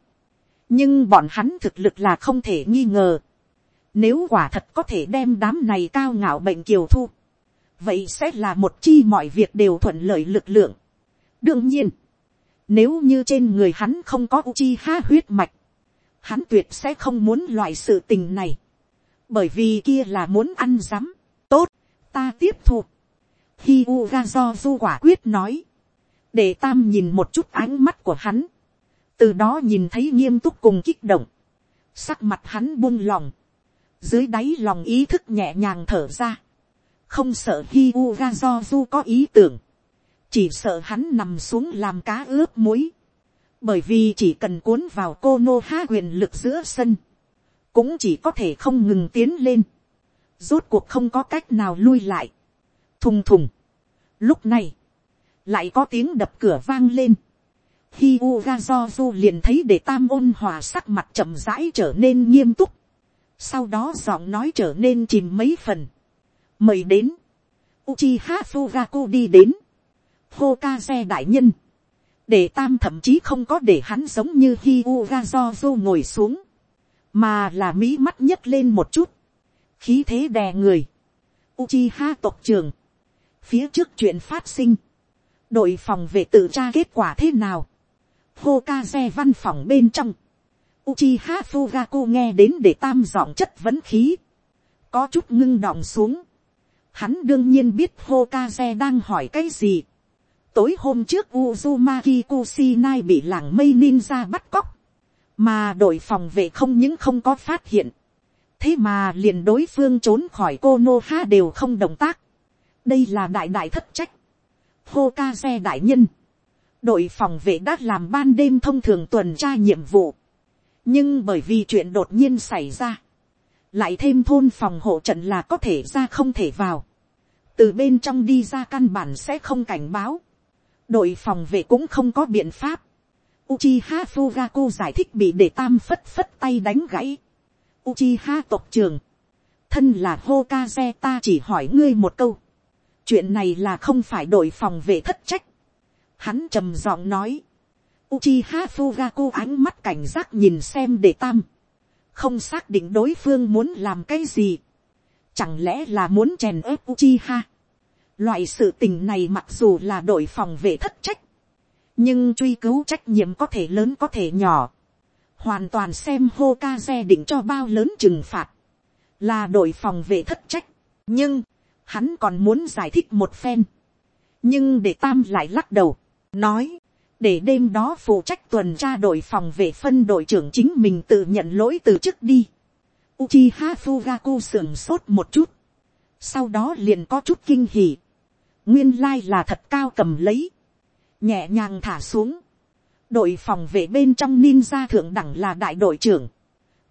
nhưng bọn hắn thực lực là không thể nghi ngờ. nếu quả thật có thể đem đám này cao ngạo bệnh kiều thu, vậy sẽ là một chi mọi việc đều thuận lợi lực lượng. đương nhiên, nếu như trên người hắn không có uchiha huyết mạch, hắn tuyệt sẽ không muốn loại sự tình này, bởi vì kia là muốn ăn rắm. tốt, ta tiếp thu Hi Uga do du quả quyết nói. Để tam nhìn một chút ánh mắt của hắn. Từ đó nhìn thấy nghiêm túc cùng kích động. Sắc mặt hắn buông lòng. Dưới đáy lòng ý thức nhẹ nhàng thở ra. Không sợ Hi Uga do du có ý tưởng. Chỉ sợ hắn nằm xuống làm cá ướp muối. Bởi vì chỉ cần cuốn vào cô nô ha quyền lực giữa sân. Cũng chỉ có thể không ngừng tiến lên. Rốt cuộc không có cách nào lui lại thùng thùng. Lúc này, lại có tiếng đập cửa vang lên. khi Uga do liền thấy để tam ôn hòa sắc mặt chậm rãi trở nên nghiêm túc. Sau đó giọng nói trở nên chìm mấy phần. Mời đến. Uchiha Fugaku đi đến. Hokage đại nhân. Để tam thậm chí không có để hắn giống như Hi ga do ngồi xuống. Mà là mỹ mắt nhấc lên một chút. Khí thế đè người. Uchiha tộc trường phía trước chuyện phát sinh, đội phòng vệ tự tra kết quả thế nào, Hokage văn phòng bên trong, Uchiha Fugaku nghe đến để tam giọng chất vấn khí, có chút ngưng đọng xuống, hắn đương nhiên biết Hokage đang hỏi cái gì, tối hôm trước Uzumaki Kusinai bị làng mây ninja bắt cóc, mà đội phòng vệ không những không có phát hiện, thế mà liền đối phương trốn khỏi cô nô ha đều không động tác, đây là đại đại thất trách. hokage đại nhân. đội phòng vệ đã làm ban đêm thông thường tuần tra nhiệm vụ. nhưng bởi vì chuyện đột nhiên xảy ra, lại thêm thôn phòng hộ trận là có thể ra không thể vào. từ bên trong đi ra căn bản sẽ không cảnh báo đội phòng vệ cũng không có biện pháp. Uchiha Fugaku giải thích bị để tam phất phất tay đánh gãy. Uchiha tộc trường. Thân là Hokage, ta chỉ hỏi ngươi một câu chuyện này là không phải đội phòng vệ thất trách. Hắn trầm giọng nói. Uchiha Fugaku ánh mắt cảnh giác nhìn xem để tam. Không xác định đối phương muốn làm cái gì. Chẳng lẽ là muốn chèn ép Uchiha. Loại sự tình này mặc dù là đội phòng vệ thất trách. Nhưng truy cứu trách nhiệm có thể lớn có thể nhỏ. Hoàn toàn xem Hokage định cho bao lớn trừng phạt. Là đội phòng vệ thất trách. Nhưng hắn còn muốn giải thích một phen. nhưng để tam lại lắc đầu, nói, để đêm đó phụ trách tuần tra đội phòng vệ phân đội trưởng chính mình tự nhận lỗi từ chức đi. Uchiha Fugaku sưởng sốt một chút. Sau đó liền có chút kinh hỉ. Nguyên lai là thật cao cầm lấy. Nhẹ nhàng thả xuống. Đội phòng vệ bên trong ninja thượng đẳng là đại đội trưởng.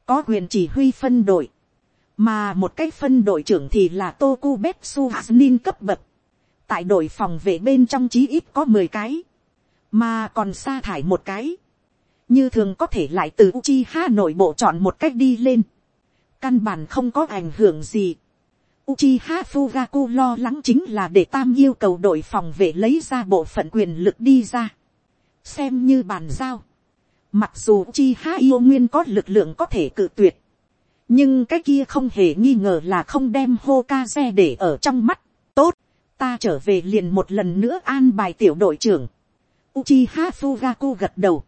Có quyền chỉ huy phân đội mà một cái phân đội trưởng thì là toku betsu Hasnin cấp bậc, tại đội phòng vệ bên trong chí ít có mười cái, mà còn sa thải một cái, như thường có thể lại từ Uchiha nội bộ chọn một cách đi lên, căn bản không có ảnh hưởng gì. Uchiha Fugaku lo lắng chính là để tam yêu cầu đội phòng vệ lấy ra bộ phận quyền lực đi ra, xem như bàn giao. Mặc dù Uchiha yêu nguyên có lực lượng có thể cự tuyệt, nhưng cái kia không hề nghi ngờ là không đem Hokage để ở trong mắt. tốt, ta trở về liền một lần nữa an bài tiểu đội trưởng. Uchiha Fugaku gật đầu.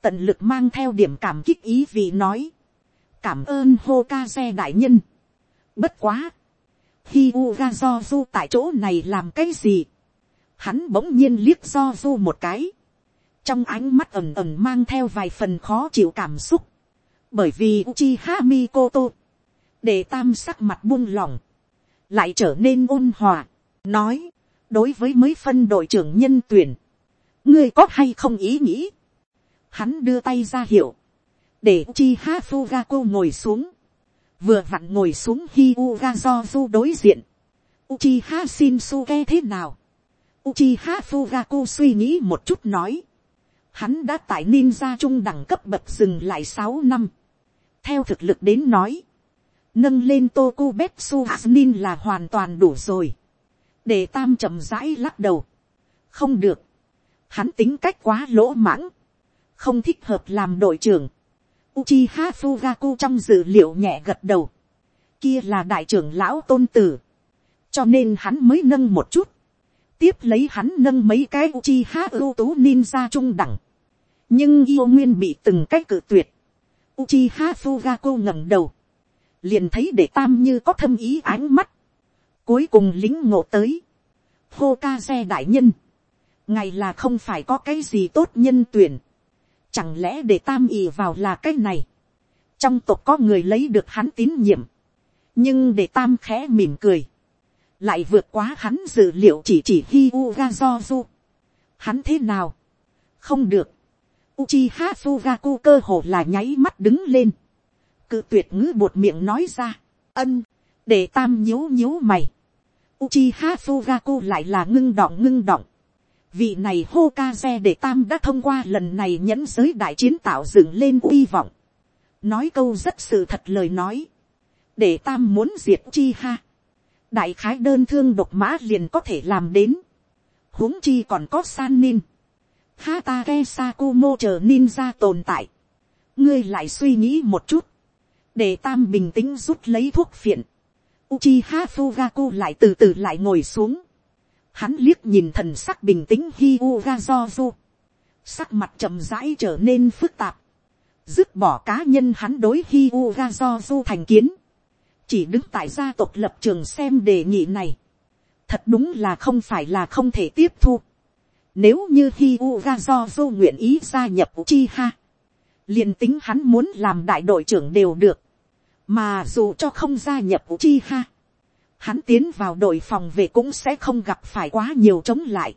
Tận lực mang theo điểm cảm kích ý vì nói. Cảm ơn Hokage đại nhân. Bất quá. Khi Uga du tại chỗ này làm cái gì? Hắn bỗng nhiên liếc Zozu một cái. Trong ánh mắt ẩm ẩm mang theo vài phần khó chịu cảm xúc bởi vì Uchiha Mikoto để tam sắc mặt buông lỏng, lại trở nên ôn hòa, nói, đối với mới phân đội trưởng nhân tuyển, ngươi có hay không ý nghĩ, hắn đưa tay ra hiệu, để chi Fugaku ngồi xuống, vừa vặn ngồi xuống hi ga do du đối diện, Uchiha Shinsuke thế nào? Uchiha Fugaku suy nghĩ một chút nói. Hắn đã tại ninja trung đẳng cấp bậc dừng lại sáu năm. Theo thực lực đến nói. Nâng lên Tokubetsu Hasnin là hoàn toàn đủ rồi. Để tam chậm rãi lắc đầu. Không được. Hắn tính cách quá lỗ mãng. Không thích hợp làm đội trưởng. Uchiha Fugaku trong dự liệu nhẹ gật đầu. Kia là đại trưởng lão tôn tử. Cho nên hắn mới nâng một chút, tiếp lấy hắn nâng mấy cái Uchiha ưu tú ninja trung đẳng, nhưng yêu nguyên bị từng cái cự tuyệt, Uchiha Fugaku ngẩng đầu, liền thấy để tam như có thâm ý ánh mắt, cuối cùng lính ngộ tới, Hokage đại nhân, ngày là không phải có cái gì tốt nhân tuyển, chẳng lẽ để tam ì vào là cái này, trong tộc có người lấy được hắn tín nhiệm, nhưng để tam khẽ mỉm cười, lại vượt quá hắn dự liệu chỉ chỉ hi u ga do du. Hắn thế nào? không được. Uchiha Fugaku cơ hồ là nháy mắt đứng lên. Cự tuyệt ngữ bột miệng nói ra. Ân, để tam nhíu nhíu mày. Uchiha Fugaku lại là ngưng đọng ngưng đọng. Vị này Hokage để tam đã thông qua lần này nhẫn giới đại chiến tạo dựng lên uy vọng. Nói câu rất sự thật lời nói. Để tam muốn diệt chi ha đại khái đơn thương độc mã liền có thể làm đến. huống chi còn có san nin. Hatake Sakumo chờ ninja tồn tại. ngươi lại suy nghĩ một chút. để tam bình tĩnh rút lấy thuốc phiện. Uchiha Fugaku lại từ từ lại ngồi xuống. Hắn liếc nhìn thần sắc bình tĩnh hi u ga do du, Sắc mặt chậm rãi trở nên phức tạp. Dứt bỏ cá nhân hắn đối hi u ga do du thành kiến chỉ đứng tại gia tộc lập trường xem đề nghị này, thật đúng là không phải là không thể tiếp thu. Nếu như hi ga do du nguyện ý gia nhập Uchiha, liền tính hắn muốn làm đại đội trưởng đều được, mà dù cho không gia nhập Uchiha, hắn tiến vào đội phòng vệ cũng sẽ không gặp phải quá nhiều chống lại.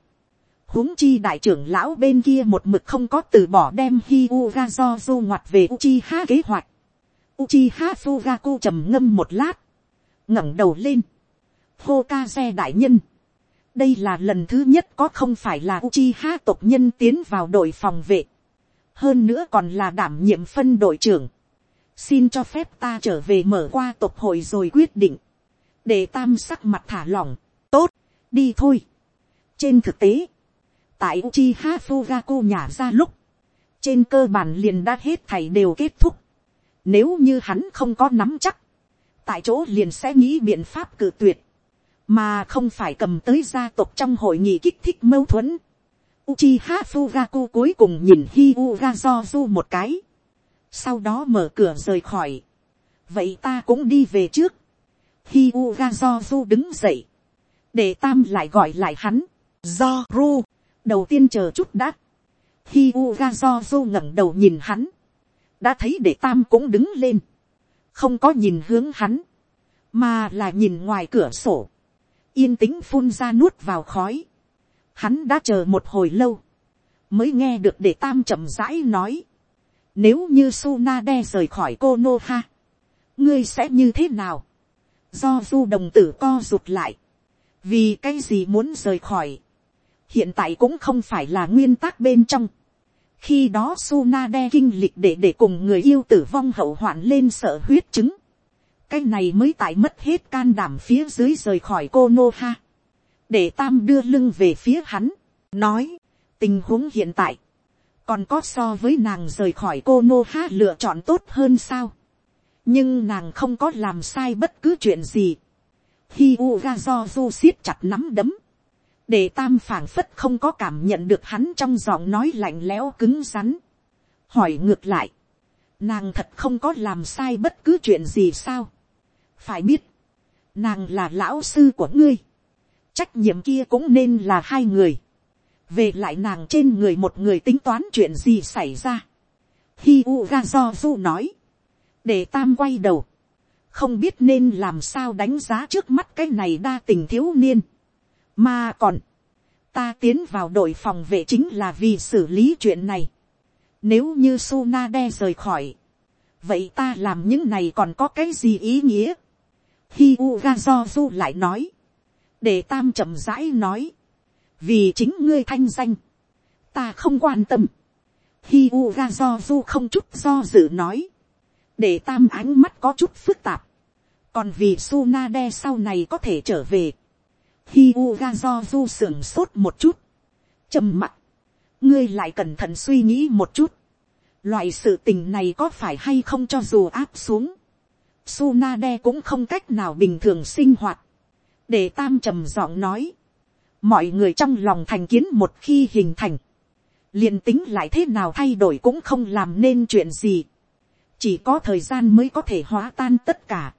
huống chi đại trưởng lão bên kia một mực không có từ bỏ đem hi ga do du ngoặt về Uchiha kế hoạch. Uchiha Fugaku trầm ngâm một lát. ngẩng đầu lên. hokaze đại nhân. Đây là lần thứ nhất có không phải là Uchiha tộc nhân tiến vào đội phòng vệ. Hơn nữa còn là đảm nhiệm phân đội trưởng. Xin cho phép ta trở về mở qua tộc hội rồi quyết định. Để tam sắc mặt thả lỏng. Tốt, đi thôi. Trên thực tế, tại Uchiha Fugaku nhà ra lúc, trên cơ bản liền đã hết thảy đều kết thúc nếu như hắn không có nắm chắc, tại chỗ liền sẽ nghĩ biện pháp cử tuyệt, mà không phải cầm tới gia tộc trong hội nghị kích thích mâu thuẫn. Uchiha Fugaku cuối cùng nhìn Hyuga Zozu một cái. Sau đó mở cửa rời khỏi. Vậy ta cũng đi về trước. Hyuga Zozu đứng dậy. Để Tam lại gọi lại hắn. Do Ru Đầu tiên chờ chút đã. Hyuga Zozu ngẩng đầu nhìn hắn đã thấy để tam cũng đứng lên, không có nhìn hướng hắn, mà là nhìn ngoài cửa sổ, yên tĩnh phun ra nuốt vào khói. Hắn đã chờ một hồi lâu, mới nghe được để tam chậm rãi nói, nếu như Suna đe rời khỏi cô Nô Ha, ngươi sẽ như thế nào? Do du đồng tử co rụt lại, vì cái gì muốn rời khỏi, hiện tại cũng không phải là nguyên tắc bên trong, khi đó Suna đe kinh lịch để để cùng người yêu tử vong hậu hoạn lên sợ huyết chứng. cái này mới tại mất hết can đảm phía dưới rời khỏi cô nô ha. để tam đưa lưng về phía hắn, nói, tình huống hiện tại, còn có so với nàng rời khỏi cô nô ha lựa chọn tốt hơn sao nhưng nàng không có làm sai bất cứ chuyện gì. Hi Uga do du siết chặt nắm đấm để tam phảng phất không có cảm nhận được hắn trong giọng nói lạnh lẽo cứng rắn. hỏi ngược lại, nàng thật không có làm sai bất cứ chuyện gì sao. phải biết, nàng là lão sư của ngươi, trách nhiệm kia cũng nên là hai người. về lại nàng trên người một người tính toán chuyện gì xảy ra. hi u ga do du nói, để tam quay đầu, không biết nên làm sao đánh giá trước mắt cái này đa tình thiếu niên, mà còn, ta tiến vào đội phòng vệ chính là vì xử lý chuyện này, nếu như Suna đe rời khỏi, vậy ta làm những này còn có cái gì ý nghĩa, Hiuga uga lại nói, để tam chậm rãi nói, vì chính ngươi thanh danh, ta không quan tâm, Hiuga uga không chút do dự nói, để tam ánh mắt có chút phức tạp, còn vì Sunade sau này có thể trở về, hi uga do du sưởng sốt một chút, trầm mặc, ngươi lại cẩn thận suy nghĩ một chút, loại sự tình này có phải hay không cho dù áp xuống, Sunade cũng không cách nào bình thường sinh hoạt, để tam trầm giọng nói, mọi người trong lòng thành kiến một khi hình thành, liền tính lại thế nào thay đổi cũng không làm nên chuyện gì, chỉ có thời gian mới có thể hóa tan tất cả.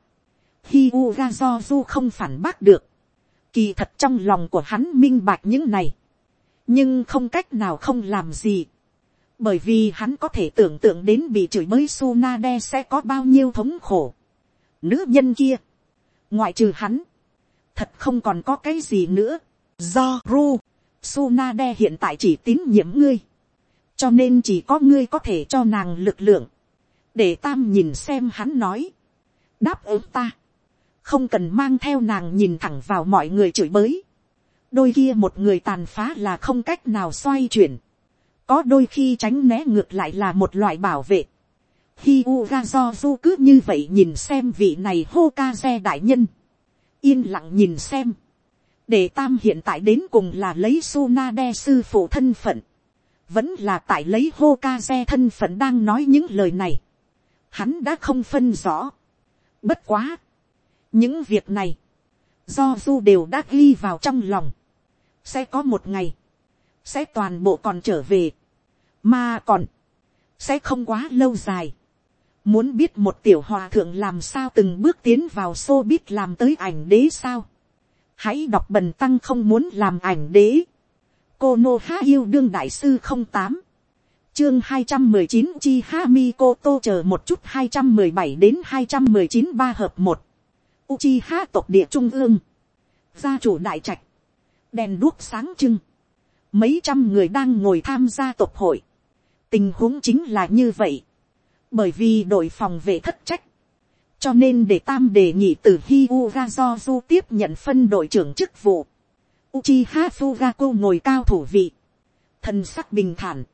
Hi ga do du không phản bác được, kỳ thật trong lòng của hắn minh bạch những này, nhưng không cách nào không làm gì, bởi vì hắn có thể tưởng tượng đến bị chửi bới Sunade sẽ có bao nhiêu thống khổ. Nữ nhân kia, ngoại trừ hắn, thật không còn có cái gì nữa. Do Ru, Sunade hiện tại chỉ tín nhiệm ngươi. Cho nên chỉ có ngươi có thể cho nàng lực lượng. Để Tam nhìn xem hắn nói. Đáp ứng ta. Không cần mang theo nàng nhìn thẳng vào mọi người chửi bới. Đôi kia một người tàn phá là không cách nào xoay chuyển. Có đôi khi tránh né ngược lại là một loại bảo vệ. Hi Uga do du cứ như vậy nhìn xem vị này hô ca xe đại nhân. Yên lặng nhìn xem để tam hiện tại đến cùng là lấy Sunade sư phụ thân phận, vẫn là tại lấy hô ca xe thân phận đang nói những lời này. Hắn đã không phân rõ. Bất quá. Những việc này, do du đều đã ghi vào trong lòng. Sẽ có một ngày, sẽ toàn bộ còn trở về. Mà còn, sẽ không quá lâu dài. Muốn biết một tiểu hòa thượng làm sao từng bước tiến vào xô biết làm tới ảnh đế sao hãy đọc bần tăng không muốn làm ảnh đế. cô nô há yêu đương đại sư không tám, chương hai trăm mười chín chi ha mi cô tô chờ một chút hai trăm mười bảy đến hai trăm mười chín ba hợp một, uchi ha tộc địa trung ương, gia chủ đại trạch, đèn đuốc sáng trưng, mấy trăm người đang ngồi tham gia tộc hội, tình huống chính là như vậy, bởi vì đội phòng vệ thất trách, cho nên để tam đề nghị từ Hiuga do du tiếp nhận phân đội trưởng chức vụ. Uchiha Fugaku ngồi cao thủ vị. Thần sắc bình thản.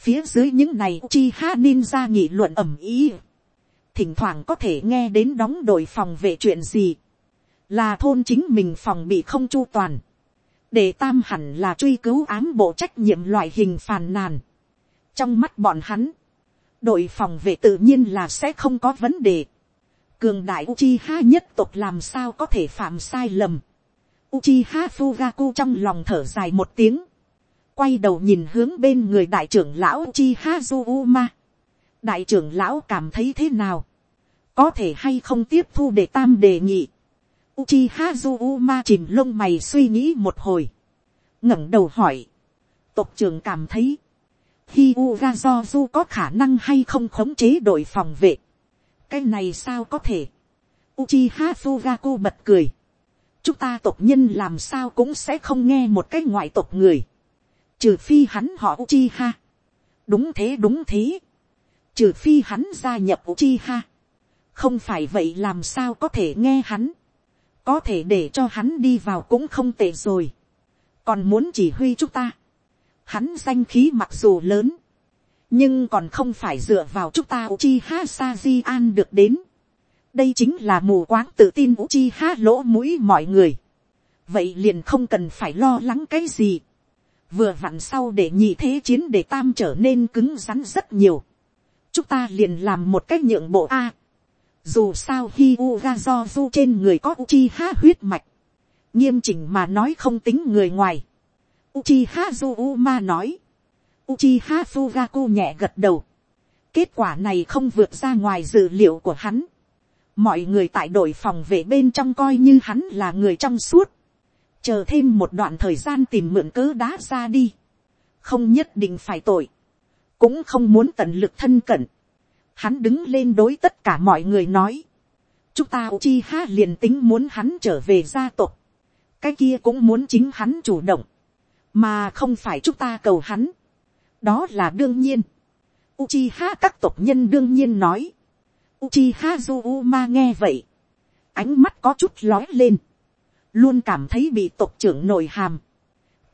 Phía dưới những này Uchiha Ninja nghị luận ẩm ý. Thỉnh thoảng có thể nghe đến đóng đội phòng vệ chuyện gì. Là thôn chính mình phòng bị không chu toàn. Để tam hẳn là truy cứu ám bộ trách nhiệm loại hình phàn nàn. Trong mắt bọn hắn. Đội phòng vệ tự nhiên là sẽ không có vấn đề cường đại Uchiha nhất tộc làm sao có thể phạm sai lầm. Uchiha Fugaku trong lòng thở dài một tiếng. Quay đầu nhìn hướng bên người đại trưởng lão Uchiha Zuma. Đại trưởng lão cảm thấy thế nào? Có thể hay không tiếp thu để tam đề nghị. Uchiha Zuma chìm lông mày suy nghĩ một hồi. ngẩng đầu hỏi. Tộc trưởng cảm thấy. Hyuga Zozu có khả năng hay không khống chế đội phòng vệ cái này sao có thể. Uchiha Fugaku bật cười. chúng ta tộc nhân làm sao cũng sẽ không nghe một cái ngoại tộc người trừ phi hắn họ Uchiha. đúng thế đúng thế. trừ phi hắn gia nhập Uchiha. không phải vậy làm sao có thể nghe hắn. có thể để cho hắn đi vào cũng không tệ rồi. còn muốn chỉ huy chúng ta. hắn danh khí mặc dù lớn nhưng còn không phải dựa vào chúng ta Uchiha Sajian được đến. đây chính là mù quáng tự tin Uchiha lỗ mũi mọi người. vậy liền không cần phải lo lắng cái gì vừa vặn sau để nhị thế chiến để tam trở nên cứng rắn rất nhiều. chúng ta liền làm một cách nhượng bộ a. dù sao hi ga do du trên người có Uchiha huyết mạch. nghiêm chỉnh mà nói không tính người ngoài. Uchiha Zuma nói Uchiha Fugaku nhẹ gật đầu. Kết quả này không vượt ra ngoài dự liệu của hắn. Mọi người tại đội phòng vệ bên trong coi như hắn là người trong suốt. Chờ thêm một đoạn thời gian tìm mượn cớ đá ra đi. Không nhất định phải tội. Cũng không muốn tận lực thân cận. Hắn đứng lên đối tất cả mọi người nói. chúng ta chi ha liền tính muốn hắn trở về gia tộc, cái kia cũng muốn chính hắn chủ động, mà không phải chúng ta cầu hắn, đó là đương nhiên. Uchiha các tộc nhân đương nhiên nói. Uchiha Zuma nghe vậy. Ánh mắt có chút lói lên. Luôn cảm thấy bị tộc trưởng nội hàm.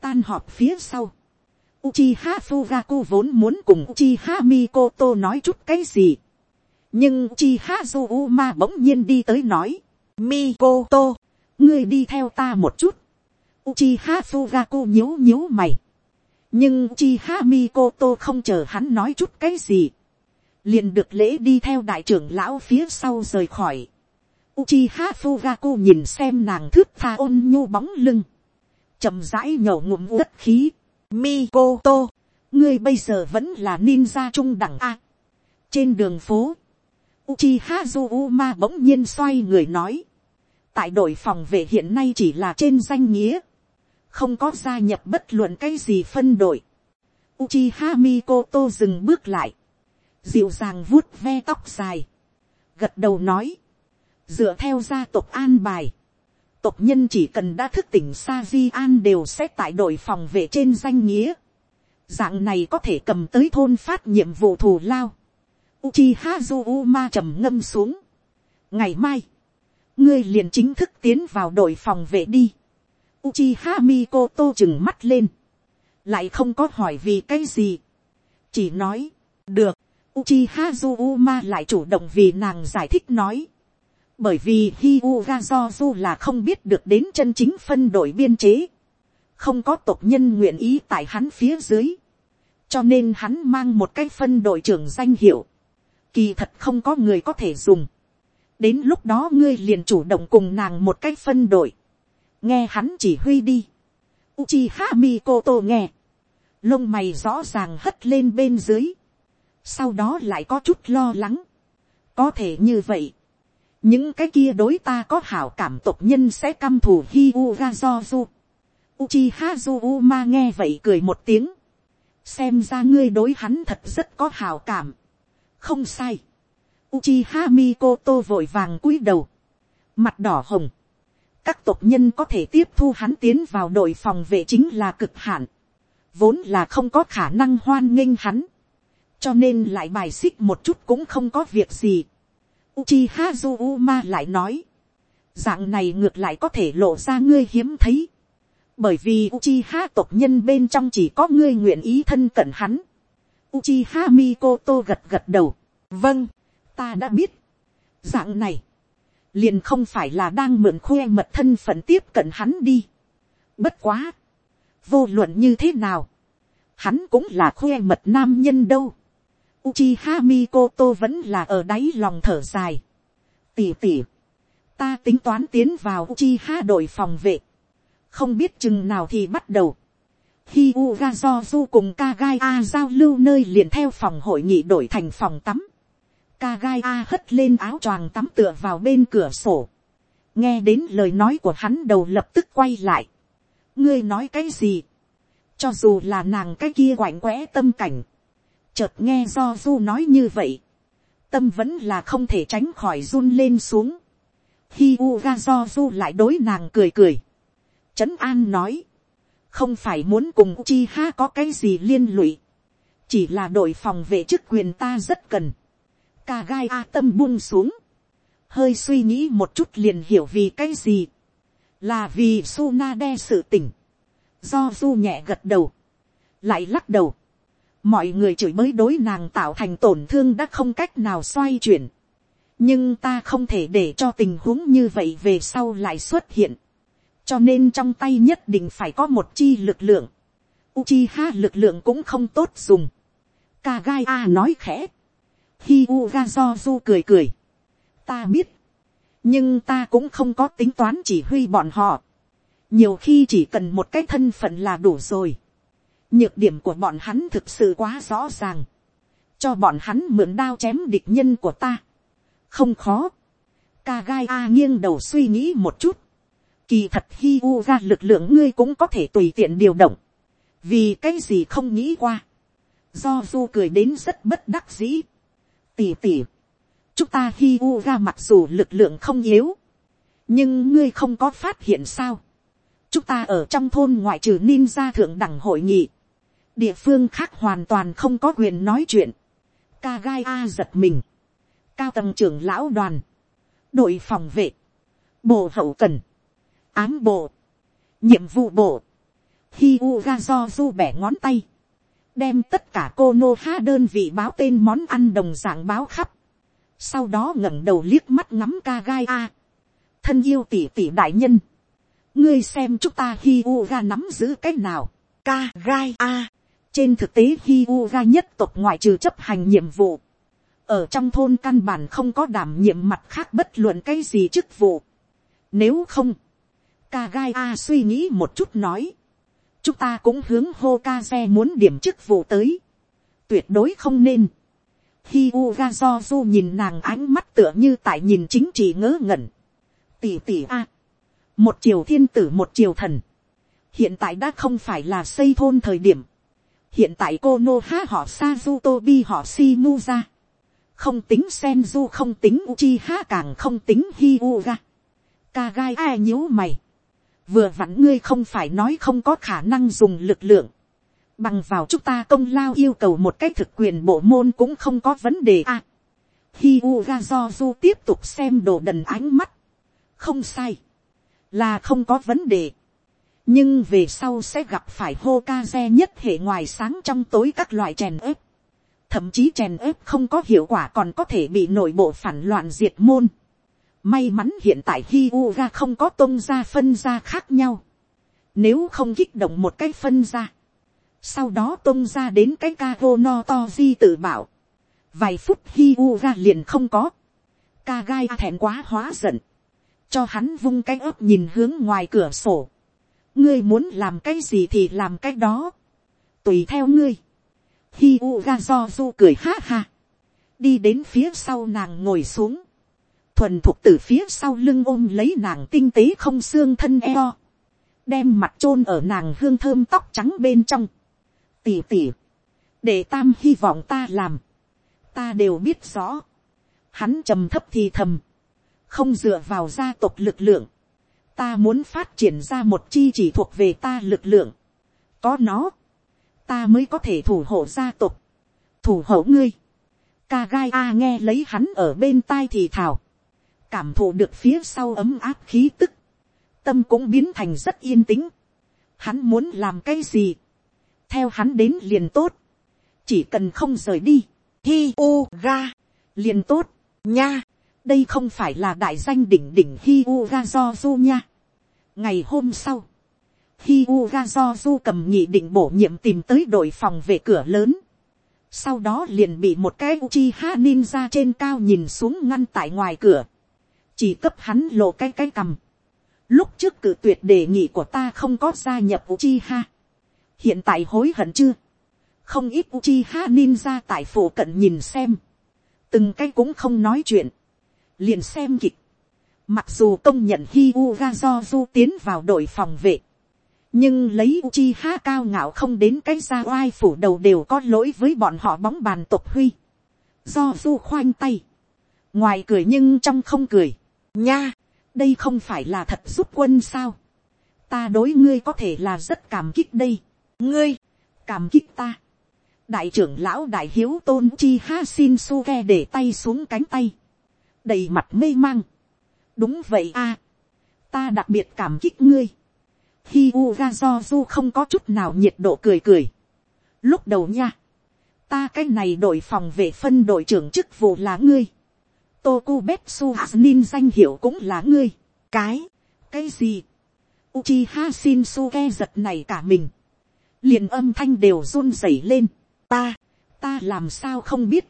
Tan họp phía sau. Uchiha Fugaku vốn muốn cùng Uchiha Mikoto nói chút cái gì. Nhưng Uchiha Zuma bỗng nhiên đi tới nói. Mikoto, ngươi đi theo ta một chút. Uchiha Fugaku nhíu nhíu mày nhưng Uchiha Mikoto không chờ hắn nói chút cái gì, liền được lễ đi theo đại trưởng lão phía sau rời khỏi. Uchiha Fugaku nhìn xem nàng thước tha ôn nhu bóng lưng. chậm rãi nhổ ngụm đất khí. Mikoto, ngươi bây giờ vẫn là ninja trung đẳng A. Trên đường phố, Uchiha Zuma bỗng nhiên xoay người nói. Tại đội phòng vệ hiện nay chỉ là trên danh nghĩa không có gia nhập bất luận cái gì phân đội. Uchiha Mikoto dừng bước lại, dịu dàng vuốt ve tóc dài, gật đầu nói, dựa theo gia tộc an bài, tộc nhân chỉ cần đã thức tỉnh sa di an đều sẽ tại đội phòng vệ trên danh nghĩa, dạng này có thể cầm tới thôn phát nhiệm vụ thù lao. Uchiha Zuma trầm ngâm xuống. ngày mai, ngươi liền chính thức tiến vào đội phòng vệ đi. Uchiha Mikoto chừng mắt lên. Lại không có hỏi vì cái gì. Chỉ nói, được. Uchiha Zuma lại chủ động vì nàng giải thích nói. Bởi vì hiuga do du là không biết được đến chân chính phân đội biên chế. Không có tộc nhân nguyện ý tại hắn phía dưới. Cho nên hắn mang một cái phân đội trưởng danh hiệu. Kỳ thật không có người có thể dùng. Đến lúc đó ngươi liền chủ động cùng nàng một cái phân đội nghe hắn chỉ huy đi. Uchiha Mikoto nghe, lông mày rõ ràng hất lên bên dưới, sau đó lại có chút lo lắng. có thể như vậy, những cái kia đối ta có hảo cảm tộc nhân sẽ căm thù Hyuga du Uchiha ma nghe vậy cười một tiếng, xem ra ngươi đối hắn thật rất có hảo cảm. không sai. Uchiha Mikoto vội vàng cúi đầu, mặt đỏ hồng, các tộc nhân có thể tiếp thu hắn tiến vào đội phòng vệ chính là cực hạn, vốn là không có khả năng hoan nghênh hắn, cho nên lại bài xích một chút cũng không có việc gì. Uchiha Zuma lại nói, dạng này ngược lại có thể lộ ra ngươi hiếm thấy, bởi vì Uchiha tộc nhân bên trong chỉ có ngươi nguyện ý thân cận hắn. Uchiha Mikoto gật gật đầu, vâng, ta đã biết, dạng này, liền không phải là đang mượn khoe mật thân phận tiếp cận hắn đi. Bất quá, vô luận như thế nào, hắn cũng là khoe mật nam nhân đâu. Uchiha Mikoto vẫn là ở đáy lòng thở dài. Tỉ tỉ, ta tính toán tiến vào Uchiha đội phòng vệ. Không biết chừng nào thì bắt đầu. Khi Ugazozu cùng Kagai A giao lưu nơi liền theo phòng hội nghị đổi thành phòng tắm ca a hất lên áo choàng tắm tựa vào bên cửa sổ. nghe đến lời nói của hắn đầu lập tức quay lại. ngươi nói cái gì. cho dù là nàng cái kia quảnh quẽ tâm cảnh chợt nghe do du nói như vậy. tâm vẫn là không thể tránh khỏi run lên xuống. hiu ga do du lại đối nàng cười cười. trấn an nói. không phải muốn cùng chi ha có cái gì liên lụy. chỉ là đội phòng vệ chức quyền ta rất cần ca gai a tâm buông xuống, hơi suy nghĩ một chút liền hiểu vì cái gì, là vì su na đe sự tỉnh, do du nhẹ gật đầu, lại lắc đầu, mọi người chửi mới đối nàng tạo thành tổn thương đã không cách nào xoay chuyển, nhưng ta không thể để cho tình huống như vậy về sau lại xuất hiện, cho nên trong tay nhất định phải có một chi lực lượng, Uchiha lực lượng cũng không tốt dùng. Kagai A nói khẽ. Hi Uga Du cười cười. Ta biết. Nhưng ta cũng không có tính toán chỉ huy bọn họ. Nhiều khi chỉ cần một cái thân phận là đủ rồi. Nhược điểm của bọn hắn thực sự quá rõ ràng. Cho bọn hắn mượn đao chém địch nhân của ta. Không khó. Ca Gai A nghiêng đầu suy nghĩ một chút. Kỳ thật Hi Uga lực lượng ngươi cũng có thể tùy tiện điều động. Vì cái gì không nghĩ qua. Do Du cười đến rất bất đắc dĩ tỉ tỉ, chúng ta hi u ra mặc dù lực lượng không yếu, nhưng ngươi không có phát hiện sao. chúng ta ở trong thôn ngoại trừ ninja thượng đẳng hội nghị, địa phương khác hoàn toàn không có quyền nói chuyện. ca gai a giật mình, cao tầng trưởng lão đoàn, đội phòng vệ, bộ hậu cần, ám bộ, nhiệm vụ bộ, hi u ga do du bẻ ngón tay, đem tất cả cô nô ha đơn vị báo tên món ăn đồng dạng báo khắp, sau đó ngẩng đầu liếc mắt ngắm ca gai a, thân yêu tỷ tỷ đại nhân, ngươi xem chúng ta hi u ga nắm giữ cái nào, ca gai a, trên thực tế Hyuga nhất tộc ngoại trừ chấp hành nhiệm vụ, ở trong thôn căn bản không có đảm nhiệm mặt khác bất luận cái gì chức vụ. Nếu không, ca a suy nghĩ một chút nói, chúng ta cũng hướng hô muốn điểm chức vụ tới, tuyệt đối không nên. Hyuga u do du nhìn nàng ánh mắt tựa như tại nhìn chính trị ngớ ngẩn. Tỷ tỷ a, một triều thiên tử một triều thần, hiện tại đã không phải là xây thôn thời điểm, hiện tại cô nô ha họ sa du tobi họ si mu ra không tính Senju không tính Uchiha càng không tính Hyuga. Kagai ai nhíu mày. Vừa vặn ngươi không phải nói không có khả năng dùng lực lượng. Bằng vào chúng ta công lao yêu cầu một cách thực quyền bộ môn cũng không có vấn đề à. Hyuga do du tiếp tục xem đồ đần ánh mắt. Không sai. Là không có vấn đề. Nhưng về sau sẽ gặp phải hô ca xe nhất hệ ngoài sáng trong tối các loại chèn ép thậm chí chèn ép không có hiệu quả còn có thể bị nội bộ phản loạn diệt môn. May mắn hiện tại hi u ga không có tôn ra phân ra khác nhau. Nếu không kích động một cái phân ra. Sau đó tôn ra đến cái ca vô no to di tự bảo. Vài phút hi u ga liền không có. Ca gai thẹn quá hóa giận. Cho hắn vung cái ớp nhìn hướng ngoài cửa sổ. Ngươi muốn làm cái gì thì làm cái đó. Tùy theo ngươi Hi ga do du cười ha ha. Đi đến phía sau nàng ngồi xuống. Thuần thuộc từ phía sau lưng ôm lấy nàng tinh tế không xương thân eo. Đem mặt chôn ở nàng hương thơm tóc trắng bên trong. Tỉ tỉ. Để tam hy vọng ta làm. Ta đều biết rõ. Hắn trầm thấp thì thầm. Không dựa vào gia tộc lực lượng. Ta muốn phát triển ra một chi chỉ thuộc về ta lực lượng. Có nó ta mới có thể thủ hộ gia tộc, thủ hộ ngươi. Ca gai a nghe lấy hắn ở bên tai thì thảo, cảm thụ được phía sau ấm áp khí tức, tâm cũng biến thành rất yên tĩnh. Hắn muốn làm cái gì, theo hắn đến liền tốt, chỉ cần không rời đi, hi u ga, liền tốt, nha, đây không phải là đại danh đỉnh đỉnh hi u do du nha. ngày hôm sau, khi Uga do cầm nhị định bổ nhiệm tìm tới đội phòng về cửa lớn. Sau đó liền bị một cái Uchiha ninja trên cao nhìn xuống ngăn tại ngoài cửa. Chỉ cấp hắn lộ cái cái cầm. Lúc trước cử tuyệt đề nghị của ta không có gia nhập Uchiha. Hiện tại hối hận chưa? Không ít Uchiha ninja tại phủ cận nhìn xem. Từng cái cũng không nói chuyện. Liền xem kịch. Mặc dù công nhận Hyuga do tiến vào đội phòng vệ nhưng lấy Uchiha cao ngạo không đến cái ra oai phủ đầu đều có lỗi với bọn họ bóng bàn tộc huy. do du khoanh tay. ngoài cười nhưng trong không cười. nha, đây không phải là thật giúp quân sao. ta đối ngươi có thể là rất cảm kích đây. ngươi, cảm kích ta. đại trưởng lão đại hiếu tôn Uchiha Shinsuke xin su để tay xuống cánh tay đầy mặt mê mang. đúng vậy a. ta đặc biệt cảm kích ngươi khi u ra do du không có chút nào nhiệt độ cười cười. Lúc đầu nha. Ta cái này đội phòng vệ phân đội trưởng chức vụ là ngươi. toku betsu Hasnin danh hiệu cũng là ngươi. Cái. Cái gì? Uchiha Shinsuke giật này cả mình. liền âm thanh đều run rẩy lên. Ta. Ta làm sao không biết.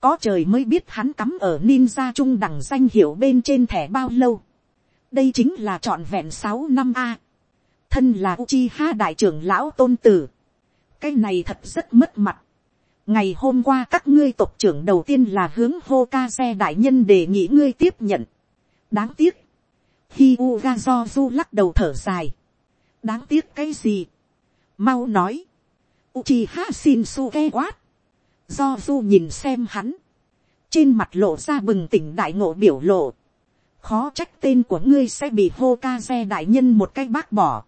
Có trời mới biết hắn cắm ở ninja trung đẳng danh hiệu bên trên thẻ bao lâu. Đây chính là trọn vẹn sáu năm A thân là Uchiha đại trưởng lão tôn tử. cái này thật rất mất mặt. ngày hôm qua các ngươi tộc trưởng đầu tiên là hướng Hokage đại nhân đề nghị ngươi tiếp nhận. đáng tiếc. Hyuga du lắc đầu thở dài. đáng tiếc cái gì. mau nói. Uchiha Shinsuke quát. Do du nhìn xem hắn. trên mặt lộ ra bừng tỉnh đại ngộ biểu lộ, khó trách tên của ngươi sẽ bị hô ca xe đại nhân một cách bác bỏ,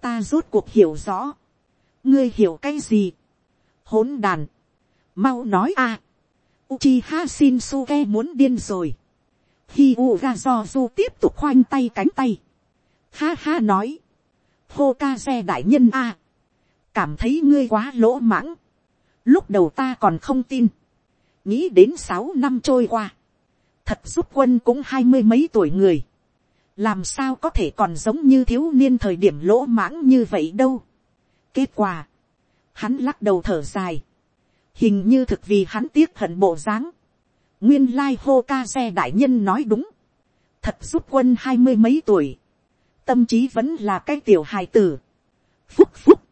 ta rốt cuộc hiểu rõ, ngươi hiểu cái gì, hỗn đàn, mau nói a, Uchiha Shinsuke muốn điên rồi. Hi Uga Zozu tiếp tục khoanh tay cánh tay. Ha ha nói. Hokage đại nhân a Cảm thấy ngươi quá lỗ mãng. Lúc đầu ta còn không tin. Nghĩ đến sáu năm trôi qua. Thật giúp quân cũng hai mươi mấy tuổi người. Làm sao có thể còn giống như thiếu niên thời điểm lỗ mãng như vậy đâu. Kết quả. Hắn lắc đầu thở dài hình như thực vì hắn tiếc hận bộ dáng. nguyên lai hô ca xe đại nhân nói đúng, thật giúp quân hai mươi mấy tuổi, tâm trí vẫn là cái tiểu hài tử. phúc phúc,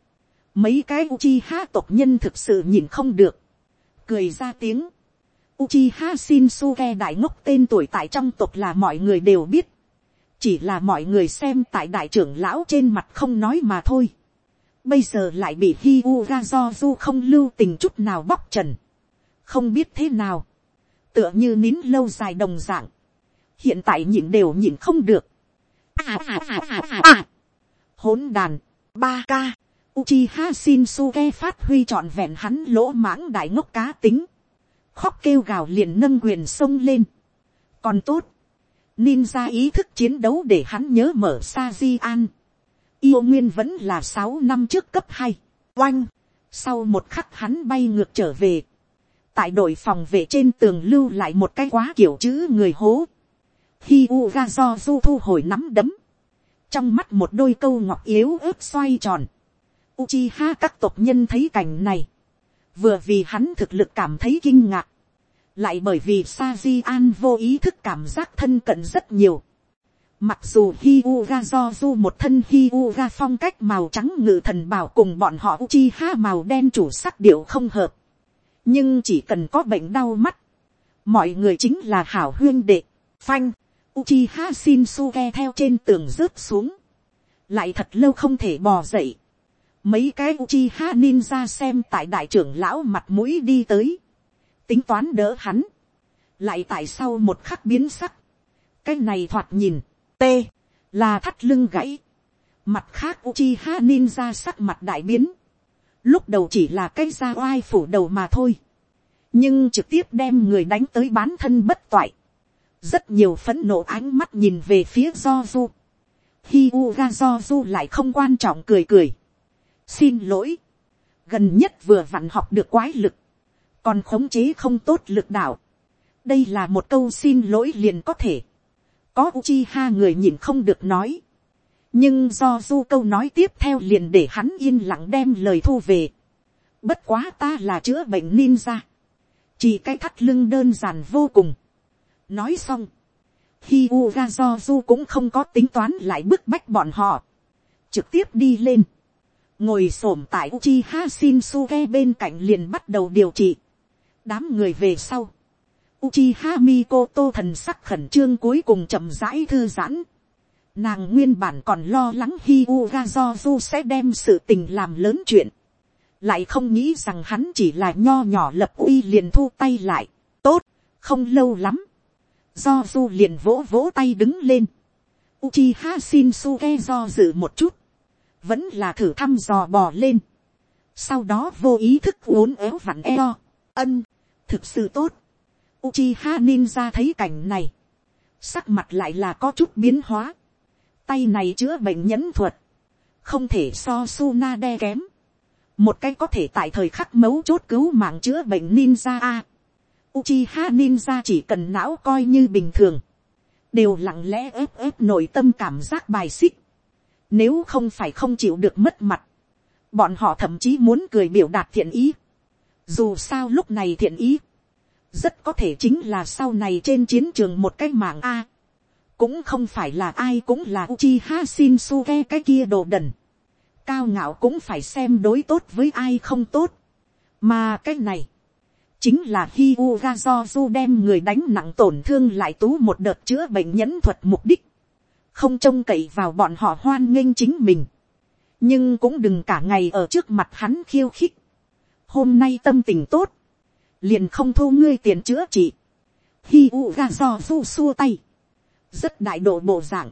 mấy cái Uchiha tộc nhân thực sự nhìn không được, cười ra tiếng. Uchiha Shinsuke đại ngốc tên tuổi tại trong tộc là mọi người đều biết. Chỉ là mọi người xem tại đại trưởng lão trên mặt không nói mà thôi. Bây giờ lại bị hi u không lưu tình chút nào bóc trần, không biết thế nào, tựa như nín lâu dài đồng dạng, hiện tại nhịn đều nhịn không được, à, à, à, à, à, Hốn hỗn đàn, 3 ca. Uchiha Shinsuke phát huy trọn vẹn hắn lỗ mãng đại ngốc cá tính. Khóc kêu gào liền nâng quyền sông lên. Còn tốt. Ninja ý thức chiến đấu để hắn nhớ mở Saji An. Yêu nguyên vẫn là sáu năm trước cấp hai, oanh, sau một khắc hắn bay ngược trở về, tại đội phòng vệ trên tường lưu lại một cái quá kiểu chữ người hố, hi u ga do du thu hồi nắm đấm, trong mắt một đôi câu ngọc yếu ớt xoay tròn, Uchiha các tộc nhân thấy cảnh này, vừa vì hắn thực lực cảm thấy kinh ngạc, lại bởi vì Saji An vô ý thức cảm giác thân cận rất nhiều. Mặc dù Hyuga Zozu một thân Hyuga phong cách màu trắng ngự thần bảo cùng bọn họ Uchiha màu đen chủ sắc điệu không hợp. Nhưng chỉ cần có bệnh đau mắt. Mọi người chính là hảo huyên đệ. Phanh. Uchiha Shinsuke theo trên tường rớt xuống. Lại thật lâu không thể bò dậy. Mấy cái Uchiha ninja xem tại đại trưởng lão mặt mũi đi tới. Tính toán đỡ hắn. Lại tại sau một khắc biến sắc. Cái này thoạt nhìn, T. Là thắt lưng gãy. Mặt khác Uchiha Ninja sắc mặt đại biến. Lúc đầu chỉ là cái da oai phủ đầu mà thôi. Nhưng trực tiếp đem người đánh tới bán thân bất toại. Rất nhiều phấn nộ ánh mắt nhìn về phía Joju. Hyuga Joju lại không quan trọng cười cười. Xin lỗi. Gần nhất vừa vặn học được quái lực. Còn khống chế không tốt lực đạo. Đây là một câu xin lỗi liền có thể có Uchiha người nhìn không được nói. Nhưng do du câu nói tiếp theo liền để hắn yên lặng đem lời thu về. Bất quá ta là chữa bệnh ninja. Chỉ cái thắt lưng đơn giản vô cùng. Nói xong. Hyuga Zozu cũng không có tính toán lại bức bách bọn họ. Trực tiếp đi lên. Ngồi xổm tại Uchiha Shinsuke bên cạnh liền bắt đầu điều trị. Đám người về sau. Uchiha Mikoto thần sắc khẩn trương cuối cùng chậm rãi thư giãn. Nàng nguyên bản còn lo lắng Hyuga Zozu sẽ đem sự tình làm lớn chuyện. Lại không nghĩ rằng hắn chỉ là nho nhỏ lập uy liền thu tay lại. Tốt, không lâu lắm. Zozu liền vỗ vỗ tay đứng lên. Uchiha Shinsuke do dự một chút. Vẫn là thử thăm dò bò lên. Sau đó vô ý thức uốn éo vặn eo. Ân, thực sự tốt Uchiha Ninja thấy cảnh này. Sắc mặt lại là có chút biến hóa. Tay này chữa bệnh nhẫn thuật. Không thể so Tsunade kém. Một cái có thể tại thời khắc mấu chốt cứu mạng chữa bệnh ninja A. Uchiha Ninja chỉ cần não coi như bình thường. Đều lặng lẽ ép ép nội tâm cảm giác bài xích. Nếu không phải không chịu được mất mặt. Bọn họ thậm chí muốn cười biểu đạt thiện ý. Dù sao lúc này thiện ý rất có thể chính là sau này trên chiến trường một cái mạng a. cũng không phải là ai cũng là Uchiha Shinsuke cái kia đồ đần. cao ngạo cũng phải xem đối tốt với ai không tốt. mà cái này, chính là Hyuga Zozu đem người đánh nặng tổn thương lại tú một đợt chữa bệnh nhẫn thuật mục đích không trông cậy vào bọn họ hoan nghênh chính mình. nhưng cũng đừng cả ngày ở trước mặt hắn khiêu khích. hôm nay tâm tình tốt liền không thu ngươi tiền chữa trị. Hi u ga do su xua tay. Rất đại độ bộ dạng.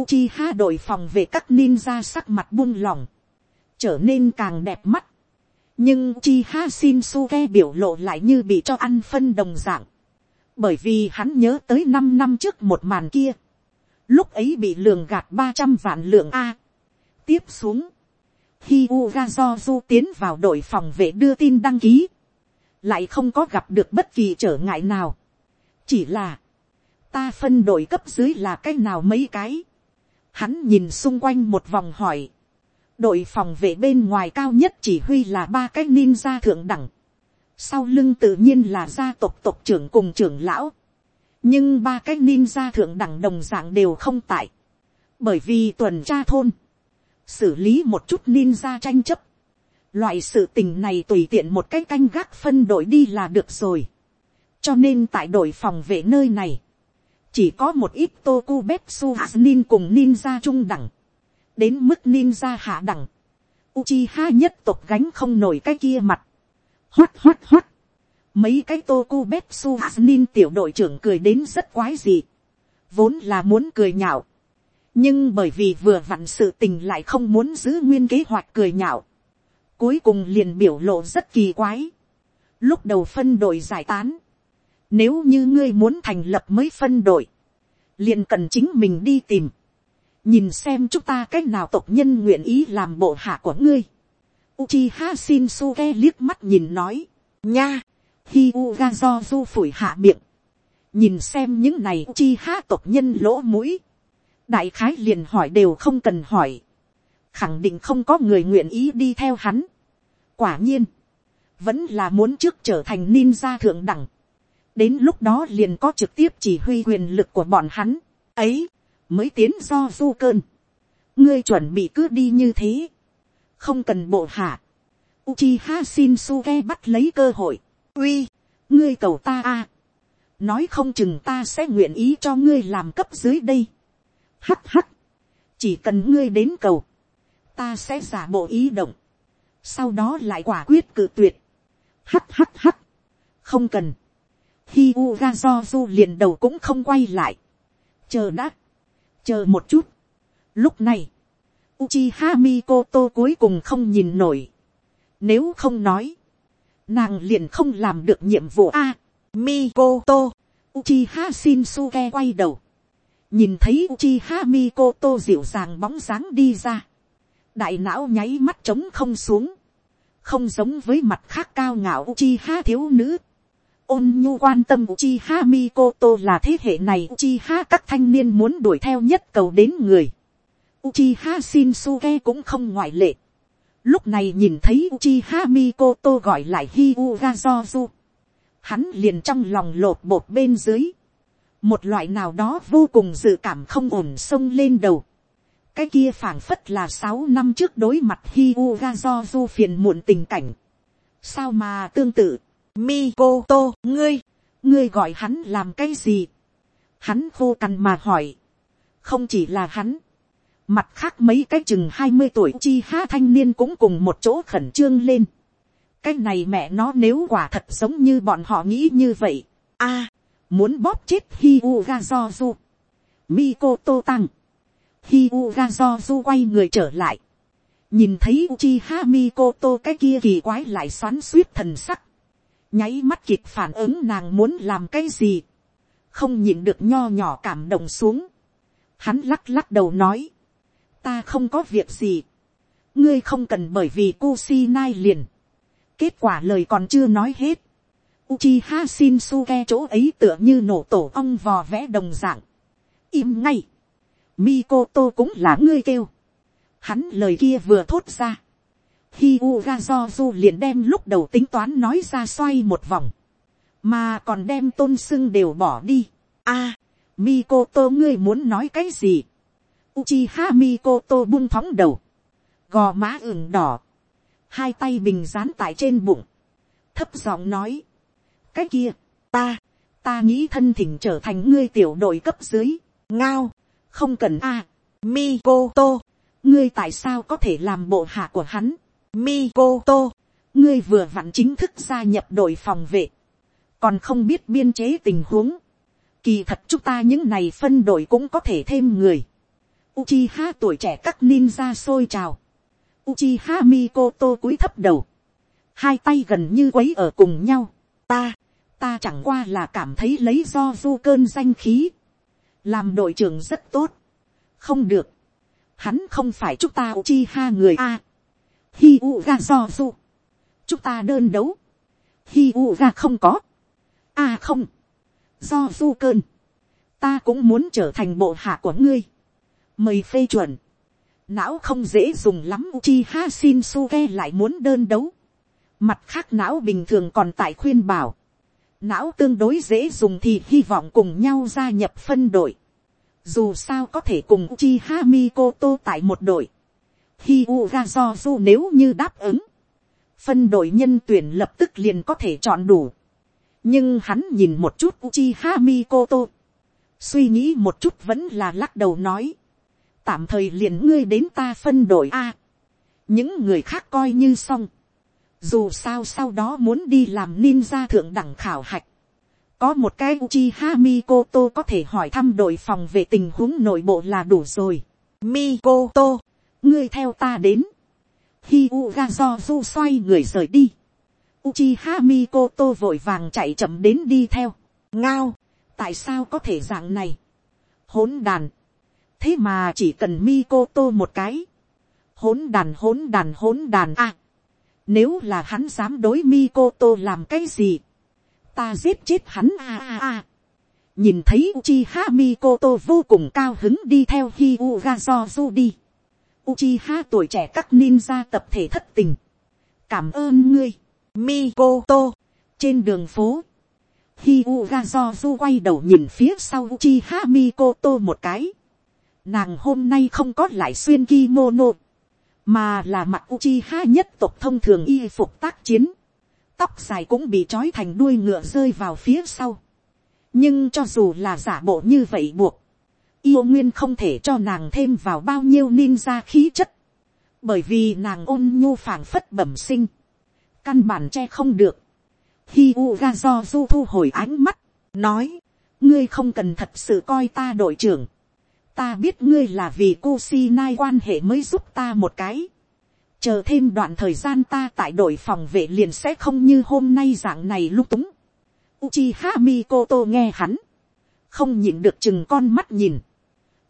Uchiha đội phòng về các ninja sắc mặt buông lỏng. Trở nên càng đẹp mắt. Nhưng Uchiha Shinsuke biểu lộ lại như bị cho ăn phân đồng dạng. Bởi vì hắn nhớ tới 5 năm trước một màn kia. Lúc ấy bị lường gạt 300 vạn lượng A. Tiếp xuống. Hi Ugazozu tiến vào đội phòng vệ đưa tin đăng ký. Lại không có gặp được bất kỳ trở ngại nào. Chỉ là. Ta phân đội cấp dưới là cái nào mấy cái. Hắn nhìn xung quanh một vòng hỏi. Đội phòng vệ bên ngoài cao nhất chỉ huy là ba cái ninja thượng đẳng. Sau lưng tự nhiên là gia tộc tộc trưởng cùng trưởng lão. Nhưng ba cái ninja thượng đẳng đồng dạng đều không tại. Bởi vì tuần tra thôn. Xử lý một chút ninja tranh chấp. Loại sự tình này tùy tiện một cái canh gác phân đội đi là được rồi. Cho nên tại đội phòng vệ nơi này chỉ có một ít Tokubetsu Nin cùng ninja trung đẳng, đến mức ninja hạ đẳng, Uchiha nhất tộc gánh không nổi cái kia mặt, hoắt hoắt hoắt, mấy cái Tokubetsu Nin tiểu đội trưởng cười đến rất quái dị, vốn là muốn cười nhạo, nhưng bởi vì vừa vặn sự tình lại không muốn giữ nguyên kế hoạch cười nhạo, cuối cùng liền biểu lộ rất kỳ quái, lúc đầu phân đội giải tán, nếu như ngươi muốn thành lập mới phân đội, liền cần chính mình đi tìm. Nhìn xem chúng ta cách nào tộc nhân nguyện ý làm bộ hạ của ngươi. Uchiha Shinsuke liếc mắt nhìn nói. Nha, Hi ga do du phủi hạ miệng. Nhìn xem những này Uchiha tộc nhân lỗ mũi. Đại khái liền hỏi đều không cần hỏi. Khẳng định không có người nguyện ý đi theo hắn. Quả nhiên. Vẫn là muốn trước trở thành ninja thượng đẳng đến lúc đó liền có trực tiếp chỉ huy quyền lực của bọn hắn, ấy, mới tiến do du cơn. ngươi chuẩn bị cứ đi như thế, không cần bộ hạ. Uchiha Shinsuke bắt lấy cơ hội, uy, ngươi cầu ta a, nói không chừng ta sẽ nguyện ý cho ngươi làm cấp dưới đây. Hắt hắt, chỉ cần ngươi đến cầu, ta sẽ giả bộ ý động, sau đó lại quả quyết cự tuyệt. Hắt hắt hắt, không cần, Hi Ugazozu liền đầu cũng không quay lại. Chờ đã. Chờ một chút. Lúc này. Uchiha Mikoto cuối cùng không nhìn nổi. Nếu không nói. Nàng liền không làm được nhiệm vụ A. Mikoto. Uchiha Shinsuke quay đầu. Nhìn thấy Uchiha Mikoto dịu dàng bóng dáng đi ra. Đại não nháy mắt trống không xuống. Không giống với mặt khác cao ngạo Uchiha thiếu nữ ôn nhu quan tâm Uchiha Mikoto là thế hệ này Uchiha các thanh niên muốn đuổi theo nhất cầu đến người. Uchiha Shinsuke cũng không ngoại lệ. Lúc này nhìn thấy Uchiha Mikoto gọi lại Hyuga Hắn liền trong lòng lột bột bên dưới. Một loại nào đó vô cùng dự cảm không ổn sông lên đầu. Cái kia phảng phất là sáu năm trước đối mặt Hyuga phiền muộn tình cảnh. Sao mà tương tự Mikoto, ngươi, ngươi gọi hắn làm cái gì? Hắn khô cằn mà hỏi. Không chỉ là hắn. Mặt khác mấy cái chừng hai mươi tuổi chi ha thanh niên cũng cùng một chỗ khẩn trương lên. Cái này mẹ nó nếu quả thật giống như bọn họ nghĩ như vậy. a muốn bóp chết Hyuga Zozu. Mikoto tăng. Hyuga Zozu quay người trở lại. Nhìn thấy Uchiha Mikoto cái kia kỳ quái lại xoắn suýt thần sắc nháy mắt kịp phản ứng nàng muốn làm cái gì, không nhìn được nho nhỏ cảm động xuống, hắn lắc lắc đầu nói, ta không có việc gì, ngươi không cần bởi vì Kusi nai liền, kết quả lời còn chưa nói hết, Uchiha Shinsuke chỗ ấy tựa như nổ tổ ong vò vẽ đồng dạng. Im ngay. Mikoto cũng là ngươi kêu. Hắn lời kia vừa thốt ra. Hi Ugazozu liền đem lúc đầu tính toán nói ra xoay một vòng. Mà còn đem tôn sưng đều bỏ đi. a Mikoto ngươi muốn nói cái gì? Uchiha Mikoto buông thóng đầu. Gò má ửng đỏ. Hai tay bình dán tại trên bụng. Thấp giọng nói. Cái kia, ta, ta nghĩ thân thỉnh trở thành ngươi tiểu đội cấp dưới. Ngao, không cần a Mikoto, ngươi tại sao có thể làm bộ hạ của hắn? Mikoto, ngươi vừa vặn chính thức gia nhập đội phòng vệ. còn không biết biên chế tình huống, kỳ thật chúng ta những này phân đội cũng có thể thêm người, Uchiha tuổi trẻ các ninja sôi trào, Uchiha Mikoto cúi thấp đầu, hai tay gần như quấy ở cùng nhau, ta, ta chẳng qua là cảm thấy lấy do du cơn danh khí, làm đội trưởng rất tốt, không được, hắn không phải chúng ta Uchiha người a, hi ga do du, chúng ta đơn đấu, hi ga không có, a không, do du cơn, ta cũng muốn trở thành bộ hạ của ngươi, mời phê chuẩn, não không dễ dùng lắm Uchiha Shinsuke lại muốn đơn đấu. Mặt khác não bình thường còn tại khuyên bảo. Não tương đối dễ dùng thì hy vọng cùng nhau gia nhập phân đội. Dù sao có thể cùng Uchiha Mikoto tại một đội. Hyuga Zozu nếu như đáp ứng. Phân đội nhân tuyển lập tức liền có thể chọn đủ. Nhưng hắn nhìn một chút Uchiha Mikoto. Suy nghĩ một chút vẫn là lắc đầu nói tạm thời liền ngươi đến ta phân đội a. những người khác coi như xong. dù sao sau đó muốn đi làm ninja thượng đẳng khảo hạch. có một cái Uchiha Mikoto có thể hỏi thăm đội phòng về tình huống nội bộ là đủ rồi. Mikoto, ngươi theo ta đến. Hyuga Zozu xoay người rời đi. Uchiha Mikoto vội vàng chạy chậm đến đi theo. Ngao, tại sao có thể dạng này? Hỗn đàn thế mà chỉ cần mi cô tô một cái, hỗn đàn hỗn đàn hỗn đàn. A, nếu là hắn dám đối mi cô tô làm cái gì, ta giết chết hắn a a a, nhìn thấy uchi ha mi cô tô vô cùng cao hứng đi theo hi u ga do du đi, uchi ha tuổi trẻ các ninja tập thể thất tình, cảm ơn ngươi, mi cô tô, trên đường phố, hi u ga do du quay đầu nhìn phía sau uchi ha mi cô tô một cái, Nàng hôm nay không có lại xuyên kimono. Mà là mặt Uchiha nhất tộc thông thường y phục tác chiến. Tóc dài cũng bị trói thành đuôi ngựa rơi vào phía sau. Nhưng cho dù là giả bộ như vậy buộc. Yêu nguyên không thể cho nàng thêm vào bao nhiêu ninja khí chất. Bởi vì nàng ôn nhu phảng phất bẩm sinh. Căn bản che không được. Hi Uga do du thu hồi ánh mắt. Nói. Ngươi không cần thật sự coi ta đội trưởng ta biết ngươi là vì cô si nai quan hệ mới giúp ta một cái. chờ thêm đoạn thời gian ta tại đội phòng vệ liền sẽ không như hôm nay dạng này lung túng. Uchiha Mikoto nghe hắn, không nhịn được chừng con mắt nhìn.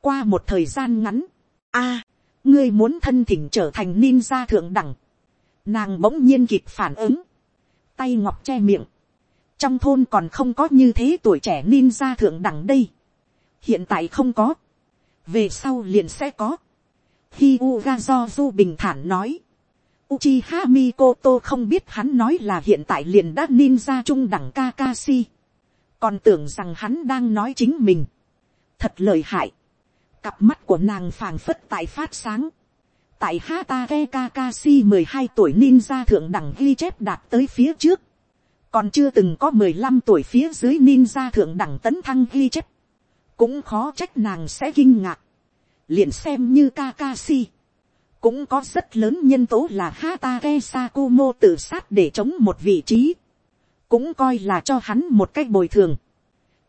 qua một thời gian ngắn, a, ngươi muốn thân thỉnh trở thành ninja thượng đẳng. nàng bỗng nhiên kịp phản ứng, tay ngọc che miệng. trong thôn còn không có như thế tuổi trẻ ninja thượng đẳng đây. hiện tại không có về sau liền sẽ có. Hyuga Zozu bình thản nói. Uchiha Mikoto không biết hắn nói là hiện tại liền đã ninja trung đẳng Kakashi. Còn tưởng rằng hắn đang nói chính mình. Thật lợi hại. Cặp mắt của nàng phảng phất tại phát sáng. Tại Hatake Kakashi mười hai tuổi ninja thượng đẳng ghi chép đạt tới phía trước. Còn chưa từng có mười lăm tuổi phía dưới ninja thượng đẳng tấn thăng ghi chép cũng khó trách nàng sẽ kinh ngạc. liền xem như Kakashi. cũng có rất lớn nhân tố là Hatake Sakumo tự sát để chống một vị trí. cũng coi là cho hắn một cách bồi thường.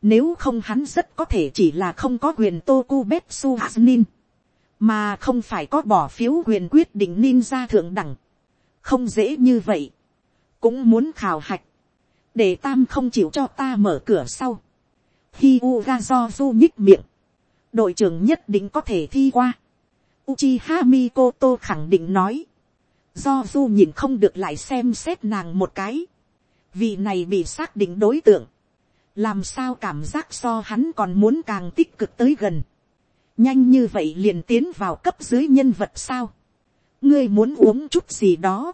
nếu không hắn rất có thể chỉ là không có quyền Tokubetsu Hasnin. mà không phải có bỏ phiếu quyền quyết định ninja thượng đẳng. không dễ như vậy. cũng muốn khảo hạch. để tam không chịu cho ta mở cửa sau Hyuga Zozu nhích miệng. Đội trưởng nhất định có thể thi qua. Uchiha Mikoto khẳng định nói. Zozu nhìn không được lại xem xét nàng một cái. vì này bị xác định đối tượng. Làm sao cảm giác so hắn còn muốn càng tích cực tới gần. Nhanh như vậy liền tiến vào cấp dưới nhân vật sao. Ngươi muốn uống chút gì đó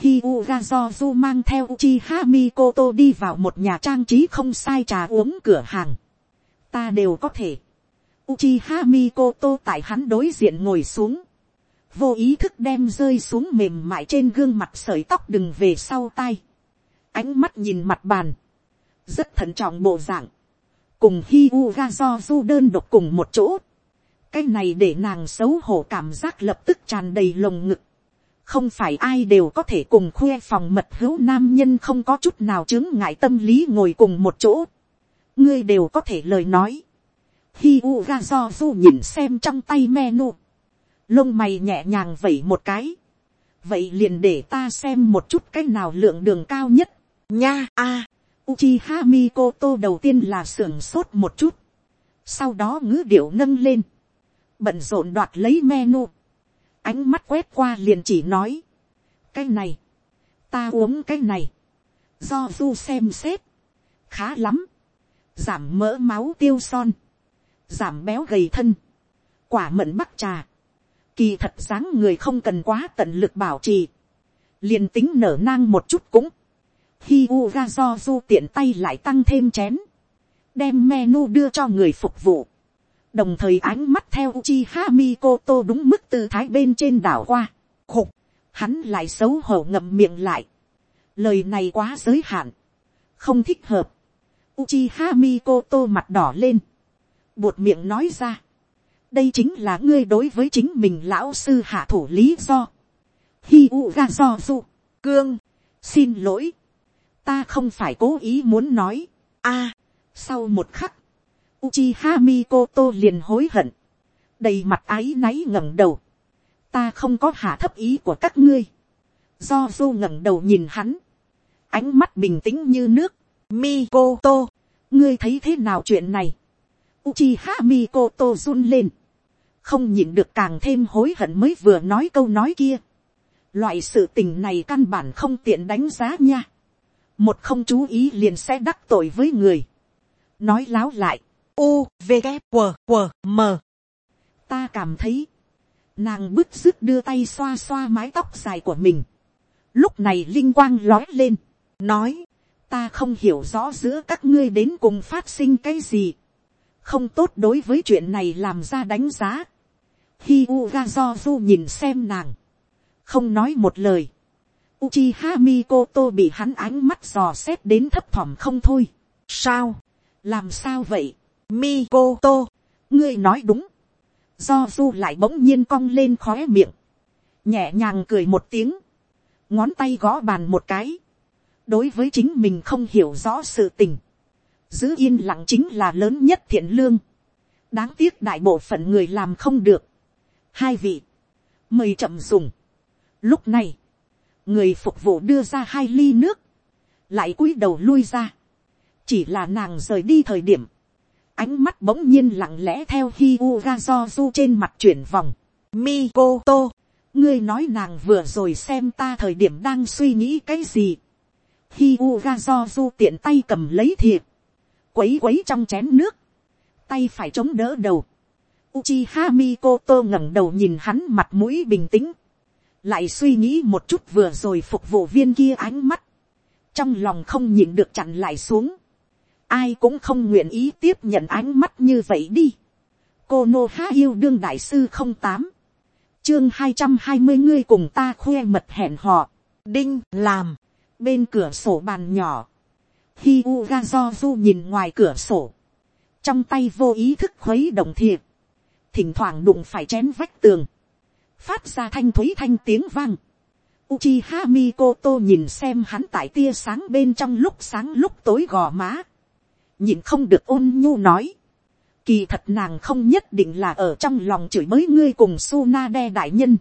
Hyuga Zozu mang theo Uchiha Mikoto đi vào một nhà trang trí không sai trà uống cửa hàng. Ta đều có thể. Uchiha Mikoto tại hắn đối diện ngồi xuống. Vô ý thức đem rơi xuống mềm mại trên gương mặt sợi tóc đừng về sau tay. Ánh mắt nhìn mặt bàn. Rất thận trọng bộ dạng. Cùng Hyuga Zozu đơn độc cùng một chỗ. Cái này để nàng xấu hổ cảm giác lập tức tràn đầy lồng ngực không phải ai đều có thể cùng khoe phòng mật hữu nam nhân không có chút nào chứng ngại tâm lý ngồi cùng một chỗ. ngươi đều có thể lời nói. Hi u ga do du nhìn xem trong tay menu. lông mày nhẹ nhàng vẩy một cái. vậy liền để ta xem một chút cái nào lượng đường cao nhất. nha, a. Uchiha Mikoto đầu tiên là sưởng sốt một chút. Sau đó ngữ điệu nâng lên. Bận rộn đoạt lấy menu ánh mắt quét qua liền chỉ nói, cái này, ta uống cái này, do du xem xét, khá lắm, giảm mỡ máu tiêu son, giảm béo gầy thân, quả mận bắc trà, kỳ thật dáng người không cần quá tận lực bảo trì, liền tính nở nang một chút cũng, khi u ga do du tiện tay lại tăng thêm chén, đem menu đưa cho người phục vụ, đồng thời ánh mắt theo Uchiha Mikoto đúng mức tư thái bên trên đảo qua, khục, hắn lại xấu hổ ngậm miệng lại, lời này quá giới hạn, không thích hợp, Uchiha Mikoto mặt đỏ lên, buột miệng nói ra, đây chính là ngươi đối với chính mình lão sư hạ thủ lý do, Hiuga do du, cương, xin lỗi, ta không phải cố ý muốn nói, a, sau một khắc, Uchiha Mikoto liền hối hận. Đầy mặt ái náy ngẩng đầu. Ta không có hạ thấp ý của các ngươi. Do du ngẩng đầu nhìn hắn. Ánh mắt bình tĩnh như nước. Mikoto. Ngươi thấy thế nào chuyện này? Uchiha Mikoto run lên. Không nhịn được càng thêm hối hận mới vừa nói câu nói kia. Loại sự tình này căn bản không tiện đánh giá nha. Một không chú ý liền sẽ đắc tội với người. Nói láo lại u v g q q m ta cảm thấy, nàng bứt rứt đưa tay xoa xoa mái tóc dài của mình lúc này linh quang lói lên, nói, ta không hiểu rõ giữa các ngươi đến cùng phát sinh cái gì không tốt đối với chuyện này làm ra đánh giá hi u ga do du nhìn xem nàng, không nói một lời Uchiha Mikoto bị hắn ánh mắt dò xét đến thấp thỏm không thôi. Sao? Làm sao vậy? Mikoto, ngươi nói đúng. Do du lại bỗng nhiên cong lên khóe miệng. Nhẹ nhàng cười một tiếng. Ngón tay gõ bàn một cái. Đối với chính mình không hiểu rõ sự tình. Giữ yên lặng chính là lớn nhất thiện lương. Đáng tiếc đại bộ phận người làm không được. Hai vị. Mời chậm dùng. Lúc này. Người phục vụ đưa ra hai ly nước. Lại cúi đầu lui ra. Chỉ là nàng rời đi thời điểm ánh mắt bỗng nhiên lặng lẽ theo hi u ga do du trên mặt chuyển vòng. Mikoto, ngươi nói nàng vừa rồi xem ta thời điểm đang suy nghĩ cái gì. Hi u ga do du tiện tay cầm lấy thiệp, quấy quấy trong chén nước, tay phải chống đỡ đầu. Uchiha Mikoto ngẩng đầu nhìn hắn mặt mũi bình tĩnh, lại suy nghĩ một chút vừa rồi phục vụ viên kia ánh mắt, trong lòng không nhịn được chặn lại xuống ai cũng không nguyện ý tiếp nhận ánh mắt như vậy đi. cô nô há yêu đương đại sư không tám, chương hai trăm hai mươi ngươi cùng ta khoe mật hẹn họ, đinh làm, bên cửa sổ bàn nhỏ, hi u ga do du nhìn ngoài cửa sổ, trong tay vô ý thức khuấy động thiệp, thỉnh thoảng đụng phải chén vách tường, phát ra thanh thúy thanh tiếng vang. Uchiha Mikoto nhìn xem hắn tại tia sáng bên trong lúc sáng lúc tối gò má nhìn không được ôn nhu nói. Kỳ thật nàng không nhất định là ở trong lòng chửi mới ngươi cùng su na đe đại nhân.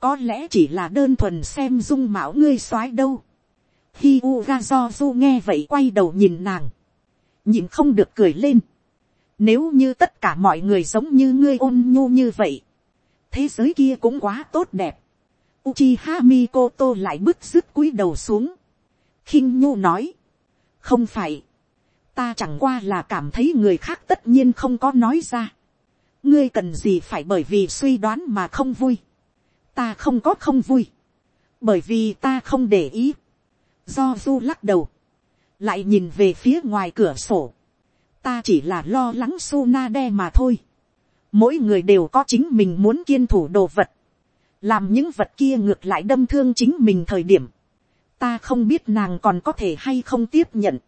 Có lẽ chỉ là đơn thuần xem dung mạo ngươi soái đâu. Hi u ga do du nghe vậy quay đầu nhìn nàng. Nhìn không được cười lên. Nếu như tất cả mọi người giống như ngươi ôn nhu như vậy. Thế giới kia cũng quá tốt đẹp. Uchiha Mikoto lại bứt rứt cúi đầu xuống. khinh nhu nói. Không phải ta chẳng qua là cảm thấy người khác tất nhiên không có nói ra. ngươi cần gì phải bởi vì suy đoán mà không vui. ta không có không vui. bởi vì ta không để ý. do du lắc đầu. lại nhìn về phía ngoài cửa sổ. ta chỉ là lo lắng su na đe mà thôi. mỗi người đều có chính mình muốn kiên thủ đồ vật. làm những vật kia ngược lại đâm thương chính mình thời điểm. ta không biết nàng còn có thể hay không tiếp nhận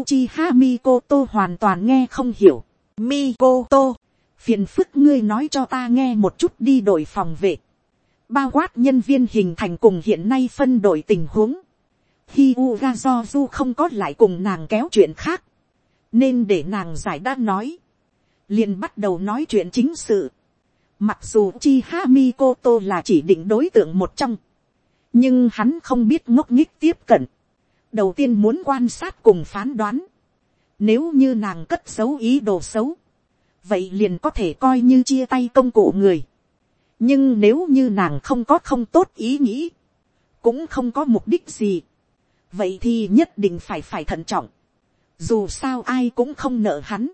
Uchiha Mikoto hoàn toàn nghe không hiểu. Mikoto, phiền phức ngươi nói cho ta nghe một chút đi đổi phòng vệ. bao quát nhân viên hình thành cùng hiện nay phân đổi tình huống, khi Zozu không có lại cùng nàng kéo chuyện khác, nên để nàng giải đã nói, liền bắt đầu nói chuyện chính sự. Mặc dù Uchiha Mikoto là chỉ định đối tượng một trong, nhưng hắn không biết ngốc nghích tiếp cận đầu tiên muốn quan sát cùng phán đoán. nếu như nàng cất xấu ý đồ xấu, vậy liền có thể coi như chia tay công cụ người. nhưng nếu như nàng không có không tốt ý nghĩ, cũng không có mục đích gì, vậy thì nhất định phải phải thận trọng. dù sao ai cũng không nợ hắn,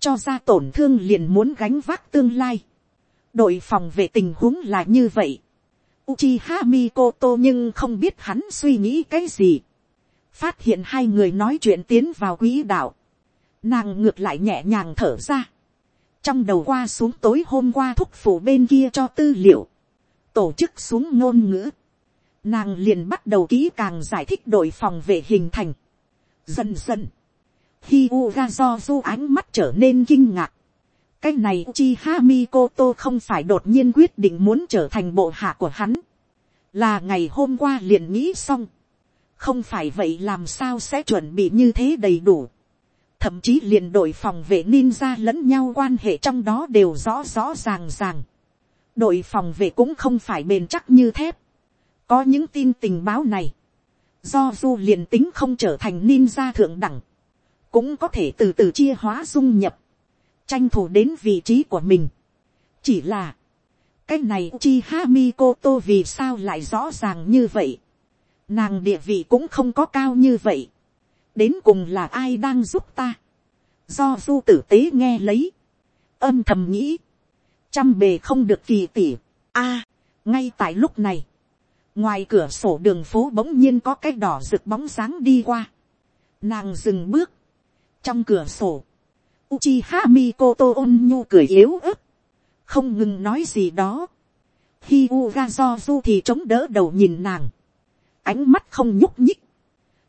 cho ra tổn thương liền muốn gánh vác tương lai. đội phòng về tình huống là như vậy. Uchiha Mikoto nhưng không biết hắn suy nghĩ cái gì. Phát hiện hai người nói chuyện tiến vào quỹ đạo. Nàng ngược lại nhẹ nhàng thở ra. Trong đầu qua xuống tối hôm qua thúc phủ bên kia cho tư liệu. Tổ chức xuống ngôn ngữ. Nàng liền bắt đầu kỹ càng giải thích đội phòng vệ hình thành. Dần dần. Khi Uga do du ánh mắt trở nên kinh ngạc. Cái này chi hamiko to không phải đột nhiên quyết định muốn trở thành bộ hạ của hắn. Là ngày hôm qua liền nghĩ xong. Không phải vậy làm sao sẽ chuẩn bị như thế đầy đủ. Thậm chí liền đội phòng vệ ninja lẫn nhau quan hệ trong đó đều rõ rõ ràng ràng. Đội phòng vệ cũng không phải bền chắc như thép. Có những tin tình báo này. Do du liền tính không trở thành ninja thượng đẳng cũng có thể từ từ chia hóa dung nhập, tranh thủ đến vị trí của mình. chỉ là, cái này chi ha mi cô tô vì sao lại rõ ràng như vậy nàng địa vị cũng không có cao như vậy. đến cùng là ai đang giúp ta. do du tử tế nghe lấy, âm thầm nghĩ, trăm bề không được kỳ tỉ. a, ngay tại lúc này, ngoài cửa sổ đường phố bỗng nhiên có cái đỏ rực bóng sáng đi qua. nàng dừng bước, trong cửa sổ, Uchiha Koto ôn nhu cười yếu ớt, không ngừng nói gì đó. Hi Uga du thì chống đỡ đầu nhìn nàng, ánh mắt không nhúc nhích,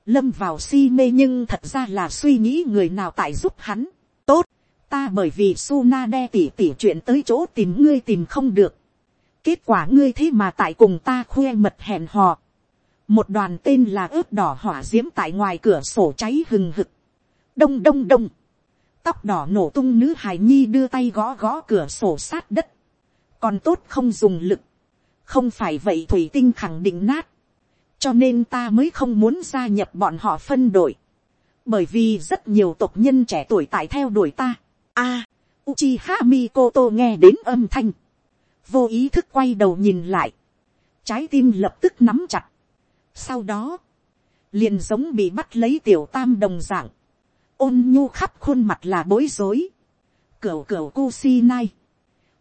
lâm vào si mê nhưng thật ra là suy nghĩ người nào tại giúp hắn. Tốt, ta bởi vì Suna đe tỉ tỉ chuyện tới chỗ tìm ngươi tìm không được. Kết quả ngươi thế mà tại cùng ta khoe mật hẹn hò. Một đoàn tên là ướp đỏ hỏa diễm tại ngoài cửa sổ cháy hừng hực đông đông đông, tóc đỏ nổ tung nữ hài nhi đưa tay gõ gõ cửa sổ sát đất, còn tốt không dùng lực, không phải vậy thủy tinh khẳng định nát, cho nên ta mới không muốn gia nhập bọn họ phân đội, bởi vì rất nhiều tộc nhân trẻ tuổi tại theo đuổi ta. A, à, Uchiha Mikoto nghe đến âm thanh, vô ý thức quay đầu nhìn lại, trái tim lập tức nắm chặt. Sau đó, liền giống bị bắt lấy tiểu tam đồng dạng, ôn nhu khắp khuôn mặt là bối rối, cửu cửu kusi nai,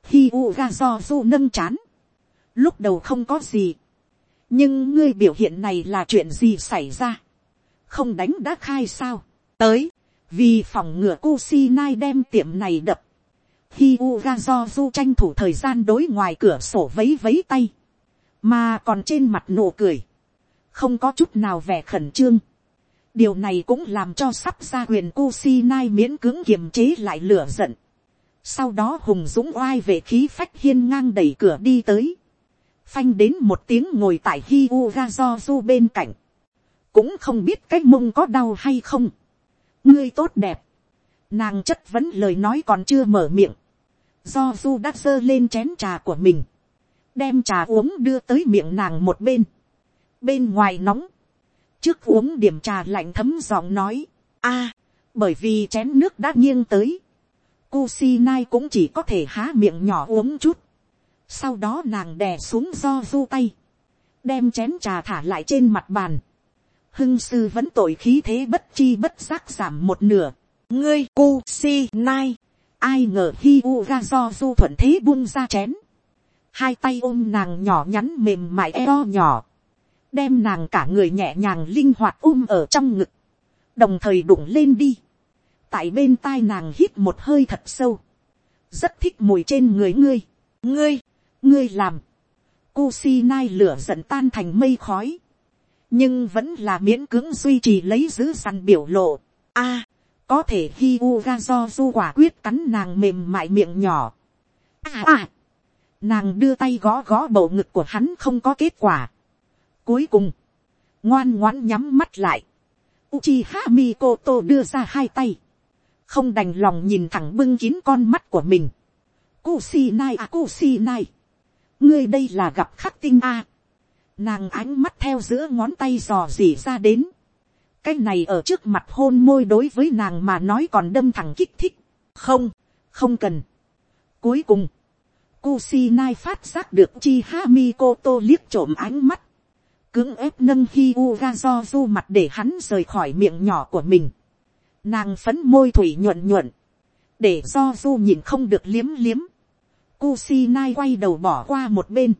hi u ga do du nâng chán, lúc đầu không có gì, nhưng ngươi biểu hiện này là chuyện gì xảy ra, không đánh đã khai sao, tới, vì phòng ngừa si nai đem tiệm này đập, hi u ga do du tranh thủ thời gian đối ngoài cửa sổ vấy vấy tay, mà còn trên mặt nụ cười, không có chút nào vẻ khẩn trương, điều này cũng làm cho sắp ra huyền nai miễn cưỡng kiềm chế lại lửa giận. Sau đó hùng dũng oai về khí phách hiên ngang đẩy cửa đi tới. Phanh đến một tiếng ngồi tại Hyugazozu bên cạnh. Cũng không biết cái mông có đau hay không. Ngươi tốt đẹp. Nàng chất vấn lời nói còn chưa mở miệng. Do Du đã dơ lên chén trà của mình. Đem trà uống đưa tới miệng nàng một bên. Bên ngoài nóng trước uống điểm trà lạnh thấm giọng nói, a, bởi vì chén nước đã nghiêng tới, Kusinai cũng chỉ có thể há miệng nhỏ uống chút, sau đó nàng đè xuống do du tay, đem chén trà thả lại trên mặt bàn, hưng sư vẫn tội khí thế bất chi bất giác giảm một nửa, ngươi cu si nai. ai ngờ hi u ra do du thuận thế buông ra chén, hai tay ôm nàng nhỏ nhắn mềm mại eo nhỏ, đem nàng cả người nhẹ nhàng linh hoạt ôm ở trong ngực, đồng thời đụng lên đi, tại bên tai nàng hít một hơi thật sâu, rất thích mùi trên người ngươi, ngươi, ngươi làm, Kusi nai lửa giận tan thành mây khói, nhưng vẫn là miễn cưỡng duy trì lấy giữ săn biểu lộ. A, có thể khi u ga do du quả quyết cắn nàng mềm mại miệng nhỏ. À à, Nàng đưa tay gõ gõ bầu ngực của hắn không có kết quả. Cuối cùng, ngoan ngoãn nhắm mắt lại. Uchiha Mikoto đưa ra hai tay. Không đành lòng nhìn thẳng bưng kín con mắt của mình. Kusinai à Kusinai. Ngươi đây là gặp khắc tinh a. Nàng ánh mắt theo giữa ngón tay dò dỉ ra đến. Cái này ở trước mặt hôn môi đối với nàng mà nói còn đâm thẳng kích thích. Không, không cần. Cuối cùng, Kusinai phát giác được Chi Hamikoto liếc trộm ánh mắt. Cưỡng ép nâng Hyuga do du mặt để hắn rời khỏi miệng nhỏ của mình. Nàng phấn môi thủy nhuận nhuận. Để do du nhìn không được liếm liếm. Kusinai quay đầu bỏ qua một bên.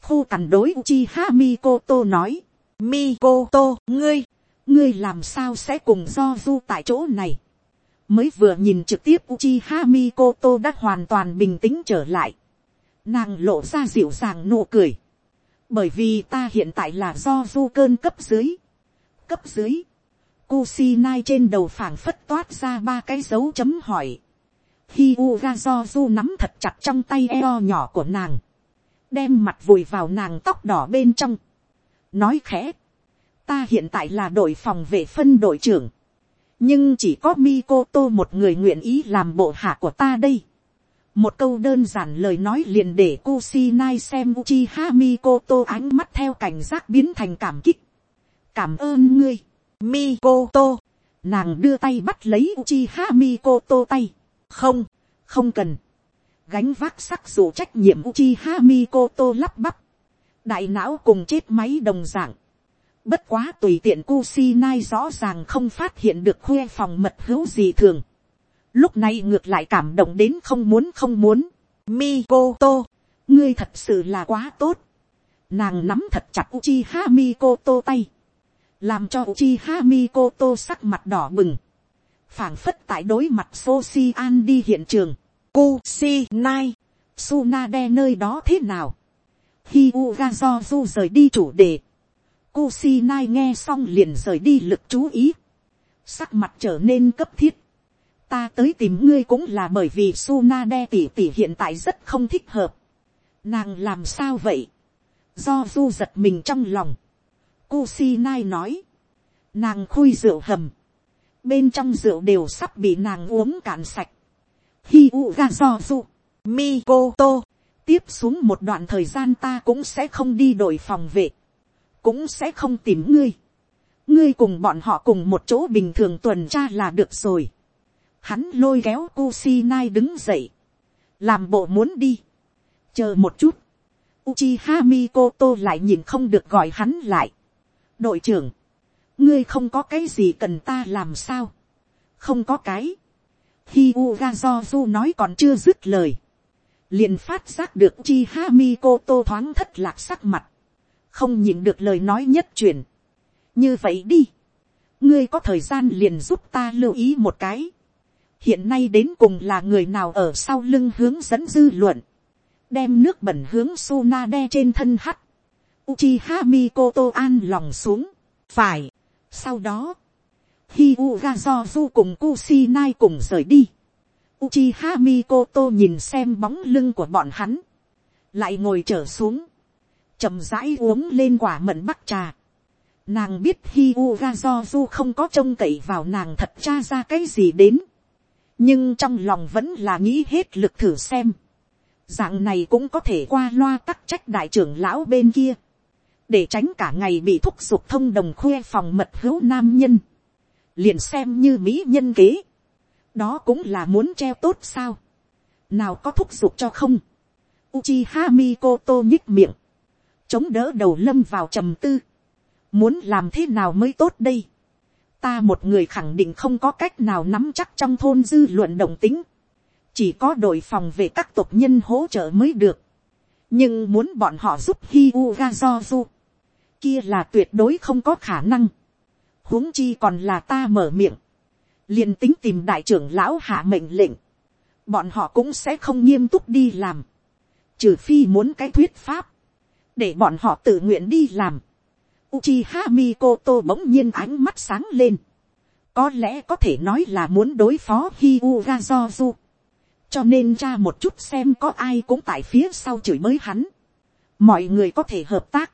Khô cằn đối Uchiha Mikoto nói. Mikoto, ngươi, ngươi làm sao sẽ cùng do du tại chỗ này. Mới vừa nhìn trực tiếp Uchiha Mikoto đã hoàn toàn bình tĩnh trở lại. Nàng lộ ra dịu dàng nụ cười. Bởi vì ta hiện tại là do du cơn cấp dưới. Cấp dưới. Kusinai trên đầu phảng phất toát ra ba cái dấu chấm hỏi. Hi ra do du nắm thật chặt trong tay eo nhỏ của nàng. Đem mặt vùi vào nàng tóc đỏ bên trong. Nói khẽ. Ta hiện tại là đội phòng vệ phân đội trưởng. Nhưng chỉ có Mikoto một người nguyện ý làm bộ hạ của ta đây. Một câu đơn giản lời nói liền để Kusinai xem Uchiha Mikoto ánh mắt theo cảnh giác biến thành cảm kích. Cảm ơn ngươi, Mikoto. Nàng đưa tay bắt lấy Uchiha Mikoto tay. Không, không cần. Gánh vác sắc dù trách nhiệm Uchiha tô lắp bắp. Đại não cùng chết máy đồng dạng. Bất quá tùy tiện Kusinai rõ ràng không phát hiện được khuê phòng mật hữu gì thường lúc này ngược lại cảm động đến không muốn không muốn. Mikoto, ngươi thật sự là quá tốt. Nàng nắm thật chặt Uchiha tô tay, làm cho Uchiha tô sắc mặt đỏ bừng, phảng phất tại đối mặt Sosian đi hiện trường. Kusinai, Tsunade nơi đó thế nào? Hyuga Du rời đi chủ đề. Kusinai nghe xong liền rời đi lực chú ý. Sắc mặt trở nên cấp thiết ta tới tìm ngươi cũng là bởi vì Suna tỷ tỷ hiện tại rất không thích hợp. Nàng làm sao vậy? Do du giật mình trong lòng. Kusinai nói. Nàng khui rượu hầm. Bên trong rượu đều sắp bị nàng uống cạn sạch. Hi u ga do du. Mikoto. Tiếp xuống một đoạn thời gian ta cũng sẽ không đi đổi phòng vệ. Cũng sẽ không tìm ngươi. Ngươi cùng bọn họ cùng một chỗ bình thường tuần tra là được rồi hắn lôi kéo Kusinai đứng dậy, làm bộ muốn đi, chờ một chút, Uchiha Mikoto lại nhìn không được gọi hắn lại. đội trưởng, ngươi không có cái gì cần ta làm sao, không có cái, khi do su nói còn chưa dứt lời, liền phát giác được chi ha mi cô tô thoáng thất lạc sắc mặt, không nhìn được lời nói nhất truyền. như vậy đi, ngươi có thời gian liền giúp ta lưu ý một cái, hiện nay đến cùng là người nào ở sau lưng hướng dẫn dư luận, đem nước bẩn hướng Suna đe trên thân hắt, Uchiha Mikoto an lòng xuống, phải, sau đó, khi Ugazozu cùng Kusinai cùng rời đi, Uchiha Mikoto nhìn xem bóng lưng của bọn hắn, lại ngồi trở xuống, chậm rãi uống lên quả mận bắc trà. Nàng biết khi Ugazozu không có trông cậy vào nàng thật tra ra cái gì đến nhưng trong lòng vẫn là nghĩ hết lực thử xem. dạng này cũng có thể qua loa tắc trách đại trưởng lão bên kia, để tránh cả ngày bị thúc giục thông đồng khoe phòng mật hữu nam nhân, liền xem như mỹ nhân kế, đó cũng là muốn treo tốt sao, nào có thúc giục cho không, Uchiha Mikoto nhích miệng, chống đỡ đầu lâm vào trầm tư, muốn làm thế nào mới tốt đây, ta một người khẳng định không có cách nào nắm chắc trong thôn dư luận đồng tính, chỉ có đội phòng về các tộc nhân hỗ trợ mới được, nhưng muốn bọn họ giúp hi u ga do du, kia là tuyệt đối không có khả năng, huống chi còn là ta mở miệng, liền tính tìm đại trưởng lão hạ mệnh lệnh, bọn họ cũng sẽ không nghiêm túc đi làm, trừ phi muốn cái thuyết pháp, để bọn họ tự nguyện đi làm. Uchiha Mikoto bỗng nhiên ánh mắt sáng lên. Có lẽ có thể nói là muốn đối phó Hyuga Zoju. cho nên cha một chút xem có ai cũng tại phía sau chửi mới hắn. mọi người có thể hợp tác,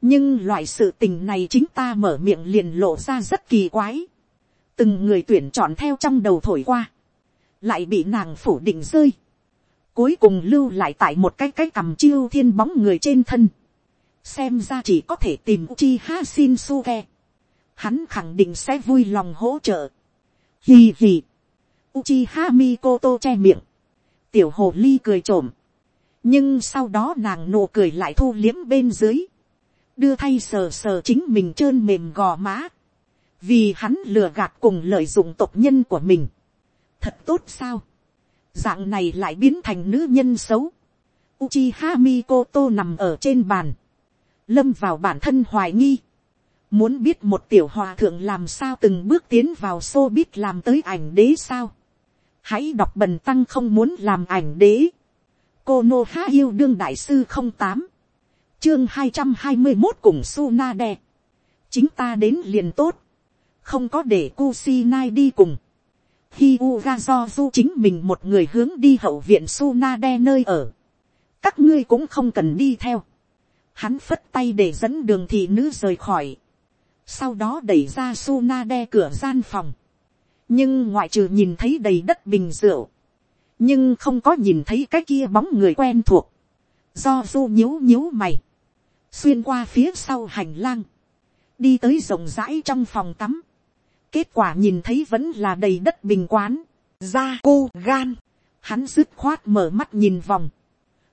nhưng loại sự tình này chính ta mở miệng liền lộ ra rất kỳ quái. từng người tuyển chọn theo trong đầu thổi qua, lại bị nàng phủ định rơi. cuối cùng lưu lại tại một cái cái cầm chiêu thiên bóng người trên thân. xem ra chỉ có thể tìm chi ha xin suke. hắn khẳng định sẽ vui lòng hỗ trợ. hì hì. Uchiha Mikoto che miệng. Tiểu hồ ly cười trộm. Nhưng sau đó nàng nụ cười lại thu liếm bên dưới đưa thay sờ sờ chính mình trơn mềm gò má, vì hắn lừa gạt cùng lợi dụng tộc nhân của mình. thật tốt sao, dạng này lại biến thành nữ nhân xấu. Uchiha Mikoto nằm ở trên bàn, lâm vào bản thân hoài nghi, muốn biết một tiểu hòa thượng làm sao từng bước tiến vào xô biết làm tới ảnh đế sao. hãy đọc bần tăng không muốn làm ảnh đế. cô nô há yêu đương đại sư không tám chương hai trăm hai mươi một cùng su na đe. chính ta đến liền tốt. không có để Kusinai đi cùng. Hi Uga do du chính mình một người hướng đi hậu viện su na đe nơi ở. các ngươi cũng không cần đi theo. hắn phất tay để dẫn đường thị nữ rời khỏi. sau đó đẩy ra su na đe cửa gian phòng. nhưng ngoại trừ nhìn thấy đầy đất bình rượu. nhưng không có nhìn thấy cái kia bóng người quen thuộc. do du nhíu nhíu mày xuyên qua phía sau hành lang, đi tới rộng rãi trong phòng tắm, kết quả nhìn thấy vẫn là đầy đất bình quán, da cô gan, hắn dứt khoát mở mắt nhìn vòng,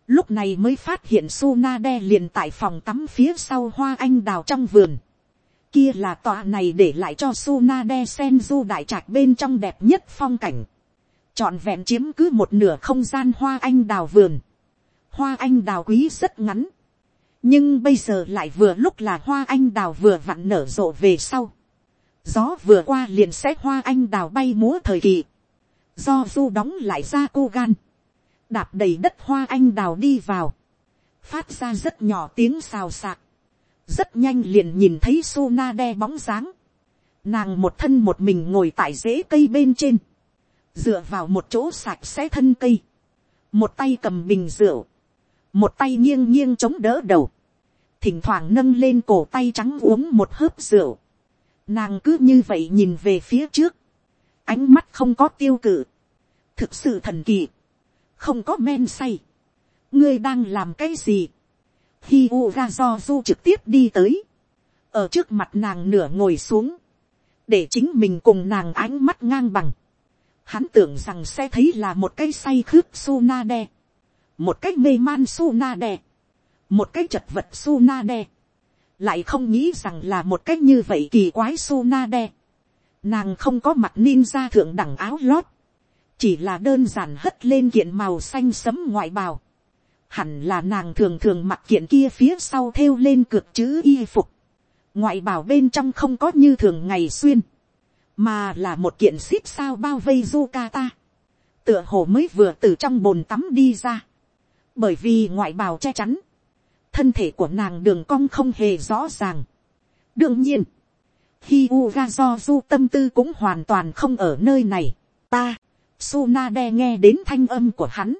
lúc này mới phát hiện su na đe liền tại phòng tắm phía sau hoa anh đào trong vườn, kia là tọa này để lại cho su na đe sen du đại trạch bên trong đẹp nhất phong cảnh, trọn vẹn chiếm cứ một nửa không gian hoa anh đào vườn, hoa anh đào quý rất ngắn, nhưng bây giờ lại vừa lúc là hoa anh đào vừa vặn nở rộ về sau. gió vừa qua liền sẽ hoa anh đào bay múa thời kỳ. do du đóng lại ra cô gan. đạp đầy đất hoa anh đào đi vào. phát ra rất nhỏ tiếng xào xạc. rất nhanh liền nhìn thấy su na đe bóng dáng. nàng một thân một mình ngồi tại rễ cây bên trên. dựa vào một chỗ sạch sẽ thân cây. một tay cầm bình rượu một tay nghiêng nghiêng chống đỡ đầu, thỉnh thoảng nâng lên cổ tay trắng uống một hớp rượu, nàng cứ như vậy nhìn về phía trước, ánh mắt không có tiêu cự, thực sự thần kỳ, không có men say, ngươi đang làm cái gì, Hi u ra do du trực tiếp đi tới, ở trước mặt nàng nửa ngồi xuống, để chính mình cùng nàng ánh mắt ngang bằng, hắn tưởng rằng sẽ thấy là một cái say khướp su na đe, một cái mê man su na đe, một cái chật vật su na đe, lại không nghĩ rằng là một cái như vậy kỳ quái su na đe. Nàng không có mặt ninja thượng đẳng áo lót, chỉ là đơn giản hất lên kiện màu xanh sấm ngoại bào. Hẳn là nàng thường thường mặc kiện kia phía sau thêu lên cược chữ y phục. Ngoại bào bên trong không có như thường ngày xuyên, mà là một kiện xít sao bao vây Yukata. Tựa hồ mới vừa từ trong bồn tắm đi ra bởi vì ngoại bào che chắn, thân thể của nàng đường cong không hề rõ ràng. đương nhiên, khi Uga do du tâm tư cũng hoàn toàn không ở nơi này, ta, Suna đe nghe đến thanh âm của hắn,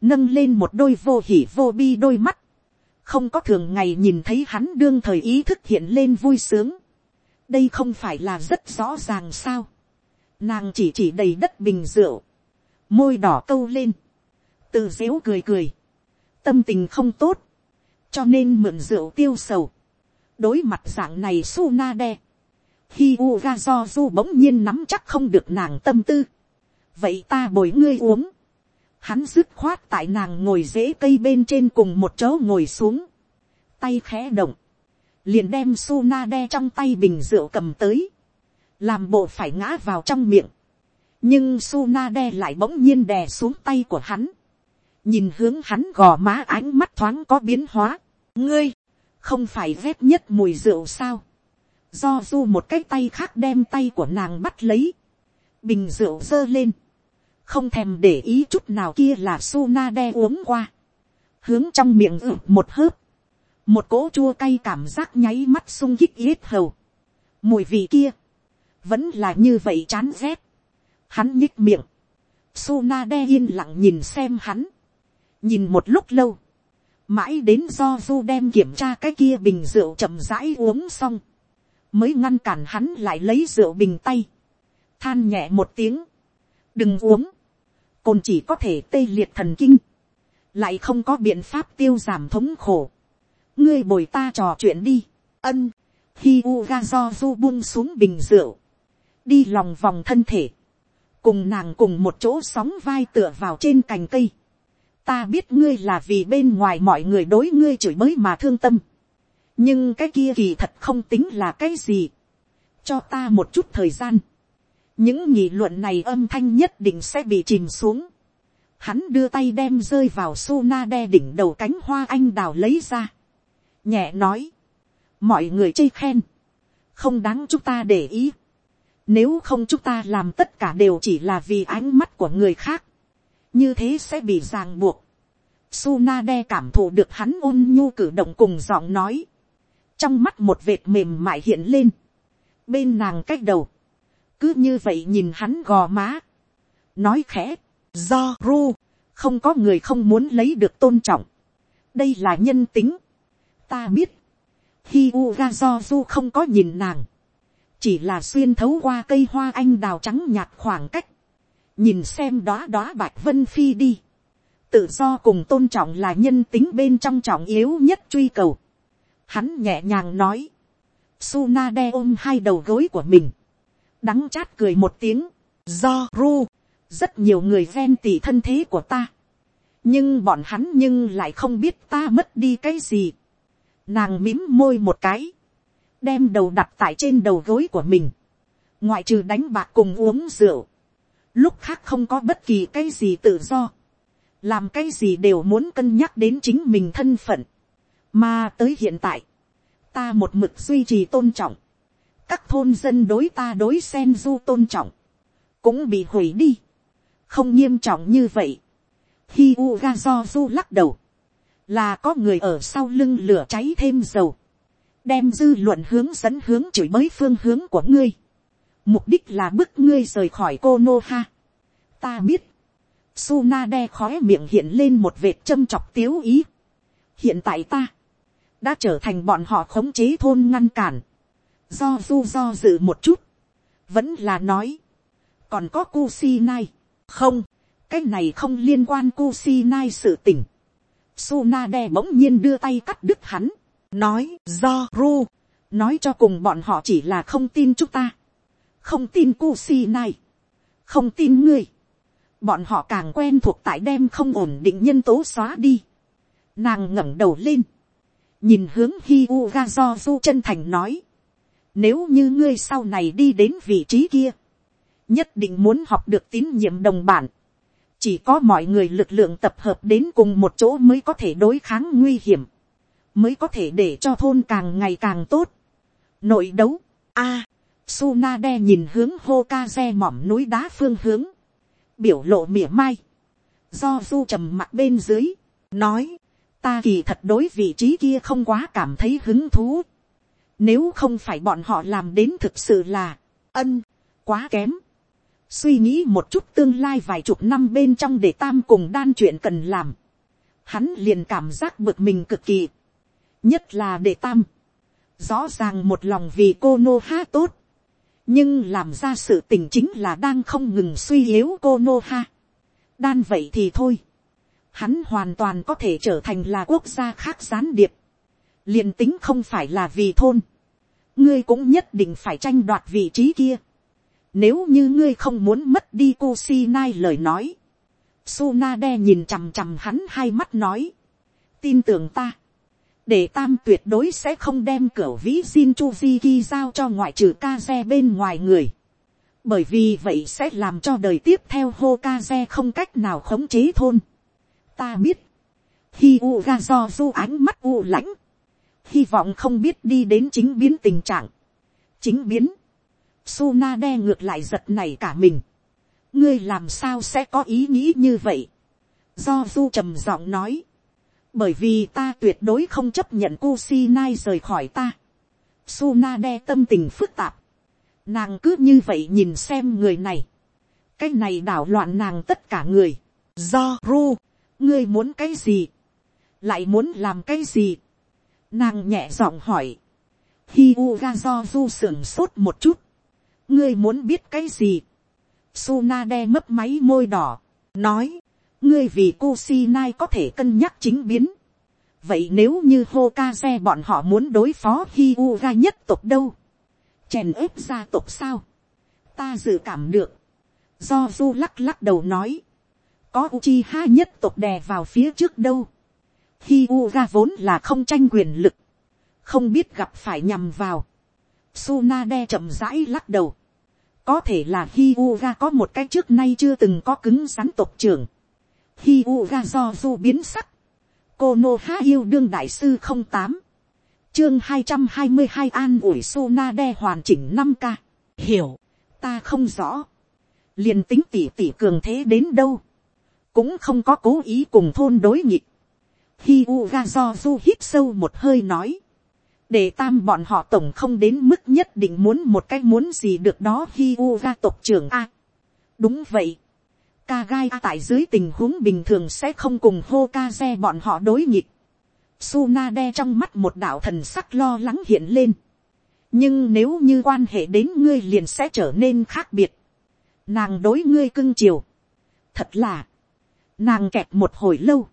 nâng lên một đôi vô hỉ vô bi đôi mắt, không có thường ngày nhìn thấy hắn đương thời ý thức hiện lên vui sướng, đây không phải là rất rõ ràng sao, nàng chỉ chỉ đầy đất bình rượu, môi đỏ câu lên, từ dếu cười cười, tâm tình không tốt, cho nên mượn rượu tiêu sầu. đối mặt dạng này su na đe, khi u ga do du bỗng nhiên nắm chắc không được nàng tâm tư, vậy ta bồi ngươi uống, hắn dứt khoát tại nàng ngồi dễ cây bên trên cùng một chỗ ngồi xuống, tay khẽ động, liền đem su na đe trong tay bình rượu cầm tới, làm bộ phải ngã vào trong miệng, nhưng su na đe lại bỗng nhiên đè xuống tay của hắn, nhìn hướng hắn gò má ánh mắt thoáng có biến hóa, ngươi, không phải ghét nhất mùi rượu sao, do du một cái tay khác đem tay của nàng bắt lấy, bình rượu giơ lên, không thèm để ý chút nào kia là su na đe uống qua, hướng trong miệng ử một hớp, một cỗ chua cay cảm giác nháy mắt sung kích yết hầu, mùi vị kia, vẫn là như vậy chán rét, hắn nhích miệng, su na đe yên lặng nhìn xem hắn. Nhìn một lúc lâu. Mãi đến do du đem kiểm tra cái kia bình rượu chậm rãi uống xong. Mới ngăn cản hắn lại lấy rượu bình tay. Than nhẹ một tiếng. Đừng uống. Cồn chỉ có thể tê liệt thần kinh. Lại không có biện pháp tiêu giảm thống khổ. Ngươi bồi ta trò chuyện đi. Ân. Hi u ga do du buông xuống bình rượu. Đi lòng vòng thân thể. Cùng nàng cùng một chỗ sóng vai tựa vào trên cành cây ta biết ngươi là vì bên ngoài mọi người đối ngươi chửi mới mà thương tâm. nhưng cái kia kỳ thật không tính là cái gì. cho ta một chút thời gian. những nghị luận này âm thanh nhất định sẽ bị chìm xuống. hắn đưa tay đem rơi vào su na đe đỉnh đầu cánh hoa anh đào lấy ra. nhẹ nói. mọi người chê khen. không đáng chúng ta để ý. nếu không chúng ta làm tất cả đều chỉ là vì ánh mắt của người khác như thế sẽ bị ràng buộc. Sunade cảm thụ được hắn ôn nhu cử động cùng giọng nói. Trong mắt một vệt mềm mại hiện lên. Bên nàng cách đầu. Cứ như vậy nhìn hắn gò má. Nói khẽ. Do ru. Không có người không muốn lấy được tôn trọng. Đây là nhân tính. Ta biết. Hi Uga do du không có nhìn nàng. Chỉ là xuyên thấu qua cây hoa anh đào trắng nhạt khoảng cách nhìn xem đó đó bạch vân phi đi, tự do cùng tôn trọng là nhân tính bên trong trọng yếu nhất truy cầu. Hắn nhẹ nhàng nói, Suna đe ôm hai đầu gối của mình, đắng chát cười một tiếng, do ru, rất nhiều người ven tỉ thân thế của ta, nhưng bọn hắn nhưng lại không biết ta mất đi cái gì. Nàng mím môi một cái, đem đầu đặt tại trên đầu gối của mình, ngoại trừ đánh bạc cùng uống rượu, lúc khác không có bất kỳ cái gì tự do, làm cái gì đều muốn cân nhắc đến chính mình thân phận, mà tới hiện tại, ta một mực duy trì tôn trọng, các thôn dân đối ta đối sen du tôn trọng, cũng bị hủy đi, không nghiêm trọng như vậy, khi uga do du lắc đầu, là có người ở sau lưng lửa cháy thêm dầu, đem dư luận hướng dẫn hướng chửi mới phương hướng của ngươi, mục đích là bức ngươi rời khỏi cô nô ha. ta biết, Suna đe khói miệng hiện lên một vệt châm chọc tiếu ý. hiện tại ta, đã trở thành bọn họ khống chế thôn ngăn cản, do du do dự một chút, vẫn là nói, còn có cu si nai, không, cái này không liên quan cu si nai sự tình. Suna đe bỗng nhiên đưa tay cắt đứt hắn, nói do ru, nói cho cùng bọn họ chỉ là không tin chúng ta không tin cu si này, không tin ngươi, bọn họ càng quen thuộc tại đem không ổn định nhân tố xóa đi. Nàng ngẩng đầu lên, nhìn hướng hi u ga do du chân thành nói, nếu như ngươi sau này đi đến vị trí kia, nhất định muốn học được tín nhiệm đồng bản, chỉ có mọi người lực lượng tập hợp đến cùng một chỗ mới có thể đối kháng nguy hiểm, mới có thể để cho thôn càng ngày càng tốt. Nội đấu, a, Sunade nhìn hướng Hokage mỏm núi đá phương hướng. Biểu lộ mỉa mai. Do du trầm mặt bên dưới. Nói. Ta kỳ thật đối vị trí kia không quá cảm thấy hứng thú. Nếu không phải bọn họ làm đến thực sự là. Ân. Quá kém. Suy nghĩ một chút tương lai vài chục năm bên trong để tam cùng đan chuyện cần làm. Hắn liền cảm giác bực mình cực kỳ. Nhất là để tam. Rõ ràng một lòng vì cô nô ha tốt nhưng làm ra sự tình chính là đang không ngừng suy yếu cô nô ha. đan vậy thì thôi. hắn hoàn toàn có thể trở thành là quốc gia khác gián điệp. liền tính không phải là vì thôn. ngươi cũng nhất định phải tranh đoạt vị trí kia. nếu như ngươi không muốn mất đi cô si nai lời nói. Sunade nhìn chằm chằm hắn hai mắt nói. tin tưởng ta để tam tuyệt đối sẽ không đem cửa vĩ xin Chu Di giao cho ngoại trừ ca xe bên ngoài người. Bởi vì vậy sẽ làm cho đời tiếp theo hô ca xe không cách nào khống chế thôn. Ta biết. Hi u ga do du ánh mắt u lãnh. Hy vọng không biết đi đến chính biến tình trạng. Chính biến. Suna đe ngược lại giật này cả mình. Ngươi làm sao sẽ có ý nghĩ như vậy? Do du trầm giọng nói bởi vì ta tuyệt đối không chấp nhận Kusinai rời khỏi ta. Suna đe tâm tình phức tạp. Nàng cứ như vậy nhìn xem người này. cái này đảo loạn nàng tất cả người, do ru, ngươi muốn cái gì, lại muốn làm cái gì, nàng nhẹ giọng hỏi, Hiuga do du sưởng sốt một chút, ngươi muốn biết cái gì, Suna đe mấp máy môi đỏ, nói, ngươi vì Kusinai có thể cân nhắc chính biến. vậy nếu như Hokage bọn họ muốn đối phó Hyuga nhất tộc đâu, chèn ép gia tộc sao, ta dự cảm được, do du lắc lắc đầu nói, có Uchiha nhất tộc đè vào phía trước đâu, Hyuga vốn là không tranh quyền lực, không biết gặp phải nhằm vào, Sunade chậm rãi lắc đầu, có thể là Hyuga có một cái trước nay chưa từng có cứng rắn tộc trưởng, Hyuga do du biến sắc. Kono há yêu đương đại sư không tám Chương hai trăm hai mươi hai an ủi Sunade hoàn chỉnh năm k Hiểu. Ta không rõ. liền tính tỷ tỷ cường thế đến đâu. Cũng không có cố ý cùng thôn đối nghịch. ga do du hít sâu một hơi nói. Để tam bọn họ tổng không đến mức nhất định muốn một cái muốn gì được đó Hyuga tộc trưởng A. Đúng vậy Kagai tại dưới tình huống bình thường sẽ không cùng Hokage bọn họ đối nghịch. Tsunade trong mắt một đạo thần sắc lo lắng hiện lên. Nhưng nếu như quan hệ đến ngươi liền sẽ trở nên khác biệt. Nàng đối ngươi cưng chiều. Thật là. Nàng kẹt một hồi lâu.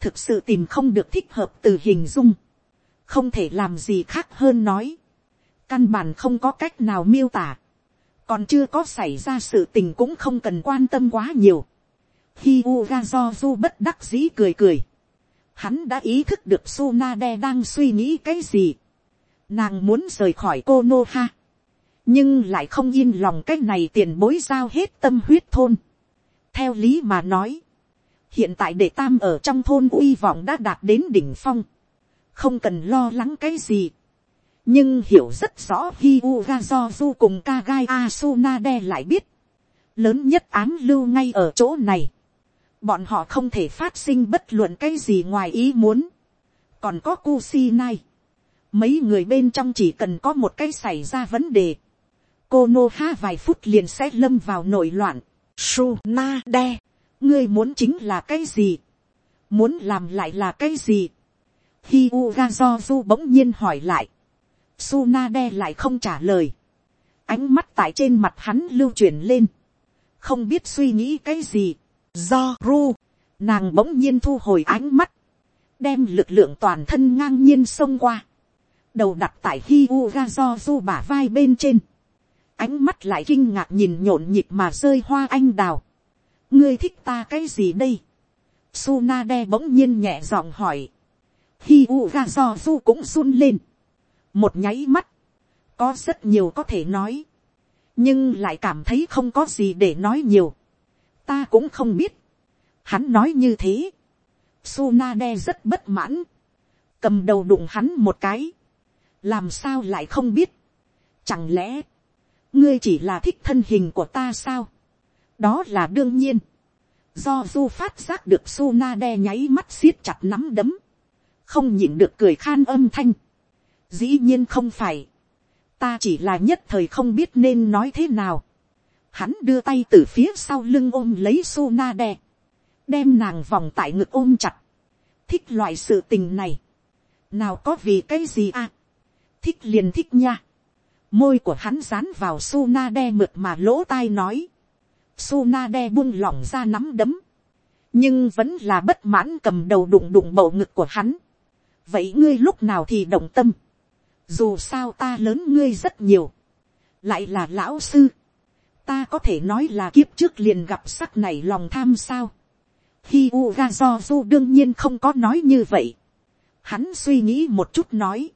Thực sự tìm không được thích hợp từ hình dung. Không thể làm gì khác hơn nói. Căn bản không có cách nào miêu tả còn chưa có xảy ra sự tình cũng không cần quan tâm quá nhiều. Hi Uga do du bất đắc dĩ cười cười. Hắn đã ý thức được Sunade đang suy nghĩ cái gì. Nàng muốn rời khỏi cô Nô Ha. Nhưng lại không yên lòng cái này tiền bối giao hết tâm huyết thôn. Theo lý mà nói. Hiện tại đệ tam ở trong thôn uy vọng đã đạt đến đỉnh phong. Không cần lo lắng cái gì nhưng hiểu rất rõ khi uga ga do du cùng kagai asuna đe lại biết, lớn nhất ám lưu ngay ở chỗ này, bọn họ không thể phát sinh bất luận cái gì ngoài ý muốn, còn có kusinai, mấy người bên trong chỉ cần có một cái xảy ra vấn đề, cô nô ha vài phút liền sẽ lâm vào nội loạn, su na ngươi muốn chính là cái gì, muốn làm lại là cái gì, hiu u ga do du bỗng nhiên hỏi lại, Sunade lại không trả lời. Ánh mắt tại trên mặt hắn lưu chuyển lên. Không biết suy nghĩ cái gì. Do ru. Nàng bỗng nhiên thu hồi ánh mắt. Đem lực lượng toàn thân ngang nhiên xông qua. Đầu đặt tại Hyuga do du bả vai bên trên. Ánh mắt lại kinh ngạc nhìn nhộn nhịp mà rơi hoa anh đào. Ngươi thích ta cái gì đây? Sunade bỗng nhiên nhẹ giọng hỏi. Hyuga do du cũng run lên một nháy mắt, có rất nhiều có thể nói, nhưng lại cảm thấy không có gì để nói nhiều. ta cũng không biết. hắn nói như thế. Sunade rất bất mãn, cầm đầu đụng hắn một cái, làm sao lại không biết. chẳng lẽ, ngươi chỉ là thích thân hình của ta sao. đó là đương nhiên. do du phát giác được Sunade nháy mắt siết chặt nắm đấm, không nhịn được cười khan âm thanh dĩ nhiên không phải, ta chỉ là nhất thời không biết nên nói thế nào. Hắn đưa tay từ phía sau lưng ôm lấy Suna đe, đem nàng vòng tại ngực ôm chặt, thích loại sự tình này, nào có vì cái gì à, thích liền thích nha, môi của hắn dán vào Suna đe mượt mà lỗ tai nói, Suna đe buông lỏng ra nắm đấm, nhưng vẫn là bất mãn cầm đầu đụng đụng bầu ngực của hắn, vậy ngươi lúc nào thì động tâm, dù sao ta lớn ngươi rất nhiều, lại là lão sư, ta có thể nói là kiếp trước liền gặp sắc này lòng tham sao. Hi Uga do du đương nhiên không có nói như vậy. Hắn suy nghĩ một chút nói.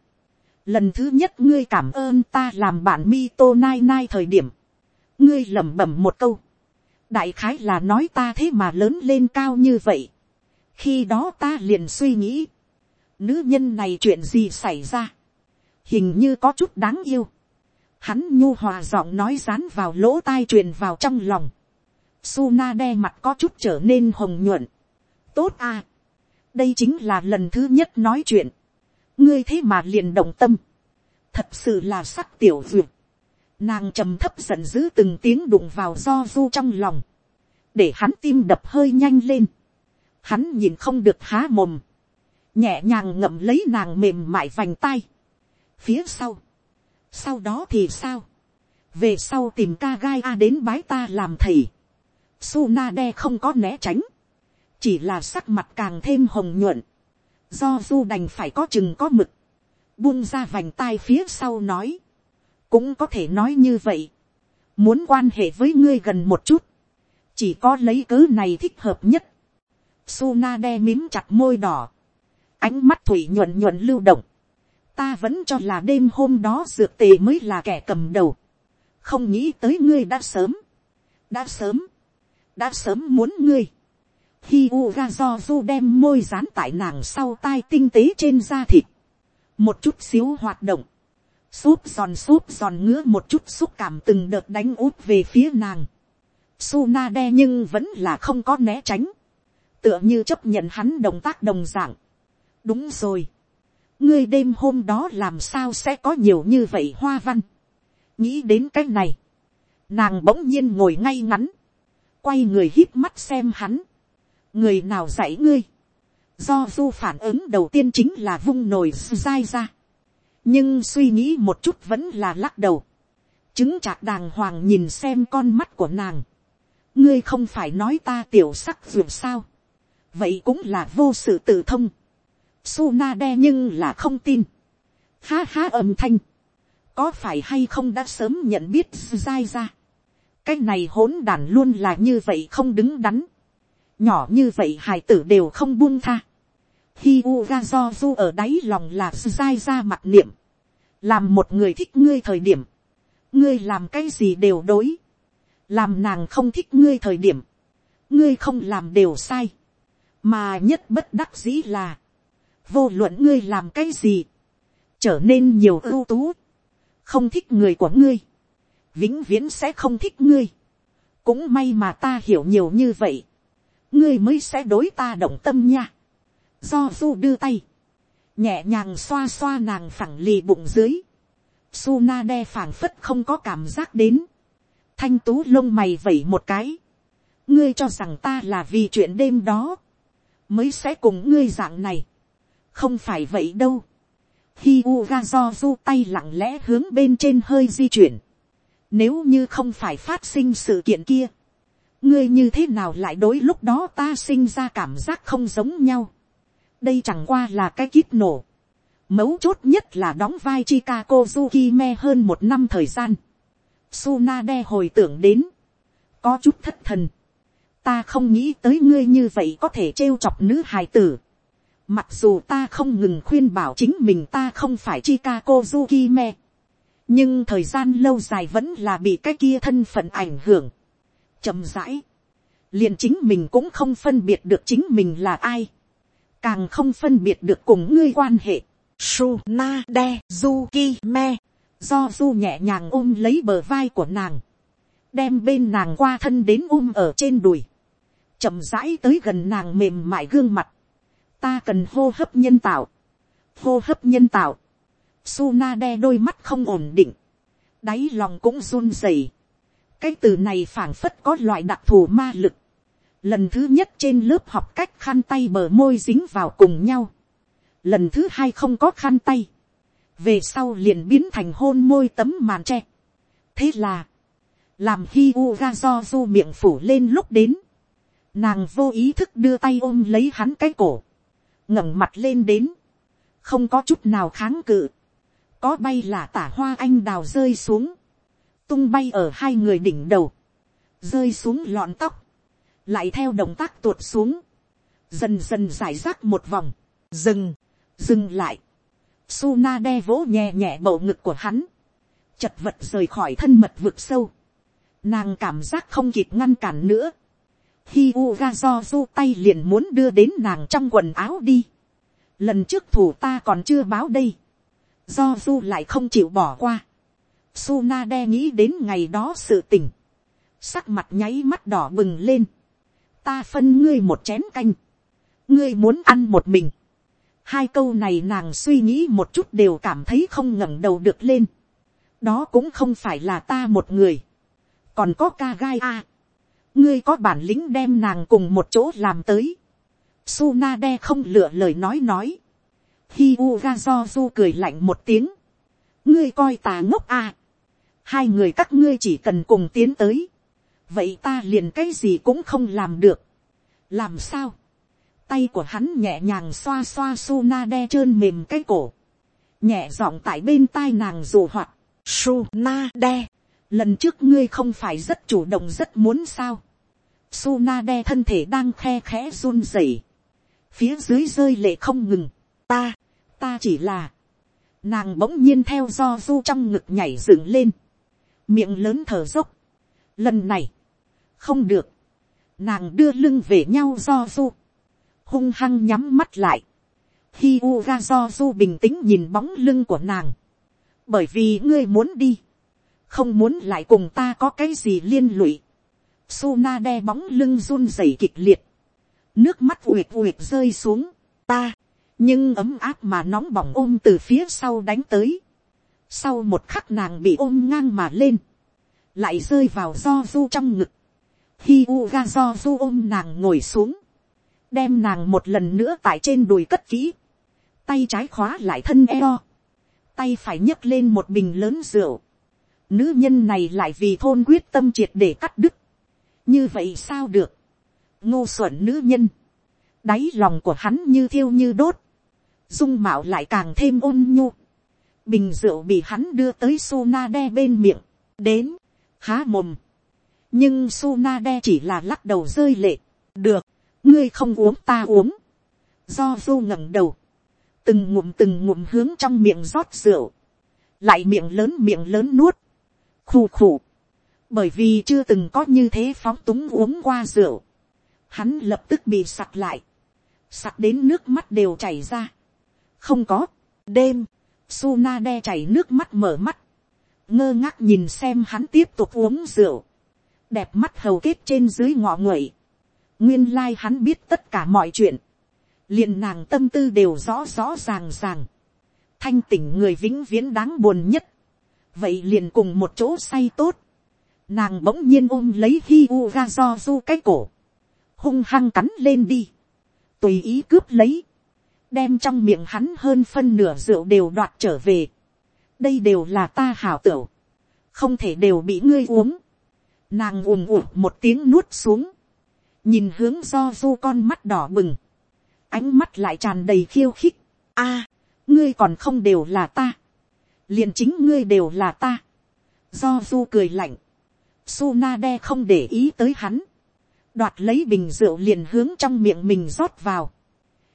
Lần thứ nhất ngươi cảm ơn ta làm bạn mi tô nai nai thời điểm. Ngươi lẩm bẩm một câu. Đại khái là nói ta thế mà lớn lên cao như vậy. Khi đó ta liền suy nghĩ. Nữ nhân này chuyện gì xảy ra hình như có chút đáng yêu. Hắn nhu hòa giọng nói rán vào lỗ tai truyền vào trong lòng. Suna đe mặt có chút trở nên hồng nhuận. Tốt à. Đây chính là lần thứ nhất nói chuyện. Ngươi thế mà liền động tâm. Thật sự là sắc tiểu duyệt. nàng trầm thấp giận dữ từng tiếng đụng vào do du trong lòng, để hắn tim đập hơi nhanh lên, hắn nhìn không được há mồm, nhẹ nhàng ngậm lấy nàng mềm mại vành tay, phía sau, sau đó thì sao, về sau tìm ca gai a đến bái ta làm thầy, Sunade không có né tránh, chỉ là sắc mặt càng thêm hồng nhuận, do du đành phải có chừng có mực, buông ra vành tai phía sau nói, cũng có thể nói như vậy, muốn quan hệ với ngươi gần một chút, chỉ có lấy cớ này thích hợp nhất. Sunade mím chặt môi đỏ, ánh mắt thủy nhuận nhuận lưu động, ta vẫn cho là đêm hôm đó dược tề mới là kẻ cầm đầu, không nghĩ tới ngươi đã sớm, đã sớm, đã sớm muốn ngươi. Hi Uga do du đem môi dán tại nàng sau tai tinh tế trên da thịt, một chút xíu hoạt động, xúp giòn xúp giòn ngứa một chút xúc cảm từng đợt đánh út về phía nàng. Suna đe nhưng vẫn là không có né tránh, tựa như chấp nhận hắn động tác đồng dạng. đúng rồi, ngươi đêm hôm đó làm sao sẽ có nhiều như vậy hoa văn. nghĩ đến cái này, nàng bỗng nhiên ngồi ngay ngắn, quay người hít mắt xem hắn, người nào dạy ngươi, do du phản ứng đầu tiên chính là vung nồi dai ra, nhưng suy nghĩ một chút vẫn là lắc đầu, chứng chạc đàng hoàng nhìn xem con mắt của nàng, ngươi không phải nói ta tiểu sắc vượt sao, vậy cũng là vô sự tự thông, Suna đe nhưng là không tin, ha ha âm thanh, có phải hay không đã sớm nhận biết dai ra, cái này hỗn đàn luôn là như vậy không đứng đắn, nhỏ như vậy hải tử đều không buông tha, hi u ga do du ở đáy lòng là dai ra mặt niệm, làm một người thích ngươi thời điểm, ngươi làm cái gì đều đối, làm nàng không thích ngươi thời điểm, ngươi không làm đều sai, mà nhất bất đắc dĩ là, vô luận ngươi làm cái gì, trở nên nhiều ưu tú, không thích người của ngươi, vĩnh viễn sẽ không thích ngươi. cũng may mà ta hiểu nhiều như vậy, ngươi mới sẽ đối ta động tâm nha. do du đưa tay, nhẹ nhàng xoa xoa nàng phẳng lì bụng dưới, Suna đe phảng phất không có cảm giác đến, thanh tú lông mày vẩy một cái, ngươi cho rằng ta là vì chuyện đêm đó, mới sẽ cùng ngươi dạng này, không phải vậy đâu. Hi Uga do du tay lặng lẽ hướng bên trên hơi di chuyển, nếu như không phải phát sinh sự kiện kia. Ngươi như thế nào lại đối lúc đó ta sinh ra cảm giác không giống nhau. Đây chẳng qua là cái kíp nổ. Mấu chốt nhất là đóng vai Chikako Zukime hơn một năm thời gian. Tsunade hồi tưởng đến. Có chút thất thần. Ta không nghĩ tới ngươi như vậy có thể trêu chọc nữ hài tử. Mặc dù ta không ngừng khuyên bảo chính mình ta không phải Chicago Zukime nhưng thời gian lâu dài vẫn là bị cái kia thân phận ảnh hưởng. chậm rãi, liền chính mình cũng không phân biệt được chính mình là ai, càng không phân biệt được cùng ngươi quan hệ. Sunade Zukime. de me, do du nhẹ nhàng ôm lấy bờ vai của nàng, đem bên nàng qua thân đến ôm ở trên đùi, chậm rãi tới gần nàng mềm mại gương mặt, ta cần hô hấp nhân tạo, hô hấp nhân tạo, Suna đe đôi mắt không ổn định. Đáy lòng cũng run rẩy. Cái từ này phảng phất có loại đặc thù ma lực. Lần thứ nhất trên lớp học cách khăn tay bờ môi dính vào cùng nhau. Lần thứ hai không có khăn tay. Về sau liền biến thành hôn môi tấm màn tre. Thế là. Làm khi u ga do du miệng phủ lên lúc đến. Nàng vô ý thức đưa tay ôm lấy hắn cái cổ ngẩng mặt lên đến. Không có chút nào kháng cự. Có bay là tả hoa anh đào rơi xuống, tung bay ở hai người đỉnh đầu, rơi xuống lọn tóc, lại theo động tác tuột xuống, dần dần giải rác một vòng, dừng, dừng lại, Suna đe vỗ nhẹ nhẹ bầu ngực của hắn, chật vật rời khỏi thân mật vực sâu, nàng cảm giác không kịp ngăn cản nữa, khi Uga do du tay liền muốn đưa đến nàng trong quần áo đi, lần trước thủ ta còn chưa báo đây, do du lại không chịu bỏ qua. Suna đe nghĩ đến ngày đó sự tình. Sắc mặt nháy mắt đỏ bừng lên. Ta phân ngươi một chén canh. Ngươi muốn ăn một mình. Hai câu này nàng suy nghĩ một chút đều cảm thấy không ngẩng đầu được lên. đó cũng không phải là ta một người, còn có ca gai a, ngươi có bản lĩnh đem nàng cùng một chỗ làm tới, Sunade không lựa lời nói nói, Hiuga u do du cười lạnh một tiếng, ngươi coi ta ngốc à? hai người các ngươi chỉ cần cùng tiến tới, vậy ta liền cái gì cũng không làm được, làm sao, tay của hắn nhẹ nhàng xoa xoa Sunade trơn mềm cái cổ, nhẹ giọng tại bên tai nàng dù hoạt, Sunade, lần trước ngươi không phải rất chủ động rất muốn sao, Sunade thân thể đang khe khẽ run rẩy, phía dưới rơi lệ không ngừng, ta, ta chỉ là, nàng bỗng nhiên theo do du trong ngực nhảy dựng lên, miệng lớn thở dốc, lần này, không được, nàng đưa lưng về nhau do du, hung hăng nhắm mắt lại, khi u ga do du bình tĩnh nhìn bóng lưng của nàng, bởi vì ngươi muốn đi, không muốn lại cùng ta có cái gì liên lụy, Suna đe bóng lưng run rẩy kịch liệt, nước mắt uyệt uyệt rơi xuống, ta, nhưng ấm áp mà nóng bỏng ôm từ phía sau đánh tới, sau một khắc nàng bị ôm ngang mà lên, lại rơi vào do du trong ngực, khi u ga do du ôm nàng ngồi xuống, đem nàng một lần nữa tại trên đùi cất kỹ, tay trái khóa lại thân eo, tay phải nhấc lên một bình lớn rượu, nữ nhân này lại vì thôn quyết tâm triệt để cắt đứt, như vậy sao được, ngô xuẩn nữ nhân, đáy lòng của hắn như thiêu như đốt, dung mạo lại càng thêm ôn nhu, bình rượu bị hắn đưa tới Suna đe bên miệng, đến, há mồm, nhưng Suna đe chỉ là lắc đầu rơi lệ, được, ngươi không uống ta uống, do du ngẩng đầu, từng ngụm từng ngụm hướng trong miệng rót rượu, lại miệng lớn miệng lớn nuốt, khù khù, bởi vì chưa từng có như thế phóng túng uống qua rượu, hắn lập tức bị sặc lại, sặc đến nước mắt đều chảy ra. không có, đêm, Suna đe chảy nước mắt mở mắt, ngơ ngác nhìn xem hắn tiếp tục uống rượu, đẹp mắt hầu kết trên dưới ngọ nguậy, nguyên lai hắn biết tất cả mọi chuyện, liền nàng tâm tư đều rõ rõ ràng ràng, thanh tỉnh người vĩnh viễn đáng buồn nhất, vậy liền cùng một chỗ say tốt, nàng bỗng nhiên ôm lấy hi u ra do du cái cổ, hung hăng cắn lên đi, tùy ý cướp lấy, đem trong miệng hắn hơn phân nửa rượu đều đoạt trở về. đây đều là ta hảo tửu, không thể đều bị ngươi uống. nàng ùm ùm một tiếng nuốt xuống, nhìn hướng do du con mắt đỏ bừng, ánh mắt lại tràn đầy khiêu khích. a, ngươi còn không đều là ta, liền chính ngươi đều là ta. do du cười lạnh, Suna đe không để ý tới hắn, đoạt lấy bình rượu liền hướng trong miệng mình rót vào,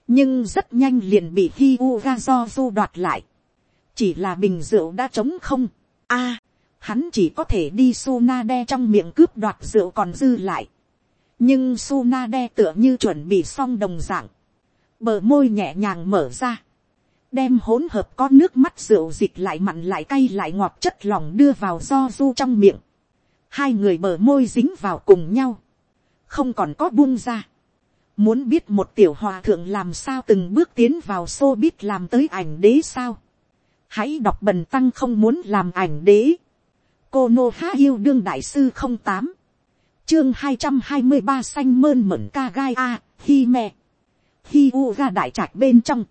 nhưng rất nhanh liền bị hi u ga do du đoạt lại, chỉ là bình rượu đã trống không, a, hắn chỉ có thể đi Suna đe trong miệng cướp đoạt rượu còn dư lại, nhưng Suna đe tựa như chuẩn bị xong đồng dạng, bờ môi nhẹ nhàng mở ra, đem hỗn hợp có nước mắt rượu dịch lại mặn lại cay lại ngọt chất lỏng đưa vào do du trong miệng, hai người bờ môi dính vào cùng nhau, không còn có buông ra. Muốn biết một tiểu hòa thượng làm sao từng bước tiến vào xô biết làm tới ảnh đế sao. Hãy đọc bần tăng không muốn làm ảnh đế. Cô Nô Há Yêu Đương Đại Sư không tám Chương hai trăm hai mươi ba xanh mơn mẩn ca gai A, Hi mẹ. Hi U ra đại trạch bên trong.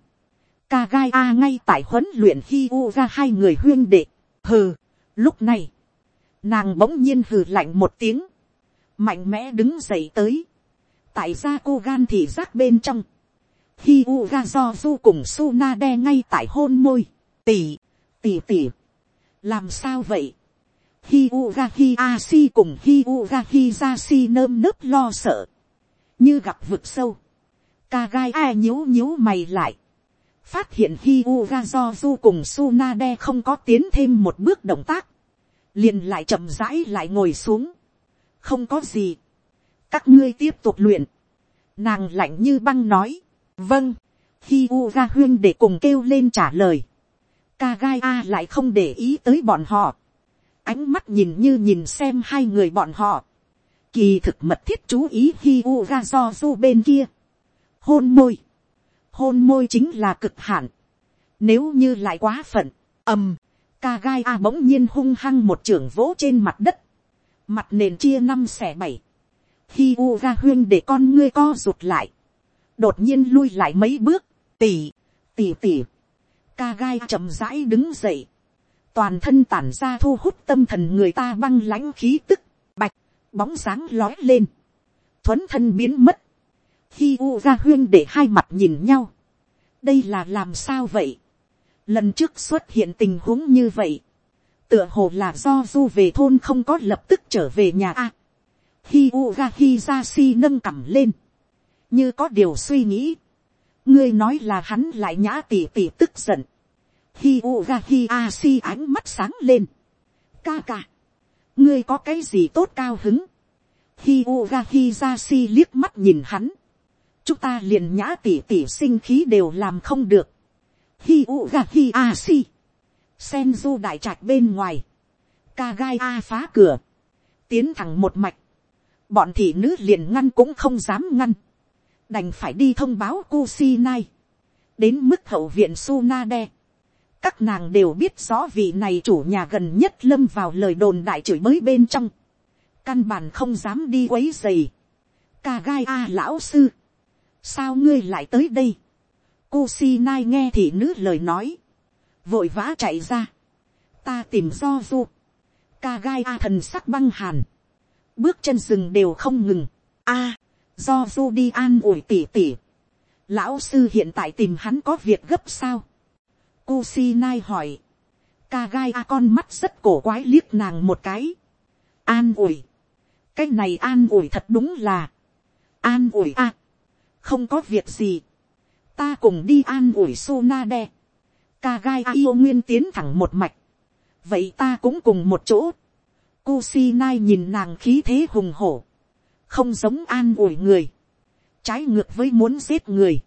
Ca gai A ngay tại huấn luyện Hi U ra hai người huyên đệ. Hừ, lúc này. Nàng bỗng nhiên hừ lạnh một tiếng. Mạnh mẽ đứng dậy tới, tại ra cô gan thì rác bên trong, hi u ga do du cùng su na đe ngay tại hôn môi, tỉ, tỉ tỉ, làm sao vậy, hi u ga hi a si cùng hi u ga hi ra si nơm nớp lo sợ, như gặp vực sâu, ca gai a nhíu nhíu mày lại, phát hiện hi u do du cùng Sunade không có tiến thêm một bước động tác, liền lại chậm rãi lại ngồi xuống, không có gì, các ngươi tiếp tục luyện, nàng lạnh như băng nói, vâng, khi u huyên để cùng kêu lên trả lời, Kagai a lại không để ý tới bọn họ, ánh mắt nhìn như nhìn xem hai người bọn họ, kỳ thực mật thiết chú ý khi u do du bên kia, hôn môi, hôn môi chính là cực hạn, nếu như lại quá phận, ầm, ca gai a bỗng nhiên hung hăng một trưởng vỗ trên mặt đất, mặt nền chia năm xẻ bảy, khi u ra huyên để con ngươi co rụt lại, đột nhiên lui lại mấy bước, tỉ, tỉ tỉ, ca gai chậm rãi đứng dậy, toàn thân tản ra thu hút tâm thần người ta băng lãnh khí tức, bạch, bóng sáng lói lên, thuấn thân biến mất, Hi u ra huyên để hai mặt nhìn nhau, đây là làm sao vậy, lần trước xuất hiện tình huống như vậy, tựa hồ là do du về thôn không có lập tức trở về nhà a. hi u ga hi ra si nâng cằm lên, như có điều suy nghĩ, ngươi nói là hắn lại nhã tỉ tỉ tức giận, hi u ga hi a si ánh mắt sáng lên, ca ca, ngươi có cái gì tốt cao hứng, hi u ga hi ra si liếc mắt nhìn hắn, chúng ta liền nhã tỉ tỉ sinh khí đều làm không được, hi u ga hi a si, sen du đại trạch bên ngoài, ca gai a phá cửa, tiến thẳng một mạch, bọn thị nữ liền ngăn cũng không dám ngăn, đành phải đi thông báo cu si nai. đến mức hậu viện Sunade. Các nàng đều biết rõ vị này chủ nhà gần nhất lâm vào lời đồn đại chửi mới bên trong, căn bản không dám đi quấy dày. Ca gai a lão sư, sao ngươi lại tới đây, Kusinai nghe thị nữ lời nói. Vội vã chạy ra. Ta tìm do du. Ca gai a thần sắc băng hàn. Bước chân rừng đều không ngừng. a do du đi an ủi tỉ tỉ. Lão sư hiện tại tìm hắn có việc gấp sao? Kusinai hỏi. Ca gai a con mắt rất cổ quái liếc nàng một cái. An ủi. Cái này an ủi thật đúng là. An ủi a. Không có việc gì ta cùng đi an ủi Sona đe. Ca gai a yêu nguyên tiến thẳng một mạch. Vậy ta cũng cùng một chỗ. Kusinai nhìn nàng khí thế hùng hổ. Không giống an ủi người. Trái ngược với muốn giết người.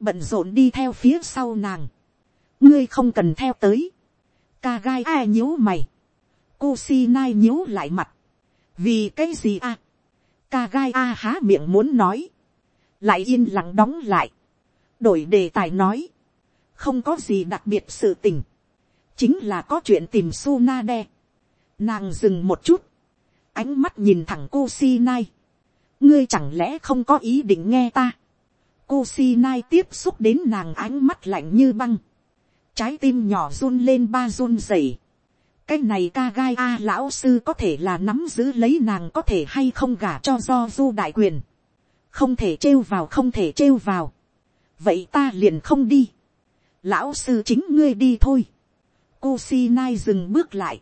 Bận rộn đi theo phía sau nàng. Ngươi không cần theo tới. Ca gai a nhíu mày. Kusinai nhíu lại mặt. Vì cái gì a? Ca gai a há miệng muốn nói. Lại yên lặng đóng lại đổi đề tài nói, không có gì đặc biệt sự tình, chính là có chuyện tìm su na đe. Nàng dừng một chút, ánh mắt nhìn thẳng cô si nai, ngươi chẳng lẽ không có ý định nghe ta. cô si nai tiếp xúc đến nàng ánh mắt lạnh như băng, trái tim nhỏ run lên ba run rẩy. cái này ca gai a lão sư có thể là nắm giữ lấy nàng có thể hay không gả cho do du đại quyền, không thể trêu vào không thể trêu vào vậy ta liền không đi. lão sư chính ngươi đi thôi. cô si nai dừng bước lại.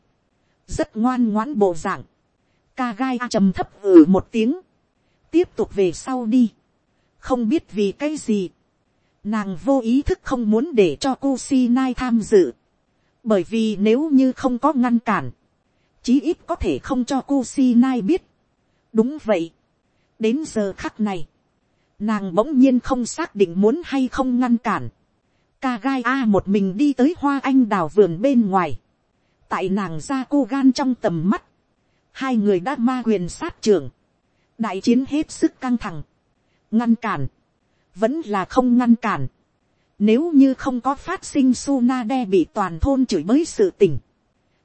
rất ngoan ngoãn bộ dạng. ca gai trầm thấp ử một tiếng. tiếp tục về sau đi. không biết vì cái gì. nàng vô ý thức không muốn để cho cô si nai tham dự. bởi vì nếu như không có ngăn cản, chí ít có thể không cho cô si nai biết. đúng vậy đến giờ khắc này, nàng bỗng nhiên không xác định muốn hay không ngăn cản. ca gai a một mình đi tới hoa anh đào vườn bên ngoài. tại nàng ra cô gan trong tầm mắt. hai người đã ma quyền sát trưởng. đại chiến hết sức căng thẳng. ngăn cản. vẫn là không ngăn cản. nếu như không có phát sinh su na đe bị toàn thôn chửi bới sự tình.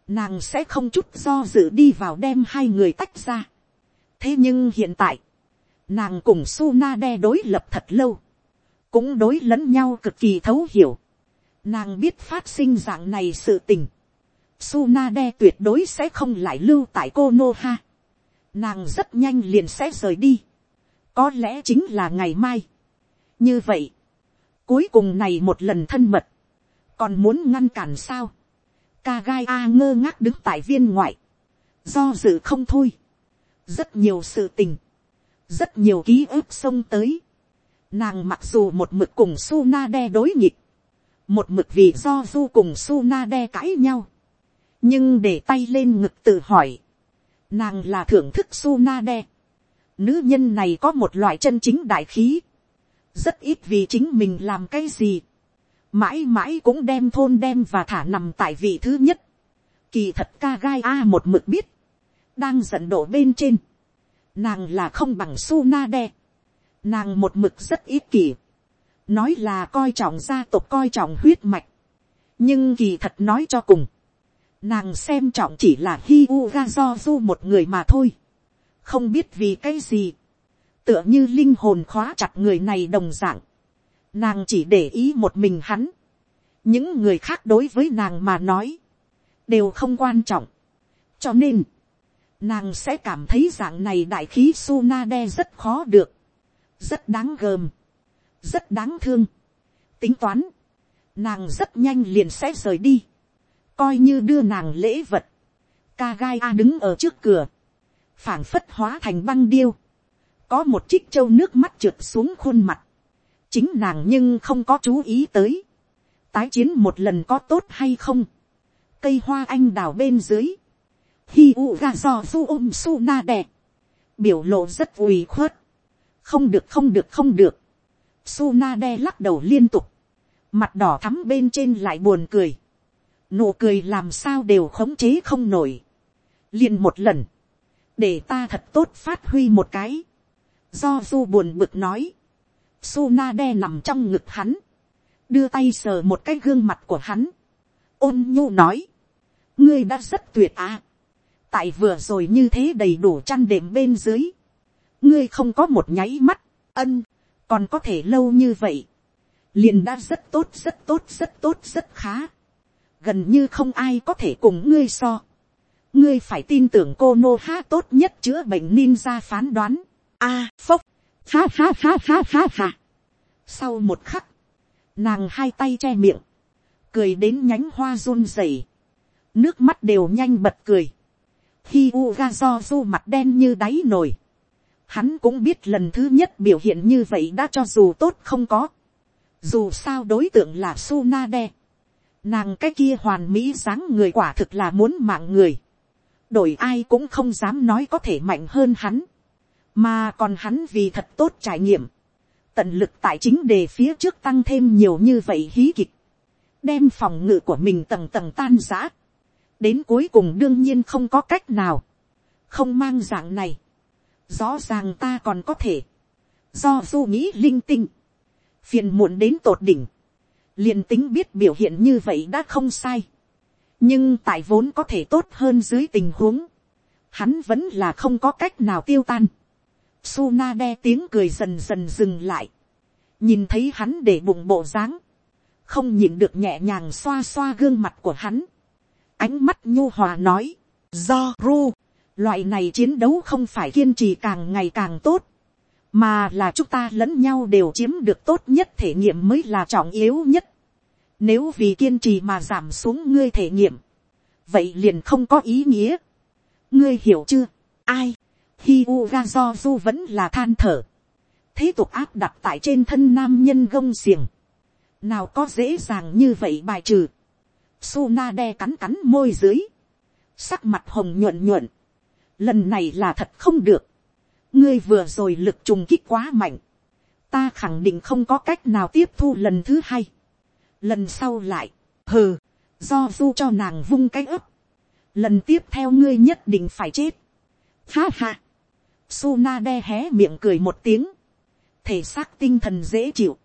nàng sẽ không chút do dự đi vào đem hai người tách ra. thế nhưng hiện tại, Nàng cùng Suna đe đối lập thật lâu. Cũng đối lẫn nhau cực kỳ thấu hiểu. Nàng biết phát sinh dạng này sự tình. Suna đe tuyệt đối sẽ không lại lưu tại Konoha. Nàng rất nhanh liền sẽ rời đi. Có lẽ chính là ngày mai. Như vậy. Cuối cùng này một lần thân mật. Còn muốn ngăn cản sao? Kagai A ngơ ngác đứng tại viên ngoại. Do dự không thôi. Rất nhiều sự tình rất nhiều ký ức xông tới. Nàng mặc dù một mực cùng Suna đe đối nghịch, một mực vì do du cùng Suna đe cãi nhau, nhưng để tay lên ngực tự hỏi, nàng là thưởng thức Suna đe. Nữ nhân này có một loại chân chính đại khí, rất ít vì chính mình làm cái gì, mãi mãi cũng đem thôn đem và thả nằm tại vị thứ nhất. Kỳ thật ca gai a một mực biết, đang giận đổ bên trên nàng là không bằng su na đe, nàng một mực rất ít kỷ, nói là coi trọng gia tộc coi trọng huyết mạch, nhưng kỳ thật nói cho cùng, Nàng xem trọng chỉ là hi u ga do du một người mà thôi. Không biết vì cái gì. Tựa như linh hồn khóa chặt người này đồng dạng. Nàng chỉ để ý một mình hắn. Những người khác đối với nàng mà nói. Đều không quan trọng. Cho nên. Nàng sẽ cảm thấy dạng này đại khí Sunade rất khó được. Rất đáng gờm. Rất đáng thương. Tính toán. Nàng rất nhanh liền sẽ rời đi coi như đưa nàng lễ vật, ca gai a đứng ở trước cửa, phảng phất hóa thành băng điêu, có một chiếc trâu nước mắt trượt xuống khuôn mặt, chính nàng nhưng không có chú ý tới, tái chiến một lần có tốt hay không, cây hoa anh đào bên dưới, hi u ga do su ôm um su na đè, biểu lộ rất ủy khuất, không được không được không được, su na đe lắc đầu liên tục, mặt đỏ thắm bên trên lại buồn cười, nụ cười làm sao đều khống chế không nổi, liền một lần, để ta thật tốt phát huy một cái, do du buồn bực nói, su na đe nằm trong ngực hắn, đưa tay sờ một cái gương mặt của hắn, ôn nhu nói, ngươi đã rất tuyệt à, tại vừa rồi như thế đầy đủ chăn đệm bên dưới, ngươi không có một nháy mắt, ân, còn có thể lâu như vậy, liền đã rất tốt rất tốt rất tốt rất khá gần như không ai có thể cùng ngươi so. ngươi phải tin tưởng cô nô ha tốt nhất chữa bệnh ninja phán đoán. a, phốc, ha ha ha ha ha ha. sau một khắc, nàng hai tay che miệng, cười đến nhánh hoa run rẩy, nước mắt đều nhanh bật cười khi u ga do du mặt đen như đáy nồi, hắn cũng biết lần thứ nhất biểu hiện như vậy đã cho dù tốt không có. dù sao đối tượng là Sunade Nàng cái kia hoàn mỹ dáng người quả thực là muốn mạng người. Đổi ai cũng không dám nói có thể mạnh hơn hắn. Mà còn hắn vì thật tốt trải nghiệm. Tận lực tại chính đề phía trước tăng thêm nhiều như vậy hí kịch. Đem phòng ngự của mình tầng tầng tan giã. Đến cuối cùng đương nhiên không có cách nào. Không mang dạng này. Rõ ràng ta còn có thể. Do du nghĩ linh tinh. Phiền muộn đến tột đỉnh liền tính biết biểu hiện như vậy đã không sai. nhưng tại vốn có thể tốt hơn dưới tình huống, hắn vẫn là không có cách nào tiêu tan. Suna đe tiếng cười dần dần dừng lại, nhìn thấy hắn để bụng bộ dáng, không nhìn được nhẹ nhàng xoa xoa gương mặt của hắn ánh mắt nhu hòa nói, do ru, loại này chiến đấu không phải kiên trì càng ngày càng tốt, mà là chúng ta lẫn nhau đều chiếm được tốt nhất thể nghiệm mới là trọng yếu nhất. Nếu vì kiên trì mà giảm xuống ngươi thể nghiệm, vậy liền không có ý nghĩa. ngươi hiểu chưa, ai, hi u ga do du vẫn là than thở, thế tục áp đặt tại trên thân nam nhân gông xiềng, nào có dễ dàng như vậy bài trừ, Suna đe cắn cắn môi dưới, sắc mặt hồng nhuận nhuận, lần này là thật không được, ngươi vừa rồi lực trùng kích quá mạnh, ta khẳng định không có cách nào tiếp thu lần thứ hai. lần sau lại, hừ, do du cho nàng vung cái ấp, lần tiếp theo ngươi nhất định phải chết. ha ha, Suna đe hé miệng cười một tiếng, thể xác tinh thần dễ chịu,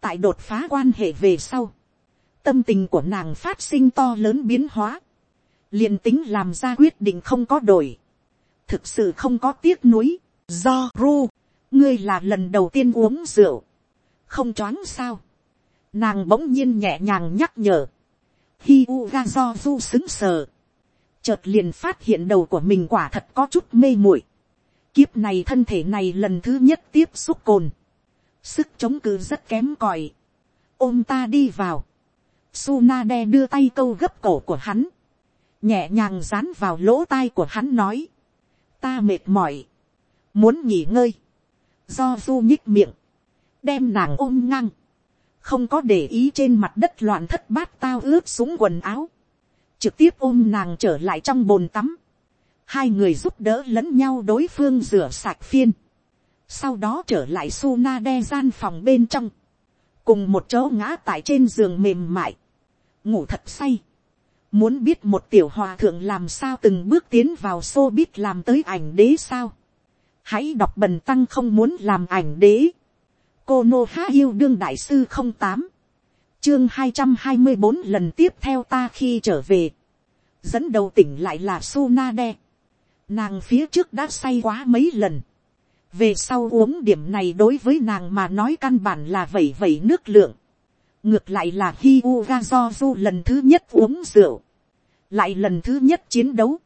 tại đột phá quan hệ về sau, tâm tình của nàng phát sinh to lớn biến hóa, liền tính làm ra quyết định không có đổi, thực sự không có tiếc nuối, do ru, ngươi là lần đầu tiên uống rượu, không choáng sao, nàng bỗng nhiên nhẹ nhàng nhắc nhở, hi u ga do du xứng sờ, chợt liền phát hiện đầu của mình quả thật có chút mê muội, kiếp này thân thể này lần thứ nhất tiếp xúc cồn, sức chống cự rất kém còi, ôm ta đi vào, Sunade đưa tay câu gấp cổ của hắn, nhẹ nhàng dán vào lỗ tai của hắn nói, ta mệt mỏi, muốn nghỉ ngơi, do du nhích miệng, đem nàng ôm ngang, không có để ý trên mặt đất loạn thất bát tao ướt súng quần áo, trực tiếp ôm nàng trở lại trong bồn tắm, hai người giúp đỡ lẫn nhau đối phương rửa sạch phiên, sau đó trở lại Suna đe gian phòng bên trong, cùng một chỗ ngã tại trên giường mềm mại, ngủ thật say, muốn biết một tiểu hòa thượng làm sao từng bước tiến vào xô biết làm tới ảnh đế sao, hãy đọc bần tăng không muốn làm ảnh đế. cô nô há yêu đương đại sư không tám, chương hai trăm hai mươi bốn lần tiếp theo ta khi trở về. dẫn đầu tỉnh lại là su na đe Nàng phía trước đã say quá mấy lần. Về sau uống điểm này đối với nàng mà nói căn bản là vẩy vẩy nước lượng. Ngược lại là Hyuga du lần thứ nhất uống rượu. Lại lần thứ nhất chiến đấu.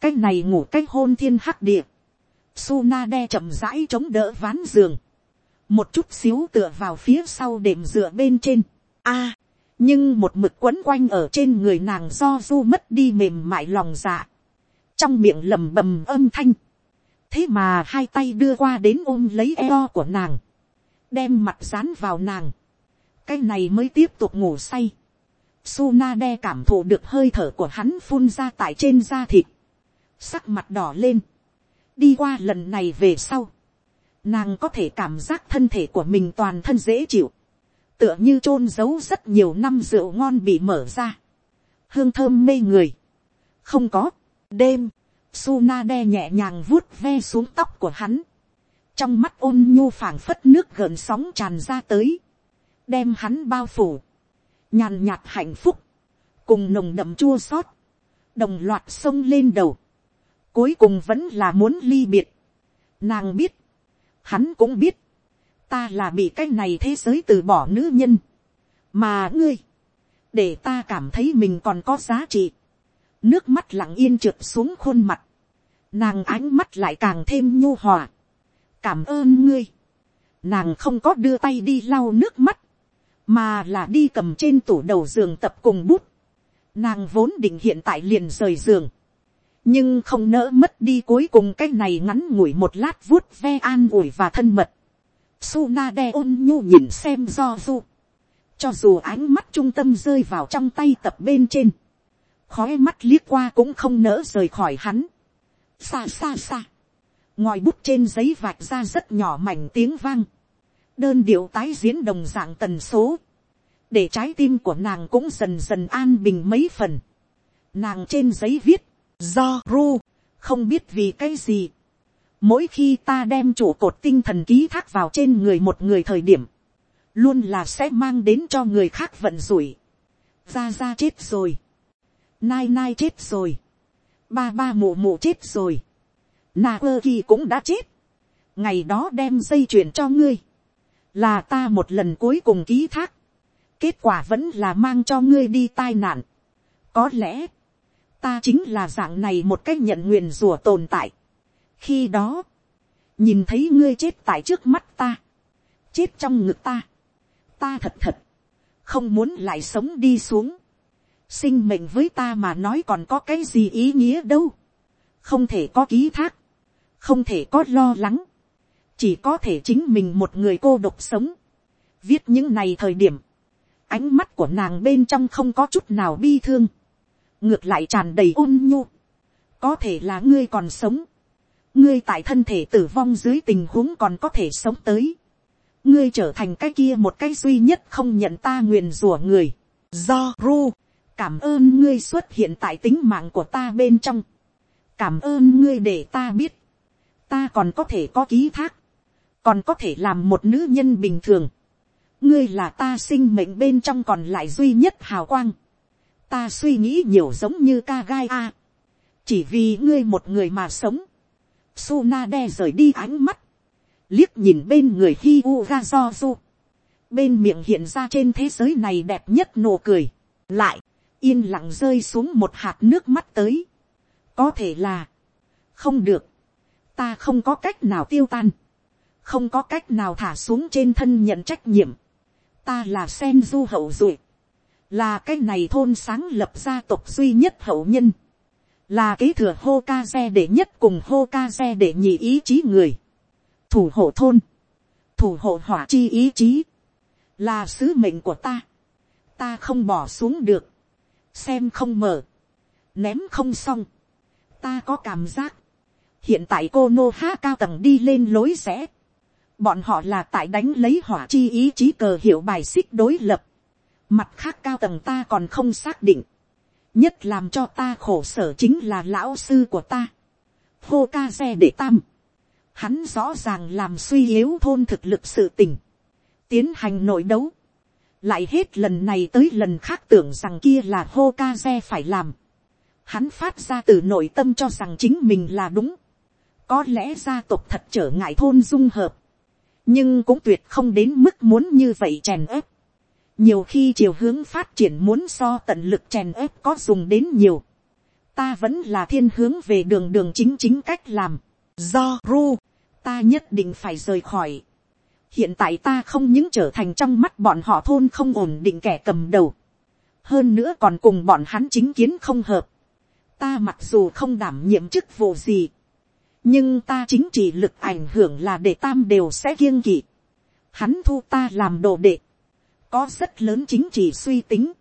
Cái này ngủ cái hôn thiên hắc địa. Sunade chậm rãi chống đỡ ván giường. Một chút xíu tựa vào phía sau đệm dựa bên trên. a, nhưng một mực quấn quanh ở trên người nàng do du mất đi mềm mại lòng dạ. Trong miệng lầm bầm âm thanh. Thế mà hai tay đưa qua đến ôm lấy eo của nàng. Đem mặt dán vào nàng. Cái này mới tiếp tục ngủ say. Sunade cảm thụ được hơi thở của hắn phun ra tại trên da thịt. Sắc mặt đỏ lên. Đi qua lần này về sau. Nàng có thể cảm giác thân thể của mình toàn thân dễ chịu. Tựa như chôn giấu rất nhiều năm rượu ngon bị mở ra. Hương thơm mê người. Không có. Đêm. Sunade nhẹ nhàng vuốt ve xuống tóc của hắn. Trong mắt ôn nhu phảng phất nước gợn sóng tràn ra tới. Đem hắn bao phủ. Nhàn nhạt hạnh phúc. Cùng nồng đậm chua xót Đồng loạt sông lên đầu. Cuối cùng vẫn là muốn ly biệt. Nàng biết. Hắn cũng biết. Ta là bị cái này thế giới từ bỏ nữ nhân. Mà ngươi. Để ta cảm thấy mình còn có giá trị. Nước mắt lặng yên trượt xuống khuôn mặt nàng ánh mắt lại càng thêm nhu hòa. cảm ơn ngươi. nàng không có đưa tay đi lau nước mắt, mà là đi cầm trên tủ đầu giường tập cùng bút. nàng vốn định hiện tại liền rời giường, nhưng không nỡ mất đi cuối cùng cái này ngắn ngủi một lát vuốt ve an ủi và thân mật. Suna de ôn nhu nhìn xem do du. Cho dù ánh mắt trung tâm rơi vào trong tay tập bên trên. Khói mắt liếc qua cũng không nỡ rời khỏi hắn xa xa xa, ngòi bút trên giấy vạch ra rất nhỏ mảnh tiếng vang, đơn điệu tái diễn đồng dạng tần số, để trái tim của nàng cũng dần dần an bình mấy phần. Nàng trên giấy viết, do ru, không biết vì cái gì. Mỗi khi ta đem trụ cột tinh thần ký thác vào trên người một người thời điểm, luôn là sẽ mang đến cho người khác vận rủi. Ra ra chết rồi. Nai nai chết rồi ba ba mụ mụ chết rồi, na ơ kỳ cũng đã chết, ngày đó đem dây chuyền cho ngươi, là ta một lần cuối cùng ký thác, kết quả vẫn là mang cho ngươi đi tai nạn, có lẽ, ta chính là dạng này một cách nhận nguyền rùa tồn tại, khi đó, nhìn thấy ngươi chết tại trước mắt ta, chết trong ngực ta, ta thật thật, không muốn lại sống đi xuống, sinh mệnh với ta mà nói còn có cái gì ý nghĩa đâu, không thể có ký thác, không thể có lo lắng, chỉ có thể chính mình một người cô độc sống, viết những này thời điểm, ánh mắt của nàng bên trong không có chút nào bi thương, ngược lại tràn đầy ôn nhu, có thể là ngươi còn sống, ngươi tại thân thể tử vong dưới tình huống còn có thể sống tới, ngươi trở thành cái kia một cái duy nhất không nhận ta nguyền rủa người, do ru cảm ơn ngươi xuất hiện tại tính mạng của ta bên trong, cảm ơn ngươi để ta biết, ta còn có thể có ký thác, còn có thể làm một nữ nhân bình thường, ngươi là ta sinh mệnh bên trong còn lại duy nhất hào quang, ta suy nghĩ nhiều giống như ca gai a, chỉ vì ngươi một người mà sống, Suna đe rời đi ánh mắt, liếc nhìn bên người hi u ra do du, bên miệng hiện ra trên thế giới này đẹp nhất nụ cười, lại, yên lặng rơi xuống một hạt nước mắt tới. có thể là, không được, ta không có cách nào tiêu tan, không có cách nào thả xuống trên thân nhận trách nhiệm, ta là sen du hậu duệ, là cái này thôn sáng lập gia tộc duy nhất hậu nhân, là kế thừa hô ca xe để nhất cùng hô ca xe để nhị ý chí người, thủ hộ thôn, thủ hộ hỏa chi ý chí, là sứ mệnh của ta, ta không bỏ xuống được, xem không mở, ném không xong, ta có cảm giác, hiện tại cô nô ha cao tầng đi lên lối rẽ, bọn họ là tại đánh lấy hỏa chi ý chí cờ hiệu bài xích đối lập, mặt khác cao tầng ta còn không xác định, nhất làm cho ta khổ sở chính là lão sư của ta, hô ca xe để tam, hắn rõ ràng làm suy yếu thôn thực lực sự tình, tiến hành nội đấu, lại hết lần này tới lần khác tưởng rằng kia là hô ca xe phải làm. hắn phát ra từ nội tâm cho rằng chính mình là đúng, có lẽ gia tộc thật trở ngại thôn dung hợp, nhưng cũng tuyệt không đến mức muốn như vậy chèn ép. nhiều khi chiều hướng phát triển muốn so tận lực chèn ép có dùng đến nhiều. ta vẫn là thiên hướng về đường đường chính chính cách làm. do ru, ta nhất định phải rời khỏi hiện tại ta không những trở thành trong mắt bọn họ thôn không ổn định kẻ cầm đầu. hơn nữa còn cùng bọn hắn chính kiến không hợp. ta mặc dù không đảm nhiệm chức vụ gì nhưng ta chính trị lực ảnh hưởng là để tam đều sẽ kiêng kỵ. Hắn thu ta làm đồ đệ, có rất lớn chính trị suy tính.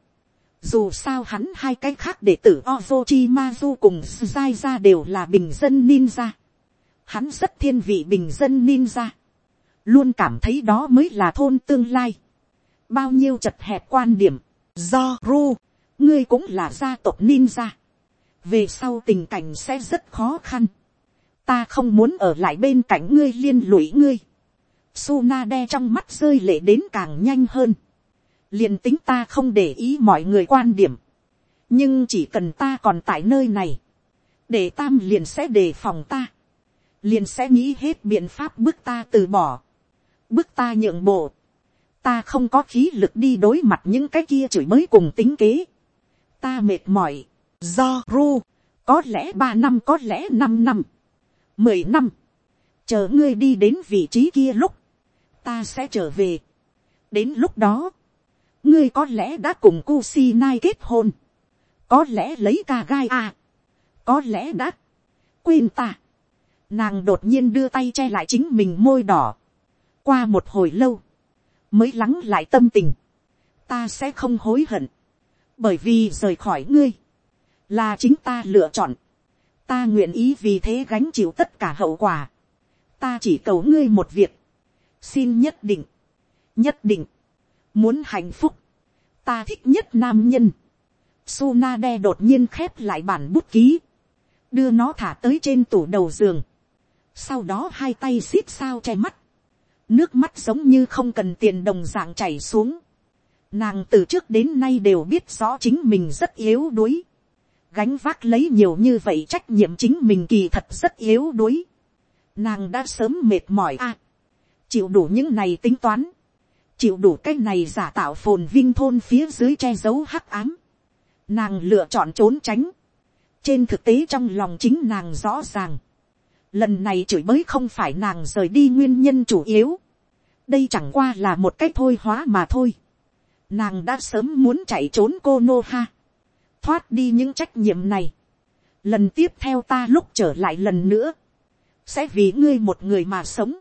Dù sao hắn hai cái khác đệ tử Ozochimazu cùng Suzai ra đều là bình dân ninja. Hắn rất thiên vị bình dân ninja. Luôn cảm thấy đó mới là thôn tương lai. Bao nhiêu chật hẹp quan điểm. Do Ru, ngươi cũng là gia tộc ninja. Về sau tình cảnh sẽ rất khó khăn ta không muốn ở lại bên cạnh ngươi liên lụy ngươi. Suna đe trong mắt rơi lệ đến càng nhanh hơn. liền tính ta không để ý mọi người quan điểm. nhưng chỉ cần ta còn tại nơi này, để tam liền sẽ đề phòng ta. liền sẽ nghĩ hết biện pháp bước ta từ bỏ bước ta nhượng bộ. ta không có khí lực đi đối mặt những cái kia chửi mới cùng tính kế. ta mệt mỏi. do ru, có lẽ ba năm có lẽ năm năm mười năm, chờ ngươi đi đến vị trí kia lúc, ta sẽ trở về. đến lúc đó, ngươi có lẽ đã cùng Kusinai kết hôn, có lẽ lấy ca gai à, có lẽ đã, quên ta. Nàng đột nhiên đưa tay che lại chính mình môi đỏ, qua một hồi lâu, mới lắng lại tâm tình, ta sẽ không hối hận, bởi vì rời khỏi ngươi, là chính ta lựa chọn, ta nguyện ý vì thế gánh chịu tất cả hậu quả. ta chỉ cầu ngươi một việc. xin nhất định, nhất định, muốn hạnh phúc. ta thích nhất nam nhân. Sunade đột nhiên khép lại bản bút ký, đưa nó thả tới trên tủ đầu giường. sau đó hai tay xít sao che mắt, nước mắt giống như không cần tiền đồng dạng chảy xuống. Nàng từ trước đến nay đều biết rõ chính mình rất yếu đuối gánh vác lấy nhiều như vậy trách nhiệm chính mình kỳ thật rất yếu đuối. Nàng đã sớm mệt mỏi a. chịu đủ những này tính toán. Chịu đủ cái này giả tạo phồn vinh thôn phía dưới che giấu hắc ám. Nàng lựa chọn trốn tránh. Trên thực tế trong lòng chính nàng rõ ràng. Lần này chửi bới không phải nàng rời đi nguyên nhân chủ yếu. Đây chẳng qua là một cách thôi hóa mà thôi. Nàng đã sớm muốn chạy trốn cô Nô Ha thoát đi những trách nhiệm này. Lần tiếp theo ta lúc trở lại lần nữa. Sẽ vì ngươi một người mà sống.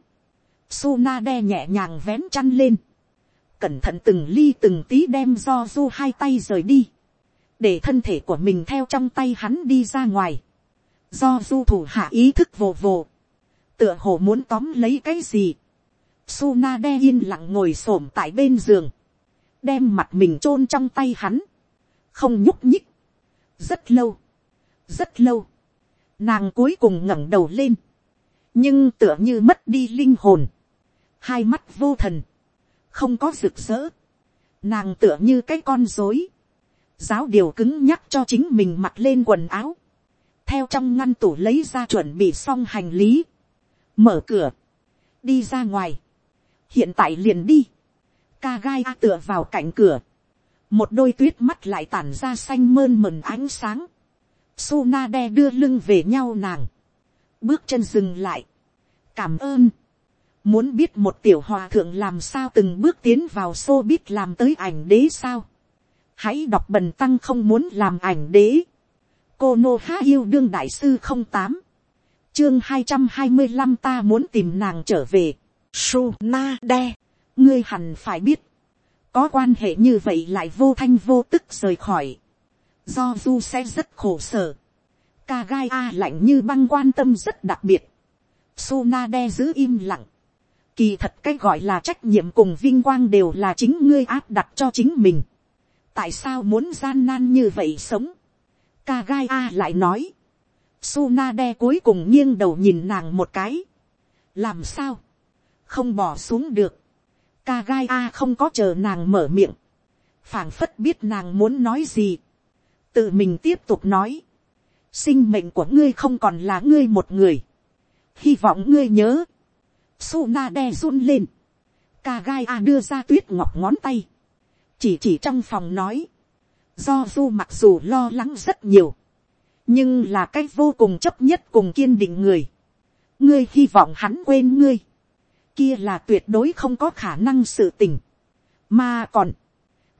Suna đe nhẹ nhàng vén chăn lên. Cẩn thận từng ly từng tí đem do du hai tay rời đi. Để thân thể của mình theo trong tay hắn đi ra ngoài. Do du thủ hạ ý thức vồ vồ. Tựa hồ muốn tóm lấy cái gì. Suna đe yên lặng ngồi xổm tại bên giường. Đem mặt mình chôn trong tay hắn. Không nhúc nhích. Rất lâu, rất lâu, nàng cuối cùng ngẩng đầu lên, nhưng tựa như mất đi linh hồn, hai mắt vô thần, không có rực rỡ, nàng tựa như cái con dối, giáo điều cứng nhắc cho chính mình mặc lên quần áo, theo trong ngăn tủ lấy ra chuẩn bị xong hành lý, mở cửa, đi ra ngoài, hiện tại liền đi, ca gai tựa vào cạnh cửa, một đôi tuyết mắt lại tản ra xanh mơn mần ánh sáng, Suna đe đưa lưng về nhau nàng, bước chân dừng lại, cảm ơn, muốn biết một tiểu hòa thượng làm sao từng bước tiến vào xô biết làm tới ảnh đế sao, hãy đọc bần tăng không muốn làm ảnh đế, cô nô há yêu đương đại sư không tám, chương hai trăm hai mươi năm ta muốn tìm nàng trở về, Suna De, ngươi hẳn phải biết, có quan hệ như vậy lại vô thanh vô tức rời khỏi, do du sẽ rất khổ sở, ca gai a lạnh như băng quan tâm rất đặc biệt, Suna De giữ im lặng, kỳ thật cái gọi là trách nhiệm cùng vinh quang đều là chính ngươi áp đặt cho chính mình, tại sao muốn gian nan như vậy sống, Kagaya a lại nói, Suna đe cuối cùng nghiêng đầu nhìn nàng một cái, làm sao, không bỏ xuống được, Kagaya a không có chờ nàng mở miệng, phảng phất biết nàng muốn nói gì, tự mình tiếp tục nói, sinh mệnh của ngươi không còn là ngươi một người, hy vọng ngươi nhớ, Suna đe run lên, Kagaya a đưa ra tuyết ngọc ngón tay, chỉ chỉ trong phòng nói, do du mặc dù lo lắng rất nhiều, nhưng là cái vô cùng chấp nhất cùng kiên định người, ngươi hy vọng hắn quên ngươi, kia là tuyệt đối không có khả năng sự tình, mà còn,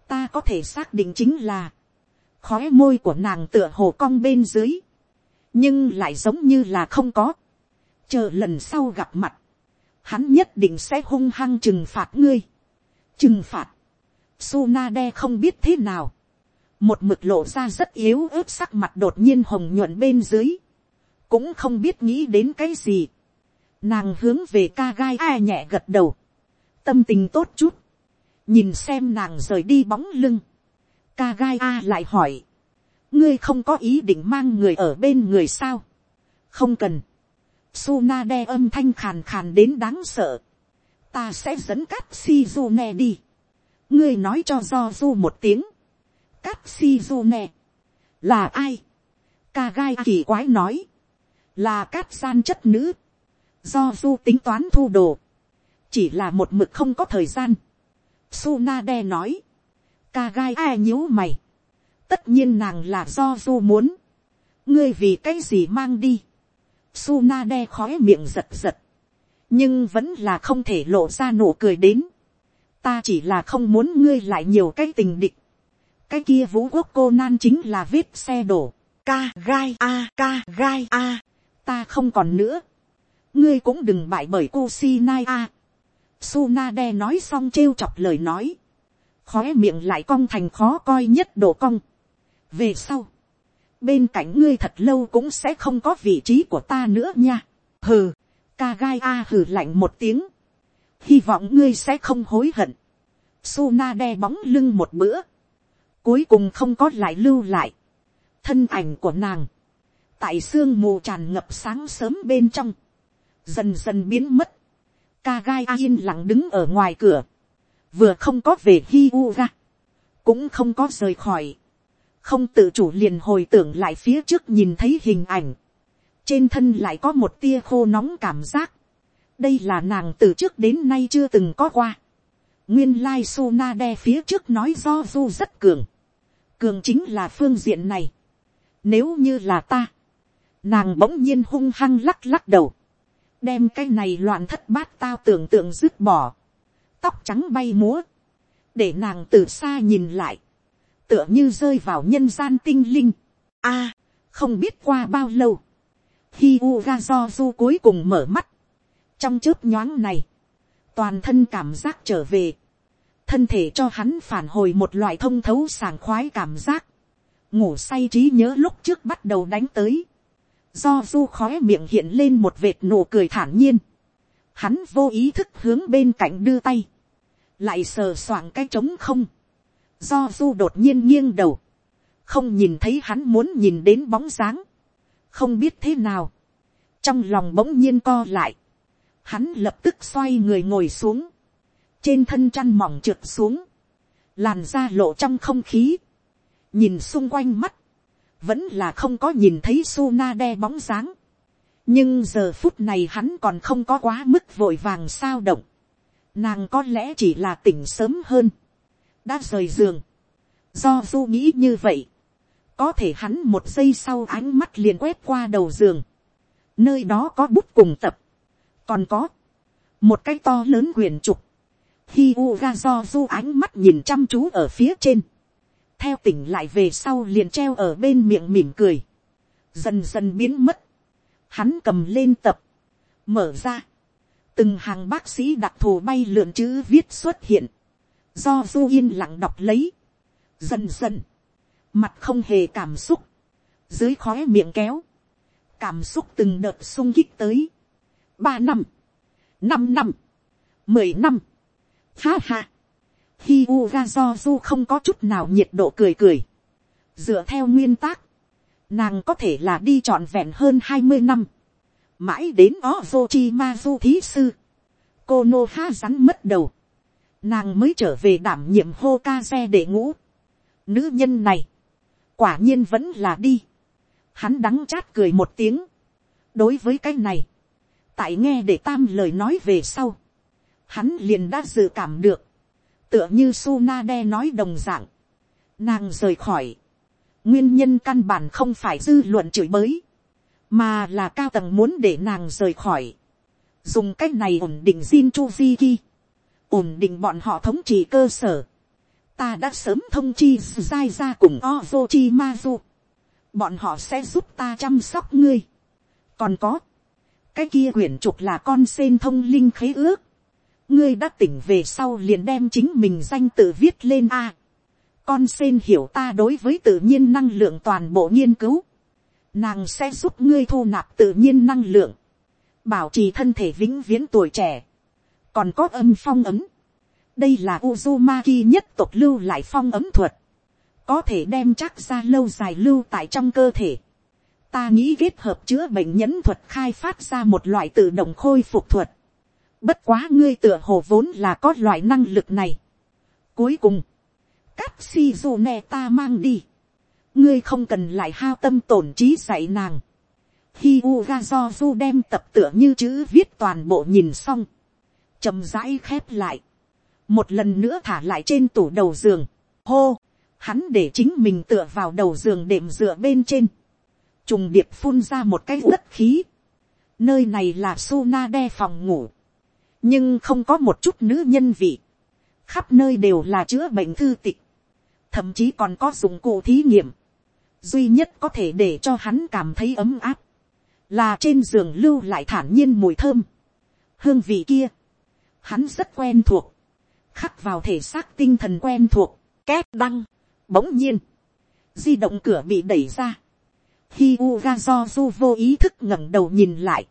ta có thể xác định chính là, khóe môi của nàng tựa hồ cong bên dưới, nhưng lại giống như là không có, chờ lần sau gặp mặt, hắn nhất định sẽ hung hăng trừng phạt ngươi. trừng phạt, Sunade không biết thế nào, một mực lộ ra rất yếu ớt sắc mặt đột nhiên hồng nhuận bên dưới, cũng không biết nghĩ đến cái gì, nàng hướng về ca gai a nhẹ gật đầu, tâm tình tốt chút, nhìn xem nàng rời đi bóng lưng, ca gai a lại hỏi, ngươi không có ý định mang người ở bên người sao, không cần, Suna đe âm thanh khàn khàn đến đáng sợ. Ta sẽ dẫn cát Shizune đi. Ngươi nói cho do du một tiếng. Cát nè. Là ai? Ca gai kỳ quái nói. Là cát gian chất nữ. Do du tính toán thu đồ. Chỉ là một mực không có thời gian. Sunade nói. Ca gai ai nhíu mày. Tất nhiên nàng là do du muốn. Ngươi vì cái gì mang đi Sunade khói miệng giật giật. Nhưng vẫn là không thể lộ ra nụ cười đến. Ta chỉ là không muốn ngươi lại nhiều cái tình địch. Cái kia vũ quốc cô nan chính là vết xe đổ. Ca gai a ca gai a. Ta không còn nữa. Ngươi cũng đừng bại bởi cô si nai a. Suna đe nói xong trêu chọc lời nói. Khóe miệng lại cong thành khó coi nhất độ cong. Về sau bên cạnh ngươi thật lâu cũng sẽ không có vị trí của ta nữa nha. hừ, ca gai a hừ lạnh một tiếng. hy vọng ngươi sẽ không hối hận. Suna đe bóng lưng một bữa cuối cùng không có lại lưu lại. thân ảnh của nàng. tại sương mù tràn ngập sáng sớm bên trong. dần dần biến mất. ca gai a yên lặng đứng ở ngoài cửa. vừa không có về hi u ra. cũng không có rời khỏi không tự chủ liền hồi tưởng lại phía trước nhìn thấy hình ảnh, trên thân lại có một tia khô nóng cảm giác, đây là nàng từ trước đến nay chưa từng có qua, nguyên lai suna đe phía trước nói do du rất cường, cường chính là phương diện này, nếu như là ta, nàng bỗng nhiên hung hăng lắc lắc đầu, đem cái này loạn thất bát tao tưởng tượng dứt bỏ, tóc trắng bay múa, để nàng từ xa nhìn lại, tựa như rơi vào nhân gian tinh linh. A, không biết qua bao lâu, khi Uga do du cuối cùng mở mắt, trong chớp nhoáng này, toàn thân cảm giác trở về, thân thể cho hắn phản hồi một loại thông thấu sàng khoái cảm giác, ngủ say trí nhớ lúc trước bắt đầu đánh tới, do du khói miệng hiện lên một vệt nụ cười thản nhiên, hắn vô ý thức hướng bên cạnh đưa tay, lại sờ soạng cái trống không, do du đột nhiên nghiêng đầu, không nhìn thấy hắn muốn nhìn đến bóng dáng, không biết thế nào, trong lòng bỗng nhiên co lại, hắn lập tức xoay người ngồi xuống, trên thân chăn mỏng trượt xuống, làn da lộ trong không khí, nhìn xung quanh mắt, vẫn là không có nhìn thấy su na đe bóng dáng, nhưng giờ phút này hắn còn không có quá mức vội vàng sao động, nàng có lẽ chỉ là tỉnh sớm hơn, đã rời giường. Do du nghĩ như vậy, có thể hắn một giây sau ánh mắt liền quét qua đầu giường. Nơi đó có bút cùng tập. Còn có một cái to lớn quyền trục. Khi ga do du ánh mắt nhìn chăm chú ở phía trên. Theo tỉnh lại về sau liền treo ở bên miệng mỉm cười. Dần dần biến mất. Hắn cầm lên tập. Mở ra. Từng hàng bác sĩ đặc thù bay lượn chữ viết xuất hiện do du yên lặng đọc lấy, dần dần, mặt không hề cảm xúc, dưới khóe miệng kéo, cảm xúc từng đợt sung kích tới, ba năm, năm năm, mười năm, ha ha, khi Uga do du không có chút nào nhiệt độ cười cười, dựa theo nguyên tắc, nàng có thể là đi trọn vẹn hơn hai mươi năm, mãi đến Ozochimazu thí sư, cô nô ha rắn mất đầu, nàng mới trở về đảm nhiệm hô ca xe để ngũ. Nữ nhân này, quả nhiên vẫn là đi. hắn đắng chát cười một tiếng, đối với cái này, tại nghe để tam lời nói về sau, hắn liền đã dự cảm được, tựa như Suna đe nói đồng dạng, nàng rời khỏi, nguyên nhân căn bản không phải dư luận chửi bới, mà là cao tầng muốn để nàng rời khỏi, dùng cách này ổn định Jin Chu Viki, ổn định bọn họ thống trị cơ sở, ta đã sớm thông chi dai ra cùng ozo chi mazu, bọn họ sẽ giúp ta chăm sóc ngươi, còn có, cái kia quyển trục là con sen thông linh khế ước, ngươi đã tỉnh về sau liền đem chính mình danh tự viết lên a. con sen hiểu ta đối với tự nhiên năng lượng toàn bộ nghiên cứu, nàng sẽ giúp ngươi thu nạp tự nhiên năng lượng, bảo trì thân thể vĩnh viễn tuổi trẻ, còn có âm phong ấm, đây là Uzumaki nhất tộc lưu lại phong ấm thuật, có thể đem chắc ra lâu dài lưu tại trong cơ thể. Ta nghĩ kết hợp chữa bệnh nhẫn thuật khai phát ra một loại tự động khôi phục thuật. Bất quá ngươi tựa hồ vốn là có loại năng lực này. Cuối cùng, cát si dù nè ta mang đi. Ngươi không cần lại hao tâm tổn trí dạy nàng. Hi ga do du đem tập tựa như chữ viết toàn bộ nhìn xong. chậm rãi khép lại. Một lần nữa thả lại trên tủ đầu giường. Hô! Hắn để chính mình tựa vào đầu giường đệm dựa bên trên. Trùng điệp phun ra một cái đất khí. Nơi này là Suna đe phòng ngủ nhưng không có một chút nữ nhân vị, khắp nơi đều là chữa bệnh thư tịch, thậm chí còn có dụng cụ thí nghiệm, duy nhất có thể để cho hắn cảm thấy ấm áp, là trên giường lưu lại thản nhiên mùi thơm, hương vị kia, hắn rất quen thuộc, khắc vào thể xác tinh thần quen thuộc, két đăng, bỗng nhiên, di động cửa bị đẩy ra, khi ga do du vô ý thức ngẩng đầu nhìn lại,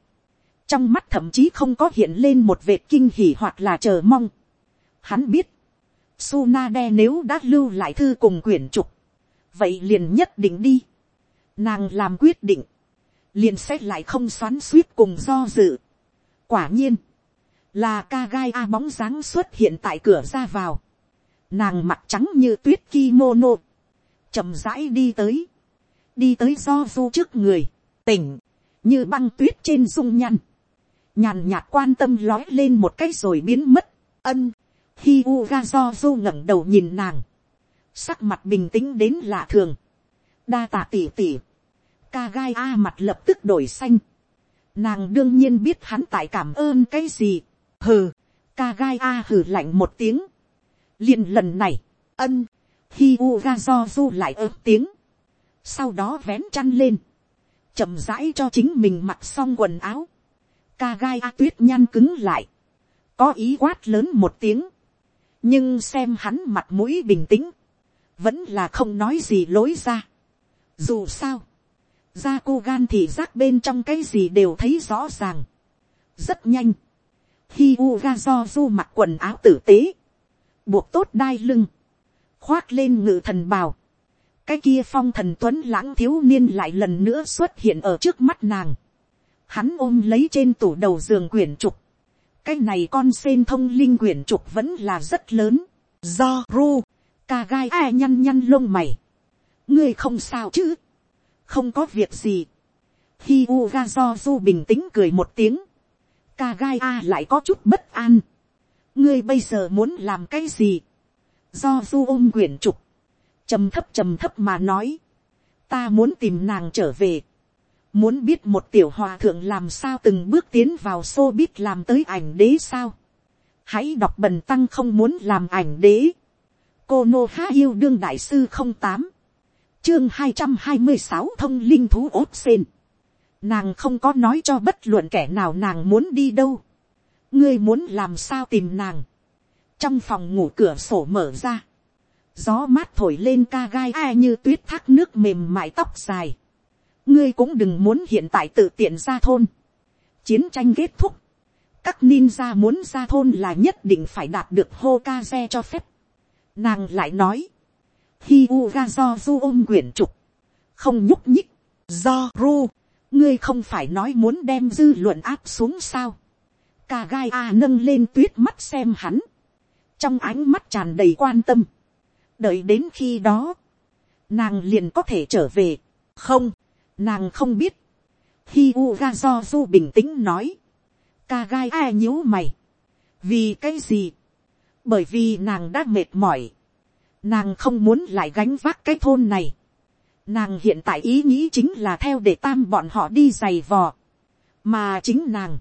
trong mắt thậm chí không có hiện lên một vệt kinh hỉ hoặc là chờ mong. Hắn biết, Sunade nếu đã lưu lại thư cùng quyển trục, vậy liền nhất định đi. Nàng làm quyết định, liền xét lại không xoắn suýt cùng do dự. Quả nhiên, là ca gai a bóng dáng xuất hiện tại cửa ra vào. Nàng mặt trắng như tuyết kimono, chậm rãi đi tới, đi tới do du trước người, tỉnh, như băng tuyết trên dung nhăn nhàn nhạt quan tâm lói lên một cái rồi biến mất, ân, hi u ga do du ngẩng đầu nhìn nàng, sắc mặt bình tĩnh đến lạ thường, đa tạ tỉ tỉ, ca gai a mặt lập tức đổi xanh, nàng đương nhiên biết hắn tại cảm ơn cái gì, hừ, ca gai a hừ lạnh một tiếng, liền lần này, ân, hi u ga do du lại ớt tiếng, sau đó vén chăn lên, chậm rãi cho chính mình mặc xong quần áo, ca gai a tuyết nhăn cứng lại, có ý quát lớn một tiếng, nhưng xem hắn mặt mũi bình tĩnh, vẫn là không nói gì lối ra. Dù sao, ra cô gan thì rác bên trong cái gì đều thấy rõ ràng. rất nhanh, khi u ga do du mặc quần áo tử tế, buộc tốt đai lưng, khoác lên ngự thần bào, cái kia phong thần tuấn lãng thiếu niên lại lần nữa xuất hiện ở trước mắt nàng hắn ôm lấy trên tủ đầu giường quyển trục, cái này con sen thông linh quyển trục vẫn là rất lớn, do ru, ca gai ai nhăn nhăn lông mày, ngươi không sao chứ, không có việc gì, khi u ga do du bình tĩnh cười một tiếng, ca gai a lại có chút bất an, ngươi bây giờ muốn làm cái gì, do du ôm quyển trục, trầm thấp trầm thấp mà nói, ta muốn tìm nàng trở về, Muốn biết một tiểu hòa thượng làm sao từng bước tiến vào xô biết làm tới ảnh đế sao. Hãy đọc bần tăng không muốn làm ảnh đế. Cô Nô Há Yêu Đương Đại Sư không tám Chương hai trăm hai mươi sáu thông linh thú ốt sen. Nàng không có nói cho bất luận kẻ nào nàng muốn đi đâu. Ngươi muốn làm sao tìm nàng. Trong phòng ngủ cửa sổ mở ra. Gió mát thổi lên ca gai ai như tuyết thác nước mềm mại tóc dài ngươi cũng đừng muốn hiện tại tự tiện ra thôn. chiến tranh kết thúc, các ninja muốn ra thôn là nhất định phải đạt được Hokage cho phép. Nàng lại nói, hi u ga do du ôm quyển trục, không nhúc nhích, do ru, ngươi không phải nói muốn đem dư luận áp xuống sao. Cả gai a nâng lên tuyết mắt xem hắn, trong ánh mắt tràn đầy quan tâm. đợi đến khi đó, nàng liền có thể trở về, không, nàng không biết, hi u ga do du bình tĩnh nói, ca gai ai nhíu mày, vì cái gì, bởi vì nàng đã mệt mỏi, nàng không muốn lại gánh vác cái thôn này, nàng hiện tại ý nghĩ chính là theo để tam bọn họ đi giày vò, mà chính nàng,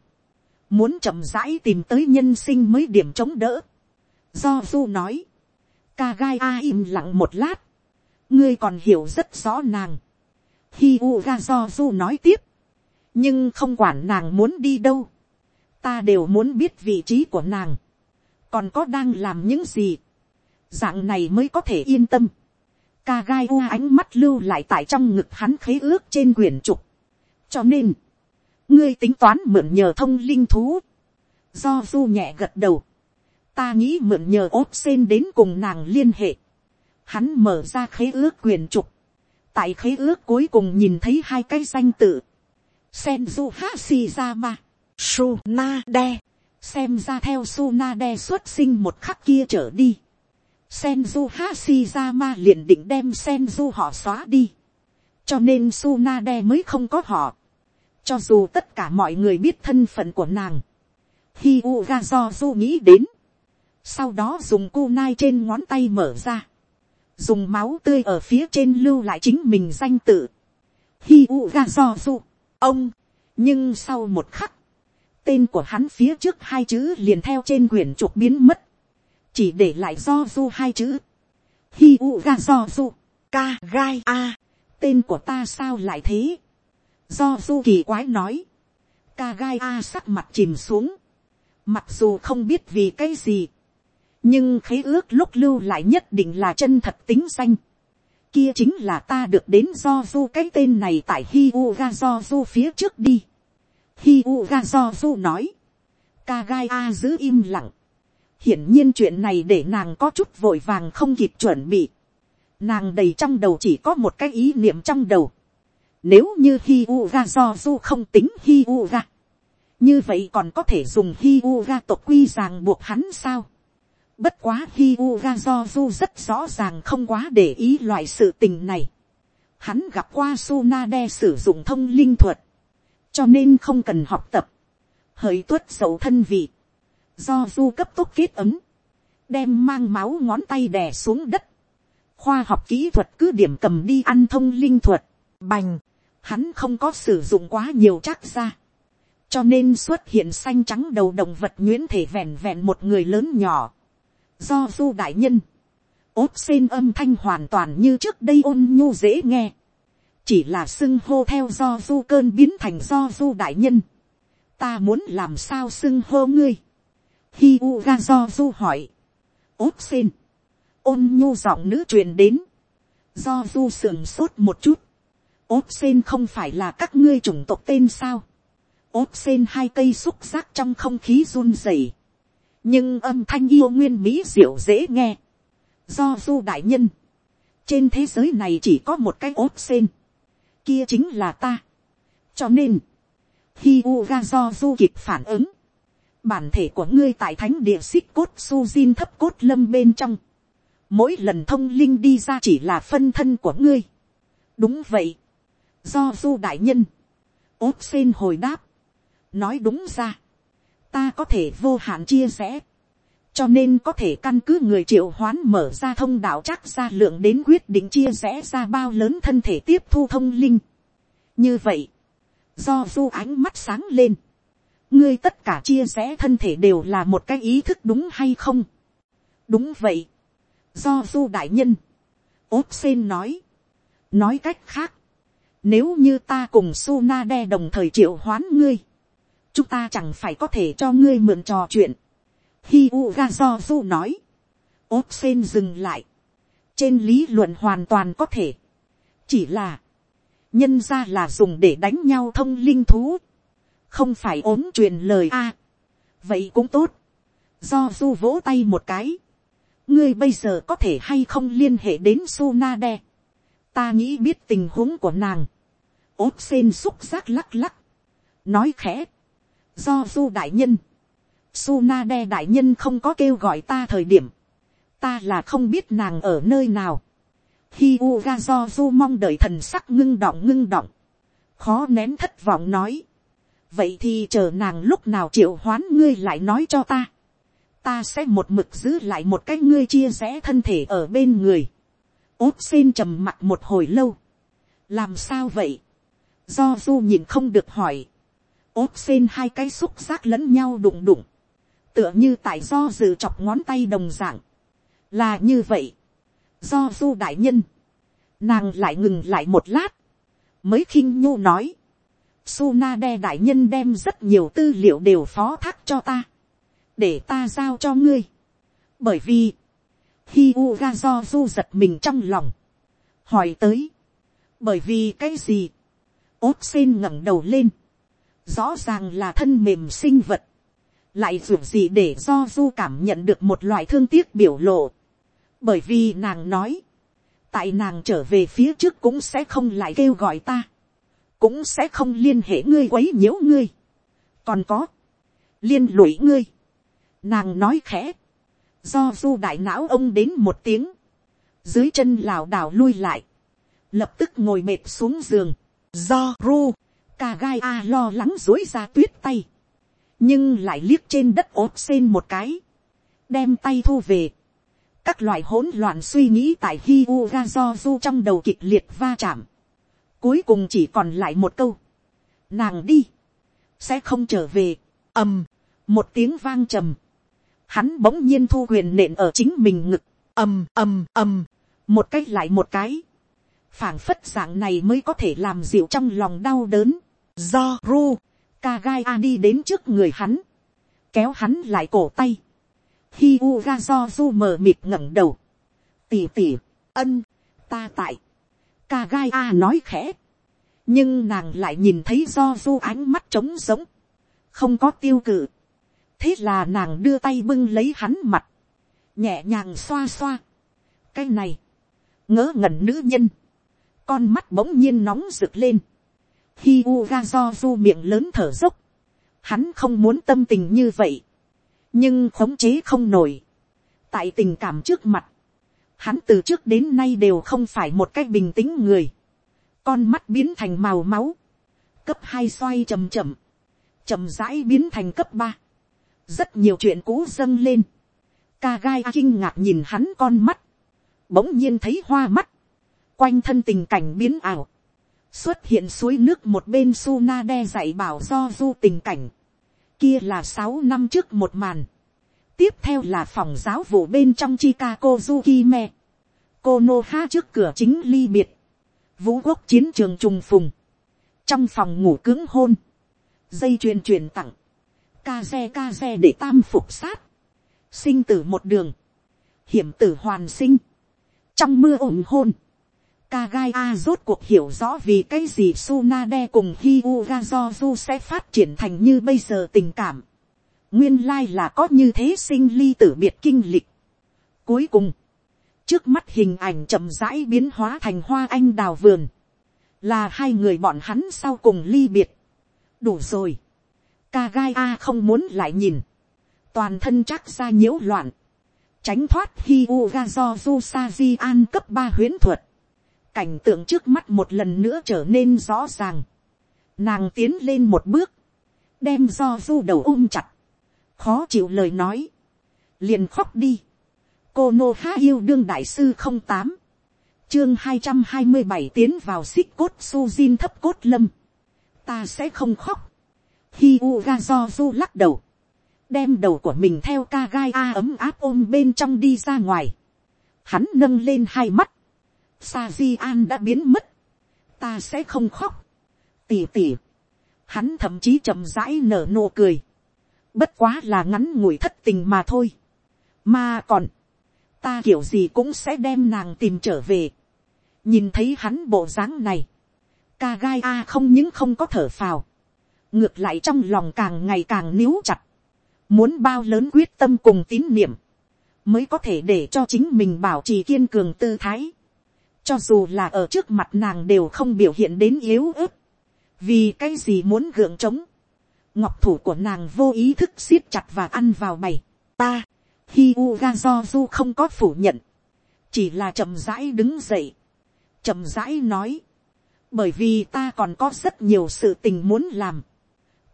muốn chậm rãi tìm tới nhân sinh mới điểm chống đỡ. Do du nói, ca gai a im lặng một lát, ngươi còn hiểu rất rõ nàng. Hi u ga do du nói tiếp, nhưng không quản nàng muốn đi đâu, ta đều muốn biết vị trí của nàng, còn có đang làm những gì, dạng này mới có thể yên tâm. Ca gai u ánh mắt lưu lại tại trong ngực hắn khế ước trên quyển trục. cho nên, ngươi tính toán mượn nhờ thông linh thú, do du nhẹ gật đầu, ta nghĩ mượn nhờ ốp sen đến cùng nàng liên hệ, hắn mở ra khế ước quyền trục, tại khế ước cuối cùng nhìn thấy hai cái danh tự, senju hashizama, sunade, xem ra theo sunade xuất sinh một khắc kia trở đi, senju hashizama liền định đem senju họ xóa đi, cho nên sunade mới không có họ, cho dù tất cả mọi người biết thân phận của nàng, hi u ga do du nghĩ đến, sau đó dùng cu nai trên ngón tay mở ra, dùng máu tươi ở phía trên lưu lại chính mình danh tự, hi u ga do du, ông, nhưng sau một khắc, tên của hắn phía trước hai chữ liền theo trên quyển trục biến mất, chỉ để lại do du hai chữ, hi u ga do du, ka gai a, tên của ta sao lại thế, do du kỳ quái nói, ca gai a sắc mặt chìm xuống, mặc dù không biết vì cái gì, nhưng khế ước lúc lưu lại nhất định là chân thật tính danh, kia chính là ta được đến do du cái tên này tại Hiuga ga do du phía trước đi, Hiuga ga do du nói, kagai a giữ im lặng, hiển nhiên chuyện này để nàng có chút vội vàng không kịp chuẩn bị, nàng đầy trong đầu chỉ có một cái ý niệm trong đầu, nếu như Hiuga ga do du không tính Hiuga. ga. Như vậy còn có thể dùng Hiuga ga tộc quy ràng buộc hắn sao? Bất quá khi uga do du rất rõ ràng không quá để ý loại sự tình này. Hắn gặp qua Sunade sử dụng thông linh thuật. Cho nên không cần học tập. Hỡi tuất dấu thân vị. Do du cấp tốc kết ấm. Đem mang máu ngón tay đè xuống đất. Khoa học kỹ thuật cứ điểm cầm đi ăn thông linh thuật. Bành hắn không có sử dụng quá nhiều chắc ra. cho nên xuất hiện xanh trắng đầu động vật nguyễn thể vẹn vẹn một người lớn nhỏ do du đại nhân, ốt xên âm thanh hoàn toàn như trước đây ôn nhu dễ nghe. chỉ là xưng hô theo do du cơn biến thành do du đại nhân. ta muốn làm sao xưng hô ngươi. hi u ga do du hỏi. ốt xên. ôn nhu giọng nữ truyền đến. do du sườn sốt một chút ốp sen không phải là các ngươi chủng tộc tên sao. ốp sen hai cây xúc giác trong không khí run rẩy nhưng âm thanh yêu nguyên mỹ diệu dễ nghe. do du đại nhân. trên thế giới này chỉ có một cái ốp sen. kia chính là ta. cho nên, khi Uga do du kịp phản ứng, bản thể của ngươi tại thánh địa xích cốt su jin thấp cốt lâm bên trong. mỗi lần thông linh đi ra chỉ là phân thân của ngươi. đúng vậy do du đại nhân, ốt sen hồi đáp, nói đúng ra, ta có thể vô hạn chia sẻ, cho nên có thể căn cứ người triệu hoán mở ra thông đạo chắc ra lượng đến quyết định chia sẻ ra bao lớn thân thể tiếp thu thông linh. như vậy, do du ánh mắt sáng lên, ngươi tất cả chia sẻ thân thể đều là một cái ý thức đúng hay không. đúng vậy, do du đại nhân, ốp sen nói, nói cách khác, nếu như ta cùng su na đe đồng thời triệu hoán ngươi. Chúng ta chẳng phải có thể cho ngươi mượn trò chuyện. Hi Uga Do nói. Ốt sen dừng lại. Trên lý luận hoàn toàn có thể. Chỉ là. Nhân ra là dùng để đánh nhau thông linh thú. Không phải ốm truyền lời a Vậy cũng tốt. Do du vỗ tay một cái. Ngươi bây giờ có thể hay không liên hệ đến su na đe? ta nghĩ biết tình huống của nàng. ốt sen xúc giác lắc lắc. nói khẽ do du đại nhân. su na đe đại nhân không có kêu gọi ta thời điểm. ta là không biết nàng ở nơi nào. Hi u ga do du mong đợi thần sắc ngưng động ngưng động. khó nén thất vọng nói, vậy thì chờ nàng lúc nào triệu hoán ngươi lại nói cho ta, ta sẽ một mực giữ lại một cái ngươi chia rẽ thân thể ở bên người, ốt xin trầm mặt một hồi lâu, làm sao vậy, do du nhìn không được hỏi, ốp xin hai cái xúc giác lẫn nhau đụng đụng, tựa như tại do dự chọc ngón tay đồng dạng, là như vậy, do du đại nhân, nàng lại ngừng lại một lát, mới khinh nhu nói, Suna đe đại nhân đem rất nhiều tư liệu đều phó thác cho ta, để ta giao cho ngươi, bởi vì, khi ga do du giật mình trong lòng, hỏi tới, bởi vì cái gì, ốt xin ngẩng đầu lên, rõ ràng là thân mềm sinh vật, lại dù gì để do du cảm nhận được một loại thương tiếc biểu lộ, bởi vì nàng nói, tại nàng trở về phía trước cũng sẽ không lại kêu gọi ta, cũng sẽ không liên hệ ngươi quấy nhiễu ngươi, còn có, liên lụy ngươi, nàng nói khẽ, do du đại não ông đến một tiếng, dưới chân lảo đảo lui lại, lập tức ngồi mệt xuống giường, do ru, ca gai a lo lắng dối ra tuyết tay, nhưng lại liếc trên đất ốt sen một cái, đem tay thu về, các loại hỗn loạn suy nghĩ tại hi u ga do du trong đầu kịch liệt va chạm, cuối cùng chỉ còn lại một câu, nàng đi, sẽ không trở về, ầm, một tiếng vang trầm, hắn bỗng nhiên thu quyền nện ở chính mình ngực, ầm ầm ầm, một cái lại một cái, phảng phất dạng này mới có thể làm dịu trong lòng đau đớn, do ru, Kagaya a đi đến trước người hắn, kéo hắn lại cổ tay, hi u ga do du mờ mịt ngẩng đầu, tỉ tỉ, ân, ta tại, Kagaya a nói khẽ, nhưng nàng lại nhìn thấy do du ánh mắt trống giống, không có tiêu cự, thế là nàng đưa tay bưng lấy hắn mặt, nhẹ nhàng xoa xoa, cái này, ngỡ ngẩn nữ nhân, con mắt bỗng nhiên nóng rực lên, hi u ga do du miệng lớn thở dốc, hắn không muốn tâm tình như vậy, nhưng khống chế không nổi, tại tình cảm trước mặt, hắn từ trước đến nay đều không phải một cách bình tĩnh người, con mắt biến thành màu máu, cấp hai xoay chậm chậm, chậm rãi biến thành cấp ba, rất nhiều chuyện cũ dâng lên, ca gai kinh ngạc nhìn hắn con mắt, bỗng nhiên thấy hoa mắt, quanh thân tình cảnh biến ảo, xuất hiện suối nước một bên su na đe dạy bảo do du tình cảnh, kia là sáu năm trước một màn, tiếp theo là phòng giáo vụ bên trong Chicago Zukime, cô nô ha trước cửa chính ly biệt, vũ quốc chiến trường trùng phùng, trong phòng ngủ cứng hôn, dây chuyền truyền tặng, ca xe ca xe để tam phục sát, sinh tử một đường, hiểm tử hoàn sinh, trong mưa ủng hôn, Kagaya a rốt cuộc hiểu rõ vì cái gì Sunade cùng Hyuga sẽ phát triển thành như bây giờ tình cảm. Nguyên lai là có như thế sinh ly tử biệt kinh lịch. Cuối cùng, trước mắt hình ảnh chậm rãi biến hóa thành hoa anh đào vườn. Là hai người bọn hắn sau cùng ly biệt. Đủ rồi. Kagaya A không muốn lại nhìn. Toàn thân chắc ra nhiễu loạn. Tránh thoát Hyuga Joju Saji An cấp ba huyến thuật cảnh tượng trước mắt một lần nữa trở nên rõ ràng. Nàng tiến lên một bước, đem do du đầu ôm chặt, khó chịu lời nói, liền khóc đi. cô nô há yêu đương đại sư không tám, chương hai trăm hai mươi bảy tiến vào xích cốt su zin thấp cốt lâm, ta sẽ không khóc. Hi u ga do du lắc đầu, đem đầu của mình theo ca gai a ấm áp ôm bên trong đi ra ngoài. Hắn nâng lên hai mắt, sa di an đã biến mất, ta sẽ không khóc, tỉ tỉ, hắn thậm chí chậm rãi nở nụ cười, bất quá là ngắn ngủi thất tình mà thôi, mà còn, ta kiểu gì cũng sẽ đem nàng tìm trở về, nhìn thấy hắn bộ dáng này, ca gai a không những không có thở phào, ngược lại trong lòng càng ngày càng níu chặt, muốn bao lớn quyết tâm cùng tín niệm, mới có thể để cho chính mình bảo trì kiên cường tư thái cho dù là ở trước mặt nàng đều không biểu hiện đến yếu ớt, vì cái gì muốn gượng trống, ngọc thủ của nàng vô ý thức siết chặt và ăn vào mày, ta, hi u ga do du không có phủ nhận, chỉ là chậm rãi đứng dậy, chậm rãi nói, bởi vì ta còn có rất nhiều sự tình muốn làm,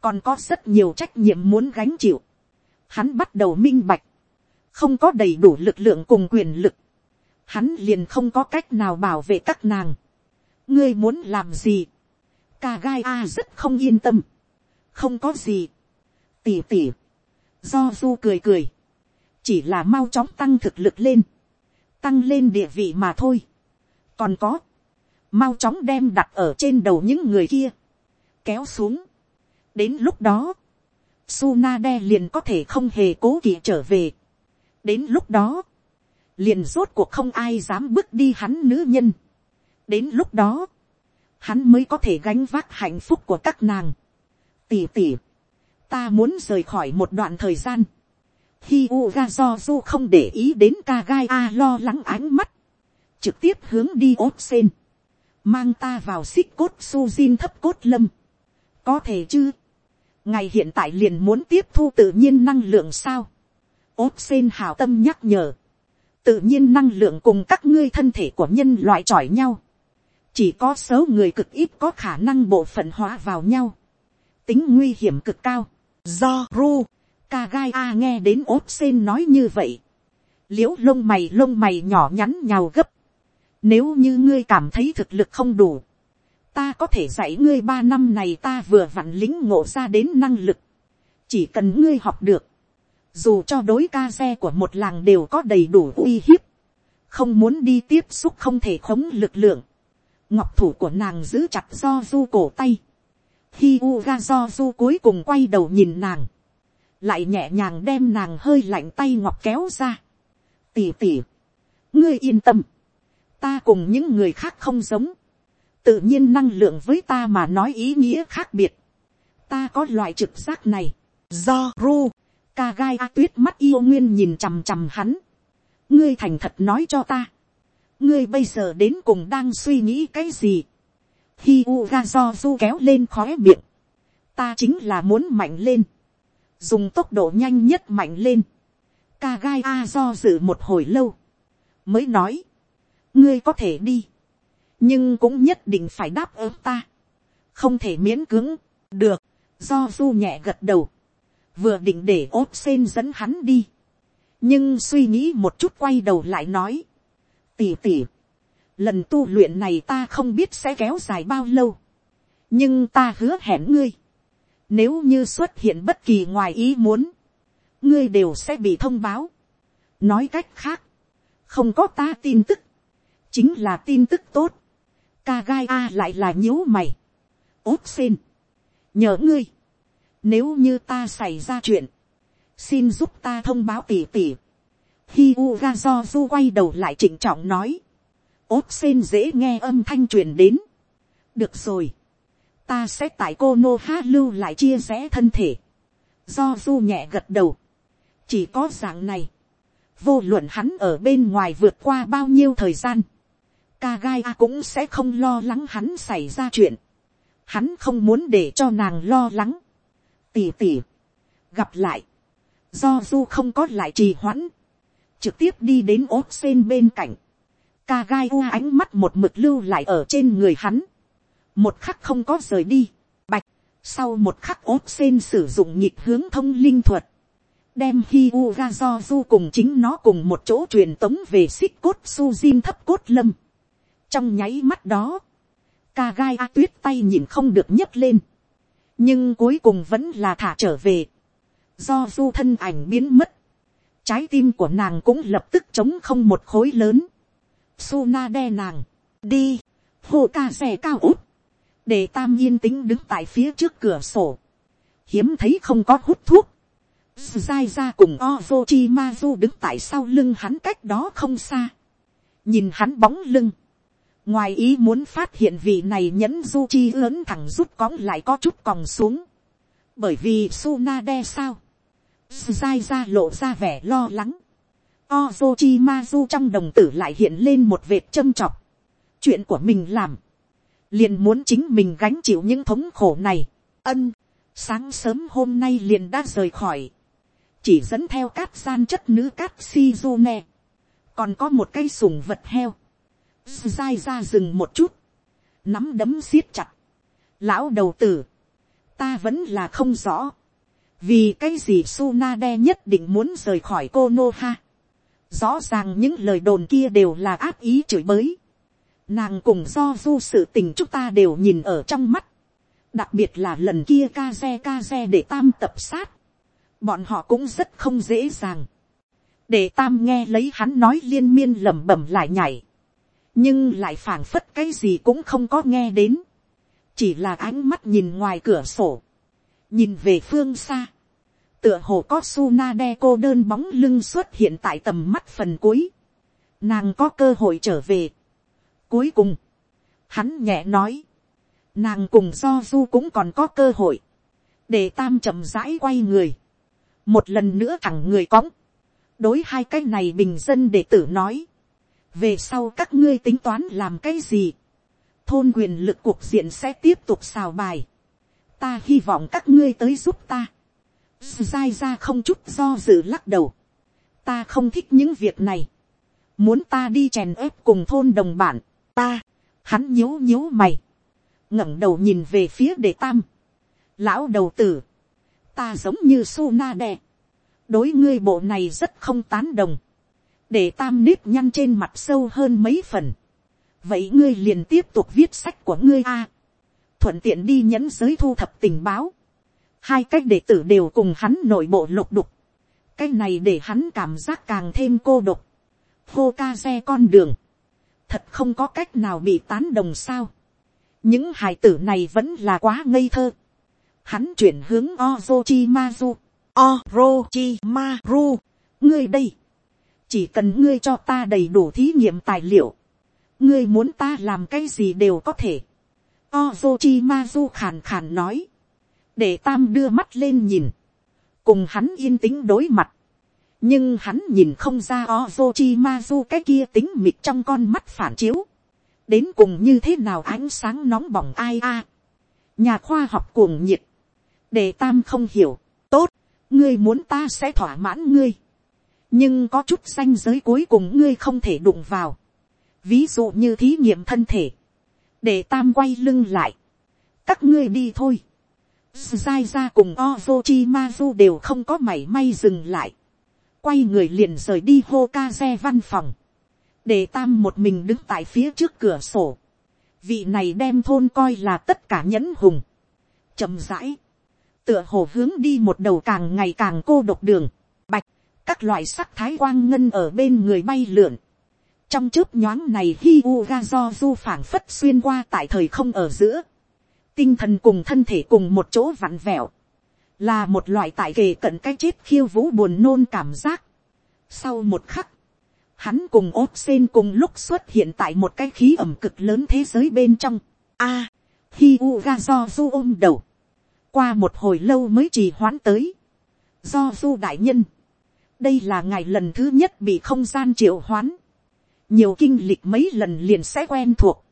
còn có rất nhiều trách nhiệm muốn gánh chịu. Hắn bắt đầu minh bạch, không có đầy đủ lực lượng cùng quyền lực, hắn liền không có cách nào bảo vệ các nàng. ngươi muốn làm gì, ca gai a rất không yên tâm, không có gì, tỉ tỉ, do du cười cười, chỉ là mau chóng tăng thực lực lên, tăng lên địa vị mà thôi. còn có, mau chóng đem đặt ở trên đầu những người kia, kéo xuống. đến lúc đó, Sunade liền có thể không hề cố kỵ trở về. đến lúc đó, liền rốt cuộc không ai dám bước đi hắn nữ nhân. đến lúc đó, hắn mới có thể gánh vác hạnh phúc của các nàng. tỉ tỉ, ta muốn rời khỏi một đoạn thời gian. Hi Uga do du không để ý đến ca gai a lo lắng ánh mắt, trực tiếp hướng đi ốt sen, mang ta vào xích cốt suzin thấp cốt lâm. có thể chứ, ngày hiện tại liền muốn tiếp thu tự nhiên năng lượng sao. ốt sen hào tâm nhắc nhở, tự nhiên năng lượng cùng các ngươi thân thể của nhân loại chọi nhau. chỉ có số người cực ít có khả năng bộ phận hóa vào nhau. tính nguy hiểm cực cao. do ru, kagai a nghe đến ốp sen nói như vậy. l i ễ u lông mày lông mày nhỏ nhắn nhào gấp. nếu như ngươi cảm thấy thực lực không đủ, ta có thể dạy ngươi ba năm này ta vừa vặn lính ngộ ra đến năng lực. chỉ cần ngươi học được, dù cho đối ca xe của một làng đều có đầy đủ uy hiếp, không muốn đi tiếp xúc không thể khống lực lượng, ngọc thủ của nàng giữ chặt do du cổ tay, khi Uga do du cuối cùng quay đầu nhìn nàng, lại nhẹ nhàng đem nàng hơi lạnh tay ngọc kéo ra. tỉ tỉ, ngươi yên tâm, ta cùng những người khác không giống, tự nhiên năng lượng với ta mà nói ý nghĩa khác biệt, ta có loại trực giác này, do ru, ca gai a tuyết mắt yêu nguyên nhìn chằm chằm hắn. ngươi thành thật nói cho ta. ngươi bây giờ đến cùng đang suy nghĩ cái gì. khi u ga do du kéo lên khóe miệng. ta chính là muốn mạnh lên. dùng tốc độ nhanh nhất mạnh lên. ca gai a do dự một hồi lâu. mới nói. ngươi có thể đi. nhưng cũng nhất định phải đáp ứng ta. không thể miễn cưỡng. được. do du nhẹ gật đầu vừa định để ốt sen dẫn hắn đi, nhưng suy nghĩ một chút quay đầu lại nói, tỉ tỉ, lần tu luyện này ta không biết sẽ kéo dài bao lâu, nhưng ta hứa hẹn ngươi, nếu như xuất hiện bất kỳ ngoài ý muốn, ngươi đều sẽ bị thông báo. nói cách khác, không có ta tin tức, chính là tin tức tốt, ca gai a lại là nhíu mày, ốt sen, nhờ ngươi, nếu như ta xảy ra chuyện. Xin giúp ta thông báo tỉ tỉ. Hiuga do du quay đầu lại trịnh trọng nói. Ốt sen dễ nghe âm thanh truyền đến. Được rồi. Ta sẽ tại cô Nô Ha lưu lại chia rẽ thân thể. Do du nhẹ gật đầu. Chỉ có dạng này. Vô luận hắn ở bên ngoài vượt qua bao nhiêu thời gian. Kagaya cũng sẽ không lo lắng hắn xảy ra chuyện. Hắn không muốn để cho nàng lo lắng tỉ tỉ, gặp lại, do du không có lại trì hoãn, trực tiếp đi đến ốt sen bên cạnh, ca gai u ánh mắt một mực lưu lại ở trên người hắn, một khắc không có rời đi, bạch, sau một khắc ốt sen sử dụng nhịp hướng thông linh thuật, đem hi u ra do du cùng chính nó cùng một chỗ truyền tống về xích cốt su zin thấp cốt lâm. trong nháy mắt đó, ca gai a tuyết tay nhìn không được nhấc lên, nhưng cuối cùng vẫn là thả trở về, do du thân ảnh biến mất, trái tim của nàng cũng lập tức chống không một khối lớn, Suna đe nàng, đi, hô ca xe cao út, để tam yên tĩnh đứng tại phía trước cửa sổ, hiếm thấy không có hút thuốc, dai ra cùng ozo chi ma du đứng tại sau lưng hắn cách đó không xa, nhìn hắn bóng lưng, ngoài ý muốn phát hiện vị này nhẫn du chi lớn thẳng rút cóng lại có chút còng xuống, bởi vì Suna đe sao, dai ra lộ ra vẻ lo lắng, ozo chi ma du trong đồng tử lại hiện lên một vệt châm chọc, chuyện của mình làm, liền muốn chính mình gánh chịu những thống khổ này, ân, sáng sớm hôm nay liền đã rời khỏi, chỉ dẫn theo cát gian chất nữ cát si du ne, còn có một cây sùng vật heo, dai ra dừng một chút, nắm đấm siết chặt, lão đầu tử, ta vẫn là không rõ, vì cái gì Sunade nhất định muốn rời khỏi cô Nô Ha. Rõ ràng những lời đồn kia đều là áp ý chửi bới. Nàng cùng do du sự tình chúng ta đều nhìn ở trong mắt. Đặc biệt là lần kia ca xe ca xe để tam tập sát. Bọn họ cũng rất không dễ dàng. Để tam nghe lấy hắn nói liên miên lẩm bẩm lại nhảy. Nhưng lại phảng phất cái gì cũng không có nghe đến. Chỉ là ánh mắt nhìn ngoài cửa sổ. Nhìn về phương xa. Tựa hồ có su na đe cô đơn bóng lưng xuất hiện tại tầm mắt phần cuối, nàng có cơ hội trở về. Cuối cùng, hắn nhẹ nói, nàng cùng do du cũng còn có cơ hội, để tam chậm rãi quay người, một lần nữa thẳng người cõng, đối hai cái này bình dân đệ tử nói, về sau các ngươi tính toán làm cái gì, thôn quyền lực cuộc diện sẽ tiếp tục xào bài, ta hy vọng các ngươi tới giúp ta, dai ra không chút do dự lắc đầu, ta không thích những việc này, muốn ta đi chèn ép cùng thôn đồng bản, ta, hắn nhíu nhíu mày, ngẩng đầu nhìn về phía đề tam, lão đầu tử, ta giống như su na đe, đối ngươi bộ này rất không tán đồng, để tam nếp nhăn trên mặt sâu hơn mấy phần, vậy ngươi liền tiếp tục viết sách của ngươi a, thuận tiện đi nhẫn giới thu thập tình báo, hai cách đệ tử đều cùng hắn nội bộ lục đục, cái này để hắn cảm giác càng thêm cô độc, hô ca xe con đường, thật không có cách nào bị tán đồng sao, những hài tử này vẫn là quá ngây thơ, hắn chuyển hướng Ozochimazu, Orochimaru, ngươi đây, chỉ cần ngươi cho ta đầy đủ thí nghiệm tài liệu, ngươi muốn ta làm cái gì đều có thể. Ozochimazu khàn khàn nói, để tam đưa mắt lên nhìn, cùng hắn yên tĩnh đối mặt, nhưng hắn nhìn không ra Ozochimazu cái kia tính mịt trong con mắt phản chiếu, đến cùng như thế nào ánh sáng nóng bỏng ai a, nhà khoa học cuồng nhiệt, để tam không hiểu, tốt, ngươi muốn ta sẽ thỏa mãn ngươi, nhưng có chút danh giới cuối cùng ngươi không thể đụng vào, ví dụ như thí nghiệm thân thể, để tam quay lưng lại, các ngươi đi thôi, Zai ra cùng Ozochimazu đều không có mảy may dừng lại. Quay người liền rời đi hokaze văn phòng. Để tam một mình đứng tại phía trước cửa sổ. Vị này đem thôn coi là tất cả nhẫn hùng. chậm rãi. Tựa hồ hướng đi một đầu càng ngày càng cô độc đường. Các loại sắc thái quang ngân ở bên người bay lượn. Trong chớp nhoáng này Hyuga do du phảng phất xuyên qua tại thời không ở giữa tinh thần cùng thân thể cùng một chỗ vặn vẹo, là một loại tại kề cận cái chết khiêu vũ buồn nôn cảm giác. Sau một khắc, hắn cùng ốt sen cùng lúc xuất hiện tại một cái khí ẩm cực lớn thế giới bên trong. A, à, hi u ga do du ôm đầu, qua một hồi lâu mới trì hoãn tới. Do du đại nhân, đây là ngày lần thứ nhất bị không gian triệu hoán. nhiều kinh lịch mấy lần liền sẽ quen thuộc.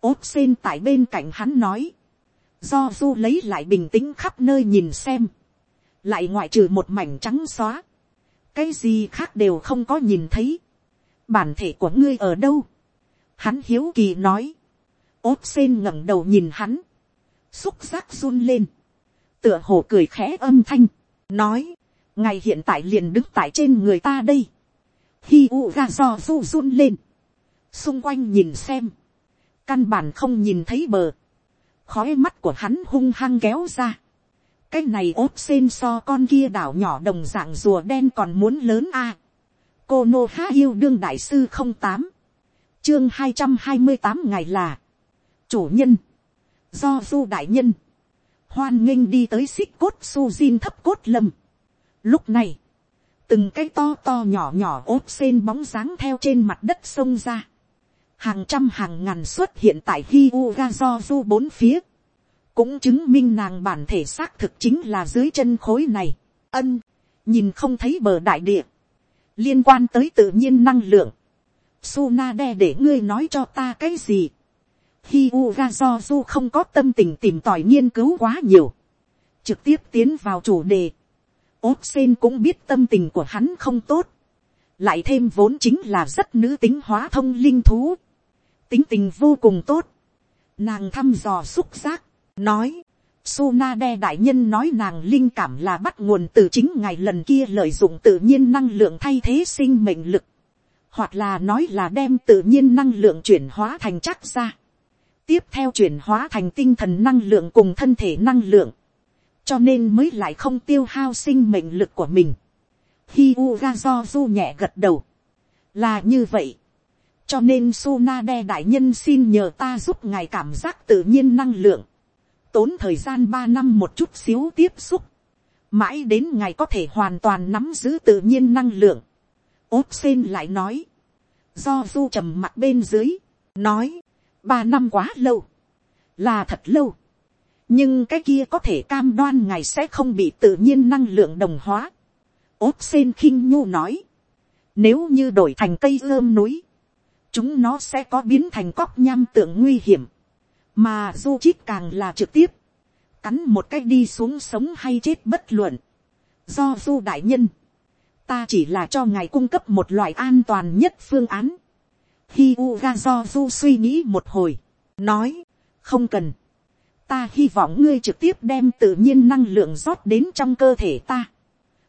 ốt xên tại bên cạnh hắn nói, do du lấy lại bình tĩnh khắp nơi nhìn xem, lại ngoại trừ một mảnh trắng xóa, cái gì khác đều không có nhìn thấy, bản thể của ngươi ở đâu, hắn hiếu kỳ nói, ốt xên ngẩng đầu nhìn hắn, xúc giác run lên, tựa hồ cười khẽ âm thanh, nói, ngày hiện tại liền đứng tại trên người ta đây, hi u ra do du run lên, xung quanh nhìn xem, căn bản không nhìn thấy bờ, khói mắt của hắn hung hăng kéo ra. cái này ốp xên so con kia đảo nhỏ đồng dạng rùa đen còn muốn lớn a. cô nô há yêu đương đại sư không tám, chương hai trăm hai mươi tám ngày là, chủ nhân, do du đại nhân, hoan nghênh đi tới xích cốt su zin thấp cốt lâm lúc này, từng cái to to nhỏ nhỏ ốp sen bóng dáng theo trên mặt đất sông ra. Hàng trăm hàng ngàn xuất hiện tại Hyuga do du bốn phía, cũng chứng minh nàng bản thể xác thực chính là dưới chân khối này, ân, nhìn không thấy bờ đại địa, liên quan tới tự nhiên năng lượng, Sunade để ngươi nói cho ta cái gì, Hyuga do du không có tâm tình tìm tòi nghiên cứu quá nhiều, trực tiếp tiến vào chủ đề, ốt sen cũng biết tâm tình của hắn không tốt, lại thêm vốn chính là rất nữ tính hóa thông linh thú, tính tình vô cùng tốt, nàng thăm dò xúc giác, nói, Sunade đại nhân nói nàng linh cảm là bắt nguồn từ chính ngày lần kia lợi dụng tự nhiên năng lượng thay thế sinh mệnh lực. Hoặc là nói là đem tự nhiên năng lượng chuyển hóa thành chắc ra. Tiếp theo chuyển hóa thành tinh thần năng lượng cùng thân thể năng lượng. Cho nên mới lại không tiêu hao sinh mệnh lực của mình. Hi ra do du nhẹ gật đầu. Là như vậy. Cho nên Sunade đại nhân xin nhờ ta giúp ngài cảm giác tự nhiên năng lượng tốn thời gian ba năm một chút xíu tiếp xúc, mãi đến ngài có thể hoàn toàn nắm giữ tự nhiên năng lượng. ốp sen lại nói, do du trầm mặt bên dưới, nói, ba năm quá lâu, là thật lâu, nhưng cái kia có thể cam đoan ngài sẽ không bị tự nhiên năng lượng đồng hóa. ốp sen khinh nhu nói, nếu như đổi thành cây ươm núi, chúng nó sẽ có biến thành cóc nham tượng nguy hiểm mà du chít càng là trực tiếp, cắn một cách đi xuống sống hay chết bất luận, do du đại nhân, ta chỉ là cho ngài cung cấp một loại an toàn nhất phương án. Hi Uga do du suy nghĩ một hồi, nói, không cần, ta hy vọng ngươi trực tiếp đem tự nhiên năng lượng rót đến trong cơ thể ta.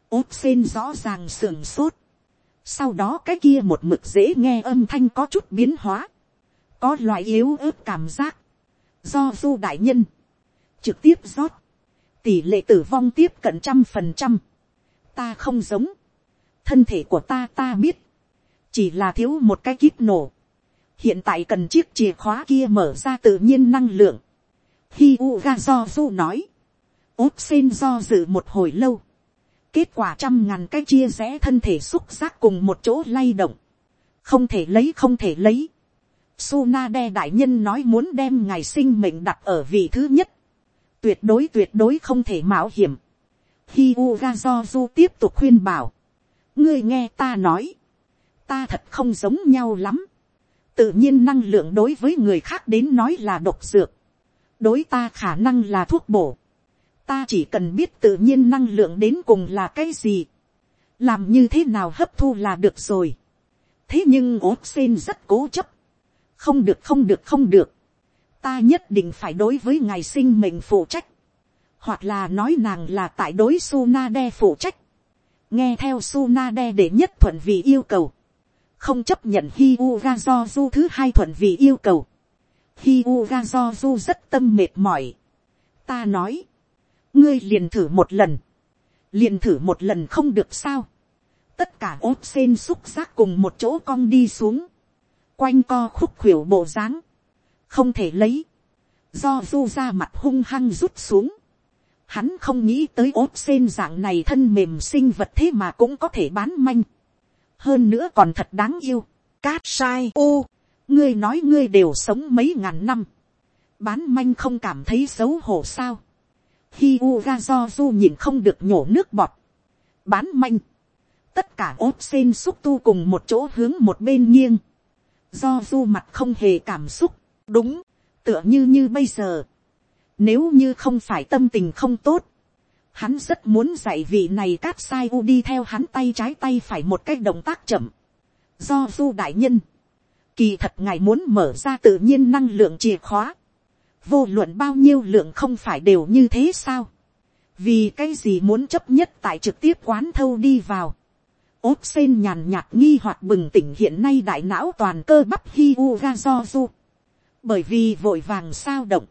ốt sen rõ ràng sườn sốt. sau đó cái kia một mực dễ nghe âm thanh có chút biến hóa, có loại yếu ớt cảm giác, do du đại nhân, trực tiếp rót, tỷ lệ tử vong tiếp cận trăm phần trăm, ta không giống, thân thể của ta ta biết, chỉ là thiếu một cái kíp nổ, hiện tại cần chiếc chìa khóa kia mở ra tự nhiên năng lượng, hi u ga do du nói, úp sen do dự một hồi lâu, kết quả trăm ngàn cái chia rẽ thân thể xúc giác cùng một chỗ lay động, không thể lấy không thể lấy, Sunade đại nhân nói muốn đem ngài sinh mệnh đặt ở vị thứ nhất. Tuyệt đối tuyệt đối không thể mạo hiểm. Hi Ugazozu tiếp tục khuyên bảo. Ngươi nghe ta nói. Ta thật không giống nhau lắm. Tự nhiên năng lượng đối với người khác đến nói là độc dược. Đối ta khả năng là thuốc bổ. Ta chỉ cần biết tự nhiên năng lượng đến cùng là cái gì. Làm như thế nào hấp thu là được rồi. Thế nhưng ốp sen rất cố chấp không được không được không được, ta nhất định phải đối với ngài sinh mệnh phụ trách, hoặc là nói nàng là tại đối Sunade phụ trách, nghe theo Sunade để nhất thuận vì yêu cầu, không chấp nhận hi do du thứ hai thuận vì yêu cầu, hi u ga do du rất tâm mệt mỏi, ta nói, ngươi liền thử một lần, liền thử một lần không được sao, tất cả ốp sen xúc giác cùng một chỗ cong đi xuống, quanh co khúc khuỷu bộ dáng, không thể lấy, do du ra mặt hung hăng rút xuống, hắn không nghĩ tới ốp sen dạng này thân mềm sinh vật thế mà cũng có thể bán manh, hơn nữa còn thật đáng yêu, cát sai u, ngươi nói ngươi đều sống mấy ngàn năm, bán manh không cảm thấy xấu hổ sao, khi u ra do du nhìn không được nhổ nước bọt, bán manh, tất cả ốp sen xúc tu cùng một chỗ hướng một bên nghiêng, do du mặt không hề cảm xúc, đúng, tựa như như bây giờ. Nếu như không phải tâm tình không tốt, hắn rất muốn dạy vị này cát sai u đi theo hắn tay trái tay phải một cái động tác chậm. Do du đại nhân, kỳ thật ngài muốn mở ra tự nhiên năng lượng chìa khóa. Vô luận bao nhiêu lượng không phải đều như thế sao? Vì cái gì muốn chấp nhất tại trực tiếp quán thâu đi vào ốp sen nhàn nhạt nghi hoặc bừng tỉnh hiện nay đại não toàn cơ bắp hi u ga do du. Bởi vì vội vàng sao động.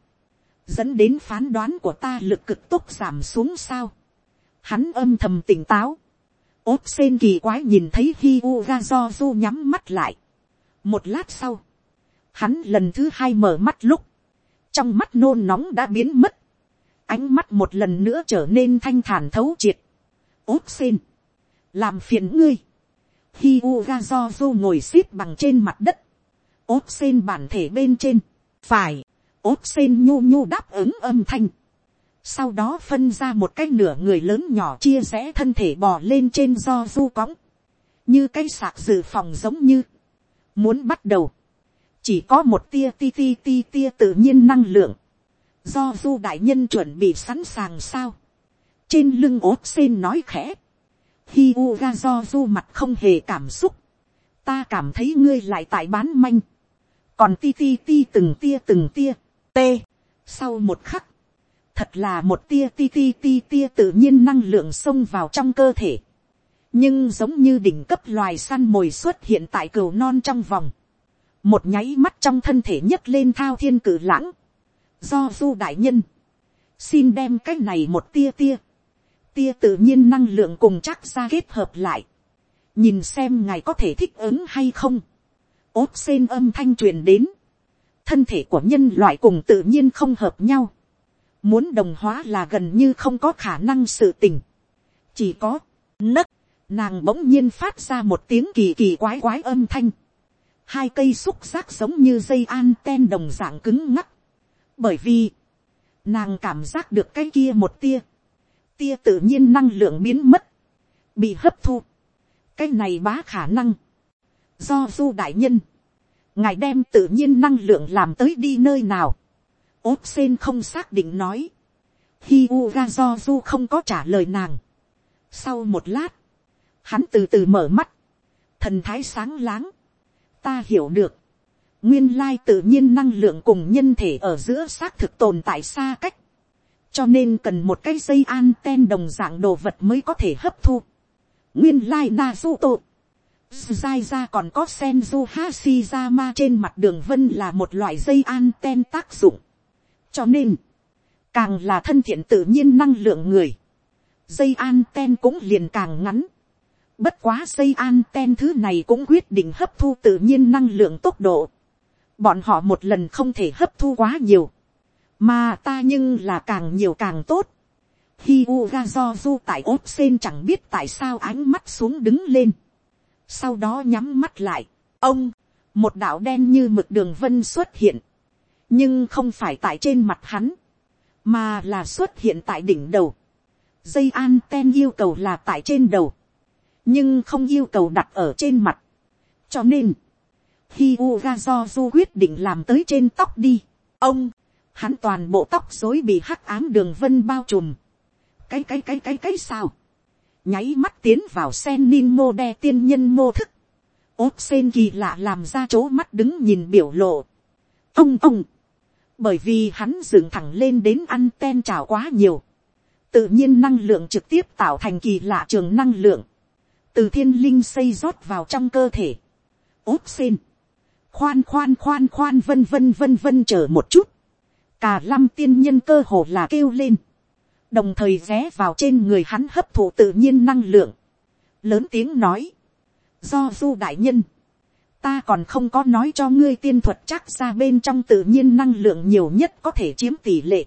Dẫn đến phán đoán của ta lực cực tốc giảm xuống sao. Hắn âm thầm tỉnh táo. ốp sen kỳ quái nhìn thấy hi u ga do du nhắm mắt lại. Một lát sau. Hắn lần thứ hai mở mắt lúc. Trong mắt nôn nóng đã biến mất. Ánh mắt một lần nữa trở nên thanh thản thấu triệt. ốp xin làm phiền ngươi. Hi Uga do du ngồi xếp bằng trên mặt đất. ốp sen bản thể bên trên. Phải. ốp sen nhu nhu đáp ứng âm thanh. Sau đó phân ra một cái nửa người lớn nhỏ chia rẽ thân thể bò lên trên do du cõng. Như cái sạc dự phòng giống như. Muốn bắt đầu. Chỉ có một tia ti ti ti tia tự nhiên năng lượng. Do du đại nhân chuẩn bị sẵn sàng sao. Trên lưng ốt sen nói khẽ Hi ga do du mặt không hề cảm xúc. Ta cảm thấy ngươi lại tại bán manh. Còn ti ti ti từng tia từng tia. t. sau một khắc, thật là một tia ti ti ti tia tự nhiên năng lượng xông vào trong cơ thể nhưng giống như đỉnh cấp loài săn mồi xuất hiện tại cừu non trong vòng. một nháy mắt trong thân thể nhấc lên thao thiên cử lãng. do du đại nhân, xin đem cái này một tia tia, tia tự nhiên năng lượng cùng chắc ra kết hợp lại. nhìn xem ngài có thể thích ứng hay không. ốt sen âm thanh truyền đến. thân thể của nhân loại cùng tự nhiên không hợp nhau muốn đồng hóa là gần như không có khả năng sự tình. chỉ có, nấc, nàng bỗng nhiên phát ra một tiếng kỳ kỳ quái quái âm thanh. hai cây xúc giác giống như dây an ten đồng dạng cứng ngắc. bởi vì, nàng cảm giác được cái kia một tia, tia tự nhiên năng lượng biến mất, bị hấp thu. cái này bá khả năng, do du đại nhân, ngài đem tự nhiên năng lượng làm tới đi nơi nào ốp sen không xác định nói. Hi ga do du không có trả lời nàng. Sau một lát, hắn từ từ mở mắt. Thần thái sáng láng. Ta hiểu được. Nguyên lai tự nhiên năng lượng cùng nhân thể ở giữa xác thực tồn tại xa cách. Cho nên cần một cái dây an ten đồng dạng đồ vật mới có thể hấp thu. Nguyên lai na du tổ. Zai ra còn có Senju Hashirama trên mặt đường vân là một loại dây anten tác dụng cho nên, càng là thân thiện tự nhiên năng lượng người, dây an ten cũng liền càng ngắn. Bất quá dây an ten thứ này cũng quyết định hấp thu tự nhiên năng lượng tốc độ. Bọn họ một lần không thể hấp thu quá nhiều. Mà ta nhưng là càng nhiều càng tốt. Hi ga do du tại ốp sen chẳng biết tại sao ánh mắt xuống đứng lên. Sau đó nhắm mắt lại. Ông, một đạo đen như mực đường vân xuất hiện nhưng không phải tại trên mặt hắn, mà là xuất hiện tại đỉnh đầu. dây an ten yêu cầu là tại trên đầu, nhưng không yêu cầu đặt ở trên mặt. cho nên, khi Uga do du quyết định làm tới trên tóc đi, ông, hắn toàn bộ tóc dối bị hắc ám đường vân bao trùm. cái cái cái cái cái sao, nháy mắt tiến vào sen nin mô đe tiên nhân mô thức, ốp sen kỳ lạ làm ra chỗ mắt đứng nhìn biểu lộ. ông ông, bởi vì hắn dựng thẳng lên đến ăn ten trào quá nhiều, tự nhiên năng lượng trực tiếp tạo thành kỳ lạ trường năng lượng, từ thiên linh xây rót vào trong cơ thể, ốp xin, khoan khoan khoan khoan vân vân vân vân chờ một chút, cả lâm tiên nhân cơ hồ là kêu lên, đồng thời ghé vào trên người hắn hấp thụ tự nhiên năng lượng, lớn tiếng nói, do du đại nhân, ta còn không có nói cho ngươi tiên thuật chắc ra bên trong tự nhiên năng lượng nhiều nhất có thể chiếm tỷ lệ.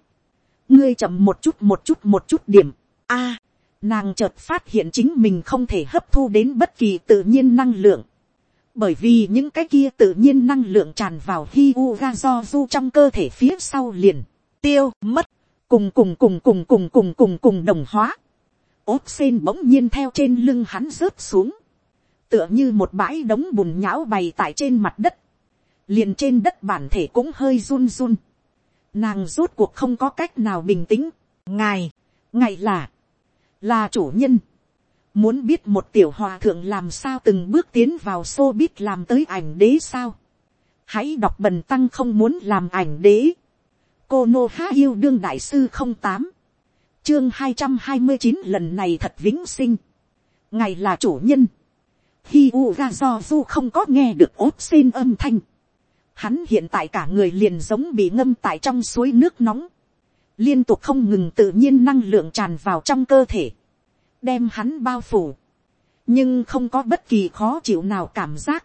ngươi chậm một chút một chút một chút điểm. a, nàng chợt phát hiện chính mình không thể hấp thu đến bất kỳ tự nhiên năng lượng. bởi vì những cái kia tự nhiên năng lượng tràn vào hi u ga do du trong cơ thể phía sau liền, tiêu mất, cùng cùng cùng cùng cùng cùng cùng cùng đồng hóa. ốt sen bỗng nhiên theo trên lưng hắn rớt xuống. Tựa như một bãi đống bùn nhão bày tại trên mặt đất, liền trên đất bản thể cũng hơi run run, nàng rốt cuộc không có cách nào bình tĩnh, ngài, ngài là, là chủ nhân, muốn biết một tiểu hòa thượng làm sao từng bước tiến vào xô biết làm tới ảnh đế sao, hãy đọc bần tăng không muốn làm ảnh đế, cô nô há yêu đương đại sư không tám, chương hai trăm hai mươi chín lần này thật vĩnh sinh, Ngày là chủ nhân, Hi Uga do du không có nghe được ốt xin âm thanh. Hắn hiện tại cả người liền giống bị ngâm tại trong suối nước nóng. Liên tục không ngừng tự nhiên năng lượng tràn vào trong cơ thể. Đem hắn bao phủ. Nhưng không có bất kỳ khó chịu nào cảm giác.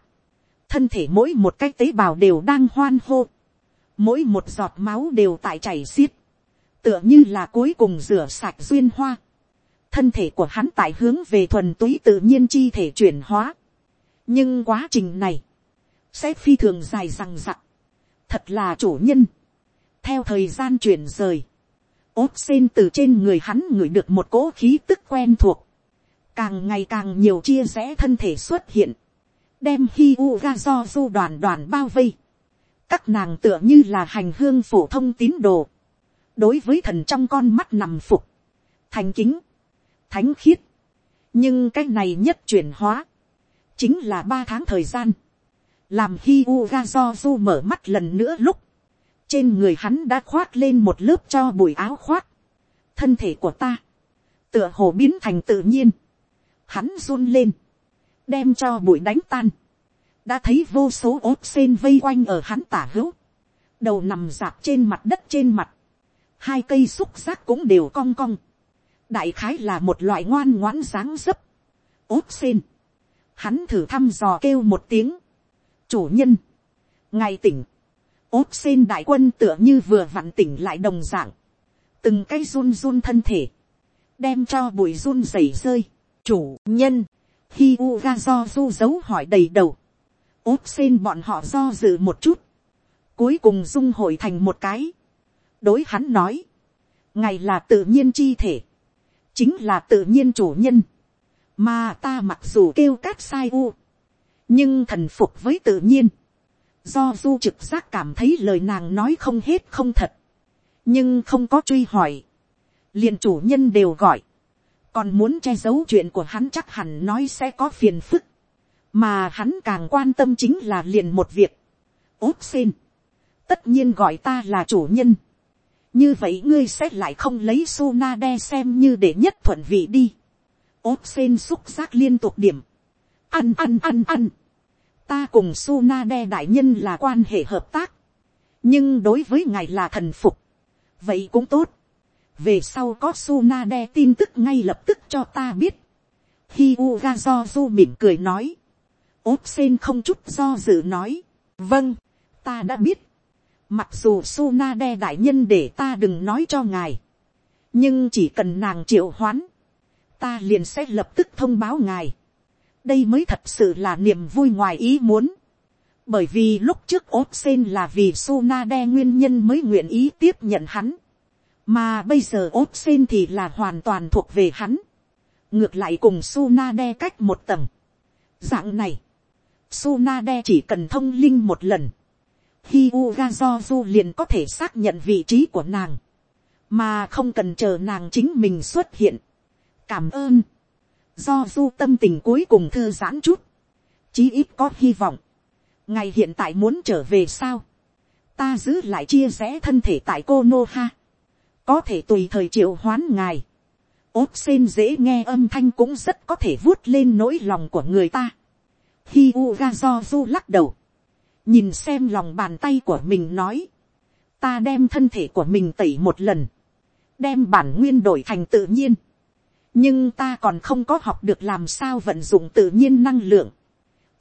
Thân thể mỗi một cái tế bào đều đang hoan hô. Mỗi một giọt máu đều tại chảy xiết. Tựa như là cuối cùng rửa sạch duyên hoa thân thể của hắn tại hướng về thuần túy tự nhiên chi thể chuyển hóa. nhưng quá trình này, sẽ phi thường dài rằng rặc. thật là chủ nhân. theo thời gian chuyển rời, ốp sen từ trên người hắn ngửi được một cỗ khí tức quen thuộc. càng ngày càng nhiều chia rẽ thân thể xuất hiện. đem hi u ga do du đoàn đoàn bao vây. các nàng tựa như là hành hương phổ thông tín đồ. đối với thần trong con mắt nằm phục. thành kính thánh khiết. nhưng cái này nhất chuyển hóa, chính là ba tháng thời gian, làm hi u ga do du mở mắt lần nữa lúc, trên người hắn đã khoác lên một lớp cho bụi áo khoác, thân thể của ta, tựa hồ biến thành tự nhiên, hắn run lên, đem cho bụi đánh tan, đã thấy vô số ốt sen vây quanh ở hắn tả hữu, đầu nằm dạp trên mặt đất trên mặt, hai cây xúc giác cũng đều cong cong, đại khái là một loại ngoan ngoãn dáng dấp, ốt sen, hắn thử thăm dò kêu một tiếng, chủ nhân, ngày tỉnh, ốt sen đại quân tựa như vừa vặn tỉnh lại đồng dạng, từng cái run run thân thể, đem cho bụi run rẩy rơi, chủ nhân, hi u ga do du dấu hỏi đầy đầu, ốt sen bọn họ do dự một chút, cuối cùng dung hội thành một cái, đối hắn nói, ngài là tự nhiên chi thể, chính là tự nhiên chủ nhân, mà ta mặc dù kêu cát sai u, nhưng thần phục với tự nhiên, do du trực giác cảm thấy lời nàng nói không hết không thật, nhưng không có truy hỏi, liền chủ nhân đều gọi, còn muốn che giấu chuyện của hắn chắc hẳn nói sẽ có phiền phức, mà hắn càng quan tâm chính là liền một việc, ốt xin, tất nhiên gọi ta là chủ nhân, như vậy ngươi sẽ lại không lấy su na đe xem như để nhất thuận vị đi, ốt xin xúc giác liên tục điểm, ăn ăn ăn ăn, ta cùng su na đe đại nhân là quan hệ hợp tác, nhưng đối với ngài là thần phục, vậy cũng tốt, về sau có su na đe tin tức ngay lập tức cho ta biết, hi u ga do du mỉm cười nói, ốp sen không chút do dự nói, vâng, ta đã biết, mặc dù su na đe đại nhân để ta đừng nói cho ngài, nhưng chỉ cần nàng triệu hoán, ta liền sẽ lập tức thông báo ngài, đây mới thật sự là niềm vui ngoài ý muốn. bởi vì lúc trước ốp sen là vì su na đe nguyên nhân mới nguyện ý tiếp nhận hắn. mà bây giờ ốp sen thì là hoàn toàn thuộc về hắn. ngược lại cùng su na đe cách một tầng. dạng này, su na đe chỉ cần thông linh một lần. Hi Uga Zozu liền có thể xác nhận vị trí của nàng. Mà không cần chờ nàng chính mình xuất hiện. Cảm ơn do du tâm tình cuối cùng thư giãn chút, chí ít có hy vọng, ngày hiện tại muốn trở về sao, ta giữ lại chia rẽ thân thể tại cô nô ha, có thể tùy thời triệu hoán ngài, ốt sen dễ nghe âm thanh cũng rất có thể vuốt lên nỗi lòng của người ta. Hi u ga do du lắc đầu, nhìn xem lòng bàn tay của mình nói, ta đem thân thể của mình tẩy một lần, đem bản nguyên đổi thành tự nhiên, nhưng ta còn không có học được làm sao vận dụng tự nhiên năng lượng.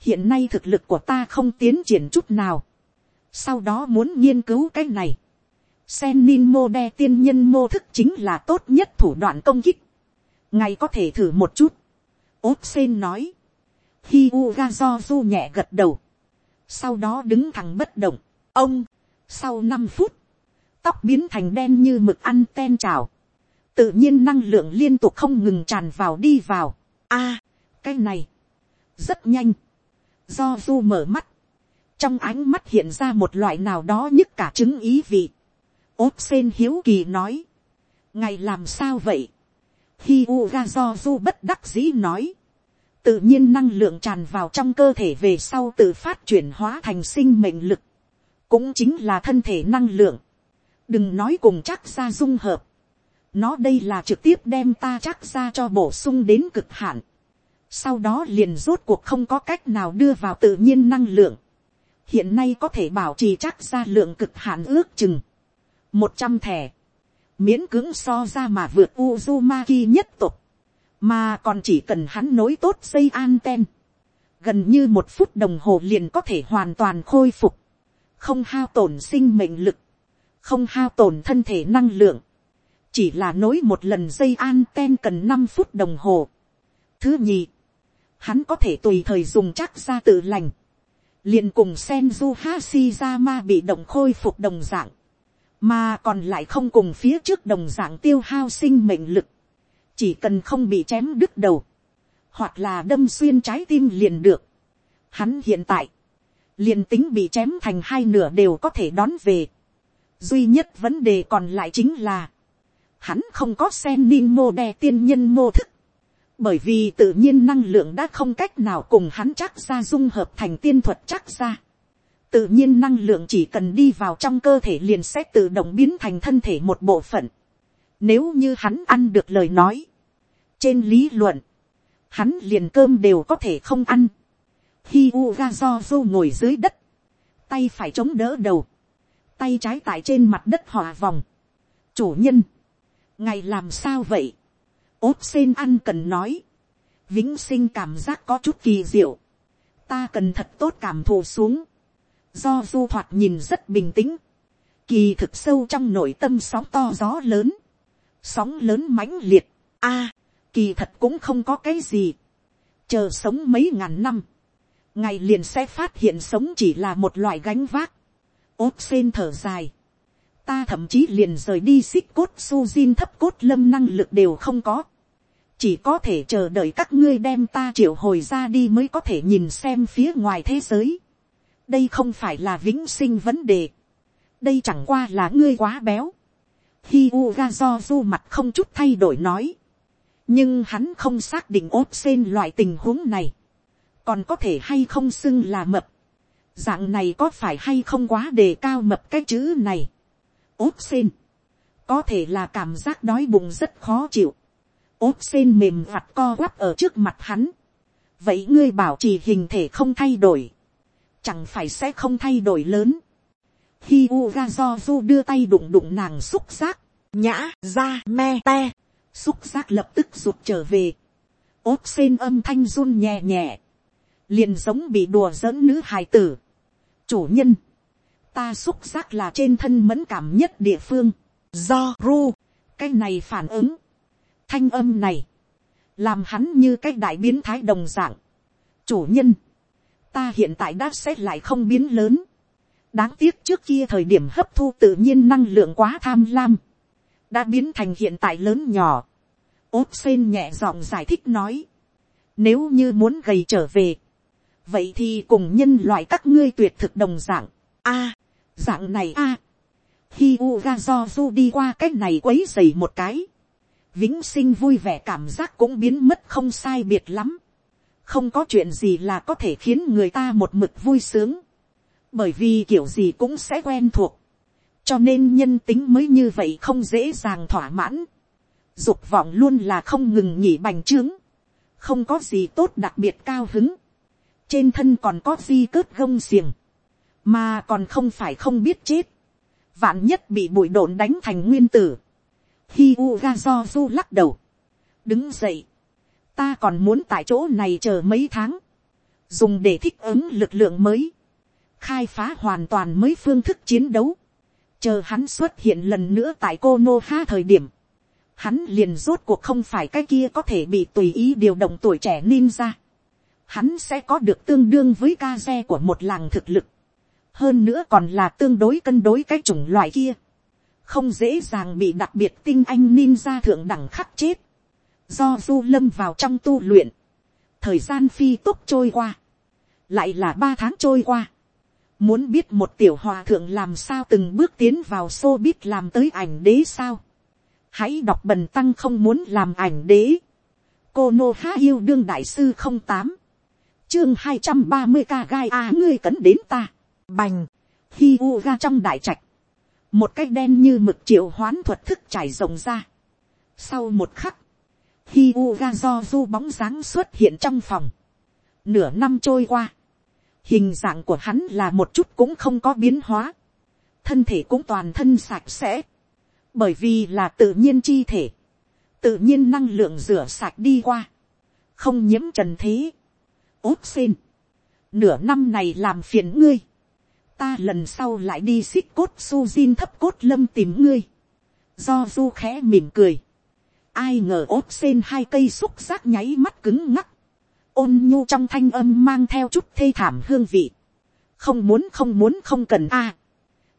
hiện nay thực lực của ta không tiến triển chút nào. sau đó muốn nghiên cứu cái này. sen nin mô đe tiên nhân mô thức chính là tốt nhất thủ đoạn công kích. ngài có thể thử một chút. ốt sen nói. hi u ga do du nhẹ gật đầu. sau đó đứng thẳng bất động. ông, sau năm phút, tóc biến thành đen như mực ăn ten trào tự nhiên năng lượng liên tục không ngừng tràn vào đi vào. a, cái này, rất nhanh, do du mở mắt, trong ánh mắt hiện ra một loại nào đó nhất cả chứng ý vị. ốp sen hiếu kỳ nói, ngày làm sao vậy, hi u ga do du bất đắc dĩ nói, tự nhiên năng lượng tràn vào trong cơ thể về sau tự phát chuyển hóa thành sinh mệnh lực, cũng chính là thân thể năng lượng, đừng nói cùng chắc ra dung hợp, nó đây là trực tiếp đem ta chắc ra cho bổ sung đến cực hạn. Sau đó liền rốt cuộc không có cách nào đưa vào tự nhiên năng lượng. Hiện nay có thể bảo trì chắc ra lượng cực hạn ước chừng. một trăm thẻ. Miễn cưỡng so ra mà vượt Uzumaki nhất tục. Mà còn chỉ cần hắn nối tốt dây anten. Gần như một phút đồng hồ liền có thể hoàn toàn khôi phục. Không hao tổn sinh mệnh lực. Không hao tổn thân thể năng lượng chỉ là nối một lần dây an ten cần năm phút đồng hồ. Thứ nhì, hắn có thể tùy thời dùng chắc ra tự lành, liền cùng Senju Hashirama bị động khôi phục đồng dạng, mà còn lại không cùng phía trước đồng dạng tiêu hao sinh mệnh lực, chỉ cần không bị chém đứt đầu, hoặc là đâm xuyên trái tim liền được. Hắn hiện tại, liền tính bị chém thành hai nửa đều có thể đón về. duy nhất vấn đề còn lại chính là, hắn không có sen nin mô đe tiên nhân mô thức, bởi vì tự nhiên năng lượng đã không cách nào cùng hắn chắc ra dung hợp thành tiên thuật chắc ra. tự nhiên năng lượng chỉ cần đi vào trong cơ thể liền sẽ tự động biến thành thân thể một bộ phận. Nếu như hắn ăn được lời nói, trên lý luận, hắn liền cơm đều có thể không ăn. khi Uga do du ngồi dưới đất, tay phải chống đỡ đầu, tay trái tại trên mặt đất hòa vòng. Chủ nhân, ngày làm sao vậy? ốt sen ăn cần nói, vĩnh sinh cảm giác có chút kỳ diệu, ta cần thật tốt cảm thụ xuống, do du thoạt nhìn rất bình tĩnh, kỳ thực sâu trong nội tâm sóng to gió lớn, sóng lớn mãnh liệt, a, kỳ thật cũng không có cái gì, chờ sống mấy ngàn năm, ngày liền sẽ phát hiện sống chỉ là một loại gánh vác, ốt sen thở dài, ta thậm chí liền rời đi xích cốt su zin thấp cốt lâm năng lực đều không có, chỉ có thể chờ đợi các ngươi đem ta triệu hồi ra đi mới có thể nhìn xem phía ngoài thế giới. đây không phải là vĩnh sinh vấn đề. đây chẳng qua là ngươi quá béo. Hi Uga do du mặt không chút thay đổi nói. nhưng hắn không xác định ốt xên loại tình huống này. còn có thể hay không xưng là mập. dạng này có phải hay không quá đề cao mập cái chữ này ốp sen. có thể là cảm giác đói bụng rất khó chịu ốp sen mềm vặt co quắp ở trước mặt hắn. vậy ngươi bảo trì hình thể không thay đổi, chẳng phải sẽ không thay đổi lớn. Hi Uga do du đưa tay đụng đụng nàng xúc giác, nhã ra me te, xúc giác lập tức rụt trở về. ốp sen âm thanh run nhẹ nhẹ, liền giống bị đùa giỡn nữ hài tử. chủ nhân, ta xúc giác là trên thân mẫn cảm nhất địa phương, do ru, cái này phản ứng, Thanh âm này, làm hắn như cái đại biến thái đồng dạng. Chủ nhân, ta hiện tại đã xét lại không biến lớn. Đáng tiếc trước kia thời điểm hấp thu tự nhiên năng lượng quá tham lam. Đã biến thành hiện tại lớn nhỏ. Ốt sen nhẹ giọng giải thích nói. Nếu như muốn gầy trở về. Vậy thì cùng nhân loại các ngươi tuyệt thực đồng dạng. a dạng này a Hi Uga do du đi qua cái này quấy dày một cái, vĩnh sinh vui vẻ cảm giác cũng biến mất không sai biệt lắm. không có chuyện gì là có thể khiến người ta một mực vui sướng. bởi vì kiểu gì cũng sẽ quen thuộc. cho nên nhân tính mới như vậy không dễ dàng thỏa mãn. dục vọng luôn là không ngừng nhỉ bành trướng. không có gì tốt đặc biệt cao hứng. trên thân còn có di cớt gông xiềng mà còn không phải không biết chết. vạn nhất bị bụi độn đánh thành nguyên tử Hi ga do du lắc đầu. Đứng dậy. Ta còn muốn tại chỗ này chờ mấy tháng. Dùng để thích ứng lực lượng mới. Khai phá hoàn toàn mới phương thức chiến đấu. Chờ hắn xuất hiện lần nữa tại cô Nô Ha thời điểm. Hắn liền rốt cuộc không phải cái kia có thể bị tùy ý điều động tuổi trẻ ninja. Hắn sẽ có được tương đương với ca xe của một làng thực lực. Hơn nữa còn là tương đối cân đối cái chủng loại kia. Không dễ dàng bị đặc biệt tinh anh ninja thượng đẳng khắc chết, do du lâm vào trong tu luyện, thời gian phi tốc trôi qua, lại là ba tháng trôi qua, muốn biết một tiểu hòa thượng làm sao từng bước tiến vào xô biết làm tới ảnh đế sao, hãy đọc bần tăng không muốn làm ảnh đế, cô nô há yêu đương đại sư không tám, chương hai trăm ba mươi ca gai a ngươi cấn đến ta, bành, hi u ga trong đại trạch, một cái đen như mực triệu hoán thuật thức trải rộng ra. Sau một khắc, hi u ga do du bóng dáng xuất hiện trong phòng. Nửa năm trôi qua, hình dạng của hắn là một chút cũng không có biến hóa. Thân thể cũng toàn thân sạch sẽ. Bởi vì là tự nhiên chi thể. Tự nhiên năng lượng rửa sạch đi qua. Không nhiễm trần thế. ốt xin. Nửa năm này làm phiền ngươi ta lần sau lại đi xích cốt su zin thấp cốt lâm tìm ngươi. do du khẽ mỉm cười. ai ngờ ốt sen hai cây xúc giác nháy mắt cứng ngắc. ôn nhu trong thanh âm mang theo chút thê thảm hương vị. không muốn không muốn không cần a.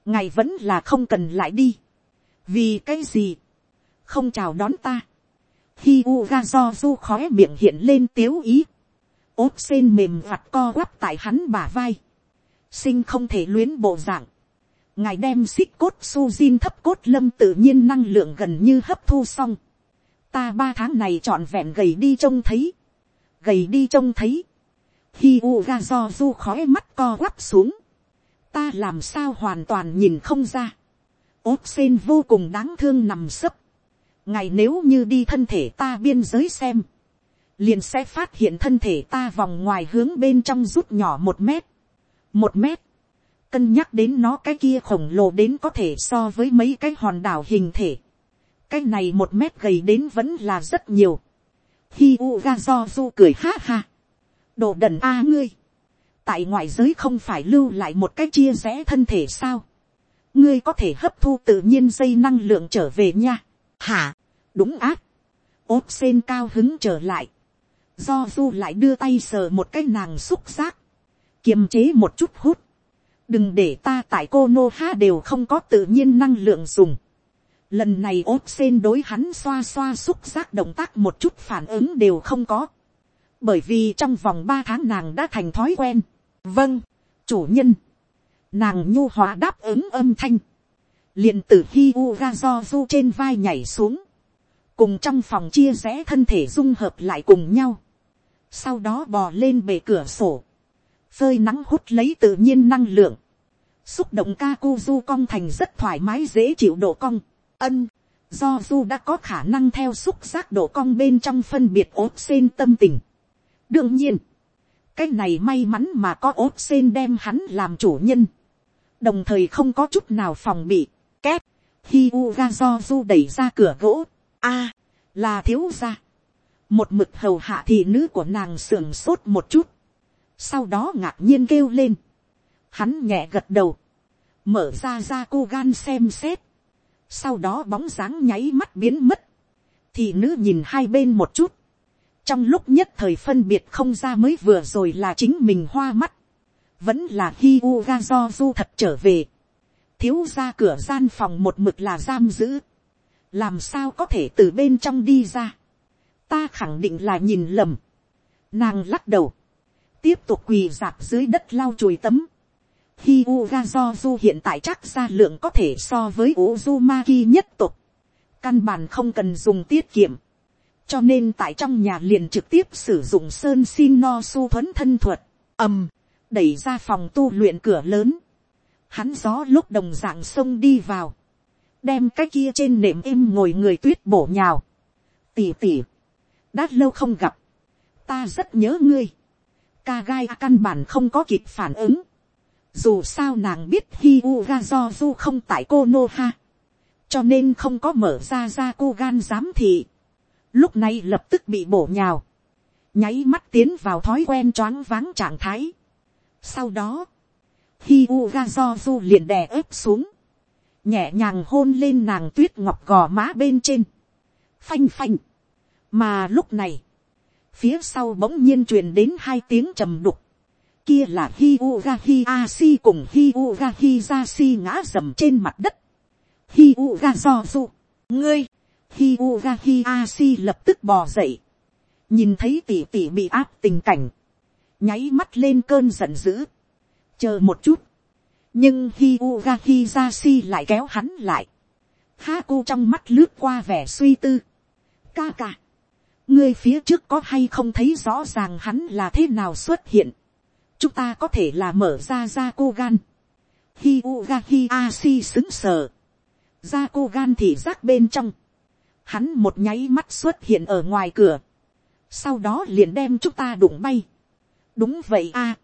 À, vẫn là không cần lại đi. vì cái gì. không chào đón ta. Hi u ga do du khói miệng hiện lên tiếu ý. ốt sen mềm vặt co quắp tại hắn bả vai sinh không thể luyến bộ dạng. ngài đem xích cốt su zin thấp cốt lâm tự nhiên năng lượng gần như hấp thu xong. ta ba tháng này trọn vẹn gầy đi trông thấy. gầy đi trông thấy. hi u ga do du khói mắt co quắp xuống. ta làm sao hoàn toàn nhìn không ra, ốt sen vô cùng đáng thương nằm sấp, ngài nếu như đi thân thể ta biên giới xem, liền sẽ phát hiện thân thể ta vòng ngoài hướng bên trong rút nhỏ một mét, một mét, cân nhắc đến nó cái kia khổng lồ đến có thể so với mấy cái hòn đảo hình thể, cái này một mét gầy đến vẫn là rất nhiều, hi u ga do du cười ha ha, đồ đần a ngươi, tại ngoại giới không phải lưu lại một cái chia rẽ thân thể sao, ngươi có thể hấp thu tự nhiên dây năng lượng trở về nha, hả, đúng ác, ốp sen cao hứng trở lại, do du lại đưa tay sờ một cái nàng xúc giác, kiềm chế một chút hút, đừng để ta tại cô nô ha đều không có tự nhiên năng lượng dùng. lần này ốp sen đối hắn xoa xoa xúc giác động tác một chút phản ứng đều không có, bởi vì trong vòng ba tháng nàng đã thành thói quen. vâng, chủ nhân, nàng nhu hòa đáp ứng âm thanh, liền từ khi u ra do du trên vai nhảy xuống, cùng trong phòng chia rẽ thân thể dung hợp lại cùng nhau, sau đó bò lên bề cửa sổ, phơi nắng hút lấy tự nhiên năng lượng, xúc động ca cu du cong thành rất thoải mái dễ chịu độ cong, ân, do du đã có khả năng theo xúc giác độ cong bên trong phân biệt ốp sen tâm tình. đương nhiên, cái này may mắn mà có ốp sen đem hắn làm chủ nhân, đồng thời không có chút nào phòng bị, kép hi u ga do du đẩy ra cửa gỗ, a, là thiếu gia, một mực hầu hạ thị nữ của nàng sưởng sốt một chút, sau đó ngạc nhiên kêu lên, hắn nhẹ gật đầu, mở ra ra cô gan xem xét, sau đó bóng dáng nháy mắt biến mất, thì nữ nhìn hai bên một chút, trong lúc nhất thời phân biệt không ra mới vừa rồi là chính mình hoa mắt, vẫn là hi u ga do du thật trở về, thiếu ra cửa gian phòng một mực là giam giữ, làm sao có thể từ bên trong đi ra, ta khẳng định là nhìn lầm, nàng lắc đầu, tiếp tục quỳ dạp dưới đất lau chùi tấm, Hi Uga Du hiện tại chắc ra lượng có thể so với Uzumaki nhất tục. Căn bản không cần dùng tiết kiệm. Cho nên tại trong nhà liền trực tiếp sử dụng sơn xin no su thuấn thân thuật. ầm, đẩy ra phòng tu luyện cửa lớn. Hắn gió lúc đồng dạng sông đi vào. Đem cái kia trên nệm êm ngồi người tuyết bổ nhào. Tỉ tỉ. Đã lâu không gặp. Ta rất nhớ ngươi. Ca gai căn bản không có kịp phản ứng dù sao nàng biết hi u ga do du không tại cô nô ha. cho nên không có mở ra ra cô gan giám thị. lúc này lập tức bị bổ nhào. nháy mắt tiến vào thói quen choáng váng trạng thái. sau đó, hi u ga do du liền đè ớp xuống. nhẹ nhàng hôn lên nàng tuyết ngọc gò má bên trên. phanh phanh. mà lúc này, phía sau bỗng nhiên truyền đến hai tiếng trầm đục. Kia là hi u hi a si cùng hi u hi ra si ngã dầm trên mặt đất. hi u do ngươi, hi u hi a si lập tức bò dậy, nhìn thấy tỉ tỉ bị áp tình cảnh, nháy mắt lên cơn giận dữ, chờ một chút, nhưng hi u hi ra si lại kéo hắn lại, Haku trong mắt lướt qua vẻ suy tư, ca ca, ngươi phía trước có hay không thấy rõ ràng hắn là thế nào xuất hiện, chúng ta có thể là mở ra ra cô gan. Hi uga hi a si xứng sờ. Ra cô gan thì rác bên trong. Hắn một nháy mắt xuất hiện ở ngoài cửa. Sau đó liền đem chúng ta đụng bay. đúng vậy a.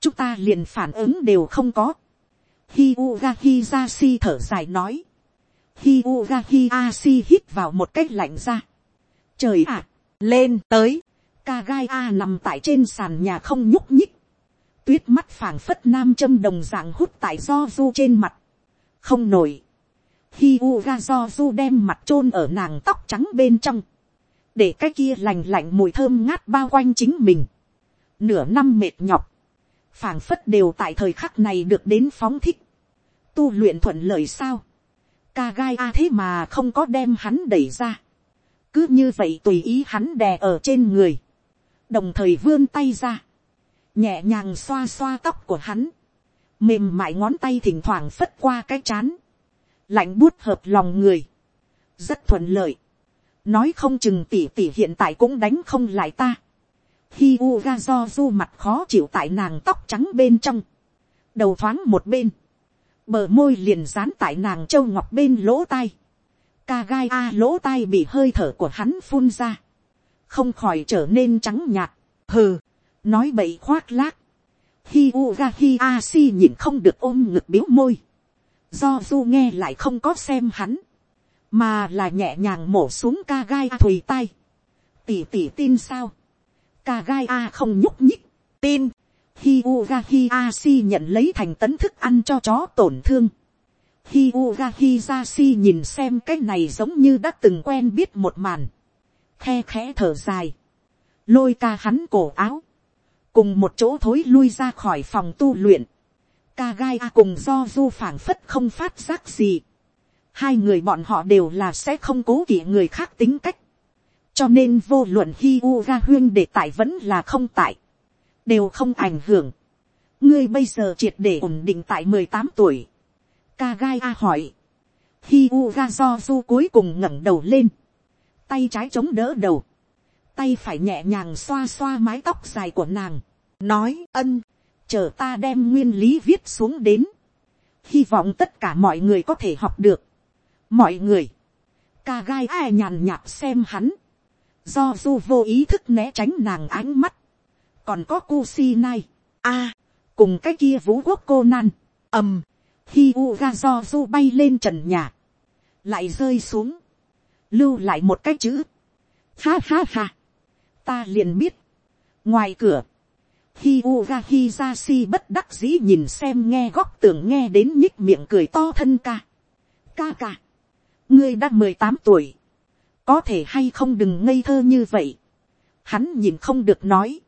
chúng ta liền phản ứng đều không có. Hi uga hi ra si thở dài nói. Hi uga hi a si hít vào một cách lạnh ra. Trời ạ, lên tới. Ca gai a nằm tại trên sàn nhà không nhúc nhích tuyết mắt phảng phất nam châm đồng dạng hút tại do du trên mặt. không nổi. Hi u ga do du đem mặt chôn ở nàng tóc trắng bên trong. để cái kia lành lạnh mùi thơm ngát bao quanh chính mình. nửa năm mệt nhọc. phảng phất đều tại thời khắc này được đến phóng thích. tu luyện thuận lợi sao. ca gai a thế mà không có đem hắn đẩy ra cứ như vậy tùy ý hắn đè ở trên người. đồng thời vươn tay ra. Nhẹ nhàng xoa xoa tóc của hắn, mềm mại ngón tay thỉnh thoảng phất qua cái chán, lạnh buốt hợp lòng người, rất thuận lợi, nói không chừng tỉ tỉ hiện tại cũng đánh không lại ta, khi u ga do du mặt khó chịu tại nàng tóc trắng bên trong, đầu thoáng một bên, bờ môi liền dán tại nàng châu ngọc bên lỗ tai, ca gai a lỗ tai bị hơi thở của hắn phun ra, không khỏi trở nên trắng nhạt, hừ, nói bậy khoác lác, hi u ga hi a si nhìn không được ôm ngực biếu môi, do du nghe lại không có xem hắn, mà là nhẹ nhàng mổ xuống ca gai a thùy tay, tỉ tỉ tin sao, ca gai a không nhúc nhích, tin, hi u ga hi a si nhận lấy thành tấn thức ăn cho chó tổn thương, hi ga hi nhìn xem cái này giống như đã từng quen biết một màn, khe khẽ thở dài, lôi ca hắn cổ áo, cùng một chỗ thối lui ra khỏi phòng tu luyện, ca gai a cùng do du phảng phất không phát giác gì, hai người bọn họ đều là sẽ không cố kỵ người khác tính cách, cho nên vô luận hi ga huyên để tại vẫn là không tại, đều không ảnh hưởng. ngươi bây giờ triệt để ổn định tại mười tám tuổi ca gai a hỏi. hi u ga do du cuối cùng ngẩng đầu lên. tay trái chống đỡ đầu. tay phải nhẹ nhàng xoa xoa mái tóc dài của nàng. nói ân, chờ ta đem nguyên lý viết xuống đến. hy vọng tất cả mọi người có thể học được. mọi người. ca gai nhàn nhạt xem hắn. do du vô ý thức né tránh nàng ánh mắt còn có Kusinai, a, cùng cái kia vũ quốc cô nan, ầm, Um u ga do du bay lên trần nhà, lại rơi xuống, lưu lại một cái chữ, ha ha ha, ta liền biết, ngoài cửa, hi u ga hi ra si bất đắc dĩ nhìn xem nghe góc tường nghe đến nhích miệng cười to thân ca, ca ca, ngươi đã mười tám tuổi, có thể hay không đừng ngây thơ như vậy, hắn nhìn không được nói,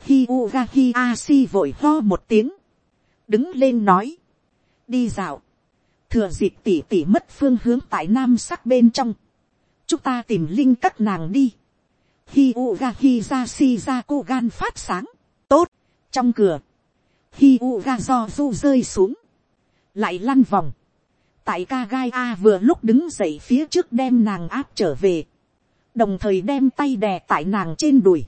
hi u ga hi a si vội ho một tiếng, đứng lên nói, đi dạo, thừa dịp tỉ tỉ mất phương hướng tại nam sắc bên trong, chúng ta tìm linh các nàng đi, hi u ga hi ra si ra cô gan phát sáng, tốt, trong cửa, hi u ga do du rơi xuống, lại lăn vòng, tại ca gai a vừa lúc đứng dậy phía trước đem nàng áp trở về, đồng thời đem tay đè tại nàng trên đùi,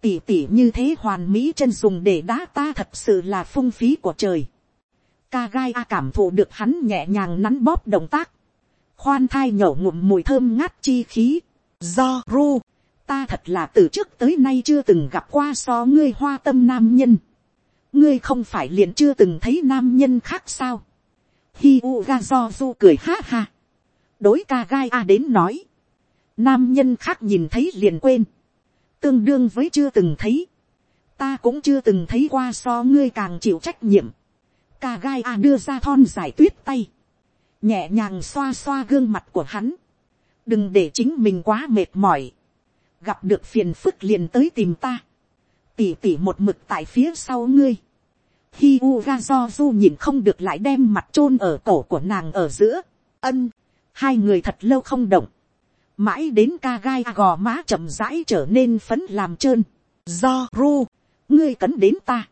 tỉ tỉ như thế hoàn mỹ chân dùng để đá ta thật sự là phung phí của trời. Ca gai a cảm thụ được hắn nhẹ nhàng nắn bóp động tác. Khoan thai nhổ ngụm mùi thơm ngát chi khí. Do ru, ta thật là từ trước tới nay chưa từng gặp qua so ngươi hoa tâm nam nhân. Ngươi không phải liền chưa từng thấy nam nhân khác sao. Hi u ga do du cười ha ha. Đối ca gai a đến nói. Nam nhân khác nhìn thấy liền quên tương đương với chưa từng thấy, ta cũng chưa từng thấy qua so ngươi càng chịu trách nhiệm, ca gai a đưa ra thon giải tuyết tay, nhẹ nhàng xoa xoa gương mặt của hắn, đừng để chính mình quá mệt mỏi, gặp được phiền phức liền tới tìm ta, tỉ tỉ một mực tại phía sau ngươi, hi u ga do du nhìn không được lại đem mặt chôn ở cổ của nàng ở giữa, ân, hai người thật lâu không động, mãi đến ca gai gò má chậm rãi trở nên phấn làm trơn, do ru, ngươi cấn đến ta,